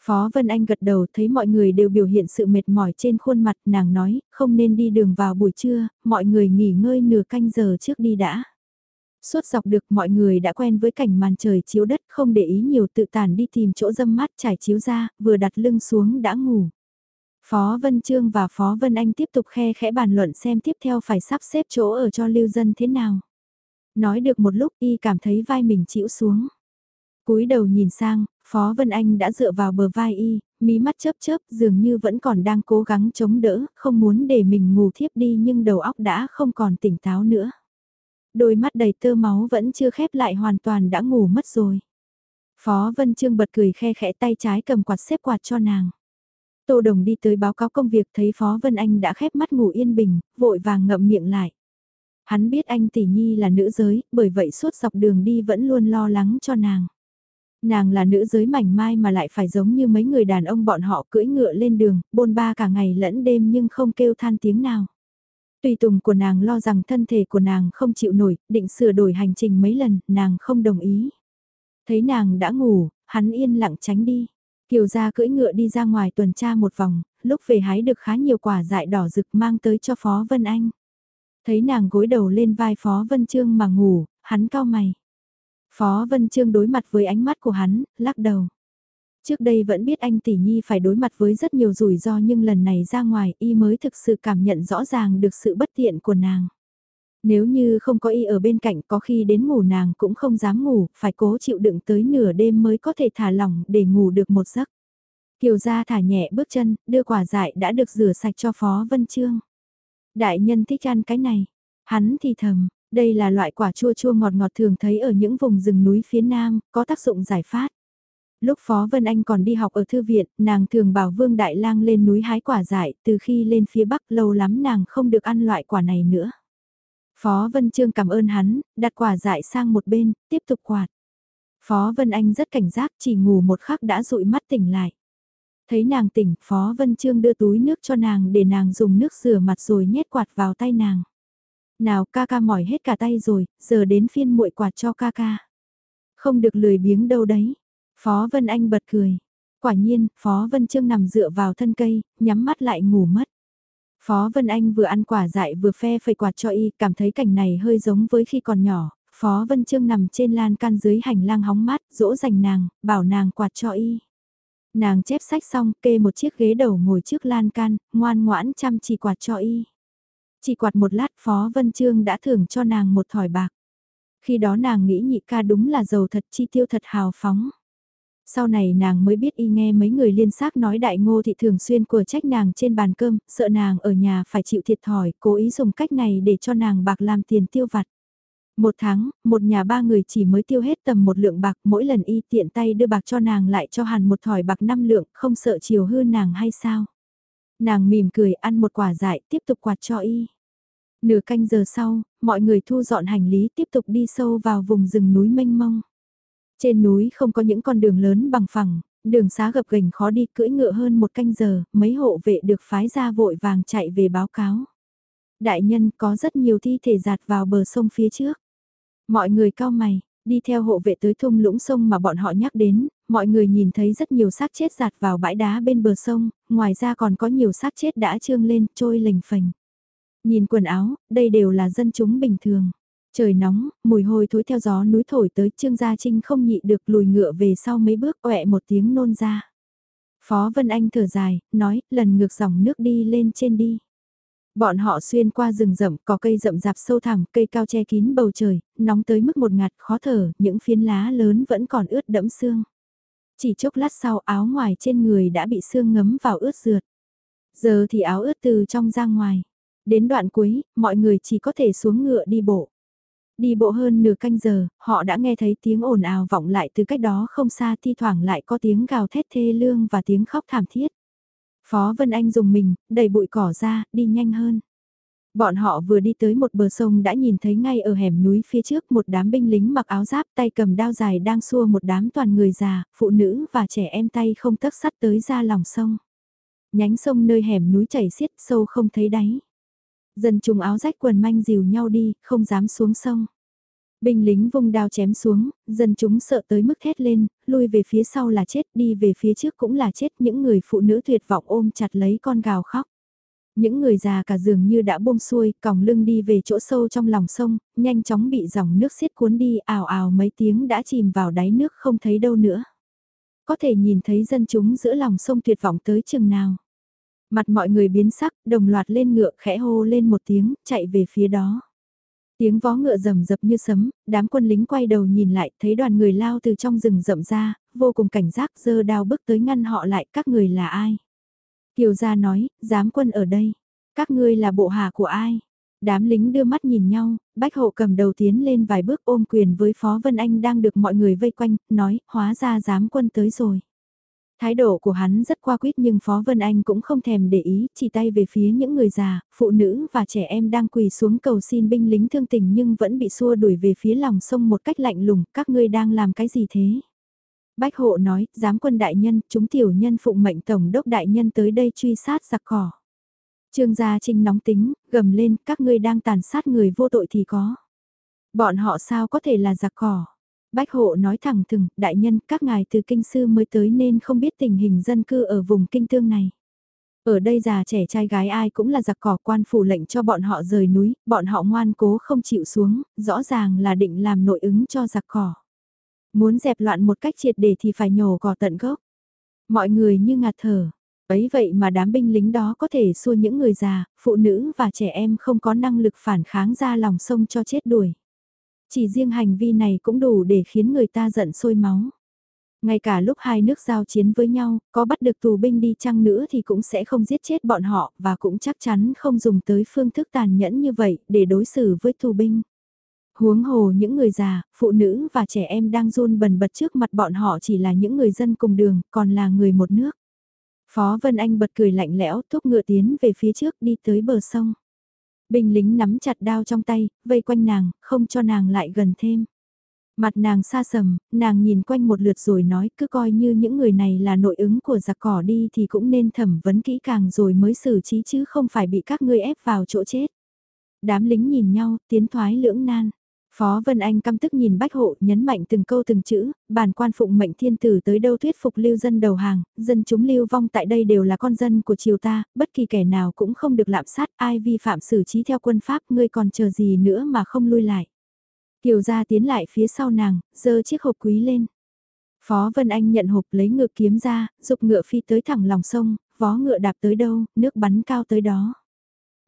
Phó Vân Anh gật đầu thấy mọi người đều biểu hiện sự mệt mỏi trên khuôn mặt, nàng nói, không nên đi đường vào buổi trưa, mọi người nghỉ ngơi nửa canh giờ trước đi đã. Suốt dọc được mọi người đã quen với cảnh màn trời chiếu đất không để ý nhiều tự tản đi tìm chỗ dâm mát trải chiếu ra, vừa đặt lưng xuống đã ngủ. Phó Vân Trương và Phó Vân Anh tiếp tục khe khẽ bàn luận xem tiếp theo phải sắp xếp chỗ ở cho lưu dân thế nào. Nói được một lúc y cảm thấy vai mình chịu xuống. cúi đầu nhìn sang, Phó Vân Anh đã dựa vào bờ vai y, mí mắt chớp chớp dường như vẫn còn đang cố gắng chống đỡ, không muốn để mình ngủ thiếp đi nhưng đầu óc đã không còn tỉnh táo nữa. Đôi mắt đầy tơ máu vẫn chưa khép lại hoàn toàn đã ngủ mất rồi. Phó Vân Trương bật cười khe khẽ tay trái cầm quạt xếp quạt cho nàng. Tô Đồng đi tới báo cáo công việc thấy Phó Vân Anh đã khép mắt ngủ yên bình, vội vàng ngậm miệng lại. Hắn biết anh tỷ nhi là nữ giới, bởi vậy suốt dọc đường đi vẫn luôn lo lắng cho nàng. Nàng là nữ giới mảnh mai mà lại phải giống như mấy người đàn ông bọn họ cưỡi ngựa lên đường, bôn ba cả ngày lẫn đêm nhưng không kêu than tiếng nào. Tùy tùng của nàng lo rằng thân thể của nàng không chịu nổi, định sửa đổi hành trình mấy lần, nàng không đồng ý. Thấy nàng đã ngủ, hắn yên lặng tránh đi. Kiều gia cưỡi ngựa đi ra ngoài tuần tra một vòng, lúc về hái được khá nhiều quả dại đỏ rực mang tới cho Phó Vân Anh. Thấy nàng gối đầu lên vai Phó Vân Trương mà ngủ, hắn cao mày. Phó Vân Trương đối mặt với ánh mắt của hắn, lắc đầu. Trước đây vẫn biết anh tỷ nhi phải đối mặt với rất nhiều rủi ro nhưng lần này ra ngoài y mới thực sự cảm nhận rõ ràng được sự bất tiện của nàng. Nếu như không có y ở bên cạnh có khi đến ngủ nàng cũng không dám ngủ, phải cố chịu đựng tới nửa đêm mới có thể thả lỏng để ngủ được một giấc. Kiều gia thả nhẹ bước chân, đưa quả dại đã được rửa sạch cho Phó Vân Trương. Đại nhân thích ăn cái này. Hắn thì thầm, đây là loại quả chua chua ngọt ngọt thường thấy ở những vùng rừng núi phía Nam, có tác dụng giải phát. Lúc Phó Vân Anh còn đi học ở thư viện, nàng thường bảo Vương Đại Lang lên núi hái quả dại, từ khi lên phía Bắc lâu lắm nàng không được ăn loại quả này nữa. Phó Vân Trương cảm ơn hắn, đặt quả dại sang một bên, tiếp tục quạt. Phó Vân Anh rất cảnh giác chỉ ngủ một khắc đã dụi mắt tỉnh lại. Thấy nàng tỉnh, Phó Vân Trương đưa túi nước cho nàng để nàng dùng nước rửa mặt rồi nhét quạt vào tay nàng. Nào ca ca mỏi hết cả tay rồi, giờ đến phiên muội quạt cho ca ca. Không được lười biếng đâu đấy. Phó Vân Anh bật cười. Quả nhiên, Phó Vân Trương nằm dựa vào thân cây, nhắm mắt lại ngủ mất. Phó Vân Anh vừa ăn quả dại vừa phe phẩy quạt cho y, cảm thấy cảnh này hơi giống với khi còn nhỏ. Phó Vân Trương nằm trên lan can dưới hành lang hóng mát, dỗ dành nàng, bảo nàng quạt cho y. Nàng chép sách xong, kê một chiếc ghế đầu ngồi trước lan can, ngoan ngoãn chăm chỉ quạt cho y. Chỉ quạt một lát Phó Vân Trương đã thưởng cho nàng một thỏi bạc. Khi đó nàng nghĩ nhị ca đúng là giàu thật chi tiêu thật hào phóng. Sau này nàng mới biết y nghe mấy người liên xác nói đại ngô thị thường xuyên của trách nàng trên bàn cơm, sợ nàng ở nhà phải chịu thiệt thòi, cố ý dùng cách này để cho nàng bạc làm tiền tiêu vặt. Một tháng, một nhà ba người chỉ mới tiêu hết tầm một lượng bạc, mỗi lần y tiện tay đưa bạc cho nàng lại cho hàn một thỏi bạc năm lượng, không sợ chiều hư nàng hay sao. Nàng mỉm cười ăn một quả dại, tiếp tục quạt cho y. Nửa canh giờ sau, mọi người thu dọn hành lý tiếp tục đi sâu vào vùng rừng núi mênh mông. Trên núi không có những con đường lớn bằng phẳng, đường xá gập ghềnh khó đi cưỡi ngựa hơn một canh giờ, mấy hộ vệ được phái ra vội vàng chạy về báo cáo. Đại nhân có rất nhiều thi thể giạt vào bờ sông phía trước. Mọi người cao mày, đi theo hộ vệ tới thung lũng sông mà bọn họ nhắc đến, mọi người nhìn thấy rất nhiều xác chết giạt vào bãi đá bên bờ sông, ngoài ra còn có nhiều xác chết đã trương lên, trôi lềnh phềnh. Nhìn quần áo, đây đều là dân chúng bình thường. Trời nóng, mùi hôi thối theo gió núi thổi tới Trương Gia Trinh không nhị được lùi ngựa về sau mấy bước ọe một tiếng nôn ra. Phó Vân Anh thở dài, nói, lần ngược dòng nước đi lên trên đi. Bọn họ xuyên qua rừng rậm, có cây rậm rạp sâu thẳm, cây cao che kín bầu trời, nóng tới mức một ngạt khó thở, những phiến lá lớn vẫn còn ướt đẫm xương. Chỉ chốc lát sau áo ngoài trên người đã bị xương ngấm vào ướt rượt. Giờ thì áo ướt từ trong ra ngoài. Đến đoạn cuối, mọi người chỉ có thể xuống ngựa đi bộ. Đi bộ hơn nửa canh giờ, họ đã nghe thấy tiếng ồn ào vọng lại từ cách đó không xa thi thoảng lại có tiếng gào thét thê lương và tiếng khóc thảm thiết. Phó Vân Anh dùng mình, đẩy bụi cỏ ra, đi nhanh hơn. Bọn họ vừa đi tới một bờ sông đã nhìn thấy ngay ở hẻm núi phía trước một đám binh lính mặc áo giáp tay cầm đao dài đang xua một đám toàn người già, phụ nữ và trẻ em tay không tấc sắt tới ra lòng sông. Nhánh sông nơi hẻm núi chảy xiết sâu không thấy đáy. Dân chúng áo rách quần manh dìu nhau đi, không dám xuống sông. Binh lính vung đao chém xuống, dân chúng sợ tới mức thét lên, lui về phía sau là chết, đi về phía trước cũng là chết, những người phụ nữ tuyệt vọng ôm chặt lấy con gào khóc. Những người già cả dường như đã buông xuôi, còng lưng đi về chỗ sâu trong lòng sông, nhanh chóng bị dòng nước xiết cuốn đi, ào ào mấy tiếng đã chìm vào đáy nước không thấy đâu nữa. Có thể nhìn thấy dân chúng giữa lòng sông tuyệt vọng tới chừng nào. Mặt mọi người biến sắc, đồng loạt lên ngựa khẽ hô lên một tiếng, chạy về phía đó. Tiếng vó ngựa rầm rập như sấm, đám quân lính quay đầu nhìn lại, thấy đoàn người lao từ trong rừng rậm ra, vô cùng cảnh giác giơ đao bước tới ngăn họ lại, các người là ai? Kiều gia nói, giám quân ở đây. Các ngươi là bộ hạ của ai? Đám lính đưa mắt nhìn nhau, bách hộ cầm đầu tiến lên vài bước ôm quyền với Phó Vân Anh đang được mọi người vây quanh, nói, hóa ra giám quân tới rồi. Thái độ của hắn rất qua quýt nhưng Phó Vân Anh cũng không thèm để ý, chỉ tay về phía những người già, phụ nữ và trẻ em đang quỳ xuống cầu xin binh lính thương tình nhưng vẫn bị xua đuổi về phía lòng sông một cách lạnh lùng, các ngươi đang làm cái gì thế? Bách hộ nói, giám quân đại nhân, chúng tiểu nhân phụng mệnh tổng đốc đại nhân tới đây truy sát giặc cỏ. Trương Gia Trinh nóng tính, gầm lên, các ngươi đang tàn sát người vô tội thì có. Bọn họ sao có thể là giặc cỏ? Bách hộ nói thẳng thừng, đại nhân, các ngài từ kinh sư mới tới nên không biết tình hình dân cư ở vùng kinh tương này. Ở đây già trẻ trai gái ai cũng là giặc cỏ quan phủ lệnh cho bọn họ rời núi, bọn họ ngoan cố không chịu xuống, rõ ràng là định làm nội ứng cho giặc cỏ. Muốn dẹp loạn một cách triệt để thì phải nhổ cỏ tận gốc. Mọi người như ngạt thở. Ấy vậy mà đám binh lính đó có thể xua những người già, phụ nữ và trẻ em không có năng lực phản kháng ra lòng sông cho chết đuổi. Chỉ riêng hành vi này cũng đủ để khiến người ta giận sôi máu. Ngay cả lúc hai nước giao chiến với nhau, có bắt được tù binh đi chăng nữa thì cũng sẽ không giết chết bọn họ và cũng chắc chắn không dùng tới phương thức tàn nhẫn như vậy để đối xử với tù binh. Huống hồ những người già, phụ nữ và trẻ em đang run bần bật trước mặt bọn họ chỉ là những người dân cùng đường, còn là người một nước. Phó Vân Anh bật cười lạnh lẽo thúc ngựa tiến về phía trước đi tới bờ sông. Binh lính nắm chặt đao trong tay, vây quanh nàng, không cho nàng lại gần thêm. Mặt nàng xa sầm, nàng nhìn quanh một lượt rồi nói cứ coi như những người này là nội ứng của giặc cỏ đi thì cũng nên thẩm vấn kỹ càng rồi mới xử trí chứ không phải bị các ngươi ép vào chỗ chết. Đám lính nhìn nhau, tiến thoái lưỡng nan. Phó Vân Anh căm tức nhìn bách hộ nhấn mạnh từng câu từng chữ, bản quan phụng mệnh thiên tử tới đâu thuyết phục lưu dân đầu hàng, dân chúng lưu vong tại đây đều là con dân của triều ta, bất kỳ kẻ nào cũng không được lạm sát, ai vi phạm xử trí theo quân pháp ngươi còn chờ gì nữa mà không lui lại. Kiều gia tiến lại phía sau nàng, giơ chiếc hộp quý lên. Phó Vân Anh nhận hộp lấy ngựa kiếm ra, dục ngựa phi tới thẳng lòng sông, vó ngựa đạp tới đâu, nước bắn cao tới đó.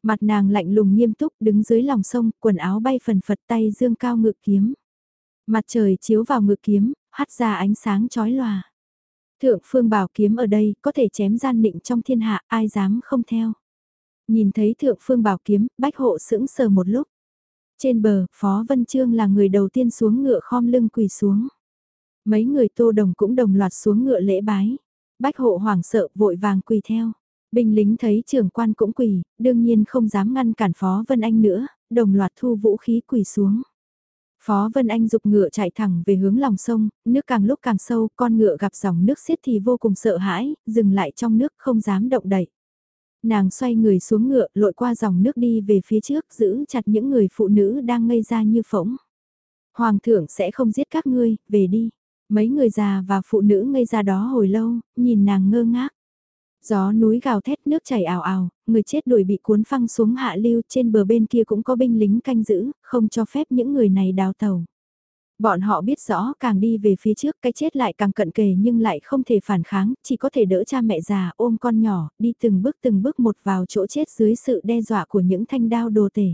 Mặt nàng lạnh lùng nghiêm túc đứng dưới lòng sông, quần áo bay phần phật tay dương cao ngự kiếm. Mặt trời chiếu vào ngự kiếm, hắt ra ánh sáng chói lòa. Thượng phương bảo kiếm ở đây có thể chém gian nịnh trong thiên hạ ai dám không theo. Nhìn thấy thượng phương bảo kiếm, bách hộ sững sờ một lúc. Trên bờ, Phó Vân Trương là người đầu tiên xuống ngựa khom lưng quỳ xuống. Mấy người tô đồng cũng đồng loạt xuống ngựa lễ bái. Bách hộ hoảng sợ vội vàng quỳ theo. Binh lính thấy trưởng quan cũng quỳ, đương nhiên không dám ngăn cản Phó Vân Anh nữa, đồng loạt thu vũ khí quỳ xuống. Phó Vân Anh dục ngựa chạy thẳng về hướng lòng sông, nước càng lúc càng sâu, con ngựa gặp dòng nước xiết thì vô cùng sợ hãi, dừng lại trong nước không dám động đậy. Nàng xoay người xuống ngựa, lội qua dòng nước đi về phía trước, giữ chặt những người phụ nữ đang ngây ra như phỗng. Hoàng thượng sẽ không giết các ngươi, về đi. Mấy người già và phụ nữ ngây ra đó hồi lâu, nhìn nàng ngơ ngác. Gió núi gào thét nước chảy ào ào, người chết đuổi bị cuốn phăng xuống hạ lưu trên bờ bên kia cũng có binh lính canh giữ, không cho phép những người này đào tàu. Bọn họ biết rõ càng đi về phía trước cái chết lại càng cận kề nhưng lại không thể phản kháng, chỉ có thể đỡ cha mẹ già ôm con nhỏ, đi từng bước từng bước một vào chỗ chết dưới sự đe dọa của những thanh đao đồ tể.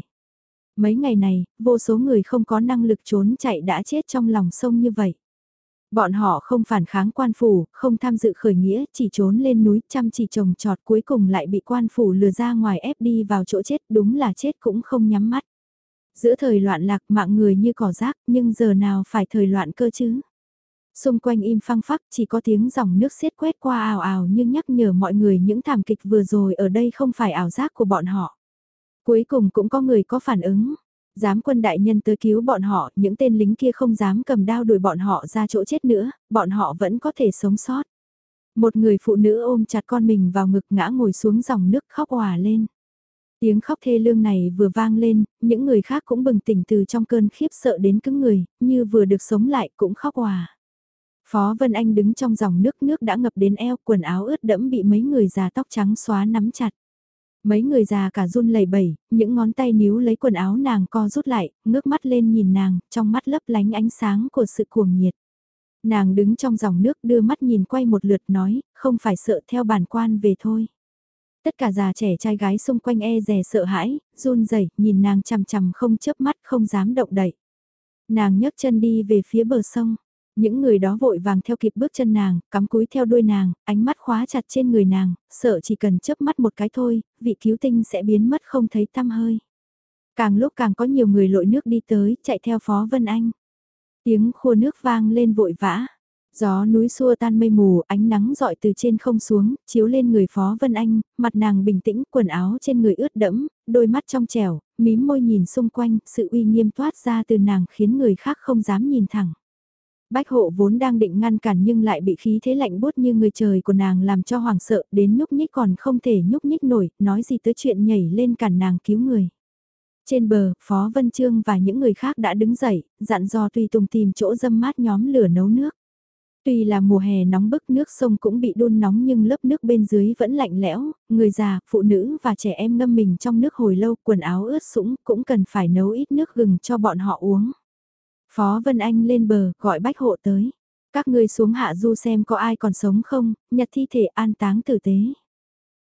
Mấy ngày này, vô số người không có năng lực trốn chạy đã chết trong lòng sông như vậy. Bọn họ không phản kháng quan phủ, không tham dự khởi nghĩa, chỉ trốn lên núi chăm chỉ trồng trọt cuối cùng lại bị quan phủ lừa ra ngoài ép đi vào chỗ chết đúng là chết cũng không nhắm mắt. Giữa thời loạn lạc mạng người như cỏ rác nhưng giờ nào phải thời loạn cơ chứ? Xung quanh im phăng phắc chỉ có tiếng dòng nước xiết quét qua ào ào nhưng nhắc nhở mọi người những thảm kịch vừa rồi ở đây không phải ảo giác của bọn họ. Cuối cùng cũng có người có phản ứng, giám quân đại nhân tới cứu bọn họ, những tên lính kia không dám cầm đao đuổi bọn họ ra chỗ chết nữa, bọn họ vẫn có thể sống sót. Một người phụ nữ ôm chặt con mình vào ngực ngã ngồi xuống dòng nước khóc hòa lên. Tiếng khóc thê lương này vừa vang lên, những người khác cũng bừng tỉnh từ trong cơn khiếp sợ đến cứng người, như vừa được sống lại cũng khóc hòa. Phó Vân Anh đứng trong dòng nước nước đã ngập đến eo quần áo ướt đẫm bị mấy người già tóc trắng xóa nắm chặt. Mấy người già cả run lẩy bẩy, những ngón tay níu lấy quần áo nàng co rút lại, ngước mắt lên nhìn nàng, trong mắt lấp lánh ánh sáng của sự cuồng nhiệt. Nàng đứng trong dòng nước đưa mắt nhìn quay một lượt nói, không phải sợ theo bản quan về thôi. Tất cả già trẻ trai gái xung quanh e rè sợ hãi, run rẩy nhìn nàng chằm chằm không chớp mắt không dám động đậy. Nàng nhấc chân đi về phía bờ sông, những người đó vội vàng theo kịp bước chân nàng, cắm cúi theo đuôi nàng, ánh mắt khóa chặt trên người nàng, sợ chỉ cần chớp mắt một cái thôi, vị cứu tinh sẽ biến mất không thấy tăm hơi. Càng lúc càng có nhiều người lội nước đi tới, chạy theo Phó Vân Anh. Tiếng khua nước vang lên vội vã. Gió núi xua tan mây mù, ánh nắng dọi từ trên không xuống, chiếu lên người Phó Vân Anh, mặt nàng bình tĩnh, quần áo trên người ướt đẫm, đôi mắt trong trẻo, mím môi nhìn xung quanh, sự uy nghiêm toát ra từ nàng khiến người khác không dám nhìn thẳng. Bách hộ vốn đang định ngăn cản nhưng lại bị khí thế lạnh bút như người trời của nàng làm cho hoàng sợ đến nhúc nhích còn không thể nhúc nhích nổi, nói gì tới chuyện nhảy lên cản nàng cứu người. Trên bờ, Phó Vân Trương và những người khác đã đứng dậy, dặn dò tùy tùng tìm chỗ dâm mát nhóm lửa nấu nước. Tuy là mùa hè nóng bức nước sông cũng bị đun nóng nhưng lớp nước bên dưới vẫn lạnh lẽo, người già, phụ nữ và trẻ em ngâm mình trong nước hồi lâu quần áo ướt sũng cũng cần phải nấu ít nước gừng cho bọn họ uống. Phó Vân Anh lên bờ, gọi bách hộ tới. Các ngươi xuống hạ du xem có ai còn sống không, nhặt thi thể an táng tử tế.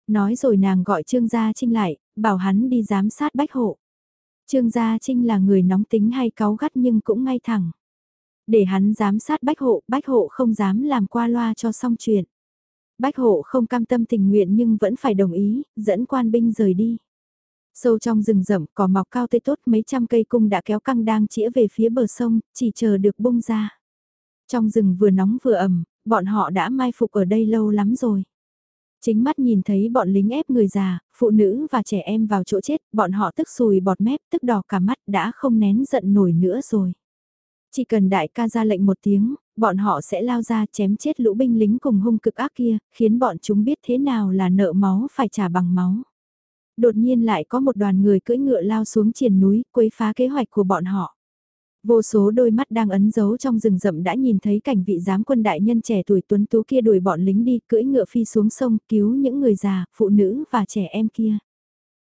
Nói rồi nàng gọi Trương Gia Trinh lại, bảo hắn đi giám sát bách hộ. Trương Gia Trinh là người nóng tính hay cáu gắt nhưng cũng ngay thẳng. Để hắn giám sát bách hộ, bách hộ không dám làm qua loa cho xong chuyện. Bách hộ không cam tâm tình nguyện nhưng vẫn phải đồng ý, dẫn quan binh rời đi. Sâu trong rừng rậm cỏ mọc cao tươi tốt mấy trăm cây cung đã kéo căng đang chĩa về phía bờ sông, chỉ chờ được bung ra. Trong rừng vừa nóng vừa ẩm, bọn họ đã mai phục ở đây lâu lắm rồi. Chính mắt nhìn thấy bọn lính ép người già, phụ nữ và trẻ em vào chỗ chết, bọn họ tức sùi bọt mép, tức đỏ cả mắt đã không nén giận nổi nữa rồi. Chỉ cần đại ca ra lệnh một tiếng, bọn họ sẽ lao ra chém chết lũ binh lính cùng hung cực ác kia, khiến bọn chúng biết thế nào là nợ máu phải trả bằng máu đột nhiên lại có một đoàn người cưỡi ngựa lao xuống triển núi, quấy phá kế hoạch của bọn họ. Vô số đôi mắt đang ấn dấu trong rừng rậm đã nhìn thấy cảnh vị giám quân đại nhân trẻ tuổi tuấn tú kia đuổi bọn lính đi cưỡi ngựa phi xuống sông cứu những người già, phụ nữ và trẻ em kia.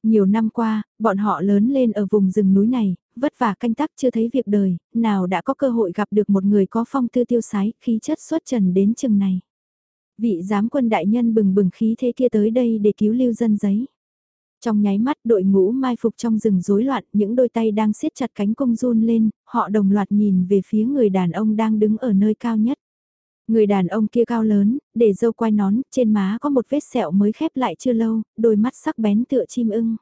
Nhiều năm qua, bọn họ lớn lên ở vùng rừng núi này, vất vả canh tác chưa thấy việc đời, nào đã có cơ hội gặp được một người có phong tư tiêu sái, khí chất xuất trần đến chừng này. Vị giám quân đại nhân bừng bừng khí thế kia tới đây để cứu lưu dân giấy. Trong nháy mắt đội ngũ mai phục trong rừng rối loạn, những đôi tay đang siết chặt cánh cung run lên, họ đồng loạt nhìn về phía người đàn ông đang đứng ở nơi cao nhất. Người đàn ông kia cao lớn, để dâu quai nón, trên má có một vết sẹo mới khép lại chưa lâu, đôi mắt sắc bén tựa chim ưng.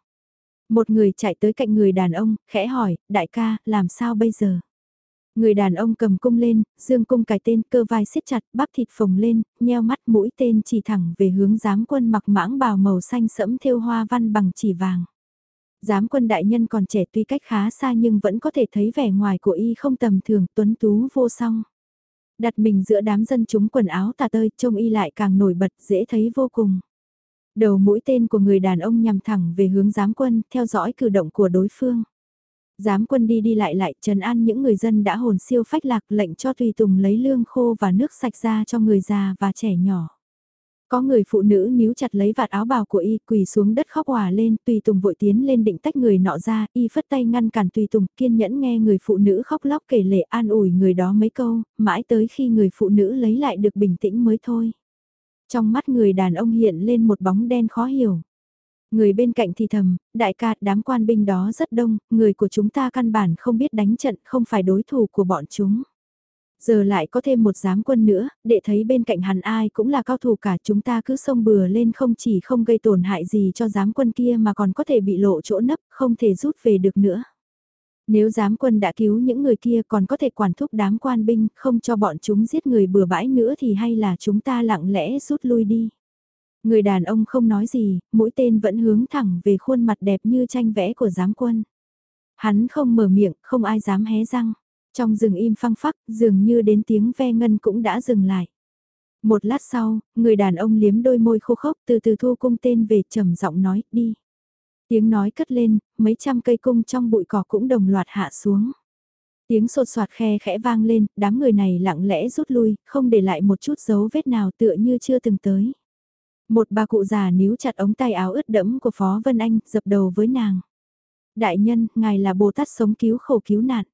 Một người chạy tới cạnh người đàn ông, khẽ hỏi, đại ca, làm sao bây giờ? Người đàn ông cầm cung lên, dương cung cài tên cơ vai siết chặt, bắp thịt phồng lên, nheo mắt mũi tên chỉ thẳng về hướng giám quân mặc mãng bào màu xanh sẫm thêu hoa văn bằng chỉ vàng. Giám quân đại nhân còn trẻ tuy cách khá xa nhưng vẫn có thể thấy vẻ ngoài của y không tầm thường, tuấn tú vô song. Đặt mình giữa đám dân chúng quần áo tà tơi, trông y lại càng nổi bật, dễ thấy vô cùng. Đầu mũi tên của người đàn ông nhằm thẳng về hướng giám quân, theo dõi cử động của đối phương. Giám quân đi đi lại lại trần an những người dân đã hồn siêu phách lạc lệnh cho tùy tùng lấy lương khô và nước sạch ra cho người già và trẻ nhỏ. Có người phụ nữ níu chặt lấy vạt áo bào của y quỳ xuống đất khóc hòa lên, tùy tùng vội tiến lên định tách người nọ ra, y phất tay ngăn cản tùy tùng, kiên nhẫn nghe người phụ nữ khóc lóc kể lệ an ủi người đó mấy câu, mãi tới khi người phụ nữ lấy lại được bình tĩnh mới thôi. Trong mắt người đàn ông hiện lên một bóng đen khó hiểu. Người bên cạnh thì thầm, đại ca đám quan binh đó rất đông, người của chúng ta căn bản không biết đánh trận không phải đối thủ của bọn chúng. Giờ lại có thêm một giám quân nữa, để thấy bên cạnh hắn ai cũng là cao thủ cả chúng ta cứ xông bừa lên không chỉ không gây tổn hại gì cho giám quân kia mà còn có thể bị lộ chỗ nấp, không thể rút về được nữa. Nếu giám quân đã cứu những người kia còn có thể quản thúc đám quan binh không cho bọn chúng giết người bừa bãi nữa thì hay là chúng ta lặng lẽ rút lui đi. Người đàn ông không nói gì, mũi tên vẫn hướng thẳng về khuôn mặt đẹp như tranh vẽ của giám quân. Hắn không mở miệng, không ai dám hé răng. Trong rừng im phăng phắc, dường như đến tiếng ve ngân cũng đã dừng lại. Một lát sau, người đàn ông liếm đôi môi khô khốc từ từ thu cung tên về trầm giọng nói, đi. Tiếng nói cất lên, mấy trăm cây cung trong bụi cỏ cũng đồng loạt hạ xuống. Tiếng sột soạt khe khẽ vang lên, đám người này lặng lẽ rút lui, không để lại một chút dấu vết nào tựa như chưa từng tới. Một bà cụ già níu chặt ống tay áo ướt đẫm của Phó Vân Anh, dập đầu với nàng. Đại nhân, ngài là Bồ Tát sống cứu khổ cứu nạn.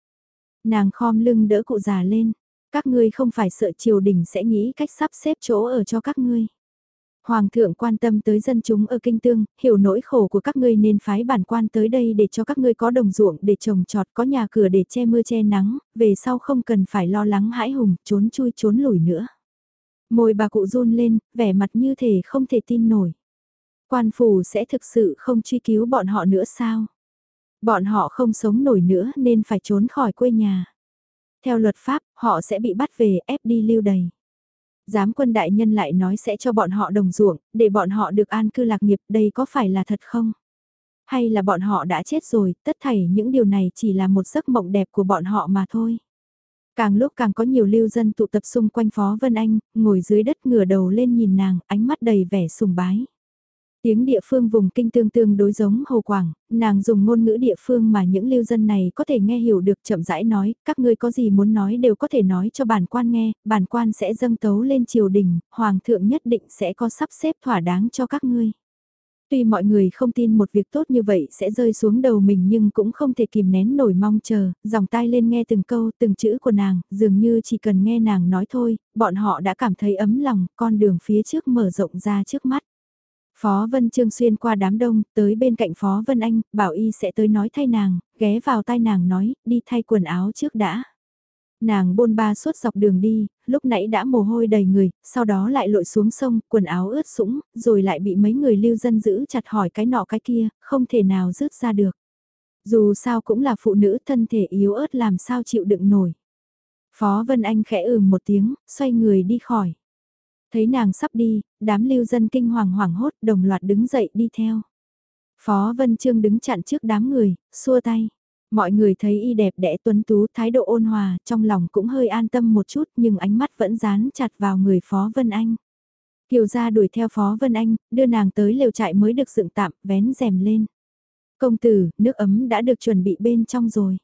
Nàng khom lưng đỡ cụ già lên. Các ngươi không phải sợ triều đình sẽ nghĩ cách sắp xếp chỗ ở cho các ngươi. Hoàng thượng quan tâm tới dân chúng ở kinh tương, hiểu nỗi khổ của các ngươi nên phái bản quan tới đây để cho các ngươi có đồng ruộng để trồng trọt, có nhà cửa để che mưa che nắng, về sau không cần phải lo lắng hãi hùng, trốn chui trốn lùi nữa. Môi bà cụ run lên, vẻ mặt như thể không thể tin nổi. Quan phủ sẽ thực sự không truy cứu bọn họ nữa sao? Bọn họ không sống nổi nữa nên phải trốn khỏi quê nhà. Theo luật pháp, họ sẽ bị bắt về ép đi lưu đầy. Giám quân đại nhân lại nói sẽ cho bọn họ đồng ruộng, để bọn họ được an cư lạc nghiệp, đây có phải là thật không? Hay là bọn họ đã chết rồi, tất thảy những điều này chỉ là một giấc mộng đẹp của bọn họ mà thôi. Càng lúc càng có nhiều lưu dân tụ tập xung quanh Phó Vân Anh, ngồi dưới đất ngửa đầu lên nhìn nàng, ánh mắt đầy vẻ sùng bái. Tiếng địa phương vùng kinh tương tương đối giống Hồ Quảng, nàng dùng ngôn ngữ địa phương mà những lưu dân này có thể nghe hiểu được chậm rãi nói, các ngươi có gì muốn nói đều có thể nói cho bản quan nghe, bản quan sẽ dâng tấu lên triều đình, hoàng thượng nhất định sẽ có sắp xếp thỏa đáng cho các ngươi. Tuy mọi người không tin một việc tốt như vậy sẽ rơi xuống đầu mình nhưng cũng không thể kìm nén nổi mong chờ, dòng tai lên nghe từng câu, từng chữ của nàng, dường như chỉ cần nghe nàng nói thôi, bọn họ đã cảm thấy ấm lòng, con đường phía trước mở rộng ra trước mắt. Phó Vân Trương xuyên qua đám đông, tới bên cạnh Phó Vân Anh, bảo y sẽ tới nói thay nàng, ghé vào tai nàng nói, đi thay quần áo trước đã. Nàng bôn ba suốt dọc đường đi, lúc nãy đã mồ hôi đầy người, sau đó lại lội xuống sông, quần áo ướt sũng, rồi lại bị mấy người lưu dân giữ chặt hỏi cái nọ cái kia, không thể nào rước ra được. Dù sao cũng là phụ nữ thân thể yếu ớt làm sao chịu đựng nổi. Phó Vân Anh khẽ ừm một tiếng, xoay người đi khỏi. Thấy nàng sắp đi, đám lưu dân kinh hoàng hoảng hốt đồng loạt đứng dậy đi theo. Phó Vân Trương đứng chặn trước đám người, xua tay. Mọi người thấy y đẹp đẽ tuấn tú thái độ ôn hòa, trong lòng cũng hơi an tâm một chút nhưng ánh mắt vẫn dán chặt vào người Phó Vân Anh. Kiều gia đuổi theo Phó Vân Anh, đưa nàng tới lều trại mới được dựng tạm, vén rèm lên. Công tử, nước ấm đã được chuẩn bị bên trong rồi.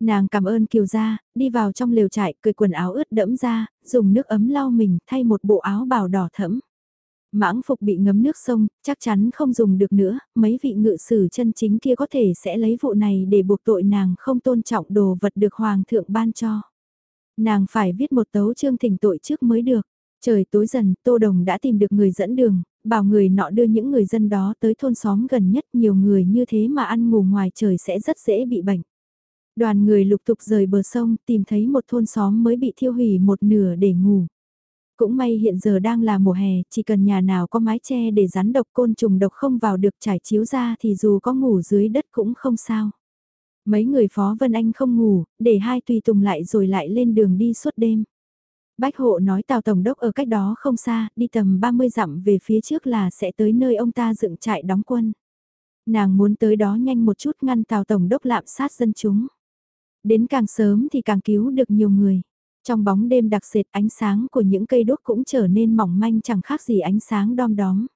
Nàng cảm ơn Kiều gia, đi vào trong lều trại, cười quần áo ướt đẫm ra, dùng nước ấm lau mình, thay một bộ áo bào đỏ thẫm. Mãng phục bị ngấm nước sông, chắc chắn không dùng được nữa, mấy vị ngự sử chân chính kia có thể sẽ lấy vụ này để buộc tội nàng không tôn trọng đồ vật được hoàng thượng ban cho. Nàng phải viết một tấu chương thỉnh tội trước mới được. Trời tối dần, Tô Đồng đã tìm được người dẫn đường, bảo người nọ đưa những người dân đó tới thôn xóm gần nhất nhiều người như thế mà ăn ngủ ngoài trời sẽ rất dễ bị bệnh. Đoàn người lục tục rời bờ sông tìm thấy một thôn xóm mới bị thiêu hủy một nửa để ngủ. Cũng may hiện giờ đang là mùa hè, chỉ cần nhà nào có mái che để rắn độc côn trùng độc không vào được trải chiếu ra thì dù có ngủ dưới đất cũng không sao. Mấy người Phó Vân Anh không ngủ, để hai tùy tùng lại rồi lại lên đường đi suốt đêm. Bách hộ nói Tào Tổng Đốc ở cách đó không xa, đi tầm 30 dặm về phía trước là sẽ tới nơi ông ta dựng trại đóng quân. Nàng muốn tới đó nhanh một chút ngăn Tào Tổng Đốc lạm sát dân chúng. Đến càng sớm thì càng cứu được nhiều người. Trong bóng đêm đặc sệt ánh sáng của những cây đốt cũng trở nên mỏng manh chẳng khác gì ánh sáng đom đóm.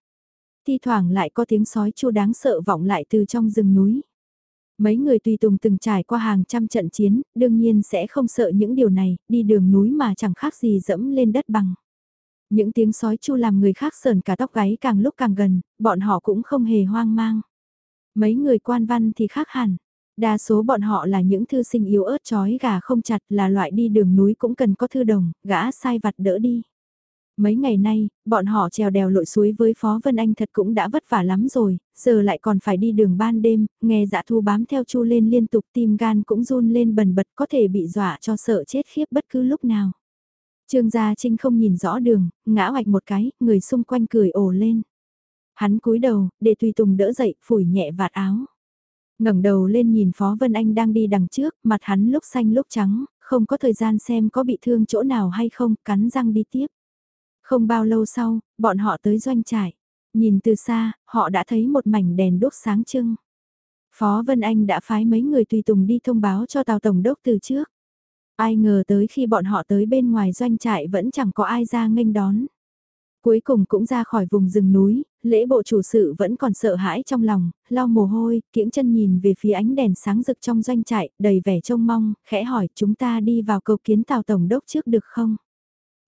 Thi thoảng lại có tiếng sói chu đáng sợ vọng lại từ trong rừng núi. Mấy người tùy tùng từng trải qua hàng trăm trận chiến, đương nhiên sẽ không sợ những điều này, đi đường núi mà chẳng khác gì dẫm lên đất bằng. Những tiếng sói chu làm người khác sờn cả tóc gáy càng lúc càng gần, bọn họ cũng không hề hoang mang. Mấy người quan văn thì khác hẳn. Đa số bọn họ là những thư sinh yếu ớt chói gà không chặt là loại đi đường núi cũng cần có thư đồng, gã sai vặt đỡ đi. Mấy ngày nay, bọn họ trèo đèo lội suối với Phó Vân Anh thật cũng đã vất vả lắm rồi, giờ lại còn phải đi đường ban đêm, nghe dạ thu bám theo chu lên liên tục tim gan cũng run lên bần bật có thể bị dọa cho sợ chết khiếp bất cứ lúc nào. Trương Gia Trinh không nhìn rõ đường, ngã hoạch một cái, người xung quanh cười ồ lên. Hắn cúi đầu, để tùy tùng đỡ dậy, phủi nhẹ vạt áo ngẩng đầu lên nhìn Phó Vân Anh đang đi đằng trước, mặt hắn lúc xanh lúc trắng, không có thời gian xem có bị thương chỗ nào hay không, cắn răng đi tiếp. Không bao lâu sau, bọn họ tới doanh trại. Nhìn từ xa, họ đã thấy một mảnh đèn đốt sáng trưng. Phó Vân Anh đã phái mấy người tùy tùng đi thông báo cho Tàu Tổng đốc từ trước. Ai ngờ tới khi bọn họ tới bên ngoài doanh trại vẫn chẳng có ai ra nghênh đón. Cuối cùng cũng ra khỏi vùng rừng núi, lễ bộ chủ sự vẫn còn sợ hãi trong lòng, lau mồ hôi, kiễng chân nhìn về phía ánh đèn sáng rực trong doanh trại, đầy vẻ trông mong, khẽ hỏi chúng ta đi vào cầu kiến tàu tổng đốc trước được không?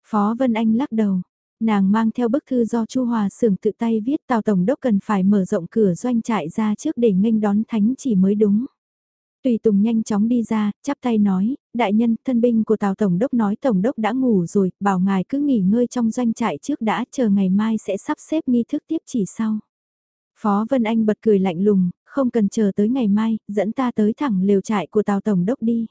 Phó Vân Anh lắc đầu, nàng mang theo bức thư do Chu Hòa Sưởng tự tay viết tàu tổng đốc cần phải mở rộng cửa doanh trại ra trước để nghênh đón thánh chỉ mới đúng. Tùy Tùng nhanh chóng đi ra, chắp tay nói, đại nhân, thân binh của Tào Tổng đốc nói Tổng đốc đã ngủ rồi, bảo ngài cứ nghỉ ngơi trong doanh trại trước đã, chờ ngày mai sẽ sắp xếp nghi thức tiếp chỉ sau. Phó Vân Anh bật cười lạnh lùng, không cần chờ tới ngày mai, dẫn ta tới thẳng lều trại của Tào Tổng đốc đi.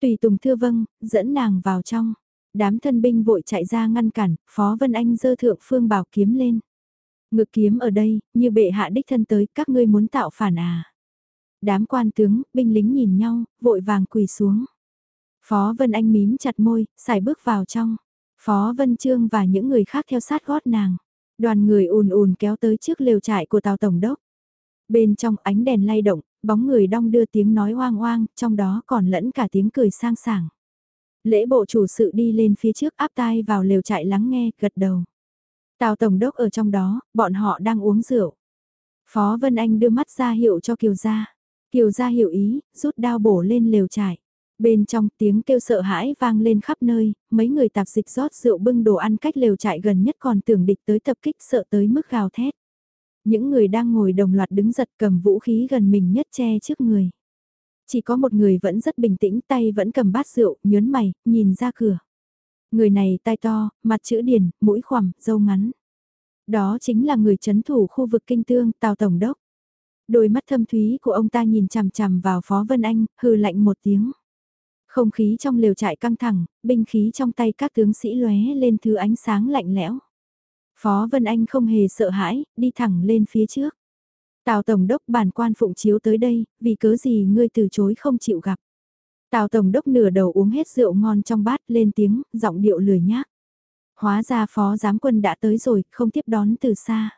Tùy Tùng thưa vâng, dẫn nàng vào trong. Đám thân binh vội chạy ra ngăn cản, Phó Vân Anh dơ thượng phương bảo kiếm lên. Ngực kiếm ở đây, như bệ hạ đích thân tới, các ngươi muốn tạo phản à. Đám quan tướng, binh lính nhìn nhau, vội vàng quỳ xuống. Phó Vân Anh mím chặt môi, xài bước vào trong. Phó Vân Trương và những người khác theo sát gót nàng. Đoàn người ùn ùn kéo tới trước lều trại của Tàu Tổng Đốc. Bên trong ánh đèn lay động, bóng người đong đưa tiếng nói oang oang, trong đó còn lẫn cả tiếng cười sang sảng. Lễ bộ chủ sự đi lên phía trước áp tai vào lều trại lắng nghe, gật đầu. Tào Tổng Đốc ở trong đó, bọn họ đang uống rượu. Phó Vân Anh đưa mắt ra hiệu cho Kiều Gia. Kiều gia hiểu ý, rút đao bổ lên lều trại. Bên trong tiếng kêu sợ hãi vang lên khắp nơi, mấy người tạp dịch rót rượu bưng đồ ăn cách lều trại gần nhất còn tưởng địch tới tập kích sợ tới mức gào thét. Những người đang ngồi đồng loạt đứng giật cầm vũ khí gần mình nhất che trước người. Chỉ có một người vẫn rất bình tĩnh tay vẫn cầm bát rượu, nhớn mày, nhìn ra cửa. Người này tai to, mặt chữ điển, mũi khoằm, râu ngắn. Đó chính là người chấn thủ khu vực kinh tương, Tào Tổng Đốc. Đôi mắt thâm thúy của ông ta nhìn chằm chằm vào Phó Vân Anh, hừ lạnh một tiếng. Không khí trong lều trại căng thẳng, binh khí trong tay các tướng sĩ lóe lên thứ ánh sáng lạnh lẽo. Phó Vân Anh không hề sợ hãi, đi thẳng lên phía trước. Tào Tổng đốc bản quan phụng chiếu tới đây, vì cớ gì ngươi từ chối không chịu gặp. Tào Tổng đốc nửa đầu uống hết rượu ngon trong bát lên tiếng, giọng điệu lười nhác. Hóa ra phó giám quân đã tới rồi, không tiếp đón từ xa.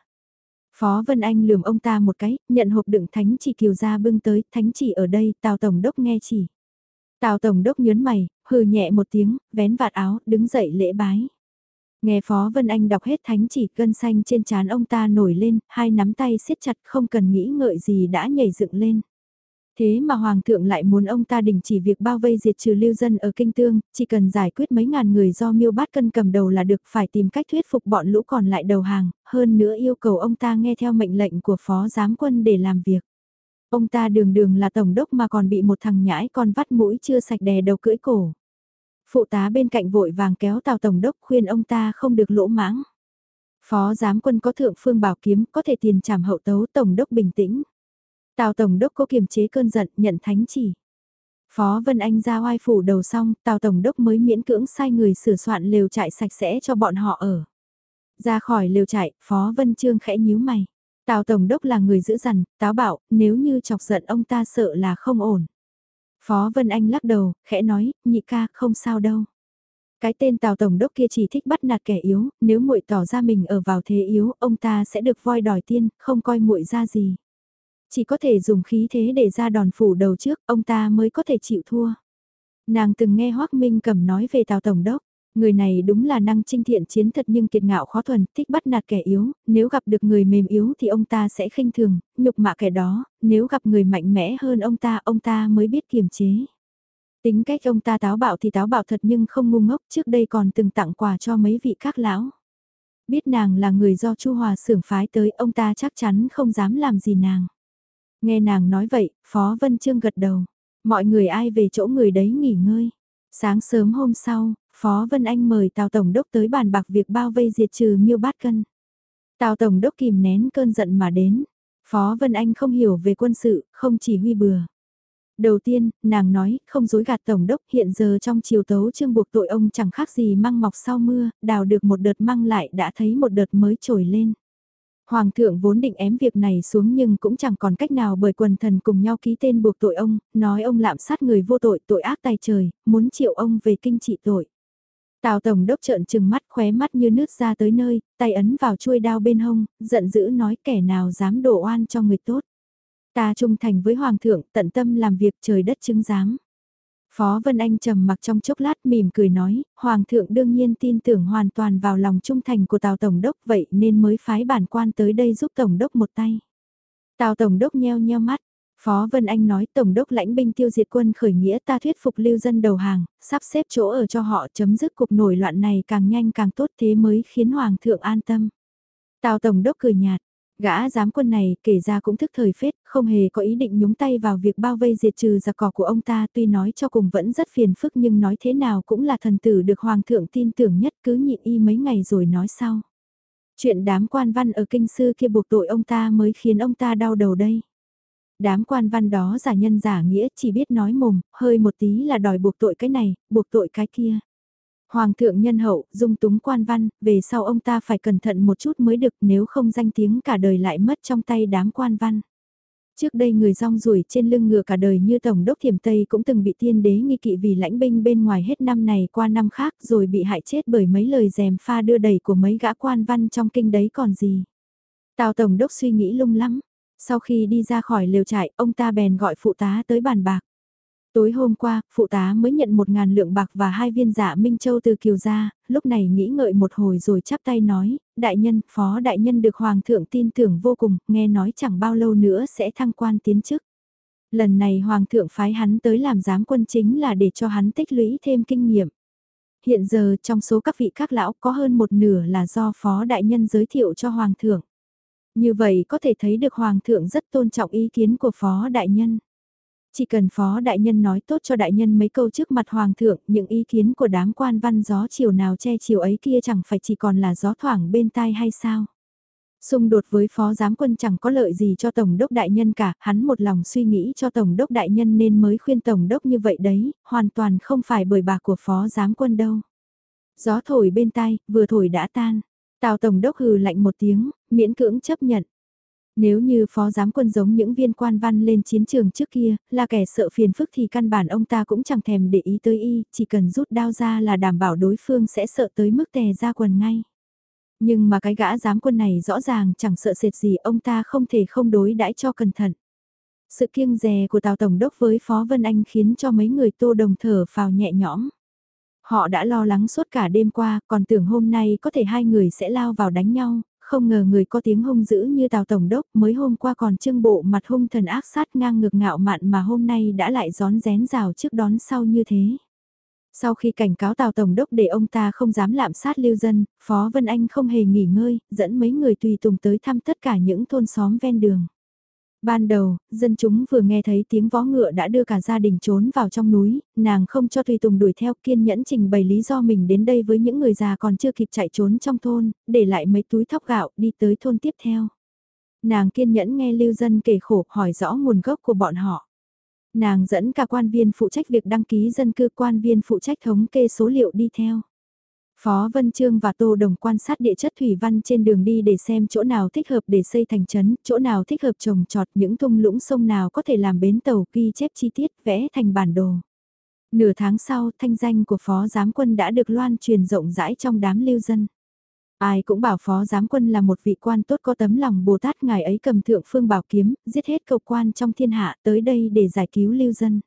Phó Vân Anh lườm ông ta một cái, nhận hộp đựng thánh chỉ kiều ra bưng tới, thánh chỉ ở đây, Tào Tổng Đốc nghe chỉ. Tào Tổng Đốc nhớn mày, hừ nhẹ một tiếng, vén vạt áo, đứng dậy lễ bái. Nghe Phó Vân Anh đọc hết thánh chỉ gân xanh trên trán ông ta nổi lên, hai nắm tay siết chặt không cần nghĩ ngợi gì đã nhảy dựng lên. Thế mà Hoàng thượng lại muốn ông ta đình chỉ việc bao vây diệt trừ lưu dân ở Kinh Tương, chỉ cần giải quyết mấy ngàn người do miêu bát cân cầm đầu là được phải tìm cách thuyết phục bọn lũ còn lại đầu hàng, hơn nữa yêu cầu ông ta nghe theo mệnh lệnh của phó giám quân để làm việc. Ông ta đường đường là tổng đốc mà còn bị một thằng nhãi con vắt mũi chưa sạch đè đầu cưỡi cổ. Phụ tá bên cạnh vội vàng kéo tàu tổng đốc khuyên ông ta không được lỗ mãng. Phó giám quân có thượng phương bảo kiếm có thể tiền trảm hậu tấu tổng đốc bình tĩnh. Tào Tổng Đốc có kiềm chế cơn giận, nhận thánh chỉ. Phó Vân Anh ra oai phủ đầu xong, Tào Tổng Đốc mới miễn cưỡng sai người sửa soạn lều trại sạch sẽ cho bọn họ ở. Ra khỏi lều trại, Phó Vân Trương khẽ nhíu mày. Tào Tổng Đốc là người giữ dằn, táo bạo, nếu như chọc giận ông ta sợ là không ổn. Phó Vân Anh lắc đầu, khẽ nói, nhị ca, không sao đâu. Cái tên Tào Tổng Đốc kia chỉ thích bắt nạt kẻ yếu, nếu muội tỏ ra mình ở vào thế yếu, ông ta sẽ được voi đòi tiên, không coi muội ra gì. Chỉ có thể dùng khí thế để ra đòn phủ đầu trước, ông ta mới có thể chịu thua. Nàng từng nghe Hoác Minh cầm nói về Tào Tổng Đốc. Người này đúng là năng trinh thiện chiến thật nhưng kiệt ngạo khó thuần, thích bắt nạt kẻ yếu, nếu gặp được người mềm yếu thì ông ta sẽ khinh thường, nhục mạ kẻ đó, nếu gặp người mạnh mẽ hơn ông ta, ông ta mới biết kiềm chế. Tính cách ông ta táo bạo thì táo bạo thật nhưng không ngu ngốc, trước đây còn từng tặng quà cho mấy vị các lão. Biết nàng là người do Chu Hòa sưởng phái tới, ông ta chắc chắn không dám làm gì nàng. Nghe nàng nói vậy, Phó Vân Trương gật đầu. Mọi người ai về chỗ người đấy nghỉ ngơi. Sáng sớm hôm sau, Phó Vân Anh mời Tào Tổng Đốc tới bàn bạc việc bao vây diệt trừ miêu bát cân. Tào Tổng Đốc kìm nén cơn giận mà đến. Phó Vân Anh không hiểu về quân sự, không chỉ huy bừa. Đầu tiên, nàng nói, không dối gạt Tổng Đốc hiện giờ trong chiều tấu trương buộc tội ông chẳng khác gì măng mọc sau mưa, đào được một đợt măng lại đã thấy một đợt mới trồi lên. Hoàng thượng vốn định ém việc này xuống nhưng cũng chẳng còn cách nào bởi quần thần cùng nhau ký tên buộc tội ông, nói ông lạm sát người vô tội tội ác tay trời, muốn triệu ông về kinh trị tội. Tào Tổng đốc trợn trừng mắt khóe mắt như nước ra tới nơi, tay ấn vào chuôi đao bên hông, giận dữ nói kẻ nào dám đổ oan cho người tốt. Ta trung thành với Hoàng thượng tận tâm làm việc trời đất chứng giám. Phó Vân Anh trầm mặc trong chốc lát mỉm cười nói, Hoàng thượng đương nhiên tin tưởng hoàn toàn vào lòng trung thành của Tào Tổng đốc vậy nên mới phái bản quan tới đây giúp Tổng đốc một tay. Tào Tổng đốc nheo nheo mắt, Phó Vân Anh nói Tổng đốc lãnh binh tiêu diệt quân khởi nghĩa ta thuyết phục lưu dân đầu hàng, sắp xếp chỗ ở cho họ chấm dứt cuộc nổi loạn này càng nhanh càng tốt thế mới khiến Hoàng thượng an tâm. Tào Tổng đốc cười nhạt, Gã giám quân này kể ra cũng thức thời phết, không hề có ý định nhúng tay vào việc bao vây diệt trừ giặc cỏ của ông ta tuy nói cho cùng vẫn rất phiền phức nhưng nói thế nào cũng là thần tử được hoàng thượng tin tưởng nhất cứ nhịn y mấy ngày rồi nói sau. Chuyện đám quan văn ở kinh sư kia buộc tội ông ta mới khiến ông ta đau đầu đây. Đám quan văn đó giả nhân giả nghĩa chỉ biết nói mồm, hơi một tí là đòi buộc tội cái này, buộc tội cái kia. Hoàng thượng nhân hậu, dung túng quan văn, về sau ông ta phải cẩn thận một chút mới được nếu không danh tiếng cả đời lại mất trong tay đám quan văn. Trước đây người rong ruổi trên lưng ngựa cả đời như Tổng đốc Thiểm Tây cũng từng bị tiên đế nghi kỵ vì lãnh binh bên ngoài hết năm này qua năm khác rồi bị hại chết bởi mấy lời dèm pha đưa đẩy của mấy gã quan văn trong kinh đấy còn gì. Tào Tổng đốc suy nghĩ lung lắm. Sau khi đi ra khỏi lều trại, ông ta bèn gọi phụ tá tới bàn bạc. Tối hôm qua, phụ tá mới nhận một ngàn lượng bạc và hai viên dạ Minh Châu từ Kiều gia, lúc này nghĩ ngợi một hồi rồi chắp tay nói, đại nhân, phó đại nhân được hoàng thượng tin tưởng vô cùng, nghe nói chẳng bao lâu nữa sẽ thăng quan tiến chức. Lần này hoàng thượng phái hắn tới làm giám quân chính là để cho hắn tích lũy thêm kinh nghiệm. Hiện giờ trong số các vị các lão có hơn một nửa là do phó đại nhân giới thiệu cho hoàng thượng. Như vậy có thể thấy được hoàng thượng rất tôn trọng ý kiến của phó đại nhân. Chỉ cần phó đại nhân nói tốt cho đại nhân mấy câu trước mặt hoàng thượng, những ý kiến của đám quan văn gió chiều nào che chiều ấy kia chẳng phải chỉ còn là gió thoảng bên tai hay sao. Xung đột với phó giám quân chẳng có lợi gì cho Tổng đốc đại nhân cả, hắn một lòng suy nghĩ cho Tổng đốc đại nhân nên mới khuyên Tổng đốc như vậy đấy, hoàn toàn không phải bởi bà của phó giám quân đâu. Gió thổi bên tai, vừa thổi đã tan. Tào Tổng đốc hừ lạnh một tiếng, miễn cưỡng chấp nhận. Nếu như phó giám quân giống những viên quan văn lên chiến trường trước kia, là kẻ sợ phiền phức thì căn bản ông ta cũng chẳng thèm để ý tới y, chỉ cần rút đao ra là đảm bảo đối phương sẽ sợ tới mức tè ra quần ngay. Nhưng mà cái gã giám quân này rõ ràng chẳng sợ sệt gì ông ta không thể không đối đãi cho cẩn thận. Sự kiêng dè của Tào Tổng đốc với Phó Vân Anh khiến cho mấy người tô đồng thở phào nhẹ nhõm. Họ đã lo lắng suốt cả đêm qua, còn tưởng hôm nay có thể hai người sẽ lao vào đánh nhau, không ngờ người có tiếng hung dữ như Tào Tổng Đốc mới hôm qua còn trưng bộ mặt hung thần ác sát ngang ngược ngạo mạn mà hôm nay đã lại gión rén rào trước đón sau như thế. Sau khi cảnh cáo Tào Tổng Đốc để ông ta không dám lạm sát lưu dân, Phó Vân Anh không hề nghỉ ngơi, dẫn mấy người tùy tùng tới thăm tất cả những thôn xóm ven đường. Ban đầu, dân chúng vừa nghe thấy tiếng vó ngựa đã đưa cả gia đình trốn vào trong núi, nàng không cho Tùy Tùng đuổi theo kiên nhẫn trình bày lý do mình đến đây với những người già còn chưa kịp chạy trốn trong thôn, để lại mấy túi thóc gạo đi tới thôn tiếp theo. Nàng kiên nhẫn nghe lưu dân kể khổ hỏi rõ nguồn gốc của bọn họ. Nàng dẫn cả quan viên phụ trách việc đăng ký dân cư quan viên phụ trách thống kê số liệu đi theo. Phó Vân Trương và Tô Đồng quan sát địa chất thủy văn trên đường đi để xem chỗ nào thích hợp để xây thành trấn, chỗ nào thích hợp trồng trọt những thung lũng sông nào có thể làm bến tàu ghi chép chi tiết vẽ thành bản đồ. Nửa tháng sau, thanh danh của Phó Giám Quân đã được loan truyền rộng rãi trong đám lưu dân. Ai cũng bảo Phó Giám Quân là một vị quan tốt có tấm lòng Bồ Tát ngài ấy cầm thượng phương bảo kiếm, giết hết cầu quan trong thiên hạ tới đây để giải cứu lưu dân.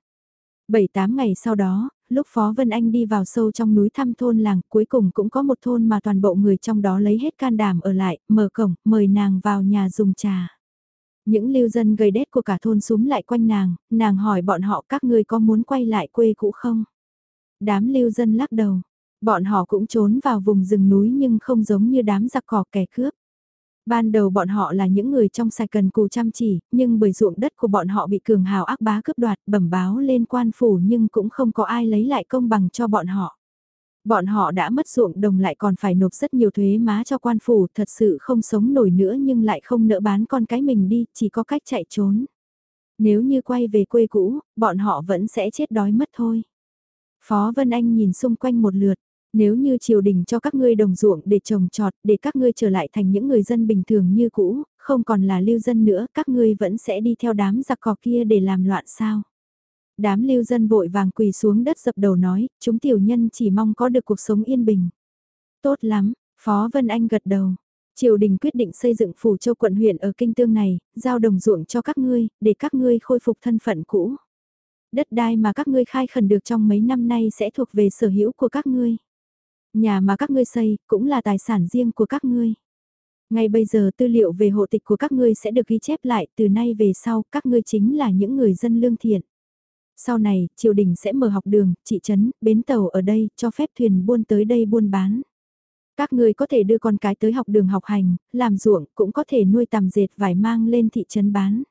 Bảy tám ngày sau đó, lúc Phó Vân Anh đi vào sâu trong núi thăm thôn làng, cuối cùng cũng có một thôn mà toàn bộ người trong đó lấy hết can đảm ở lại, mở cổng, mời nàng vào nhà dùng trà. Những lưu dân gầy đét của cả thôn súng lại quanh nàng, nàng hỏi bọn họ các ngươi có muốn quay lại quê cũ không? Đám lưu dân lắc đầu, bọn họ cũng trốn vào vùng rừng núi nhưng không giống như đám giặc cỏ kẻ cướp. Ban đầu bọn họ là những người trong sạch cần cù chăm chỉ, nhưng bởi ruộng đất của bọn họ bị cường hào ác bá cướp đoạt bẩm báo lên quan phủ nhưng cũng không có ai lấy lại công bằng cho bọn họ. Bọn họ đã mất ruộng đồng lại còn phải nộp rất nhiều thuế má cho quan phủ, thật sự không sống nổi nữa nhưng lại không nỡ bán con cái mình đi, chỉ có cách chạy trốn. Nếu như quay về quê cũ, bọn họ vẫn sẽ chết đói mất thôi. Phó Vân Anh nhìn xung quanh một lượt, nếu như triều đình cho các ngươi đồng ruộng để trồng trọt, để các ngươi trở lại thành những người dân bình thường như cũ, không còn là lưu dân nữa, các ngươi vẫn sẽ đi theo đám giặc cò kia để làm loạn sao? Đám lưu dân vội vàng quỳ xuống đất dập đầu nói, chúng tiểu nhân chỉ mong có được cuộc sống yên bình. Tốt lắm, Phó Vân Anh gật đầu. Triều đình quyết định xây dựng phủ châu quận huyện ở kinh tương này, giao đồng ruộng cho các ngươi, để các ngươi khôi phục thân phận cũ. Đất đai mà các ngươi khai khẩn được trong mấy năm nay sẽ thuộc về sở hữu của các ngươi. Nhà mà các ngươi xây cũng là tài sản riêng của các ngươi. Ngay bây giờ tư liệu về hộ tịch của các ngươi sẽ được ghi chép lại, từ nay về sau các ngươi chính là những người dân lương thiện. Sau này, triều đình sẽ mở học đường, trị trấn, bến tàu ở đây, cho phép thuyền buôn tới đây buôn bán. Các ngươi có thể đưa con cái tới học đường học hành, làm ruộng, cũng có thể nuôi tằm dệt vải mang lên thị trấn bán.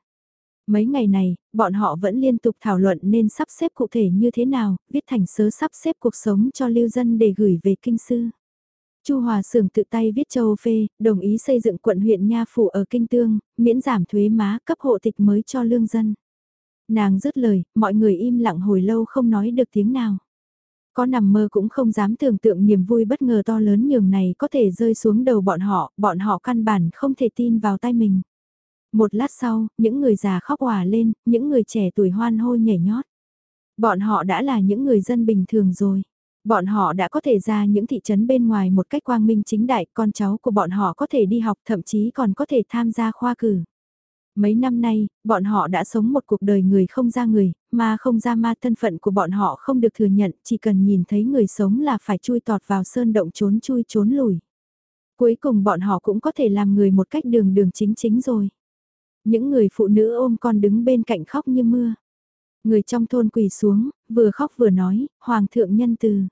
Mấy ngày này, bọn họ vẫn liên tục thảo luận nên sắp xếp cụ thể như thế nào, viết thành sớ sắp xếp cuộc sống cho lưu dân để gửi về kinh sư. Chu Hòa Sưởng tự tay viết châu phê, đồng ý xây dựng quận huyện Nha Phủ ở Kinh Tương, miễn giảm thuế má cấp hộ tịch mới cho lương dân. Nàng dứt lời, mọi người im lặng hồi lâu không nói được tiếng nào. Có nằm mơ cũng không dám tưởng tượng niềm vui bất ngờ to lớn nhường này có thể rơi xuống đầu bọn họ, bọn họ căn bản không thể tin vào tay mình. Một lát sau, những người già khóc hòa lên, những người trẻ tuổi hoan hô nhảy nhót. Bọn họ đã là những người dân bình thường rồi. Bọn họ đã có thể ra những thị trấn bên ngoài một cách quang minh chính đại, con cháu của bọn họ có thể đi học thậm chí còn có thể tham gia khoa cử. Mấy năm nay, bọn họ đã sống một cuộc đời người không ra người, mà không ra ma thân phận của bọn họ không được thừa nhận, chỉ cần nhìn thấy người sống là phải chui tọt vào sơn động trốn chui trốn lùi. Cuối cùng bọn họ cũng có thể làm người một cách đường đường chính chính rồi. Những người phụ nữ ôm con đứng bên cạnh khóc như mưa. Người trong thôn quỳ xuống, vừa khóc vừa nói, Hoàng thượng nhân từ.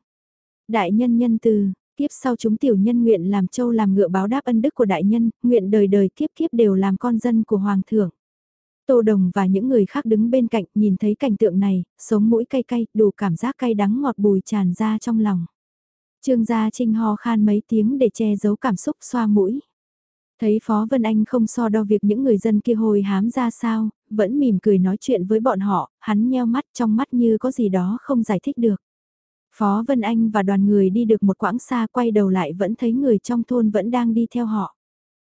Đại nhân nhân từ, kiếp sau chúng tiểu nhân nguyện làm châu làm ngựa báo đáp ân đức của đại nhân, nguyện đời đời kiếp kiếp đều làm con dân của Hoàng thượng. Tô Đồng và những người khác đứng bên cạnh nhìn thấy cảnh tượng này, sống mũi cay cay, đủ cảm giác cay đắng ngọt bùi tràn ra trong lòng. Trương Gia Trinh ho khan mấy tiếng để che giấu cảm xúc xoa mũi. Thấy Phó Vân Anh không so đo việc những người dân kia hồi hám ra sao, vẫn mỉm cười nói chuyện với bọn họ, hắn nheo mắt trong mắt như có gì đó không giải thích được. Phó Vân Anh và đoàn người đi được một quãng xa quay đầu lại vẫn thấy người trong thôn vẫn đang đi theo họ.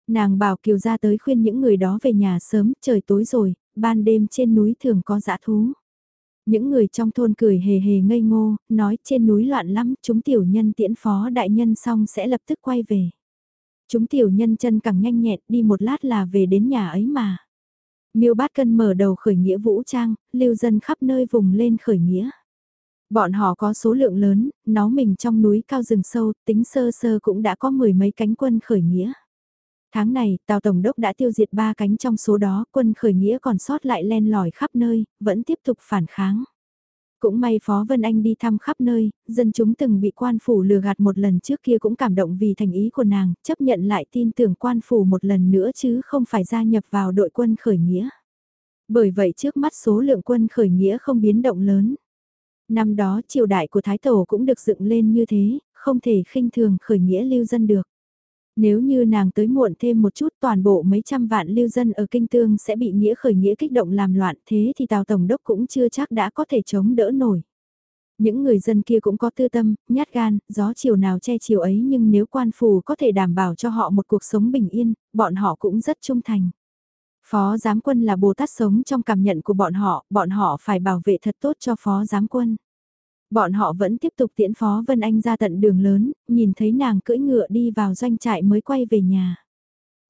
Nàng bảo Kiều ra tới khuyên những người đó về nhà sớm, trời tối rồi, ban đêm trên núi thường có dã thú. Những người trong thôn cười hề hề ngây ngô, nói trên núi loạn lắm, chúng tiểu nhân tiễn phó đại nhân xong sẽ lập tức quay về. Chúng tiểu nhân chân càng nhanh nhẹn đi một lát là về đến nhà ấy mà. Miêu Bát Cân mở đầu khởi nghĩa vũ trang, lưu dân khắp nơi vùng lên khởi nghĩa. Bọn họ có số lượng lớn, nó mình trong núi cao rừng sâu, tính sơ sơ cũng đã có mười mấy cánh quân khởi nghĩa. Tháng này, Tào Tổng đốc đã tiêu diệt ba cánh trong số đó, quân khởi nghĩa còn sót lại len lỏi khắp nơi, vẫn tiếp tục phản kháng. Cũng may Phó Vân Anh đi thăm khắp nơi, dân chúng từng bị quan phủ lừa gạt một lần trước kia cũng cảm động vì thành ý của nàng, chấp nhận lại tin tưởng quan phủ một lần nữa chứ không phải gia nhập vào đội quân khởi nghĩa. Bởi vậy trước mắt số lượng quân khởi nghĩa không biến động lớn. Năm đó triều đại của Thái Tổ cũng được dựng lên như thế, không thể khinh thường khởi nghĩa lưu dân được. Nếu như nàng tới muộn thêm một chút toàn bộ mấy trăm vạn lưu dân ở Kinh Tương sẽ bị nghĩa khởi nghĩa kích động làm loạn thế thì Tào Tổng Đốc cũng chưa chắc đã có thể chống đỡ nổi. Những người dân kia cũng có tư tâm, nhát gan, gió chiều nào che chiều ấy nhưng nếu quan phù có thể đảm bảo cho họ một cuộc sống bình yên, bọn họ cũng rất trung thành. Phó giám quân là Bồ Tát sống trong cảm nhận của bọn họ, bọn họ phải bảo vệ thật tốt cho phó giám quân. Bọn họ vẫn tiếp tục tiễn Phó Vân Anh ra tận đường lớn, nhìn thấy nàng cưỡi ngựa đi vào doanh trại mới quay về nhà.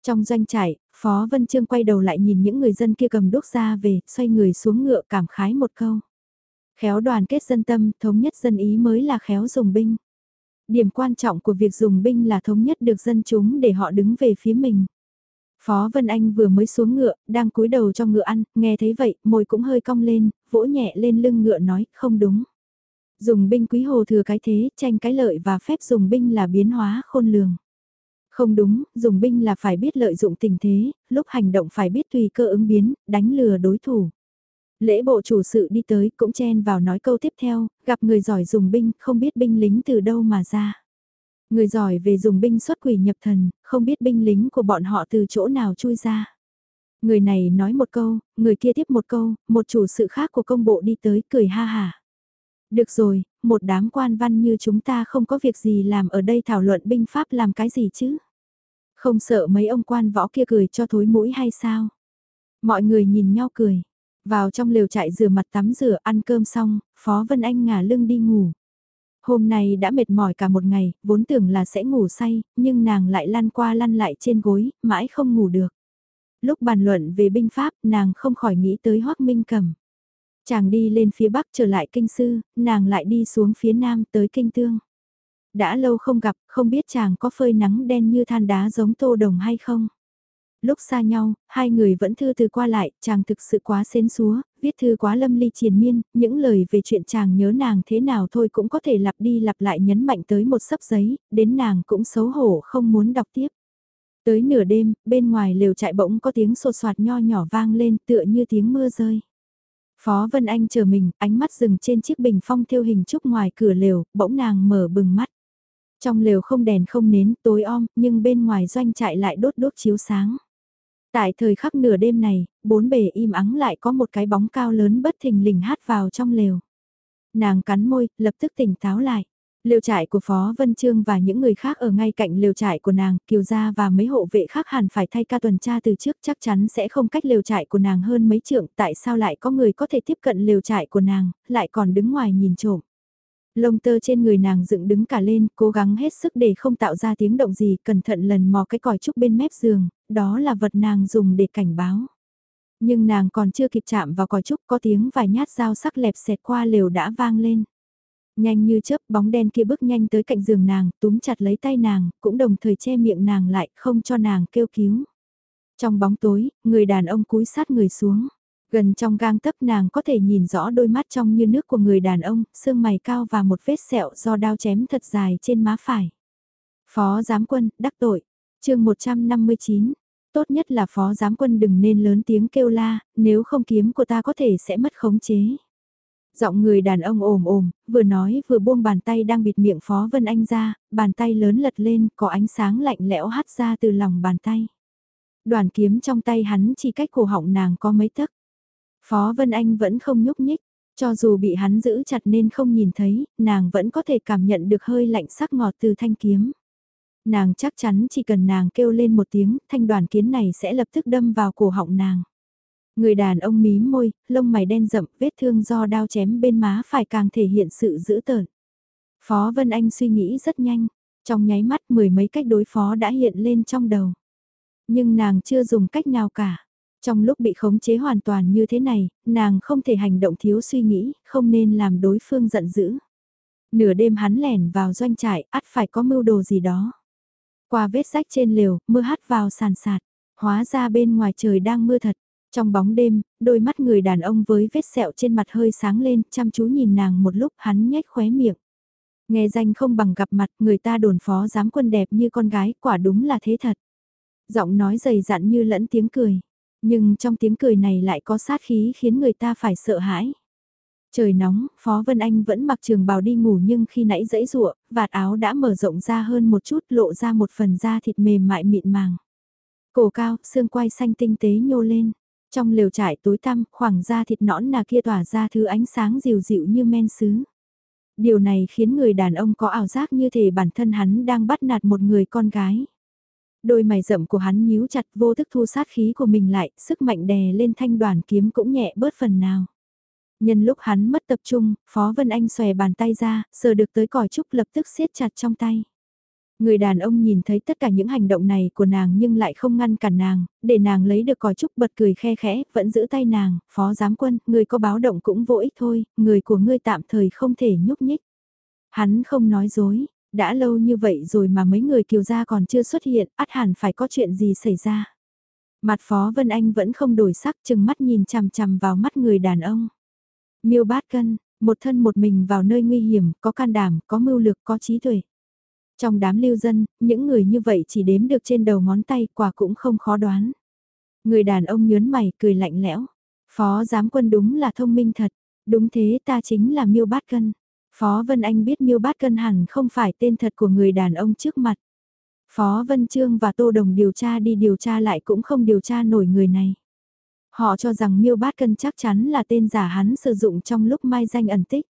Trong doanh trại, Phó Vân Trương quay đầu lại nhìn những người dân kia cầm đúc ra về, xoay người xuống ngựa cảm khái một câu. Khéo đoàn kết dân tâm, thống nhất dân ý mới là khéo dùng binh. Điểm quan trọng của việc dùng binh là thống nhất được dân chúng để họ đứng về phía mình. Phó Vân Anh vừa mới xuống ngựa, đang cúi đầu cho ngựa ăn, nghe thấy vậy, môi cũng hơi cong lên, vỗ nhẹ lên lưng ngựa nói, không đúng. Dùng binh quý hồ thừa cái thế, tranh cái lợi và phép dùng binh là biến hóa khôn lường. Không đúng, dùng binh là phải biết lợi dụng tình thế, lúc hành động phải biết tùy cơ ứng biến, đánh lừa đối thủ. Lễ bộ chủ sự đi tới cũng chen vào nói câu tiếp theo, gặp người giỏi dùng binh, không biết binh lính từ đâu mà ra. Người giỏi về dùng binh xuất quỷ nhập thần, không biết binh lính của bọn họ từ chỗ nào chui ra. Người này nói một câu, người kia tiếp một câu, một chủ sự khác của công bộ đi tới cười ha hà. Được rồi, một đám quan văn như chúng ta không có việc gì làm ở đây thảo luận binh pháp làm cái gì chứ? Không sợ mấy ông quan võ kia cười cho thối mũi hay sao? Mọi người nhìn nhau cười. Vào trong lều trại rửa mặt tắm rửa ăn cơm xong, Phó Vân Anh ngả lưng đi ngủ. Hôm nay đã mệt mỏi cả một ngày, vốn tưởng là sẽ ngủ say, nhưng nàng lại lăn qua lăn lại trên gối, mãi không ngủ được. Lúc bàn luận về binh pháp, nàng không khỏi nghĩ tới Hoác Minh Cầm. Chàng đi lên phía bắc trở lại kinh sư, nàng lại đi xuống phía nam tới kinh tương. Đã lâu không gặp, không biết chàng có phơi nắng đen như than đá giống tô đồng hay không. Lúc xa nhau, hai người vẫn thư từ qua lại, chàng thực sự quá xến xúa, viết thư quá lâm ly triền miên, những lời về chuyện chàng nhớ nàng thế nào thôi cũng có thể lặp đi lặp lại nhấn mạnh tới một sấp giấy, đến nàng cũng xấu hổ không muốn đọc tiếp. Tới nửa đêm, bên ngoài lều trại bỗng có tiếng sột soạt nho nhỏ vang lên tựa như tiếng mưa rơi. Phó Vân Anh chờ mình, ánh mắt dừng trên chiếc bình phong theo hình trúc ngoài cửa lều, bỗng nàng mở bừng mắt. Trong lều không đèn không nến, tối om, nhưng bên ngoài doanh trại lại đốt đốt chiếu sáng. Tại thời khắc nửa đêm này, bốn bề im ắng lại có một cái bóng cao lớn bất thình lình hát vào trong lều. Nàng cắn môi, lập tức tỉnh táo lại. Liều trại của Phó Vân Trương và những người khác ở ngay cạnh liều trại của nàng, Kiều Gia và mấy hộ vệ khác hẳn phải thay ca tuần tra từ trước chắc chắn sẽ không cách liều trại của nàng hơn mấy trượng, tại sao lại có người có thể tiếp cận liều trại của nàng, lại còn đứng ngoài nhìn trộm. Lông tơ trên người nàng dựng đứng cả lên, cố gắng hết sức để không tạo ra tiếng động gì, cẩn thận lần mò cái còi trúc bên mép giường, đó là vật nàng dùng để cảnh báo. Nhưng nàng còn chưa kịp chạm vào còi trúc có tiếng vài nhát dao sắc lẹp xẹt qua lều đã vang lên. Nhanh như chớp bóng đen kia bước nhanh tới cạnh giường nàng, túm chặt lấy tay nàng, cũng đồng thời che miệng nàng lại, không cho nàng kêu cứu. Trong bóng tối, người đàn ông cúi sát người xuống. Gần trong gang tấc nàng có thể nhìn rõ đôi mắt trong như nước của người đàn ông, xương mày cao và một vết sẹo do đao chém thật dài trên má phải. Phó giám quân, đắc tội. chương 159, tốt nhất là phó giám quân đừng nên lớn tiếng kêu la, nếu không kiếm của ta có thể sẽ mất khống chế. Giọng người đàn ông ồm ồm, vừa nói vừa buông bàn tay đang bịt miệng Phó Vân Anh ra, bàn tay lớn lật lên, có ánh sáng lạnh lẽo hắt ra từ lòng bàn tay. Đoàn kiếm trong tay hắn chỉ cách cổ họng nàng có mấy tấc. Phó Vân Anh vẫn không nhúc nhích, cho dù bị hắn giữ chặt nên không nhìn thấy, nàng vẫn có thể cảm nhận được hơi lạnh sắc ngọt từ thanh kiếm. Nàng chắc chắn chỉ cần nàng kêu lên một tiếng, thanh đoàn kiến này sẽ lập tức đâm vào cổ họng nàng. Người đàn ông mí môi, lông mày đen rậm, vết thương do đao chém bên má phải càng thể hiện sự dữ tợn. Phó Vân Anh suy nghĩ rất nhanh, trong nháy mắt mười mấy cách đối phó đã hiện lên trong đầu. Nhưng nàng chưa dùng cách nào cả. Trong lúc bị khống chế hoàn toàn như thế này, nàng không thể hành động thiếu suy nghĩ, không nên làm đối phương giận dữ. Nửa đêm hắn lẻn vào doanh trại, ắt phải có mưu đồ gì đó. Qua vết rách trên lều, mưa hắt vào sàn sạt. Hóa ra bên ngoài trời đang mưa thật. Trong bóng đêm, đôi mắt người đàn ông với vết sẹo trên mặt hơi sáng lên, chăm chú nhìn nàng một lúc hắn nhếch khóe miệng. Nghe danh không bằng gặp mặt, người ta đồn phó giám quân đẹp như con gái, quả đúng là thế thật. Giọng nói dày dặn như lẫn tiếng cười. Nhưng trong tiếng cười này lại có sát khí khiến người ta phải sợ hãi. Trời nóng, Phó Vân Anh vẫn mặc trường bào đi ngủ nhưng khi nãy dẫy rụa, vạt áo đã mở rộng ra hơn một chút lộ ra một phần da thịt mềm mại mịn màng. Cổ cao, xương quai xanh tinh tế nhô lên. Trong lều trải tối tăm, khoảng da thịt nõn nà kia tỏa ra thứ ánh sáng dịu dịu như men sứ. Điều này khiến người đàn ông có ảo giác như thể bản thân hắn đang bắt nạt một người con gái. Đôi mày rậm của hắn nhíu chặt vô thức thu sát khí của mình lại, sức mạnh đè lên thanh đoàn kiếm cũng nhẹ bớt phần nào. Nhân lúc hắn mất tập trung, Phó Vân Anh xòe bàn tay ra, sờ được tới còi trúc lập tức siết chặt trong tay. Người đàn ông nhìn thấy tất cả những hành động này của nàng nhưng lại không ngăn cản nàng, để nàng lấy được còi trúc bật cười khe khẽ, vẫn giữ tay nàng, phó giám quân, người có báo động cũng vô ích thôi, người của ngươi tạm thời không thể nhúc nhích. Hắn không nói dối, đã lâu như vậy rồi mà mấy người kiều gia còn chưa xuất hiện, ắt hẳn phải có chuyện gì xảy ra. Mặt phó Vân Anh vẫn không đổi sắc chừng mắt nhìn chằm chằm vào mắt người đàn ông. Miêu bát cân, một thân một mình vào nơi nguy hiểm, có can đảm, có mưu lược, có trí tuệ. Trong đám lưu dân, những người như vậy chỉ đếm được trên đầu ngón tay, quả cũng không khó đoán. Người đàn ông nhớn mày, cười lạnh lẽo. Phó giám quân đúng là thông minh thật, đúng thế ta chính là miêu bát cân. Phó Vân Anh biết miêu bát cân hẳn không phải tên thật của người đàn ông trước mặt. Phó Vân Trương và Tô Đồng điều tra đi điều tra lại cũng không điều tra nổi người này. Họ cho rằng miêu bát cân chắc chắn là tên giả hắn sử dụng trong lúc mai danh ẩn tích.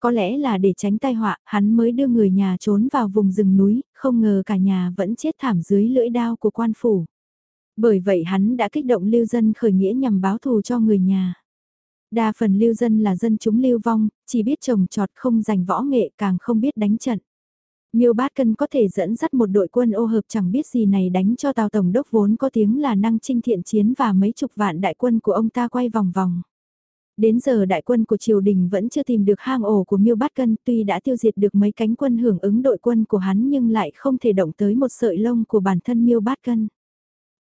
Có lẽ là để tránh tai họa, hắn mới đưa người nhà trốn vào vùng rừng núi, không ngờ cả nhà vẫn chết thảm dưới lưỡi đao của quan phủ. Bởi vậy hắn đã kích động lưu dân khởi nghĩa nhằm báo thù cho người nhà. Đa phần lưu dân là dân chúng lưu vong, chỉ biết trồng trọt không giành võ nghệ càng không biết đánh trận. Miêu Bát Cân có thể dẫn dắt một đội quân ô hợp chẳng biết gì này đánh cho Tào Tổng đốc vốn có tiếng là năng trinh thiện chiến và mấy chục vạn đại quân của ông ta quay vòng vòng. Đến giờ đại quân của triều đình vẫn chưa tìm được hang ổ của Miêu Bát Cân tuy đã tiêu diệt được mấy cánh quân hưởng ứng đội quân của hắn nhưng lại không thể động tới một sợi lông của bản thân Miêu Bát Cân.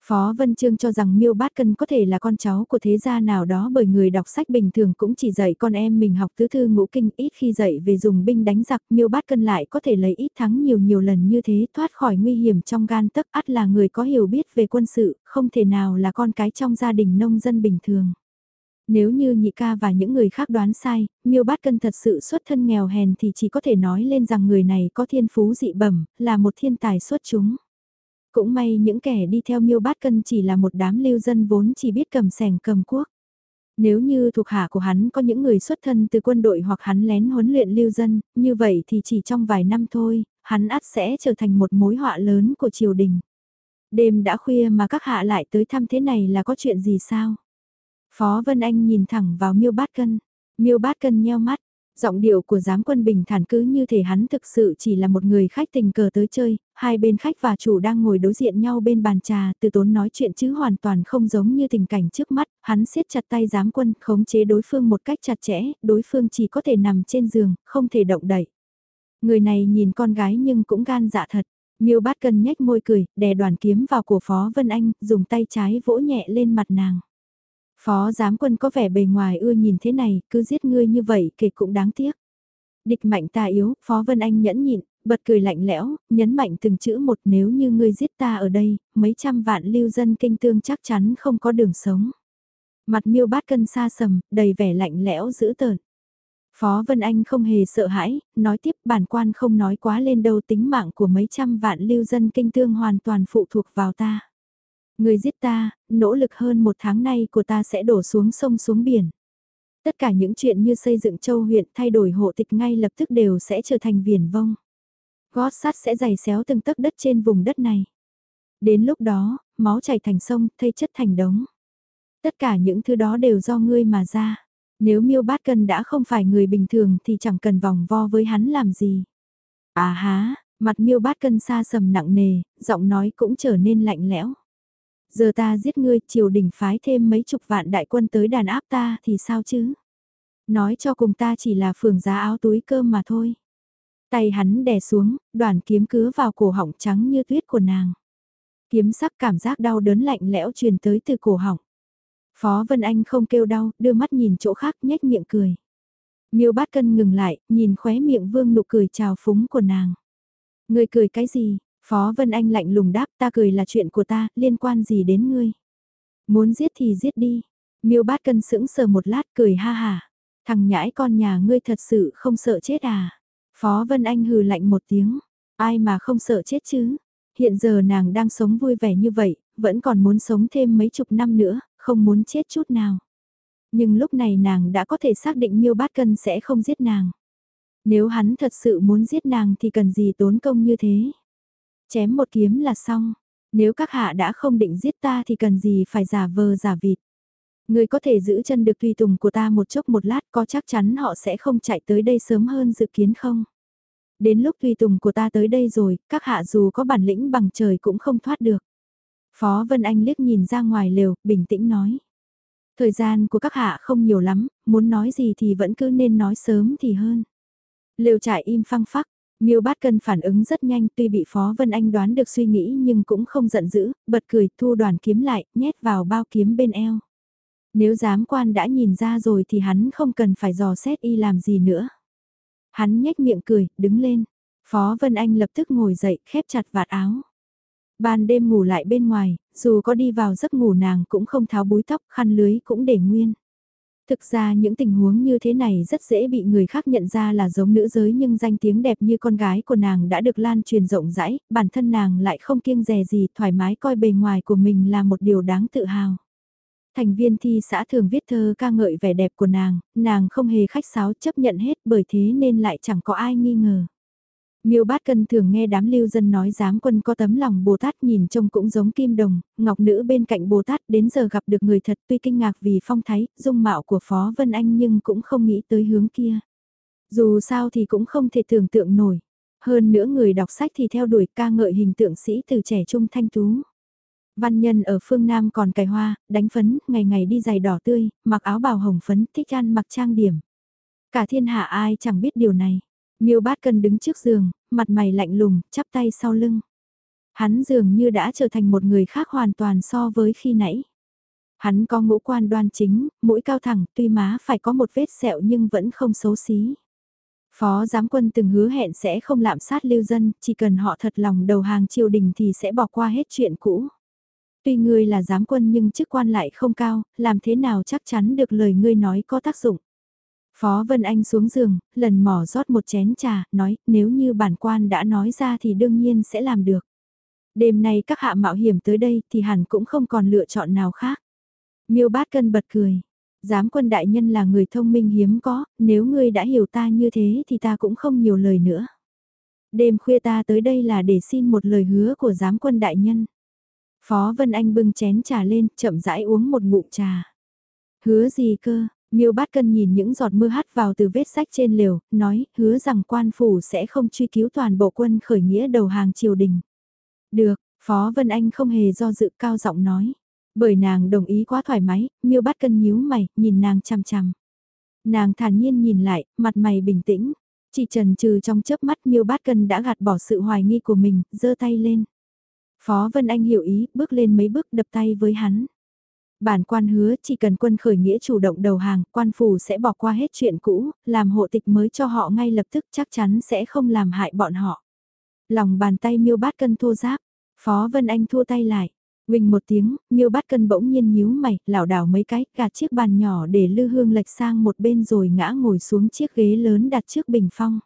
Phó Vân Trương cho rằng Miêu Bát Cân có thể là con cháu của thế gia nào đó bởi người đọc sách bình thường cũng chỉ dạy con em mình học tứ thư ngũ kinh ít khi dạy về dùng binh đánh giặc Miêu Bát Cân lại có thể lấy ít thắng nhiều nhiều lần như thế thoát khỏi nguy hiểm trong gan tấc ắt là người có hiểu biết về quân sự, không thể nào là con cái trong gia đình nông dân bình thường. Nếu như nhị ca và những người khác đoán sai, miêu bát cân thật sự xuất thân nghèo hèn thì chỉ có thể nói lên rằng người này có thiên phú dị bẩm, là một thiên tài xuất chúng. Cũng may những kẻ đi theo miêu bát cân chỉ là một đám lưu dân vốn chỉ biết cầm sẻng cầm quốc. Nếu như thuộc hạ của hắn có những người xuất thân từ quân đội hoặc hắn lén huấn luyện lưu dân, như vậy thì chỉ trong vài năm thôi, hắn ắt sẽ trở thành một mối họa lớn của triều đình. Đêm đã khuya mà các hạ lại tới thăm thế này là có chuyện gì sao? Phó Vân Anh nhìn thẳng vào miêu bát cân. Miêu bát cân nheo mắt, giọng điệu của giám quân bình thản cứ như thể hắn thực sự chỉ là một người khách tình cờ tới chơi, hai bên khách và chủ đang ngồi đối diện nhau bên bàn trà, từ tốn nói chuyện chứ hoàn toàn không giống như tình cảnh trước mắt, hắn siết chặt tay giám quân, khống chế đối phương một cách chặt chẽ, đối phương chỉ có thể nằm trên giường, không thể động đậy. Người này nhìn con gái nhưng cũng gan dạ thật. Miêu bát cân nhếch môi cười, đè đoàn kiếm vào cổ Phó Vân Anh, dùng tay trái vỗ nhẹ lên mặt nàng. Phó giám quân có vẻ bề ngoài ưa nhìn thế này, cứ giết ngươi như vậy kể cũng đáng tiếc. Địch mạnh ta yếu, Phó Vân Anh nhẫn nhịn, bật cười lạnh lẽo, nhấn mạnh từng chữ một nếu như ngươi giết ta ở đây, mấy trăm vạn lưu dân kinh tương chắc chắn không có đường sống. Mặt miêu bát cân xa sầm, đầy vẻ lạnh lẽo dữ tợn. Phó Vân Anh không hề sợ hãi, nói tiếp bản quan không nói quá lên đâu tính mạng của mấy trăm vạn lưu dân kinh tương hoàn toàn phụ thuộc vào ta. Người giết ta, nỗ lực hơn một tháng nay của ta sẽ đổ xuống sông xuống biển. Tất cả những chuyện như xây dựng châu huyện thay đổi hộ tịch ngay lập tức đều sẽ trở thành viển vong. Gót sắt sẽ dày xéo từng tấc đất trên vùng đất này. Đến lúc đó, máu chảy thành sông, thây chất thành đống. Tất cả những thứ đó đều do ngươi mà ra. Nếu miêu bát cân đã không phải người bình thường thì chẳng cần vòng vo với hắn làm gì. À há, mặt miêu bát cân xa sầm nặng nề, giọng nói cũng trở nên lạnh lẽo. Giờ ta giết ngươi, triều đình phái thêm mấy chục vạn đại quân tới đàn áp ta thì sao chứ? Nói cho cùng ta chỉ là phường giá áo túi cơm mà thôi. Tay hắn đè xuống, đoàn kiếm cứa vào cổ họng trắng như tuyết của nàng. Kiếm sắc cảm giác đau đớn lạnh lẽo truyền tới từ cổ họng. Phó Vân Anh không kêu đau, đưa mắt nhìn chỗ khác nhếch miệng cười. Miêu bát cân ngừng lại, nhìn khóe miệng vương nụ cười trào phúng của nàng. Người cười cái gì? Phó Vân Anh lạnh lùng đáp ta cười là chuyện của ta, liên quan gì đến ngươi? Muốn giết thì giết đi. Miêu bát cân sững sờ một lát cười ha hà. Thằng nhãi con nhà ngươi thật sự không sợ chết à? Phó Vân Anh hừ lạnh một tiếng. Ai mà không sợ chết chứ? Hiện giờ nàng đang sống vui vẻ như vậy, vẫn còn muốn sống thêm mấy chục năm nữa, không muốn chết chút nào. Nhưng lúc này nàng đã có thể xác định miêu bát cân sẽ không giết nàng. Nếu hắn thật sự muốn giết nàng thì cần gì tốn công như thế. Chém một kiếm là xong. Nếu các hạ đã không định giết ta thì cần gì phải giả vờ giả vịt. Người có thể giữ chân được tùy tùng của ta một chốc một lát có chắc chắn họ sẽ không chạy tới đây sớm hơn dự kiến không? Đến lúc tùy tùng của ta tới đây rồi, các hạ dù có bản lĩnh bằng trời cũng không thoát được. Phó Vân Anh liếc nhìn ra ngoài lều, bình tĩnh nói. Thời gian của các hạ không nhiều lắm, muốn nói gì thì vẫn cứ nên nói sớm thì hơn. Lều trại im phăng phắc, Miêu Bát Cân phản ứng rất nhanh tuy bị Phó Vân Anh đoán được suy nghĩ nhưng cũng không giận dữ, bật cười thu đoàn kiếm lại, nhét vào bao kiếm bên eo. Nếu giám quan đã nhìn ra rồi thì hắn không cần phải dò xét y làm gì nữa. Hắn nhếch miệng cười, đứng lên. Phó Vân Anh lập tức ngồi dậy, khép chặt vạt áo. Ban đêm ngủ lại bên ngoài, dù có đi vào giấc ngủ nàng cũng không tháo búi tóc, khăn lưới cũng để nguyên. Thực ra những tình huống như thế này rất dễ bị người khác nhận ra là giống nữ giới nhưng danh tiếng đẹp như con gái của nàng đã được lan truyền rộng rãi, bản thân nàng lại không kiêng dè gì thoải mái coi bề ngoài của mình là một điều đáng tự hào. Thành viên thi xã thường viết thơ ca ngợi vẻ đẹp của nàng, nàng không hề khách sáo chấp nhận hết bởi thế nên lại chẳng có ai nghi ngờ. Miêu Bát Cân thường nghe đám lưu dân nói giám quân có tấm lòng Bồ Tát nhìn trông cũng giống kim đồng, ngọc nữ bên cạnh Bồ Tát đến giờ gặp được người thật tuy kinh ngạc vì phong thái, dung mạo của Phó Vân Anh nhưng cũng không nghĩ tới hướng kia. Dù sao thì cũng không thể tưởng tượng nổi. Hơn nữa người đọc sách thì theo đuổi ca ngợi hình tượng sĩ từ trẻ trung thanh tú. Văn nhân ở phương Nam còn cài hoa, đánh phấn, ngày ngày đi giày đỏ tươi, mặc áo bào hồng phấn, thích ăn mặc trang điểm. Cả thiên hạ ai chẳng biết điều này. Miêu bát cân đứng trước giường, mặt mày lạnh lùng, chắp tay sau lưng. Hắn dường như đã trở thành một người khác hoàn toàn so với khi nãy. Hắn có ngũ quan đoan chính, mũi cao thẳng, tuy má phải có một vết sẹo nhưng vẫn không xấu xí. Phó giám quân từng hứa hẹn sẽ không lạm sát lưu dân, chỉ cần họ thật lòng đầu hàng triều đình thì sẽ bỏ qua hết chuyện cũ. Tuy ngươi là giám quân nhưng chức quan lại không cao, làm thế nào chắc chắn được lời ngươi nói có tác dụng. Phó Vân Anh xuống giường, lần mỏ rót một chén trà, nói nếu như bản quan đã nói ra thì đương nhiên sẽ làm được. Đêm nay các hạ mạo hiểm tới đây thì hẳn cũng không còn lựa chọn nào khác. Miêu bát cân bật cười. Giám quân đại nhân là người thông minh hiếm có, nếu ngươi đã hiểu ta như thế thì ta cũng không nhiều lời nữa. Đêm khuya ta tới đây là để xin một lời hứa của giám quân đại nhân. Phó Vân Anh bưng chén trà lên, chậm rãi uống một ngụm trà. Hứa gì cơ, Miêu Bát Cân nhìn những giọt mưa hắt vào từ vết sách trên lều, nói, hứa rằng quan phủ sẽ không truy cứu toàn bộ quân khởi nghĩa đầu hàng triều đình. Được, Phó Vân Anh không hề do dự cao giọng nói. Bởi nàng đồng ý quá thoải mái, Miêu Bát Cân nhíu mày, nhìn nàng chằm chằm. Nàng thản nhiên nhìn lại, mặt mày bình tĩnh. Chỉ trần trừ trong chớp mắt Miêu Bát Cân đã gạt bỏ sự hoài nghi của mình, giơ tay lên. Phó Vân Anh hiểu ý, bước lên mấy bước đập tay với hắn. Bản quan hứa chỉ cần quân khởi nghĩa chủ động đầu hàng, quan phủ sẽ bỏ qua hết chuyện cũ, làm hộ tịch mới cho họ ngay lập tức chắc chắn sẽ không làm hại bọn họ. Lòng bàn tay miêu bát cân thô giáp, Phó Vân Anh thua tay lại. Huỳnh một tiếng, miêu bát cân bỗng nhiên nhíu mày, lảo đảo mấy cái, gạt chiếc bàn nhỏ để lư hương lệch sang một bên rồi ngã ngồi xuống chiếc ghế lớn đặt trước bình phong.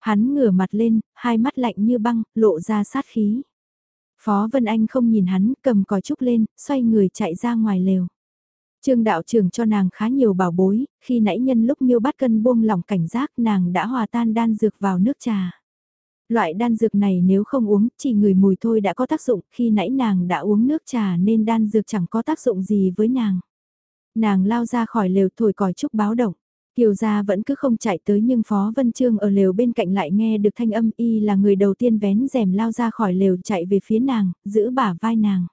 Hắn ngửa mặt lên, hai mắt lạnh như băng, lộ ra sát khí. Phó Vân Anh không nhìn hắn, cầm còi trúc lên, xoay người chạy ra ngoài lều. Trương đạo trưởng cho nàng khá nhiều bảo bối, khi nãy nhân lúc miêu bát cân buông lỏng cảnh giác nàng đã hòa tan đan dược vào nước trà. Loại đan dược này nếu không uống, chỉ người mùi thôi đã có tác dụng, khi nãy nàng đã uống nước trà nên đan dược chẳng có tác dụng gì với nàng. Nàng lao ra khỏi lều thổi còi trúc báo động. Kiều gia vẫn cứ không chạy tới nhưng Phó Vân Trương ở lều bên cạnh lại nghe được thanh âm y là người đầu tiên vén rèm lao ra khỏi lều chạy về phía nàng, giữ bả vai nàng.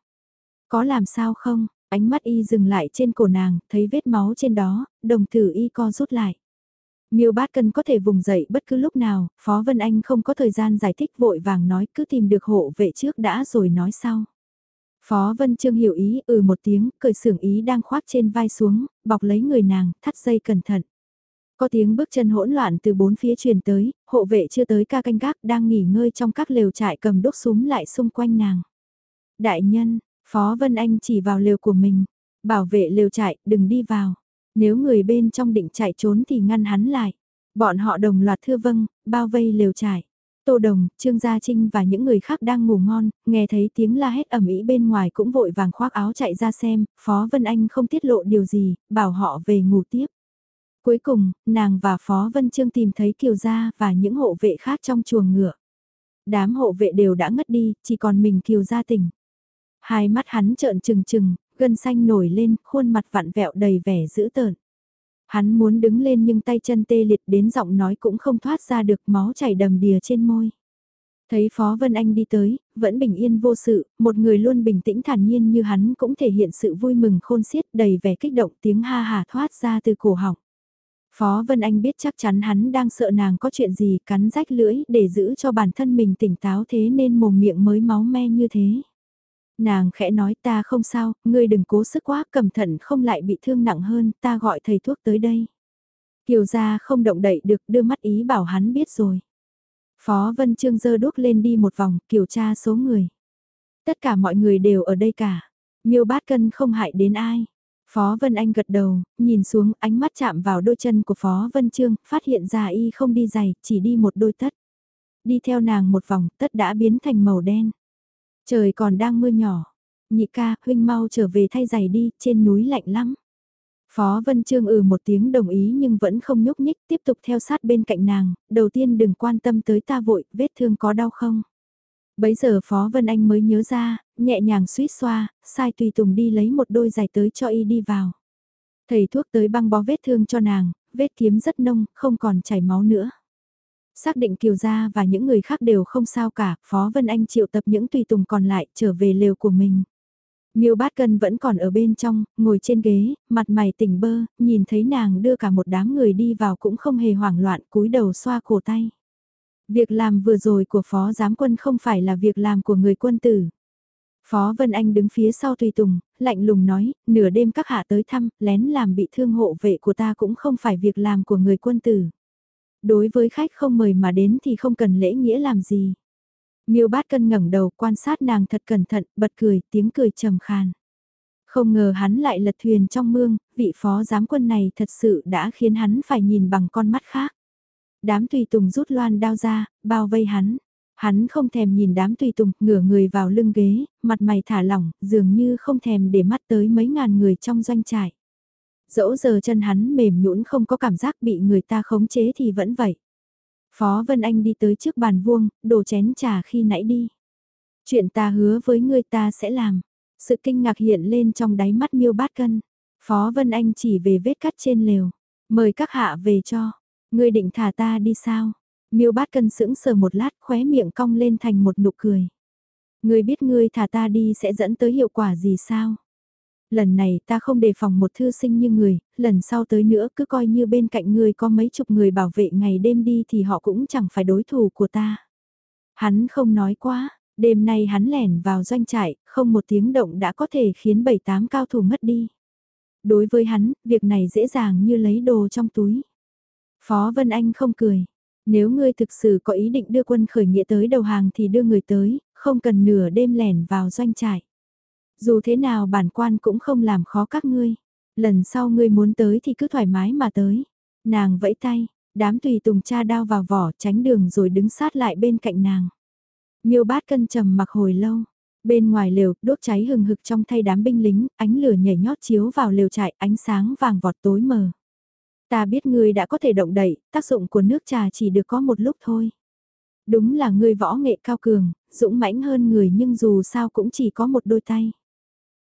Có làm sao không? Ánh mắt y dừng lại trên cổ nàng, thấy vết máu trên đó, đồng tử y co rút lại. Miêu Bát Cân có thể vùng dậy bất cứ lúc nào, Phó Vân Anh không có thời gian giải thích vội vàng nói cứ tìm được hộ vệ trước đã rồi nói sau. Phó Vân Trương hiểu ý ừ một tiếng, cởi sưởng ý đang khoác trên vai xuống, bọc lấy người nàng, thắt dây cẩn thận. Có tiếng bước chân hỗn loạn từ bốn phía truyền tới, hộ vệ chưa tới ca canh gác đang nghỉ ngơi trong các lều trại cầm đốt súng lại xung quanh nàng. Đại nhân, Phó Vân Anh chỉ vào lều của mình, bảo vệ lều trại, đừng đi vào. Nếu người bên trong định chạy trốn thì ngăn hắn lại. Bọn họ đồng loạt thưa vâng, bao vây lều trại. Tô Đồng, Trương Gia Trinh và những người khác đang ngủ ngon, nghe thấy tiếng la hét ầm ĩ bên ngoài cũng vội vàng khoác áo chạy ra xem, Phó Vân Anh không tiết lộ điều gì, bảo họ về ngủ tiếp. Cuối cùng, nàng và Phó Vân Trương tìm thấy Kiều Gia và những hộ vệ khác trong chuồng ngựa. Đám hộ vệ đều đã ngất đi, chỉ còn mình Kiều Gia tỉnh. Hai mắt hắn trợn trừng trừng, gân xanh nổi lên, khuôn mặt vặn vẹo đầy vẻ dữ tợn. Hắn muốn đứng lên nhưng tay chân tê liệt đến giọng nói cũng không thoát ra được máu chảy đầm đìa trên môi. Thấy Phó Vân Anh đi tới, vẫn bình yên vô sự, một người luôn bình tĩnh thản nhiên như hắn cũng thể hiện sự vui mừng khôn xiết đầy vẻ kích động tiếng ha hà thoát ra từ cổ họng. Phó Vân Anh biết chắc chắn hắn đang sợ nàng có chuyện gì cắn rách lưỡi để giữ cho bản thân mình tỉnh táo thế nên mồm miệng mới máu me như thế. Nàng khẽ nói ta không sao, ngươi đừng cố sức quá, cẩn thận không lại bị thương nặng hơn, ta gọi thầy thuốc tới đây. Kiều gia không động đậy được đưa mắt ý bảo hắn biết rồi. Phó Vân Trương dơ đuốc lên đi một vòng, kiều tra số người. Tất cả mọi người đều ở đây cả. Miêu bát cân không hại đến ai. Phó Vân Anh gật đầu, nhìn xuống ánh mắt chạm vào đôi chân của Phó Vân Trương, phát hiện ra y không đi giày, chỉ đi một đôi tất. Đi theo nàng một vòng, tất đã biến thành màu đen. Trời còn đang mưa nhỏ. Nhị ca, huynh mau trở về thay giày đi, trên núi lạnh lắm. Phó Vân Trương ừ một tiếng đồng ý nhưng vẫn không nhúc nhích, tiếp tục theo sát bên cạnh nàng, đầu tiên đừng quan tâm tới ta vội, vết thương có đau không? Bấy giờ Phó Vân Anh mới nhớ ra, nhẹ nhàng suýt xoa, sai tùy tùng đi lấy một đôi giày tới cho y đi vào. Thầy thuốc tới băng bó vết thương cho nàng, vết kiếm rất nông, không còn chảy máu nữa. Xác định Kiều Gia và những người khác đều không sao cả, Phó Vân Anh triệu tập những tùy tùng còn lại trở về lều của mình. Miêu Bát Cân vẫn còn ở bên trong, ngồi trên ghế, mặt mày tỉnh bơ, nhìn thấy nàng đưa cả một đám người đi vào cũng không hề hoảng loạn, cúi đầu xoa cổ tay. Việc làm vừa rồi của Phó Giám Quân không phải là việc làm của người quân tử. Phó Vân Anh đứng phía sau tùy tùng, lạnh lùng nói, nửa đêm các hạ tới thăm, lén làm bị thương hộ vệ của ta cũng không phải việc làm của người quân tử đối với khách không mời mà đến thì không cần lễ nghĩa làm gì. Miêu bát cân ngẩng đầu quan sát nàng thật cẩn thận, bật cười, tiếng cười trầm khàn. Không ngờ hắn lại lật thuyền trong mương, vị phó giám quân này thật sự đã khiến hắn phải nhìn bằng con mắt khác. Đám tùy tùng rút loan đao ra, bao vây hắn. Hắn không thèm nhìn đám tùy tùng, ngửa người vào lưng ghế, mặt mày thả lỏng, dường như không thèm để mắt tới mấy ngàn người trong doanh trại dẫu giờ chân hắn mềm nhũn không có cảm giác bị người ta khống chế thì vẫn vậy. Phó Vân Anh đi tới trước bàn vuông, đổ chén trà khi nãy đi. Chuyện ta hứa với người ta sẽ làm. Sự kinh ngạc hiện lên trong đáy mắt miêu bát cân. Phó Vân Anh chỉ về vết cắt trên lều. Mời các hạ về cho. Ngươi định thả ta đi sao? Miêu bát cân sững sờ một lát khóe miệng cong lên thành một nụ cười. Ngươi biết ngươi thả ta đi sẽ dẫn tới hiệu quả gì sao? lần này ta không đề phòng một thư sinh như người, lần sau tới nữa cứ coi như bên cạnh người có mấy chục người bảo vệ ngày đêm đi thì họ cũng chẳng phải đối thủ của ta. Hắn không nói quá, đêm nay hắn lẻn vào doanh trại, không một tiếng động đã có thể khiến bảy tám cao thủ mất đi. Đối với hắn, việc này dễ dàng như lấy đồ trong túi. Phó Vân Anh không cười. Nếu ngươi thực sự có ý định đưa quân khởi nghĩa tới đầu hàng thì đưa người tới, không cần nửa đêm lẻn vào doanh trại. Dù thế nào bản quan cũng không làm khó các ngươi. Lần sau ngươi muốn tới thì cứ thoải mái mà tới. Nàng vẫy tay, đám tùy tùng cha đao vào vỏ tránh đường rồi đứng sát lại bên cạnh nàng. Miêu bát cân trầm mặc hồi lâu. Bên ngoài lều, đốt cháy hừng hực trong thay đám binh lính, ánh lửa nhảy nhót chiếu vào lều trại, ánh sáng vàng vọt tối mờ. Ta biết ngươi đã có thể động đậy, tác dụng của nước trà chỉ được có một lúc thôi. Đúng là ngươi võ nghệ cao cường, dũng mãnh hơn người nhưng dù sao cũng chỉ có một đôi tay.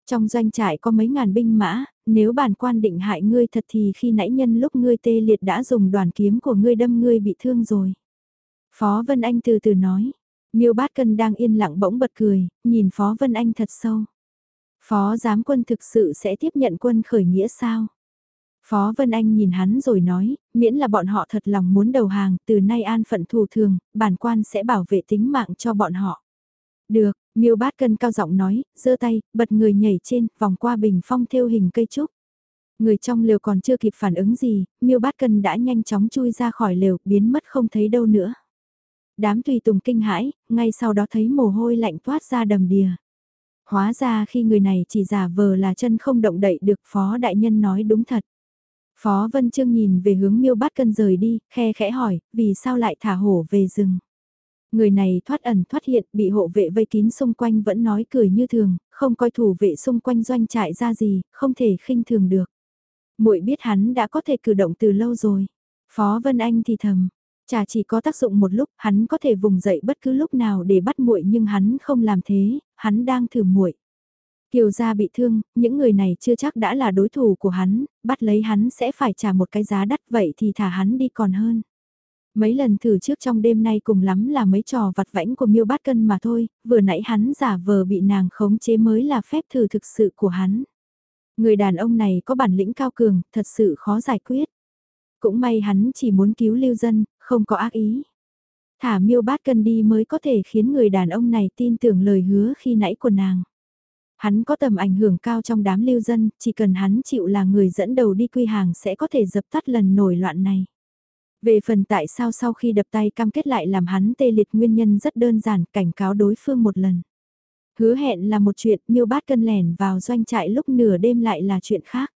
Trong doanh trại có mấy ngàn binh mã, nếu bản quan định hại ngươi thật thì khi nãy nhân lúc ngươi tê liệt đã dùng đoàn kiếm của ngươi đâm ngươi bị thương rồi. Phó Vân Anh từ từ nói, miêu bát cân đang yên lặng bỗng bật cười, nhìn Phó Vân Anh thật sâu. Phó giám quân thực sự sẽ tiếp nhận quân khởi nghĩa sao? Phó Vân Anh nhìn hắn rồi nói, miễn là bọn họ thật lòng muốn đầu hàng, từ nay an phận thù thường, bản quan sẽ bảo vệ tính mạng cho bọn họ. Được, miêu bát cân cao giọng nói, giơ tay, bật người nhảy trên, vòng qua bình phong theo hình cây trúc. Người trong lều còn chưa kịp phản ứng gì, miêu bát cân đã nhanh chóng chui ra khỏi lều, biến mất không thấy đâu nữa. Đám tùy tùng kinh hãi, ngay sau đó thấy mồ hôi lạnh toát ra đầm đìa. Hóa ra khi người này chỉ giả vờ là chân không động đậy được phó đại nhân nói đúng thật. Phó Vân Trương nhìn về hướng miêu bát cân rời đi, khe khẽ hỏi, vì sao lại thả hổ về rừng. Người này thoát ẩn thoát hiện, bị hộ vệ vây kín xung quanh vẫn nói cười như thường, không coi thủ vệ xung quanh doanh trại ra gì, không thể khinh thường được. muội biết hắn đã có thể cử động từ lâu rồi. Phó Vân Anh thì thầm, chả chỉ có tác dụng một lúc, hắn có thể vùng dậy bất cứ lúc nào để bắt muội nhưng hắn không làm thế, hắn đang thử muội. Kiều gia bị thương, những người này chưa chắc đã là đối thủ của hắn, bắt lấy hắn sẽ phải trả một cái giá đắt vậy thì thả hắn đi còn hơn. Mấy lần thử trước trong đêm nay cùng lắm là mấy trò vặt vãnh của miêu bát cân mà thôi, vừa nãy hắn giả vờ bị nàng khống chế mới là phép thử thực sự của hắn. Người đàn ông này có bản lĩnh cao cường, thật sự khó giải quyết. Cũng may hắn chỉ muốn cứu lưu dân, không có ác ý. Thả miêu bát cân đi mới có thể khiến người đàn ông này tin tưởng lời hứa khi nãy của nàng. Hắn có tầm ảnh hưởng cao trong đám lưu dân, chỉ cần hắn chịu là người dẫn đầu đi quy hàng sẽ có thể dập tắt lần nổi loạn này. Về phần tại sao sau khi đập tay cam kết lại làm hắn tê liệt nguyên nhân rất đơn giản, cảnh cáo đối phương một lần. Hứa hẹn là một chuyện, miêu bát cân lẻn vào doanh trại lúc nửa đêm lại là chuyện khác.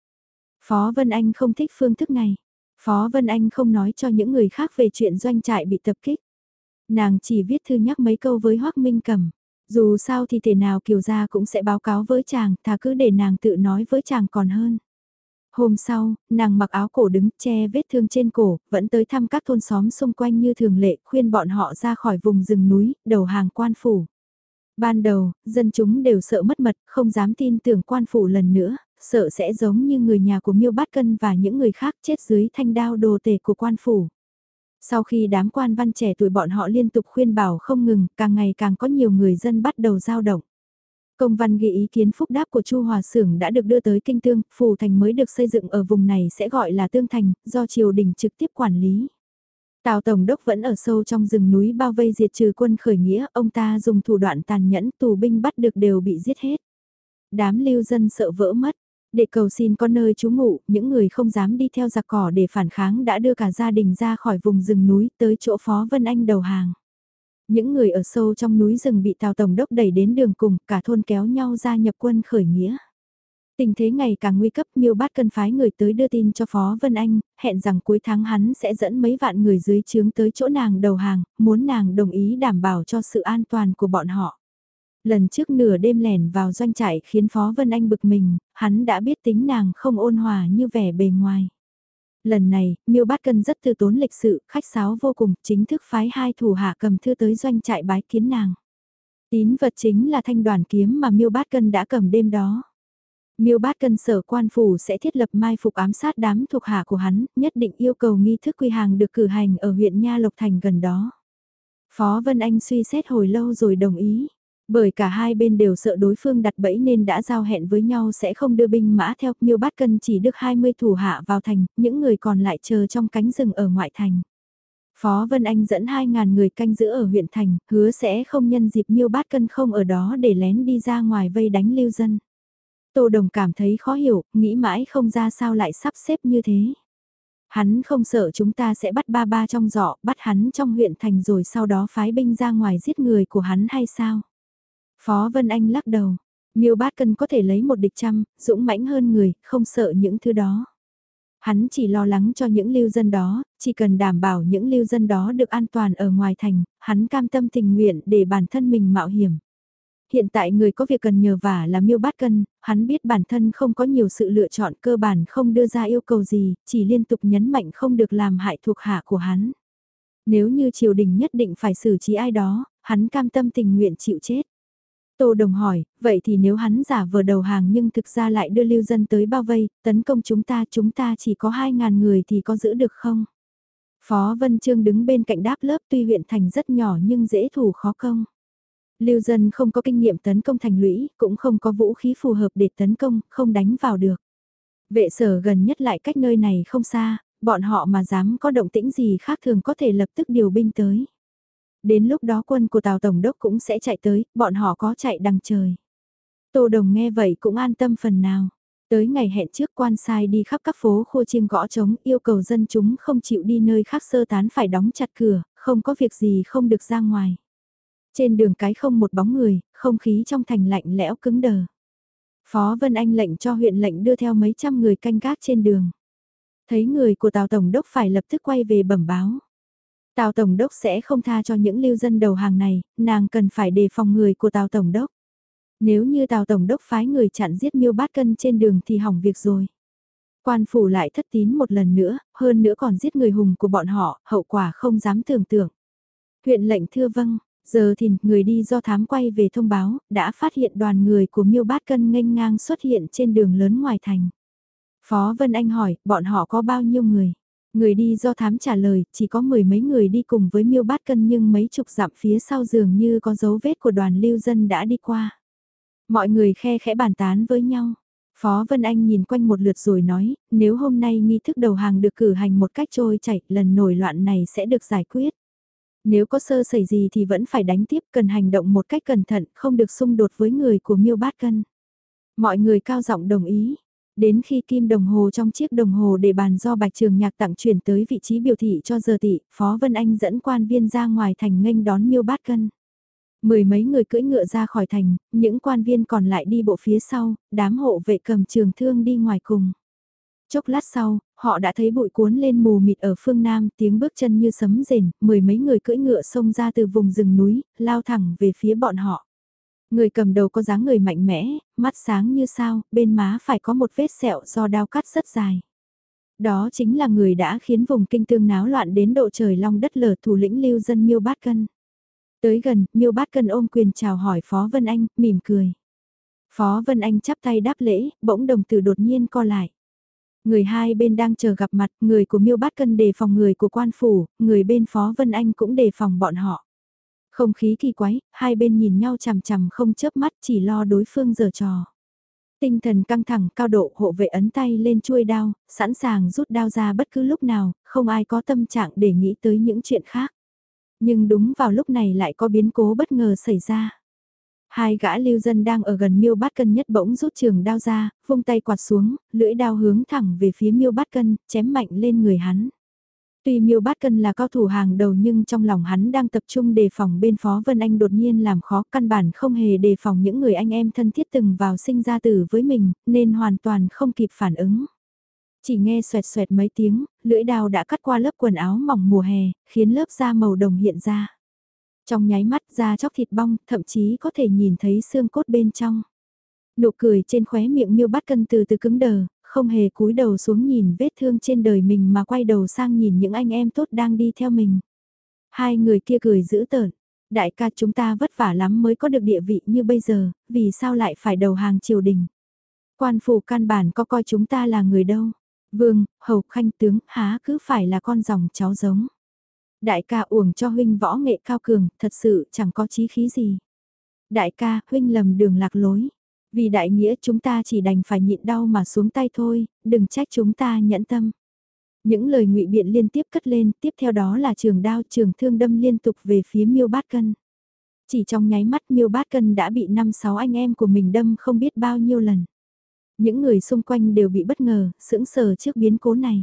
Phó Vân Anh không thích phương thức này. Phó Vân Anh không nói cho những người khác về chuyện doanh trại bị tập kích. Nàng chỉ viết thư nhắc mấy câu với Hoác Minh Cầm. Dù sao thì thể nào Kiều Gia cũng sẽ báo cáo với chàng, thà cứ để nàng tự nói với chàng còn hơn. Hôm sau, nàng mặc áo cổ đứng che vết thương trên cổ, vẫn tới thăm các thôn xóm xung quanh như thường lệ, khuyên bọn họ ra khỏi vùng rừng núi, đầu hàng quan phủ. Ban đầu, dân chúng đều sợ mất mật, không dám tin tưởng quan phủ lần nữa, sợ sẽ giống như người nhà của Miêu Bát Cân và những người khác chết dưới thanh đao đồ tể của quan phủ. Sau khi đám quan văn trẻ tuổi bọn họ liên tục khuyên bảo không ngừng, càng ngày càng có nhiều người dân bắt đầu giao động. Công văn ghi ý kiến phúc đáp của Chu Hòa Sưởng đã được đưa tới Kinh Tương, phủ thành mới được xây dựng ở vùng này sẽ gọi là Tương Thành, do triều đình trực tiếp quản lý. Tào Tổng đốc vẫn ở sâu trong rừng núi bao vây diệt trừ quân khởi nghĩa, ông ta dùng thủ đoạn tàn nhẫn tù binh bắt được đều bị giết hết. Đám lưu dân sợ vỡ mất, để cầu xin có nơi trú ngụ, những người không dám đi theo giặc cỏ để phản kháng đã đưa cả gia đình ra khỏi vùng rừng núi tới chỗ Phó Vân Anh đầu hàng. Những người ở sâu trong núi rừng bị Tào Tổng đốc đẩy đến đường cùng, cả thôn kéo nhau ra nhập quân khởi nghĩa. Tình thế ngày càng nguy cấp, Miêu Bát cân phái người tới đưa tin cho Phó Vân Anh, hẹn rằng cuối tháng hắn sẽ dẫn mấy vạn người dưới trướng tới chỗ nàng đầu hàng, muốn nàng đồng ý đảm bảo cho sự an toàn của bọn họ. Lần trước nửa đêm lẻn vào doanh trại khiến Phó Vân Anh bực mình, hắn đã biết tính nàng không ôn hòa như vẻ bề ngoài. Lần này, Miêu Bát Cân rất từ tốn lịch sự, khách sáo vô cùng, chính thức phái hai thủ hạ cầm thư tới doanh trại bái kiến nàng. Tín vật chính là thanh đoàn kiếm mà Miêu Bát Cân đã cầm đêm đó. Miêu Bát Cân sở quan phủ sẽ thiết lập mai phục ám sát đám thuộc hạ của hắn, nhất định yêu cầu nghi thức quy hàng được cử hành ở huyện Nha Lộc Thành gần đó. Phó Vân Anh suy xét hồi lâu rồi đồng ý. Bởi cả hai bên đều sợ đối phương đặt bẫy nên đã giao hẹn với nhau sẽ không đưa binh mã theo, miêu bát cân chỉ được 20 thủ hạ vào thành, những người còn lại chờ trong cánh rừng ở ngoại thành. Phó Vân Anh dẫn 2.000 người canh giữ ở huyện thành, hứa sẽ không nhân dịp miêu bát cân không ở đó để lén đi ra ngoài vây đánh lưu dân. Tô Đồng cảm thấy khó hiểu, nghĩ mãi không ra sao lại sắp xếp như thế. Hắn không sợ chúng ta sẽ bắt ba ba trong giỏ, bắt hắn trong huyện thành rồi sau đó phái binh ra ngoài giết người của hắn hay sao? Phó Vân Anh lắc đầu, miêu bát cân có thể lấy một địch trăm, dũng mãnh hơn người, không sợ những thứ đó. Hắn chỉ lo lắng cho những lưu dân đó, chỉ cần đảm bảo những lưu dân đó được an toàn ở ngoài thành, hắn cam tâm tình nguyện để bản thân mình mạo hiểm. Hiện tại người có việc cần nhờ vả là miêu bát cân, hắn biết bản thân không có nhiều sự lựa chọn cơ bản không đưa ra yêu cầu gì, chỉ liên tục nhấn mạnh không được làm hại thuộc hạ của hắn. Nếu như triều đình nhất định phải xử trí ai đó, hắn cam tâm tình nguyện chịu chết. Tô Đồng hỏi, vậy thì nếu hắn giả vờ đầu hàng nhưng thực ra lại đưa lưu dân tới bao vây, tấn công chúng ta, chúng ta chỉ có 2.000 người thì có giữ được không? Phó Vân Trương đứng bên cạnh đáp lớp tuy huyện thành rất nhỏ nhưng dễ thủ khó công. Lưu dân không có kinh nghiệm tấn công thành lũy, cũng không có vũ khí phù hợp để tấn công, không đánh vào được. Vệ sở gần nhất lại cách nơi này không xa, bọn họ mà dám có động tĩnh gì khác thường có thể lập tức điều binh tới. Đến lúc đó quân của Tào Tổng Đốc cũng sẽ chạy tới, bọn họ có chạy đằng trời. Tô Đồng nghe vậy cũng an tâm phần nào. Tới ngày hẹn trước quan sai đi khắp các phố khô chiêng gõ trống yêu cầu dân chúng không chịu đi nơi khác sơ tán phải đóng chặt cửa, không có việc gì không được ra ngoài. Trên đường cái không một bóng người, không khí trong thành lạnh lẽo cứng đờ. Phó Vân Anh lệnh cho huyện lệnh đưa theo mấy trăm người canh gác trên đường. Thấy người của Tào Tổng Đốc phải lập tức quay về bẩm báo. Tào Tổng Đốc sẽ không tha cho những lưu dân đầu hàng này, nàng cần phải đề phòng người của Tào Tổng Đốc. Nếu như Tào Tổng Đốc phái người chặn giết miêu bát cân trên đường thì hỏng việc rồi. Quan phủ lại thất tín một lần nữa, hơn nữa còn giết người hùng của bọn họ, hậu quả không dám tưởng tượng. Huyện lệnh thưa vâng, giờ thì người đi do thám quay về thông báo, đã phát hiện đoàn người của miêu bát cân nghênh ngang xuất hiện trên đường lớn ngoài thành. Phó Vân Anh hỏi, bọn họ có bao nhiêu người? Người đi do thám trả lời, chỉ có mười mấy người đi cùng với miêu bát cân nhưng mấy chục dặm phía sau dường như có dấu vết của đoàn lưu dân đã đi qua. Mọi người khe khẽ bàn tán với nhau. Phó Vân Anh nhìn quanh một lượt rồi nói, nếu hôm nay nghi thức đầu hàng được cử hành một cách trôi chảy, lần nổi loạn này sẽ được giải quyết. Nếu có sơ xảy gì thì vẫn phải đánh tiếp, cần hành động một cách cẩn thận, không được xung đột với người của miêu bát cân. Mọi người cao giọng đồng ý. Đến khi kim đồng hồ trong chiếc đồng hồ để bàn do Bạch Trường Nhạc tặng chuyển tới vị trí biểu thị cho giờ tị, Phó Vân Anh dẫn quan viên ra ngoài thành nghênh đón miêu bát cân. Mười mấy người cưỡi ngựa ra khỏi thành, những quan viên còn lại đi bộ phía sau, đám hộ vệ cầm trường thương đi ngoài cùng. Chốc lát sau, họ đã thấy bụi cuốn lên mù mịt ở phương Nam, tiếng bước chân như sấm rền, mười mấy người cưỡi ngựa xông ra từ vùng rừng núi, lao thẳng về phía bọn họ. Người cầm đầu có dáng người mạnh mẽ, mắt sáng như sao, bên má phải có một vết sẹo do đao cắt rất dài. Đó chính là người đã khiến vùng kinh tương náo loạn đến độ trời long đất lở thủ lĩnh lưu dân miêu bát cân. Tới gần, miêu bát cân ôm quyền chào hỏi Phó Vân Anh, mỉm cười. Phó Vân Anh chắp tay đáp lễ, bỗng đồng tử đột nhiên co lại. Người hai bên đang chờ gặp mặt, người của miêu bát cân đề phòng người của quan phủ, người bên Phó Vân Anh cũng đề phòng bọn họ. Không khí kỳ quái, hai bên nhìn nhau chằm chằm không chớp mắt chỉ lo đối phương giở trò. Tinh thần căng thẳng cao độ hộ vệ ấn tay lên chuôi đao, sẵn sàng rút đao ra bất cứ lúc nào, không ai có tâm trạng để nghĩ tới những chuyện khác. Nhưng đúng vào lúc này lại có biến cố bất ngờ xảy ra. Hai gã lưu dân đang ở gần miêu bát cân nhất bỗng rút trường đao ra, vung tay quạt xuống, lưỡi đao hướng thẳng về phía miêu bát cân, chém mạnh lên người hắn. Tuy miêu bát cân là cao thủ hàng đầu nhưng trong lòng hắn đang tập trung đề phòng bên Phó Vân Anh đột nhiên làm khó căn bản không hề đề phòng những người anh em thân thiết từng vào sinh ra tử với mình, nên hoàn toàn không kịp phản ứng. Chỉ nghe xoẹt xoẹt mấy tiếng, lưỡi đào đã cắt qua lớp quần áo mỏng mùa hè, khiến lớp da màu đồng hiện ra. Trong nháy mắt da chóc thịt bong, thậm chí có thể nhìn thấy xương cốt bên trong. Nụ cười trên khóe miệng miêu bắt cân từ từ cứng đờ, không hề cúi đầu xuống nhìn vết thương trên đời mình mà quay đầu sang nhìn những anh em tốt đang đi theo mình. Hai người kia cười dữ tợn. Đại ca chúng ta vất vả lắm mới có được địa vị như bây giờ, vì sao lại phải đầu hàng triều đình. Quan phủ căn bản có coi chúng ta là người đâu. Vương, hầu khanh tướng, há cứ phải là con dòng cháu giống. Đại ca uổng cho huynh võ nghệ cao cường, thật sự chẳng có chí khí gì. Đại ca, huynh lầm đường lạc lối. Vì đại nghĩa chúng ta chỉ đành phải nhịn đau mà xuống tay thôi, đừng trách chúng ta nhẫn tâm. Những lời ngụy biện liên tiếp cất lên, tiếp theo đó là trường đao trường thương đâm liên tục về phía miêu bát cân. Chỉ trong nháy mắt miêu bát cân đã bị năm sáu anh em của mình đâm không biết bao nhiêu lần. Những người xung quanh đều bị bất ngờ, sững sờ trước biến cố này.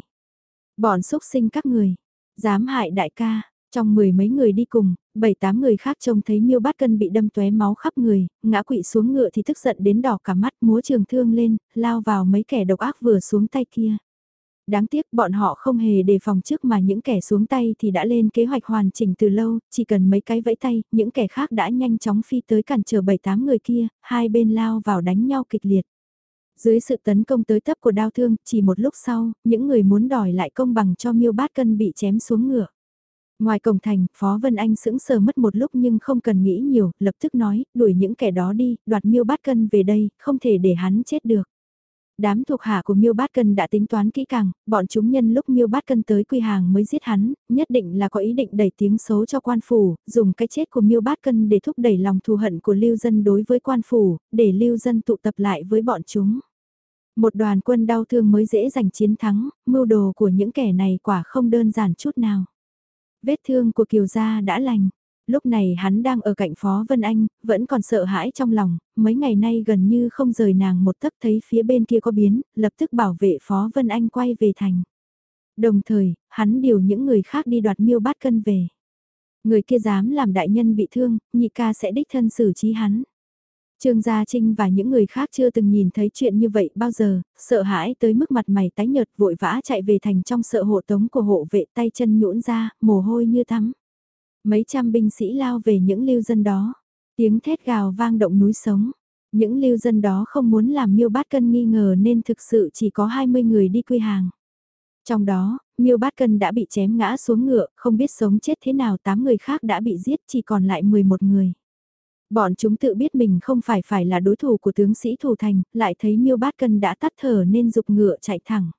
Bọn xúc sinh các người, dám hại đại ca, trong mười mấy người đi cùng, bảy tám người khác trông thấy miêu bát cân bị đâm tóe máu khắp người, ngã quỵ xuống ngựa thì tức giận đến đỏ cả mắt múa trường thương lên, lao vào mấy kẻ độc ác vừa xuống tay kia. Đáng tiếc bọn họ không hề đề phòng trước mà những kẻ xuống tay thì đã lên kế hoạch hoàn chỉnh từ lâu, chỉ cần mấy cái vẫy tay, những kẻ khác đã nhanh chóng phi tới cản trở bảy tám người kia, hai bên lao vào đánh nhau kịch liệt. Dưới sự tấn công tới tấp của đao thương, chỉ một lúc sau, những người muốn đòi lại công bằng cho miêu bát cân bị chém xuống ngựa. Ngoài cổng thành, Phó Vân Anh sững sờ mất một lúc nhưng không cần nghĩ nhiều, lập tức nói, đuổi những kẻ đó đi, đoạt miêu bát cân về đây, không thể để hắn chết được. Đám thuộc hạ của miêu bát cân đã tính toán kỹ càng, bọn chúng nhân lúc miêu bát cân tới quy hàng mới giết hắn, nhất định là có ý định đẩy tiếng xấu cho quan phủ, dùng cái chết của miêu bát cân để thúc đẩy lòng thù hận của lưu dân đối với quan phủ, để lưu dân tụ tập lại với bọn chúng. Một đoàn quân đau thương mới dễ giành chiến thắng, mưu đồ của những kẻ này quả không đơn giản chút nào. Vết thương của Kiều Gia đã lành. Lúc này hắn đang ở cạnh Phó Vân Anh, vẫn còn sợ hãi trong lòng, mấy ngày nay gần như không rời nàng một tấc thấy phía bên kia có biến, lập tức bảo vệ Phó Vân Anh quay về thành. Đồng thời, hắn điều những người khác đi đoạt miêu bát cân về. Người kia dám làm đại nhân bị thương, nhị ca sẽ đích thân xử trí hắn. Trương Gia Trinh và những người khác chưa từng nhìn thấy chuyện như vậy bao giờ, sợ hãi tới mức mặt mày tái nhợt vội vã chạy về thành trong sợ hộ tống của hộ vệ tay chân nhũn ra, mồ hôi như tắm. Mấy trăm binh sĩ lao về những lưu dân đó, tiếng thét gào vang động núi sống. Những lưu dân đó không muốn làm miêu bát cân nghi ngờ nên thực sự chỉ có 20 người đi quy hàng. Trong đó, miêu bát cân đã bị chém ngã xuống ngựa, không biết sống chết thế nào 8 người khác đã bị giết chỉ còn lại 11 người. Bọn chúng tự biết mình không phải phải là đối thủ của tướng sĩ thủ thành, lại thấy miêu bát cân đã tắt thở nên dục ngựa chạy thẳng.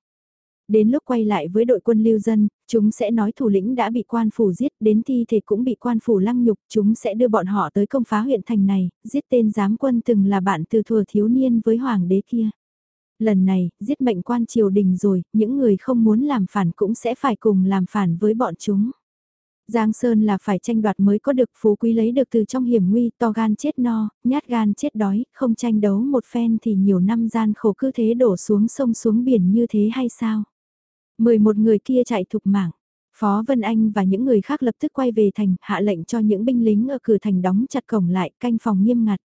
Đến lúc quay lại với đội quân lưu dân, chúng sẽ nói thủ lĩnh đã bị quan phủ giết, đến thi thể cũng bị quan phủ lăng nhục, chúng sẽ đưa bọn họ tới công phá huyện thành này, giết tên giám quân từng là bạn từ thuở thiếu niên với hoàng đế kia. Lần này, giết mệnh quan triều đình rồi, những người không muốn làm phản cũng sẽ phải cùng làm phản với bọn chúng. Giang Sơn là phải tranh đoạt mới có được phú quý lấy được từ trong hiểm nguy, to gan chết no, nhát gan chết đói, không tranh đấu một phen thì nhiều năm gian khổ cứ thế đổ xuống sông xuống biển như thế hay sao? 11 người kia chạy thục mạng. Phó Vân Anh và những người khác lập tức quay về thành, hạ lệnh cho những binh lính ở cửa thành đóng chặt cổng lại, canh phòng nghiêm ngặt.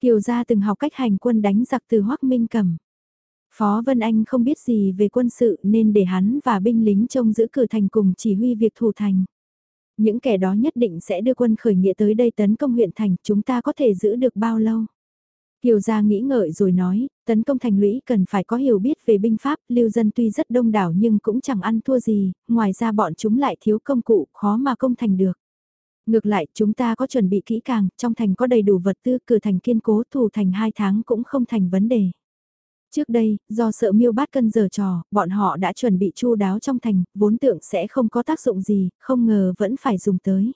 Kiều gia từng học cách hành quân đánh giặc từ Hoắc Minh Cầm. Phó Vân Anh không biết gì về quân sự nên để hắn và binh lính trông giữ cửa thành cùng chỉ huy việc thủ thành. Những kẻ đó nhất định sẽ đưa quân khởi nghĩa tới đây tấn công huyện thành, chúng ta có thể giữ được bao lâu? Kiều gia nghĩ ngợi rồi nói, tấn công thành lũy cần phải có hiểu biết về binh pháp, lưu dân tuy rất đông đảo nhưng cũng chẳng ăn thua gì, ngoài ra bọn chúng lại thiếu công cụ, khó mà công thành được. Ngược lại, chúng ta có chuẩn bị kỹ càng, trong thành có đầy đủ vật tư, cửa thành kiên cố, thủ thành hai tháng cũng không thành vấn đề. Trước đây, do sợ miêu bát cân giờ trò, bọn họ đã chuẩn bị chu đáo trong thành, vốn tượng sẽ không có tác dụng gì, không ngờ vẫn phải dùng tới.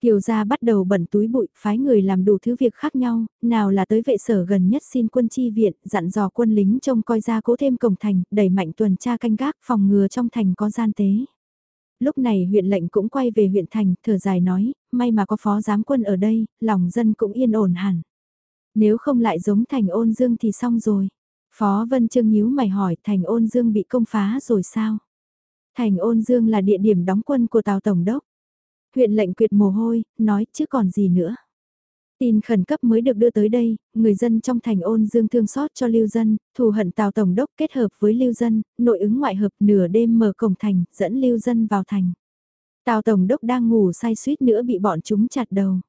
Kiều gia bắt đầu bẩn túi bụi, phái người làm đủ thứ việc khác nhau, nào là tới vệ sở gần nhất xin quân chi viện, dặn dò quân lính trông coi ra cố thêm cổng thành, đẩy mạnh tuần tra canh gác, phòng ngừa trong thành có gian tế. Lúc này huyện lệnh cũng quay về huyện thành, thở dài nói, may mà có phó giám quân ở đây, lòng dân cũng yên ổn hẳn. Nếu không lại giống thành ôn dương thì xong rồi. Phó Vân Trương nhíu mày hỏi thành ôn dương bị công phá rồi sao? Thành ôn dương là địa điểm đóng quân của Tào Tổng Đốc. Huyện lệnh quyệt mồ hôi, nói chứ còn gì nữa. Tin khẩn cấp mới được đưa tới đây, người dân trong thành ôn dương thương xót cho lưu dân, thù hận Tào Tổng Đốc kết hợp với lưu dân, nội ứng ngoại hợp nửa đêm mở cổng thành, dẫn lưu dân vào thành. Tào Tổng Đốc đang ngủ say suýt nữa bị bọn chúng chặt đầu.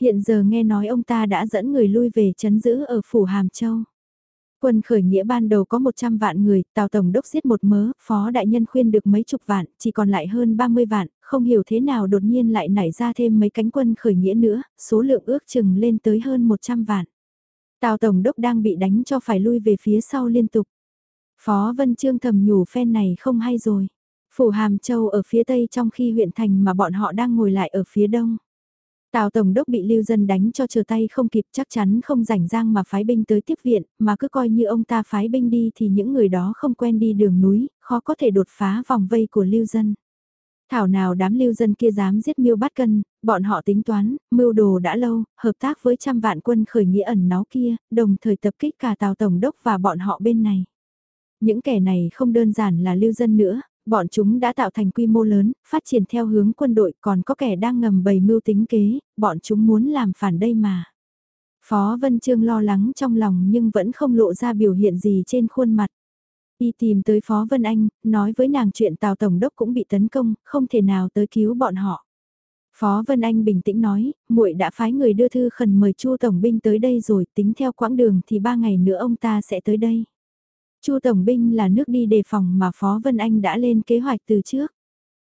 Hiện giờ nghe nói ông ta đã dẫn người lui về chấn giữ ở phủ Hàm Châu. Quân khởi nghĩa ban đầu có 100 vạn người, Tào Tổng đốc giết một mớ, Phó Đại Nhân khuyên được mấy chục vạn, chỉ còn lại hơn 30 vạn, không hiểu thế nào đột nhiên lại nảy ra thêm mấy cánh quân khởi nghĩa nữa, số lượng ước chừng lên tới hơn 100 vạn. Tào Tổng đốc đang bị đánh cho phải lui về phía sau liên tục. Phó Vân Trương thầm nhủ phen này không hay rồi. Phủ Hàm Châu ở phía tây trong khi huyện thành mà bọn họ đang ngồi lại ở phía đông. Tào Tổng đốc bị lưu dân đánh cho chờ tay không kịp chắc chắn không rảnh rang mà phái binh tới tiếp viện, mà cứ coi như ông ta phái binh đi thì những người đó không quen đi đường núi, khó có thể đột phá vòng vây của lưu dân. Thảo nào đám lưu dân kia dám giết miêu bắt cân, bọn họ tính toán, mưu đồ đã lâu, hợp tác với trăm vạn quân khởi nghĩa ẩn náu kia, đồng thời tập kích cả Tào Tổng đốc và bọn họ bên này. Những kẻ này không đơn giản là lưu dân nữa, Bọn chúng đã tạo thành quy mô lớn, phát triển theo hướng quân đội còn có kẻ đang ngầm bày mưu tính kế, bọn chúng muốn làm phản đây mà. Phó Vân Trương lo lắng trong lòng nhưng vẫn không lộ ra biểu hiện gì trên khuôn mặt. Y tìm tới Phó Vân Anh, nói với nàng chuyện Tào Tổng Đốc cũng bị tấn công, không thể nào tới cứu bọn họ. Phó Vân Anh bình tĩnh nói, muội đã phái người đưa thư khẩn mời Chu tổng binh tới đây rồi, tính theo quãng đường thì ba ngày nữa ông ta sẽ tới đây. Chu Tổng binh là nước đi đề phòng mà Phó Vân Anh đã lên kế hoạch từ trước.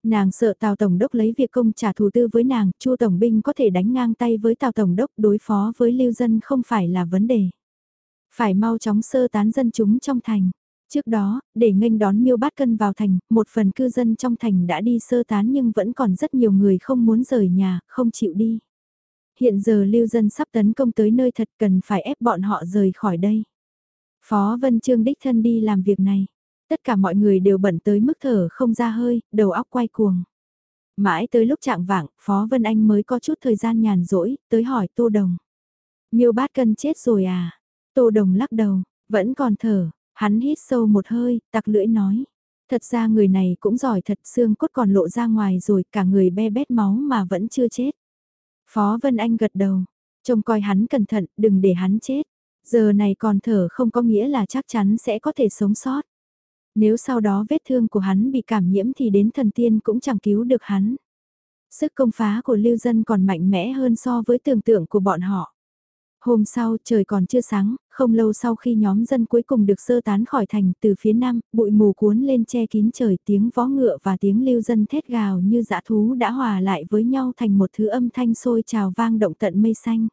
Nàng sợ Tào Tổng đốc lấy việc công trả thù tư với nàng, Chu Tổng binh có thể đánh ngang tay với Tào Tổng đốc đối phó với lưu dân không phải là vấn đề. Phải mau chóng sơ tán dân chúng trong thành. Trước đó, để nghênh đón miêu bát cân vào thành, một phần cư dân trong thành đã đi sơ tán nhưng vẫn còn rất nhiều người không muốn rời nhà, không chịu đi. Hiện giờ lưu dân sắp tấn công tới nơi thật cần phải ép bọn họ rời khỏi đây. Phó Vân Trương đích thân đi làm việc này. Tất cả mọi người đều bận tới mức thở không ra hơi, đầu óc quay cuồng. Mãi tới lúc trạng vạng, Phó Vân Anh mới có chút thời gian nhàn rỗi, tới hỏi Tô Đồng. Miêu bát cân chết rồi à? Tô Đồng lắc đầu, vẫn còn thở, hắn hít sâu một hơi, tặc lưỡi nói. Thật ra người này cũng giỏi thật xương cốt còn lộ ra ngoài rồi cả người be bét máu mà vẫn chưa chết. Phó Vân Anh gật đầu, trông coi hắn cẩn thận, đừng để hắn chết. Giờ này còn thở không có nghĩa là chắc chắn sẽ có thể sống sót. Nếu sau đó vết thương của hắn bị cảm nhiễm thì đến thần tiên cũng chẳng cứu được hắn. Sức công phá của lưu dân còn mạnh mẽ hơn so với tưởng tượng của bọn họ. Hôm sau trời còn chưa sáng, không lâu sau khi nhóm dân cuối cùng được sơ tán khỏi thành từ phía nam, bụi mù cuốn lên che kín trời tiếng vó ngựa và tiếng lưu dân thét gào như dã thú đã hòa lại với nhau thành một thứ âm thanh sôi trào vang động tận mây xanh.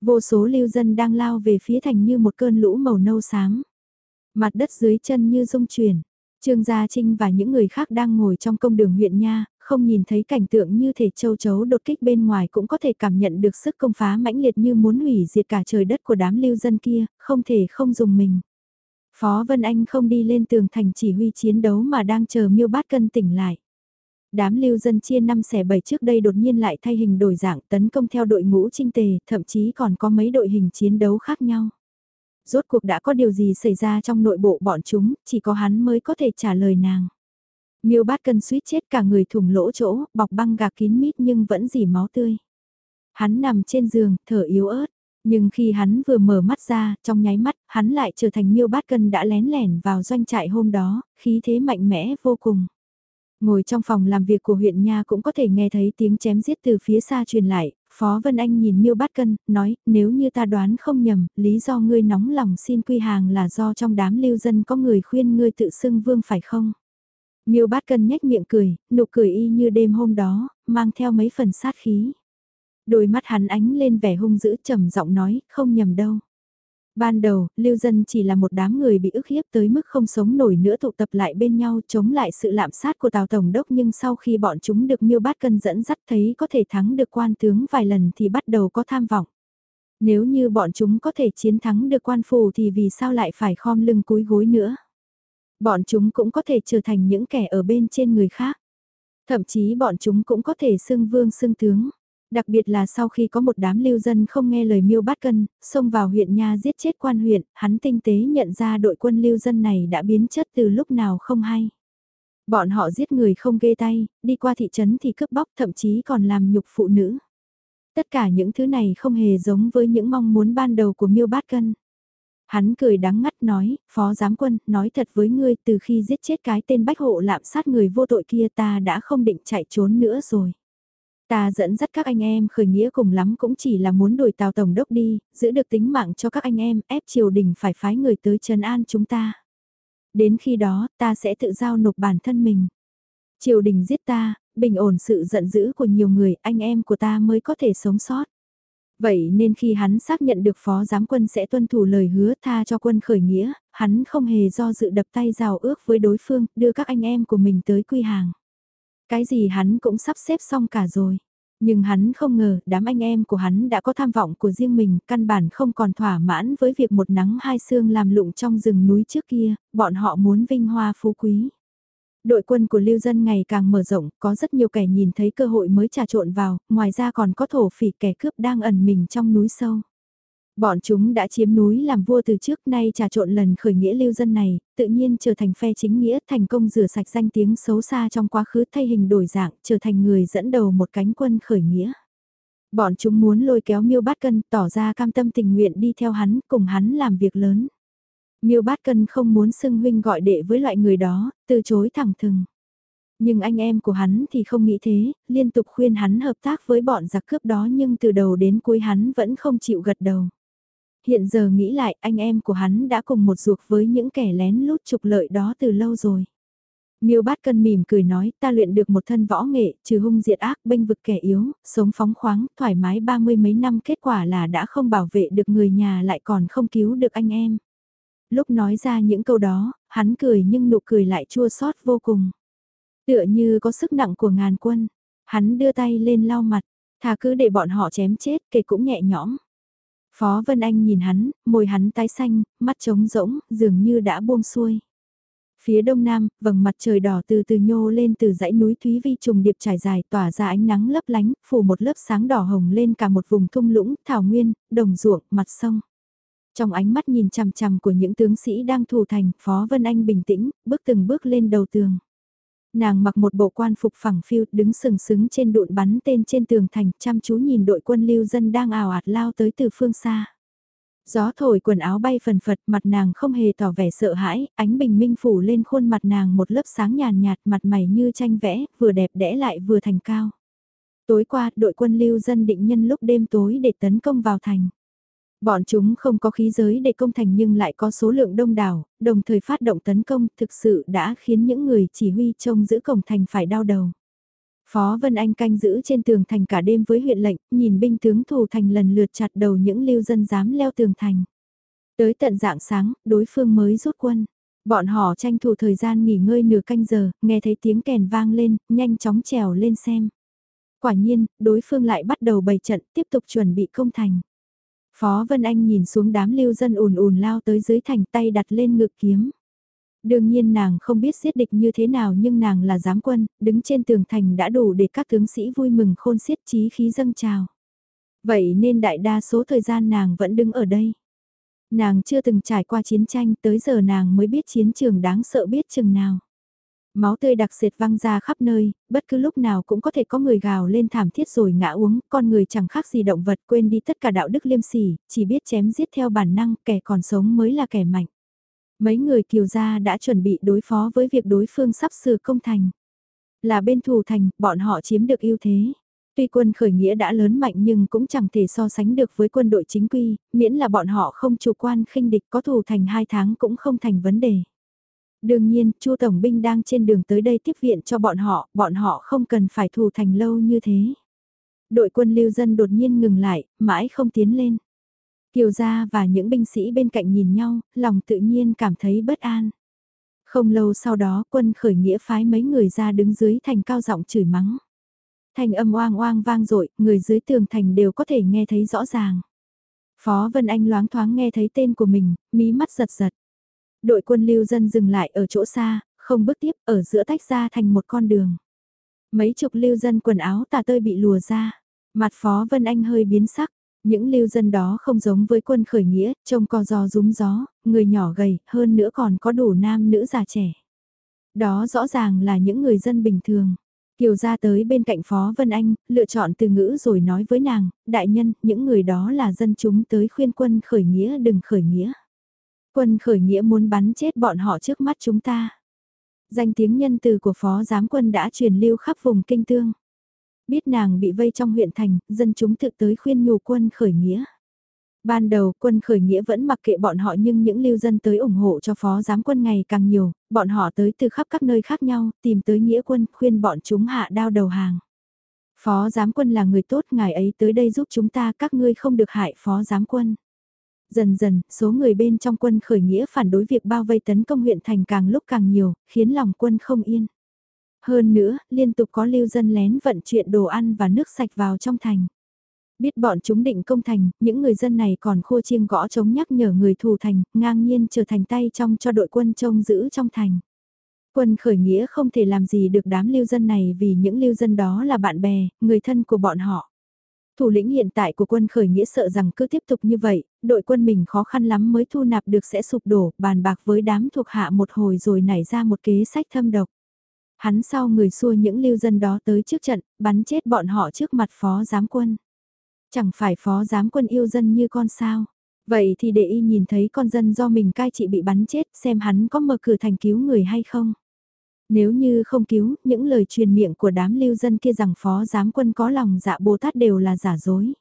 Vô số lưu dân đang lao về phía thành như một cơn lũ màu nâu xám. Mặt đất dưới chân như rung chuyển. Trương Gia Trinh và những người khác đang ngồi trong công đường huyện Nha, không nhìn thấy cảnh tượng như thể châu chấu đột kích bên ngoài cũng có thể cảm nhận được sức công phá mãnh liệt như muốn hủy diệt cả trời đất của đám lưu dân kia, không thể không dùng mình. Phó Vân Anh không đi lên tường thành chỉ huy chiến đấu mà đang chờ miêu bát cân tỉnh lại. Đám lưu dân chia năm xẻ bảy trước đây đột nhiên lại thay hình đổi dạng tấn công theo đội ngũ trinh tề, thậm chí còn có mấy đội hình chiến đấu khác nhau. Rốt cuộc đã có điều gì xảy ra trong nội bộ bọn chúng, chỉ có hắn mới có thể trả lời nàng. Miêu bát cân suýt chết cả người thủng lỗ chỗ, bọc băng gạc kín mít nhưng vẫn dỉ máu tươi. Hắn nằm trên giường, thở yếu ớt. Nhưng khi hắn vừa mở mắt ra, trong nháy mắt, hắn lại trở thành miêu bát cân đã lén lẻn vào doanh trại hôm đó, khí thế mạnh mẽ vô cùng. Ngồi trong phòng làm việc của huyện Nha cũng có thể nghe thấy tiếng chém giết từ phía xa truyền lại, Phó Vân Anh nhìn Miêu Bát Cân, nói, nếu như ta đoán không nhầm, lý do ngươi nóng lòng xin quy hàng là do trong đám lưu dân có người khuyên ngươi tự xưng vương phải không? Miêu Bát Cân nhếch miệng cười, nụ cười y như đêm hôm đó, mang theo mấy phần sát khí. Đôi mắt hắn ánh lên vẻ hung dữ trầm giọng nói, không nhầm đâu. Ban đầu, lưu dân chỉ là một đám người bị ức hiếp tới mức không sống nổi nữa tụ tập lại bên nhau chống lại sự lạm sát của Tào Tổng Đốc nhưng sau khi bọn chúng được miêu bát cân dẫn dắt thấy có thể thắng được quan tướng vài lần thì bắt đầu có tham vọng. Nếu như bọn chúng có thể chiến thắng được quan phủ thì vì sao lại phải khom lưng cúi gối nữa? Bọn chúng cũng có thể trở thành những kẻ ở bên trên người khác. Thậm chí bọn chúng cũng có thể xưng vương xưng tướng. Đặc biệt là sau khi có một đám lưu dân không nghe lời miêu bát cân, xông vào huyện nha giết chết quan huyện, hắn tinh tế nhận ra đội quân lưu dân này đã biến chất từ lúc nào không hay. Bọn họ giết người không ghê tay, đi qua thị trấn thì cướp bóc thậm chí còn làm nhục phụ nữ. Tất cả những thứ này không hề giống với những mong muốn ban đầu của miêu bát cân. Hắn cười đắng ngắt nói, phó giám quân, nói thật với ngươi từ khi giết chết cái tên bách hộ lạm sát người vô tội kia ta đã không định chạy trốn nữa rồi. Ta dẫn dắt các anh em khởi nghĩa cùng lắm cũng chỉ là muốn đuổi Tào Tổng đốc đi, giữ được tính mạng cho các anh em, ép triều đình phải phái người tới trấn an chúng ta. Đến khi đó, ta sẽ tự giao nộp bản thân mình. Triều đình giết ta, bình ổn sự giận dữ của nhiều người, anh em của ta mới có thể sống sót. Vậy nên khi hắn xác nhận được phó giám quân sẽ tuân thủ lời hứa tha cho quân khởi nghĩa, hắn không hề do dự đập tay rào ước với đối phương, đưa các anh em của mình tới quy hàng. Cái gì hắn cũng sắp xếp xong cả rồi. Nhưng hắn không ngờ đám anh em của hắn đã có tham vọng của riêng mình, căn bản không còn thỏa mãn với việc một nắng hai sương làm lụng trong rừng núi trước kia, bọn họ muốn vinh hoa phú quý. Đội quân của lưu dân ngày càng mở rộng, có rất nhiều kẻ nhìn thấy cơ hội mới trà trộn vào, ngoài ra còn có thổ phỉ kẻ cướp đang ẩn mình trong núi sâu. Bọn chúng đã chiếm núi làm vua từ trước nay trà trộn lần khởi nghĩa lưu dân này, tự nhiên trở thành phe chính nghĩa thành công rửa sạch danh tiếng xấu xa trong quá khứ thay hình đổi dạng, trở thành người dẫn đầu một cánh quân khởi nghĩa. Bọn chúng muốn lôi kéo miêu bát cân tỏ ra cam tâm tình nguyện đi theo hắn, cùng hắn làm việc lớn. Miêu bát cân không muốn xưng huynh gọi đệ với loại người đó, từ chối thẳng thừng. Nhưng anh em của hắn thì không nghĩ thế, liên tục khuyên hắn hợp tác với bọn giặc cướp đó nhưng từ đầu đến cuối hắn vẫn không chịu gật đầu. Hiện giờ nghĩ lại anh em của hắn đã cùng một ruột với những kẻ lén lút trục lợi đó từ lâu rồi. Miêu bát cân mỉm cười nói ta luyện được một thân võ nghệ, trừ hung diệt ác bênh vực kẻ yếu, sống phóng khoáng, thoải mái ba mươi mấy năm kết quả là đã không bảo vệ được người nhà lại còn không cứu được anh em. Lúc nói ra những câu đó, hắn cười nhưng nụ cười lại chua xót vô cùng. Tựa như có sức nặng của ngàn quân, hắn đưa tay lên lau mặt, thà cứ để bọn họ chém chết kể cũng nhẹ nhõm. Phó Vân Anh nhìn hắn, môi hắn tái xanh, mắt trống rỗng, dường như đã buông xuôi. Phía đông nam, vầng mặt trời đỏ từ từ nhô lên từ dãy núi Thúy Vi trùng điệp trải dài tỏa ra ánh nắng lấp lánh, phủ một lớp sáng đỏ hồng lên cả một vùng thung lũng, thảo nguyên, đồng ruộng, mặt sông. Trong ánh mắt nhìn chằm chằm của những tướng sĩ đang thủ thành, Phó Vân Anh bình tĩnh, bước từng bước lên đầu tường. Nàng mặc một bộ quan phục phẳng phiu, đứng sừng sững trên đụn bắn tên trên tường thành, chăm chú nhìn đội quân lưu dân đang ảo ạt lao tới từ phương xa. Gió thổi quần áo bay phần phật, mặt nàng không hề tỏ vẻ sợ hãi, ánh bình minh phủ lên khuôn mặt nàng một lớp sáng nhàn nhạt, mặt mày như tranh vẽ, vừa đẹp đẽ lại vừa thành cao. Tối qua, đội quân lưu dân định nhân lúc đêm tối để tấn công vào thành. Bọn chúng không có khí giới để công thành nhưng lại có số lượng đông đảo, đồng thời phát động tấn công thực sự đã khiến những người chỉ huy trông giữ cổng thành phải đau đầu. Phó Vân Anh canh giữ trên tường thành cả đêm với huyện lệnh, nhìn binh tướng thủ thành lần lượt chặt đầu những lưu dân dám leo tường thành. Tới tận dạng sáng, đối phương mới rút quân. Bọn họ tranh thủ thời gian nghỉ ngơi nửa canh giờ, nghe thấy tiếng kèn vang lên, nhanh chóng trèo lên xem. Quả nhiên, đối phương lại bắt đầu bày trận, tiếp tục chuẩn bị công thành. Phó Vân Anh nhìn xuống đám lưu dân ùn ùn lao tới dưới thành tay đặt lên ngực kiếm. Đương nhiên nàng không biết giết địch như thế nào nhưng nàng là giám quân, đứng trên tường thành đã đủ để các tướng sĩ vui mừng khôn xiết chí khí dâng trào. Vậy nên đại đa số thời gian nàng vẫn đứng ở đây. Nàng chưa từng trải qua chiến tranh tới giờ nàng mới biết chiến trường đáng sợ biết chừng nào. Máu tươi đặc sệt văng ra khắp nơi, bất cứ lúc nào cũng có thể có người gào lên thảm thiết rồi ngã uống, con người chẳng khác gì động vật quên đi tất cả đạo đức liêm sỉ, chỉ biết chém giết theo bản năng, kẻ còn sống mới là kẻ mạnh. Mấy người kiều gia đã chuẩn bị đối phó với việc đối phương sắp sửa công thành. Là bên thủ thành, bọn họ chiếm được ưu thế. Tuy quân khởi nghĩa đã lớn mạnh nhưng cũng chẳng thể so sánh được với quân đội chính quy, miễn là bọn họ không chủ quan khinh địch có thủ thành hai tháng cũng không thành vấn đề. Đương nhiên, Chu Tổng binh đang trên đường tới đây tiếp viện cho bọn họ, bọn họ không cần phải thù thành lâu như thế. Đội quân lưu dân đột nhiên ngừng lại, mãi không tiến lên. Kiều gia và những binh sĩ bên cạnh nhìn nhau, lòng tự nhiên cảm thấy bất an. Không lâu sau đó quân khởi nghĩa phái mấy người ra đứng dưới thành cao giọng chửi mắng. Thành âm oang oang vang dội người dưới tường thành đều có thể nghe thấy rõ ràng. Phó Vân Anh loáng thoáng nghe thấy tên của mình, mí mắt giật giật. Đội quân lưu dân dừng lại ở chỗ xa, không bước tiếp, ở giữa tách ra thành một con đường. Mấy chục lưu dân quần áo tà tơi bị lùa ra, mặt Phó Vân Anh hơi biến sắc, những lưu dân đó không giống với quân khởi nghĩa, trông co gió rúm gió, người nhỏ gầy, hơn nữa còn có đủ nam nữ già trẻ. Đó rõ ràng là những người dân bình thường. Kiều ra tới bên cạnh Phó Vân Anh, lựa chọn từ ngữ rồi nói với nàng, đại nhân, những người đó là dân chúng tới khuyên quân khởi nghĩa đừng khởi nghĩa. Quân khởi nghĩa muốn bắn chết bọn họ trước mắt chúng ta. Danh tiếng nhân từ của Phó Giám quân đã truyền lưu khắp vùng kinh tương. Biết nàng bị vây trong huyện thành, dân chúng thực tới khuyên nhủ quân khởi nghĩa. Ban đầu quân khởi nghĩa vẫn mặc kệ bọn họ nhưng những lưu dân tới ủng hộ cho phó giám quân ngày càng nhiều, bọn họ tới từ khắp các nơi khác nhau, tìm tới nghĩa quân khuyên bọn chúng hạ đao đầu hàng. Phó giám quân là người tốt, ngài ấy tới đây giúp chúng ta các ngươi không được hại phó giám quân. Dần dần, số người bên trong quân khởi nghĩa phản đối việc bao vây tấn công huyện thành càng lúc càng nhiều, khiến lòng quân không yên. Hơn nữa, liên tục có lưu dân lén vận chuyển đồ ăn và nước sạch vào trong thành. Biết bọn chúng định công thành, những người dân này còn khua chiêng gõ chống nhắc nhở người thù thành, ngang nhiên trở thành tay trong cho đội quân trông giữ trong thành. Quân khởi nghĩa không thể làm gì được đám lưu dân này vì những lưu dân đó là bạn bè, người thân của bọn họ. Thủ lĩnh hiện tại của quân khởi nghĩa sợ rằng cứ tiếp tục như vậy, đội quân mình khó khăn lắm mới thu nạp được sẽ sụp đổ, bàn bạc với đám thuộc hạ một hồi rồi nảy ra một kế sách thâm độc. Hắn sau người xua những lưu dân đó tới trước trận, bắn chết bọn họ trước mặt phó giám quân. Chẳng phải phó giám quân yêu dân như con sao. Vậy thì để y nhìn thấy con dân do mình cai trị bị bắn chết xem hắn có mở cửa thành cứu người hay không. Nếu như không cứu, những lời truyền miệng của đám lưu dân kia rằng phó giám quân có lòng dạ Bồ Tát đều là giả dối.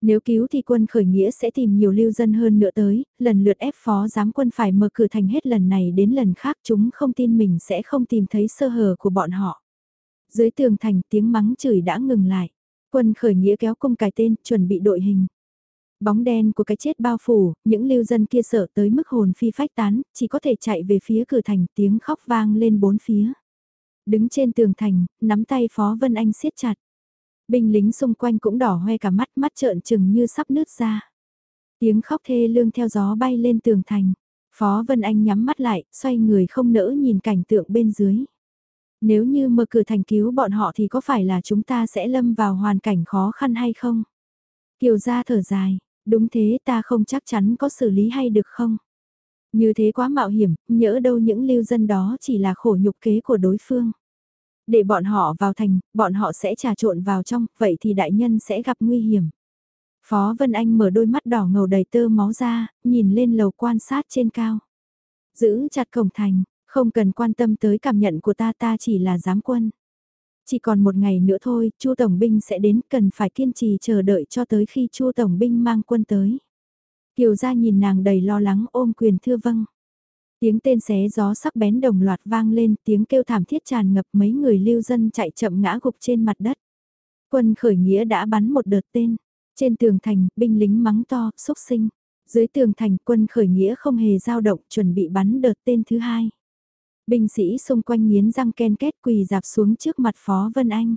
Nếu cứu thì quân khởi nghĩa sẽ tìm nhiều lưu dân hơn nữa tới, lần lượt ép phó giám quân phải mở cửa thành hết lần này đến lần khác chúng không tin mình sẽ không tìm thấy sơ hở của bọn họ. Dưới tường thành tiếng mắng chửi đã ngừng lại. Quân khởi nghĩa kéo cung cài tên, chuẩn bị đội hình. Bóng đen của cái chết bao phủ, những lưu dân kia sợ tới mức hồn phi phách tán, chỉ có thể chạy về phía cửa thành tiếng khóc vang lên bốn phía. Đứng trên tường thành, nắm tay Phó Vân Anh siết chặt. Binh lính xung quanh cũng đỏ hoe cả mắt mắt trợn trừng như sắp nứt ra. Tiếng khóc thê lương theo gió bay lên tường thành. Phó Vân Anh nhắm mắt lại, xoay người không nỡ nhìn cảnh tượng bên dưới. Nếu như mở cửa thành cứu bọn họ thì có phải là chúng ta sẽ lâm vào hoàn cảnh khó khăn hay không? Kiều gia thở dài, đúng thế ta không chắc chắn có xử lý hay được không? Như thế quá mạo hiểm, nhỡ đâu những lưu dân đó chỉ là khổ nhục kế của đối phương. Để bọn họ vào thành, bọn họ sẽ trà trộn vào trong, vậy thì đại nhân sẽ gặp nguy hiểm. Phó Vân Anh mở đôi mắt đỏ ngầu đầy tơ máu ra, nhìn lên lầu quan sát trên cao. Giữ chặt cổng thành, không cần quan tâm tới cảm nhận của ta ta chỉ là giám quân. Chỉ còn một ngày nữa thôi, Chu Tổng binh sẽ đến, cần phải kiên trì chờ đợi cho tới khi Chu Tổng binh mang quân tới. Kiều gia nhìn nàng đầy lo lắng ôm quyền thưa vâng. Tiếng tên xé gió sắc bén đồng loạt vang lên, tiếng kêu thảm thiết tràn ngập mấy người lưu dân chạy chậm ngã gục trên mặt đất. Quân khởi nghĩa đã bắn một đợt tên. Trên tường thành, binh lính mắng to, xúc sinh. Dưới tường thành, quân khởi nghĩa không hề dao động, chuẩn bị bắn đợt tên thứ hai. Binh sĩ xung quanh nghiến răng ken kết quỳ dạp xuống trước mặt Phó Vân Anh.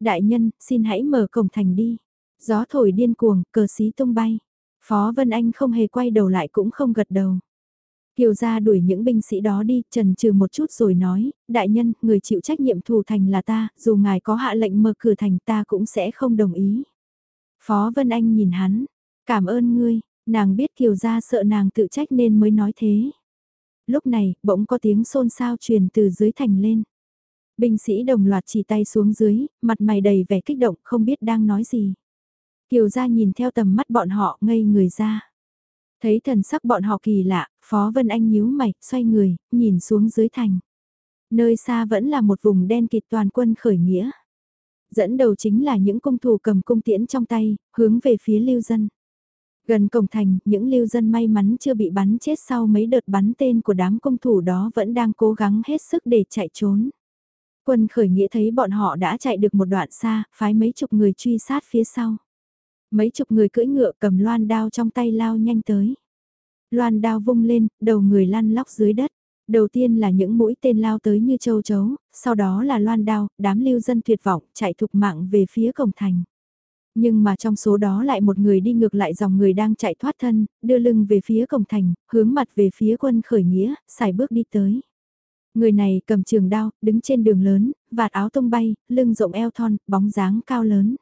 Đại nhân, xin hãy mở cổng thành đi. Gió thổi điên cuồng, cờ xí tung bay. Phó Vân Anh không hề quay đầu lại cũng không gật đầu. Kiều gia đuổi những binh sĩ đó đi, trần trừ một chút rồi nói, đại nhân, người chịu trách nhiệm thủ thành là ta, dù ngài có hạ lệnh mở cửa thành ta cũng sẽ không đồng ý. Phó Vân Anh nhìn hắn, cảm ơn ngươi, nàng biết Kiều gia sợ nàng tự trách nên mới nói thế. Lúc này, bỗng có tiếng xôn xao truyền từ dưới thành lên. Binh sĩ đồng loạt chỉ tay xuống dưới, mặt mày đầy vẻ kích động không biết đang nói gì. Kiều gia nhìn theo tầm mắt bọn họ ngây người ra. Thấy thần sắc bọn họ kỳ lạ, Phó Vân Anh nhíu mày, xoay người, nhìn xuống dưới thành. Nơi xa vẫn là một vùng đen kịt toàn quân khởi nghĩa. Dẫn đầu chính là những cung thủ cầm cung tiễn trong tay, hướng về phía lưu dân. Gần cổng thành, những lưu dân may mắn chưa bị bắn chết sau mấy đợt bắn tên của đám công thủ đó vẫn đang cố gắng hết sức để chạy trốn. Quân khởi nghĩa thấy bọn họ đã chạy được một đoạn xa, phái mấy chục người truy sát phía sau. Mấy chục người cưỡi ngựa cầm loan đao trong tay lao nhanh tới. Loan đao vung lên, đầu người lăn lóc dưới đất. Đầu tiên là những mũi tên lao tới như châu chấu, sau đó là loan đao, đám lưu dân tuyệt vọng, chạy thục mạng về phía cổng thành. Nhưng mà trong số đó lại một người đi ngược lại dòng người đang chạy thoát thân, đưa lưng về phía cổng thành, hướng mặt về phía quân khởi nghĩa, xài bước đi tới. Người này cầm trường đao, đứng trên đường lớn, vạt áo tung bay, lưng rộng eo thon, bóng dáng cao lớn.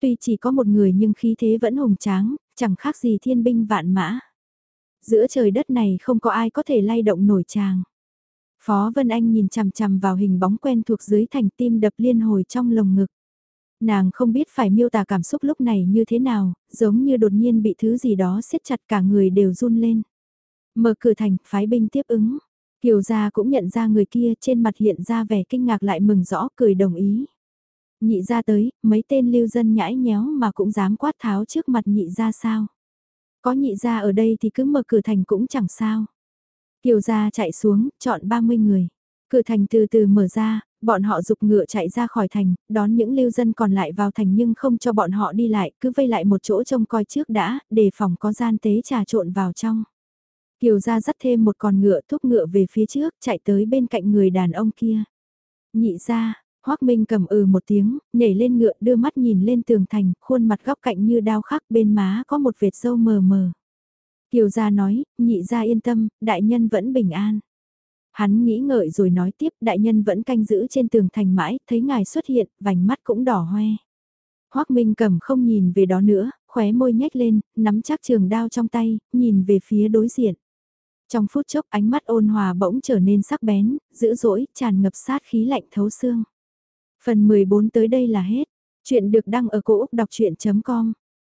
Tuy chỉ có một người nhưng khí thế vẫn hùng tráng, chẳng khác gì thiên binh vạn mã. Giữa trời đất này không có ai có thể lay động nổi chàng. Phó Vân Anh nhìn chằm chằm vào hình bóng quen thuộc dưới thành tim đập liên hồi trong lồng ngực. Nàng không biết phải miêu tả cảm xúc lúc này như thế nào, giống như đột nhiên bị thứ gì đó siết chặt cả người đều run lên. Mở cửa thành, phái binh tiếp ứng. Kiều gia cũng nhận ra người kia trên mặt hiện ra vẻ kinh ngạc lại mừng rõ cười đồng ý. Nhị ra tới, mấy tên lưu dân nhãi nhéo mà cũng dám quát tháo trước mặt nhị ra sao. Có nhị ra ở đây thì cứ mở cửa thành cũng chẳng sao. Kiều gia chạy xuống, chọn 30 người. Cửa thành từ từ mở ra, bọn họ dục ngựa chạy ra khỏi thành, đón những lưu dân còn lại vào thành nhưng không cho bọn họ đi lại, cứ vây lại một chỗ trông coi trước đã, để phòng có gian tế trà trộn vào trong. Kiều gia dắt thêm một con ngựa thúc ngựa về phía trước, chạy tới bên cạnh người đàn ông kia. Nhị ra, Hoác Minh cầm ừ một tiếng, nhảy lên ngựa đưa mắt nhìn lên tường thành, khuôn mặt góc cạnh như đao khắc bên má có một vệt sâu mờ mờ. Kiều gia nói, nhị gia yên tâm, đại nhân vẫn bình an. Hắn nghĩ ngợi rồi nói tiếp, đại nhân vẫn canh giữ trên tường thành mãi, thấy ngài xuất hiện, vành mắt cũng đỏ hoe. Hoác Minh cầm không nhìn về đó nữa, khóe môi nhếch lên, nắm chắc trường đao trong tay, nhìn về phía đối diện. Trong phút chốc ánh mắt ôn hòa bỗng trở nên sắc bén, dữ dỗi, tràn ngập sát khí lạnh thấu xương. Phần 14 tới đây là hết. Chuyện được đăng ở cổ Úc đọc chuyện.com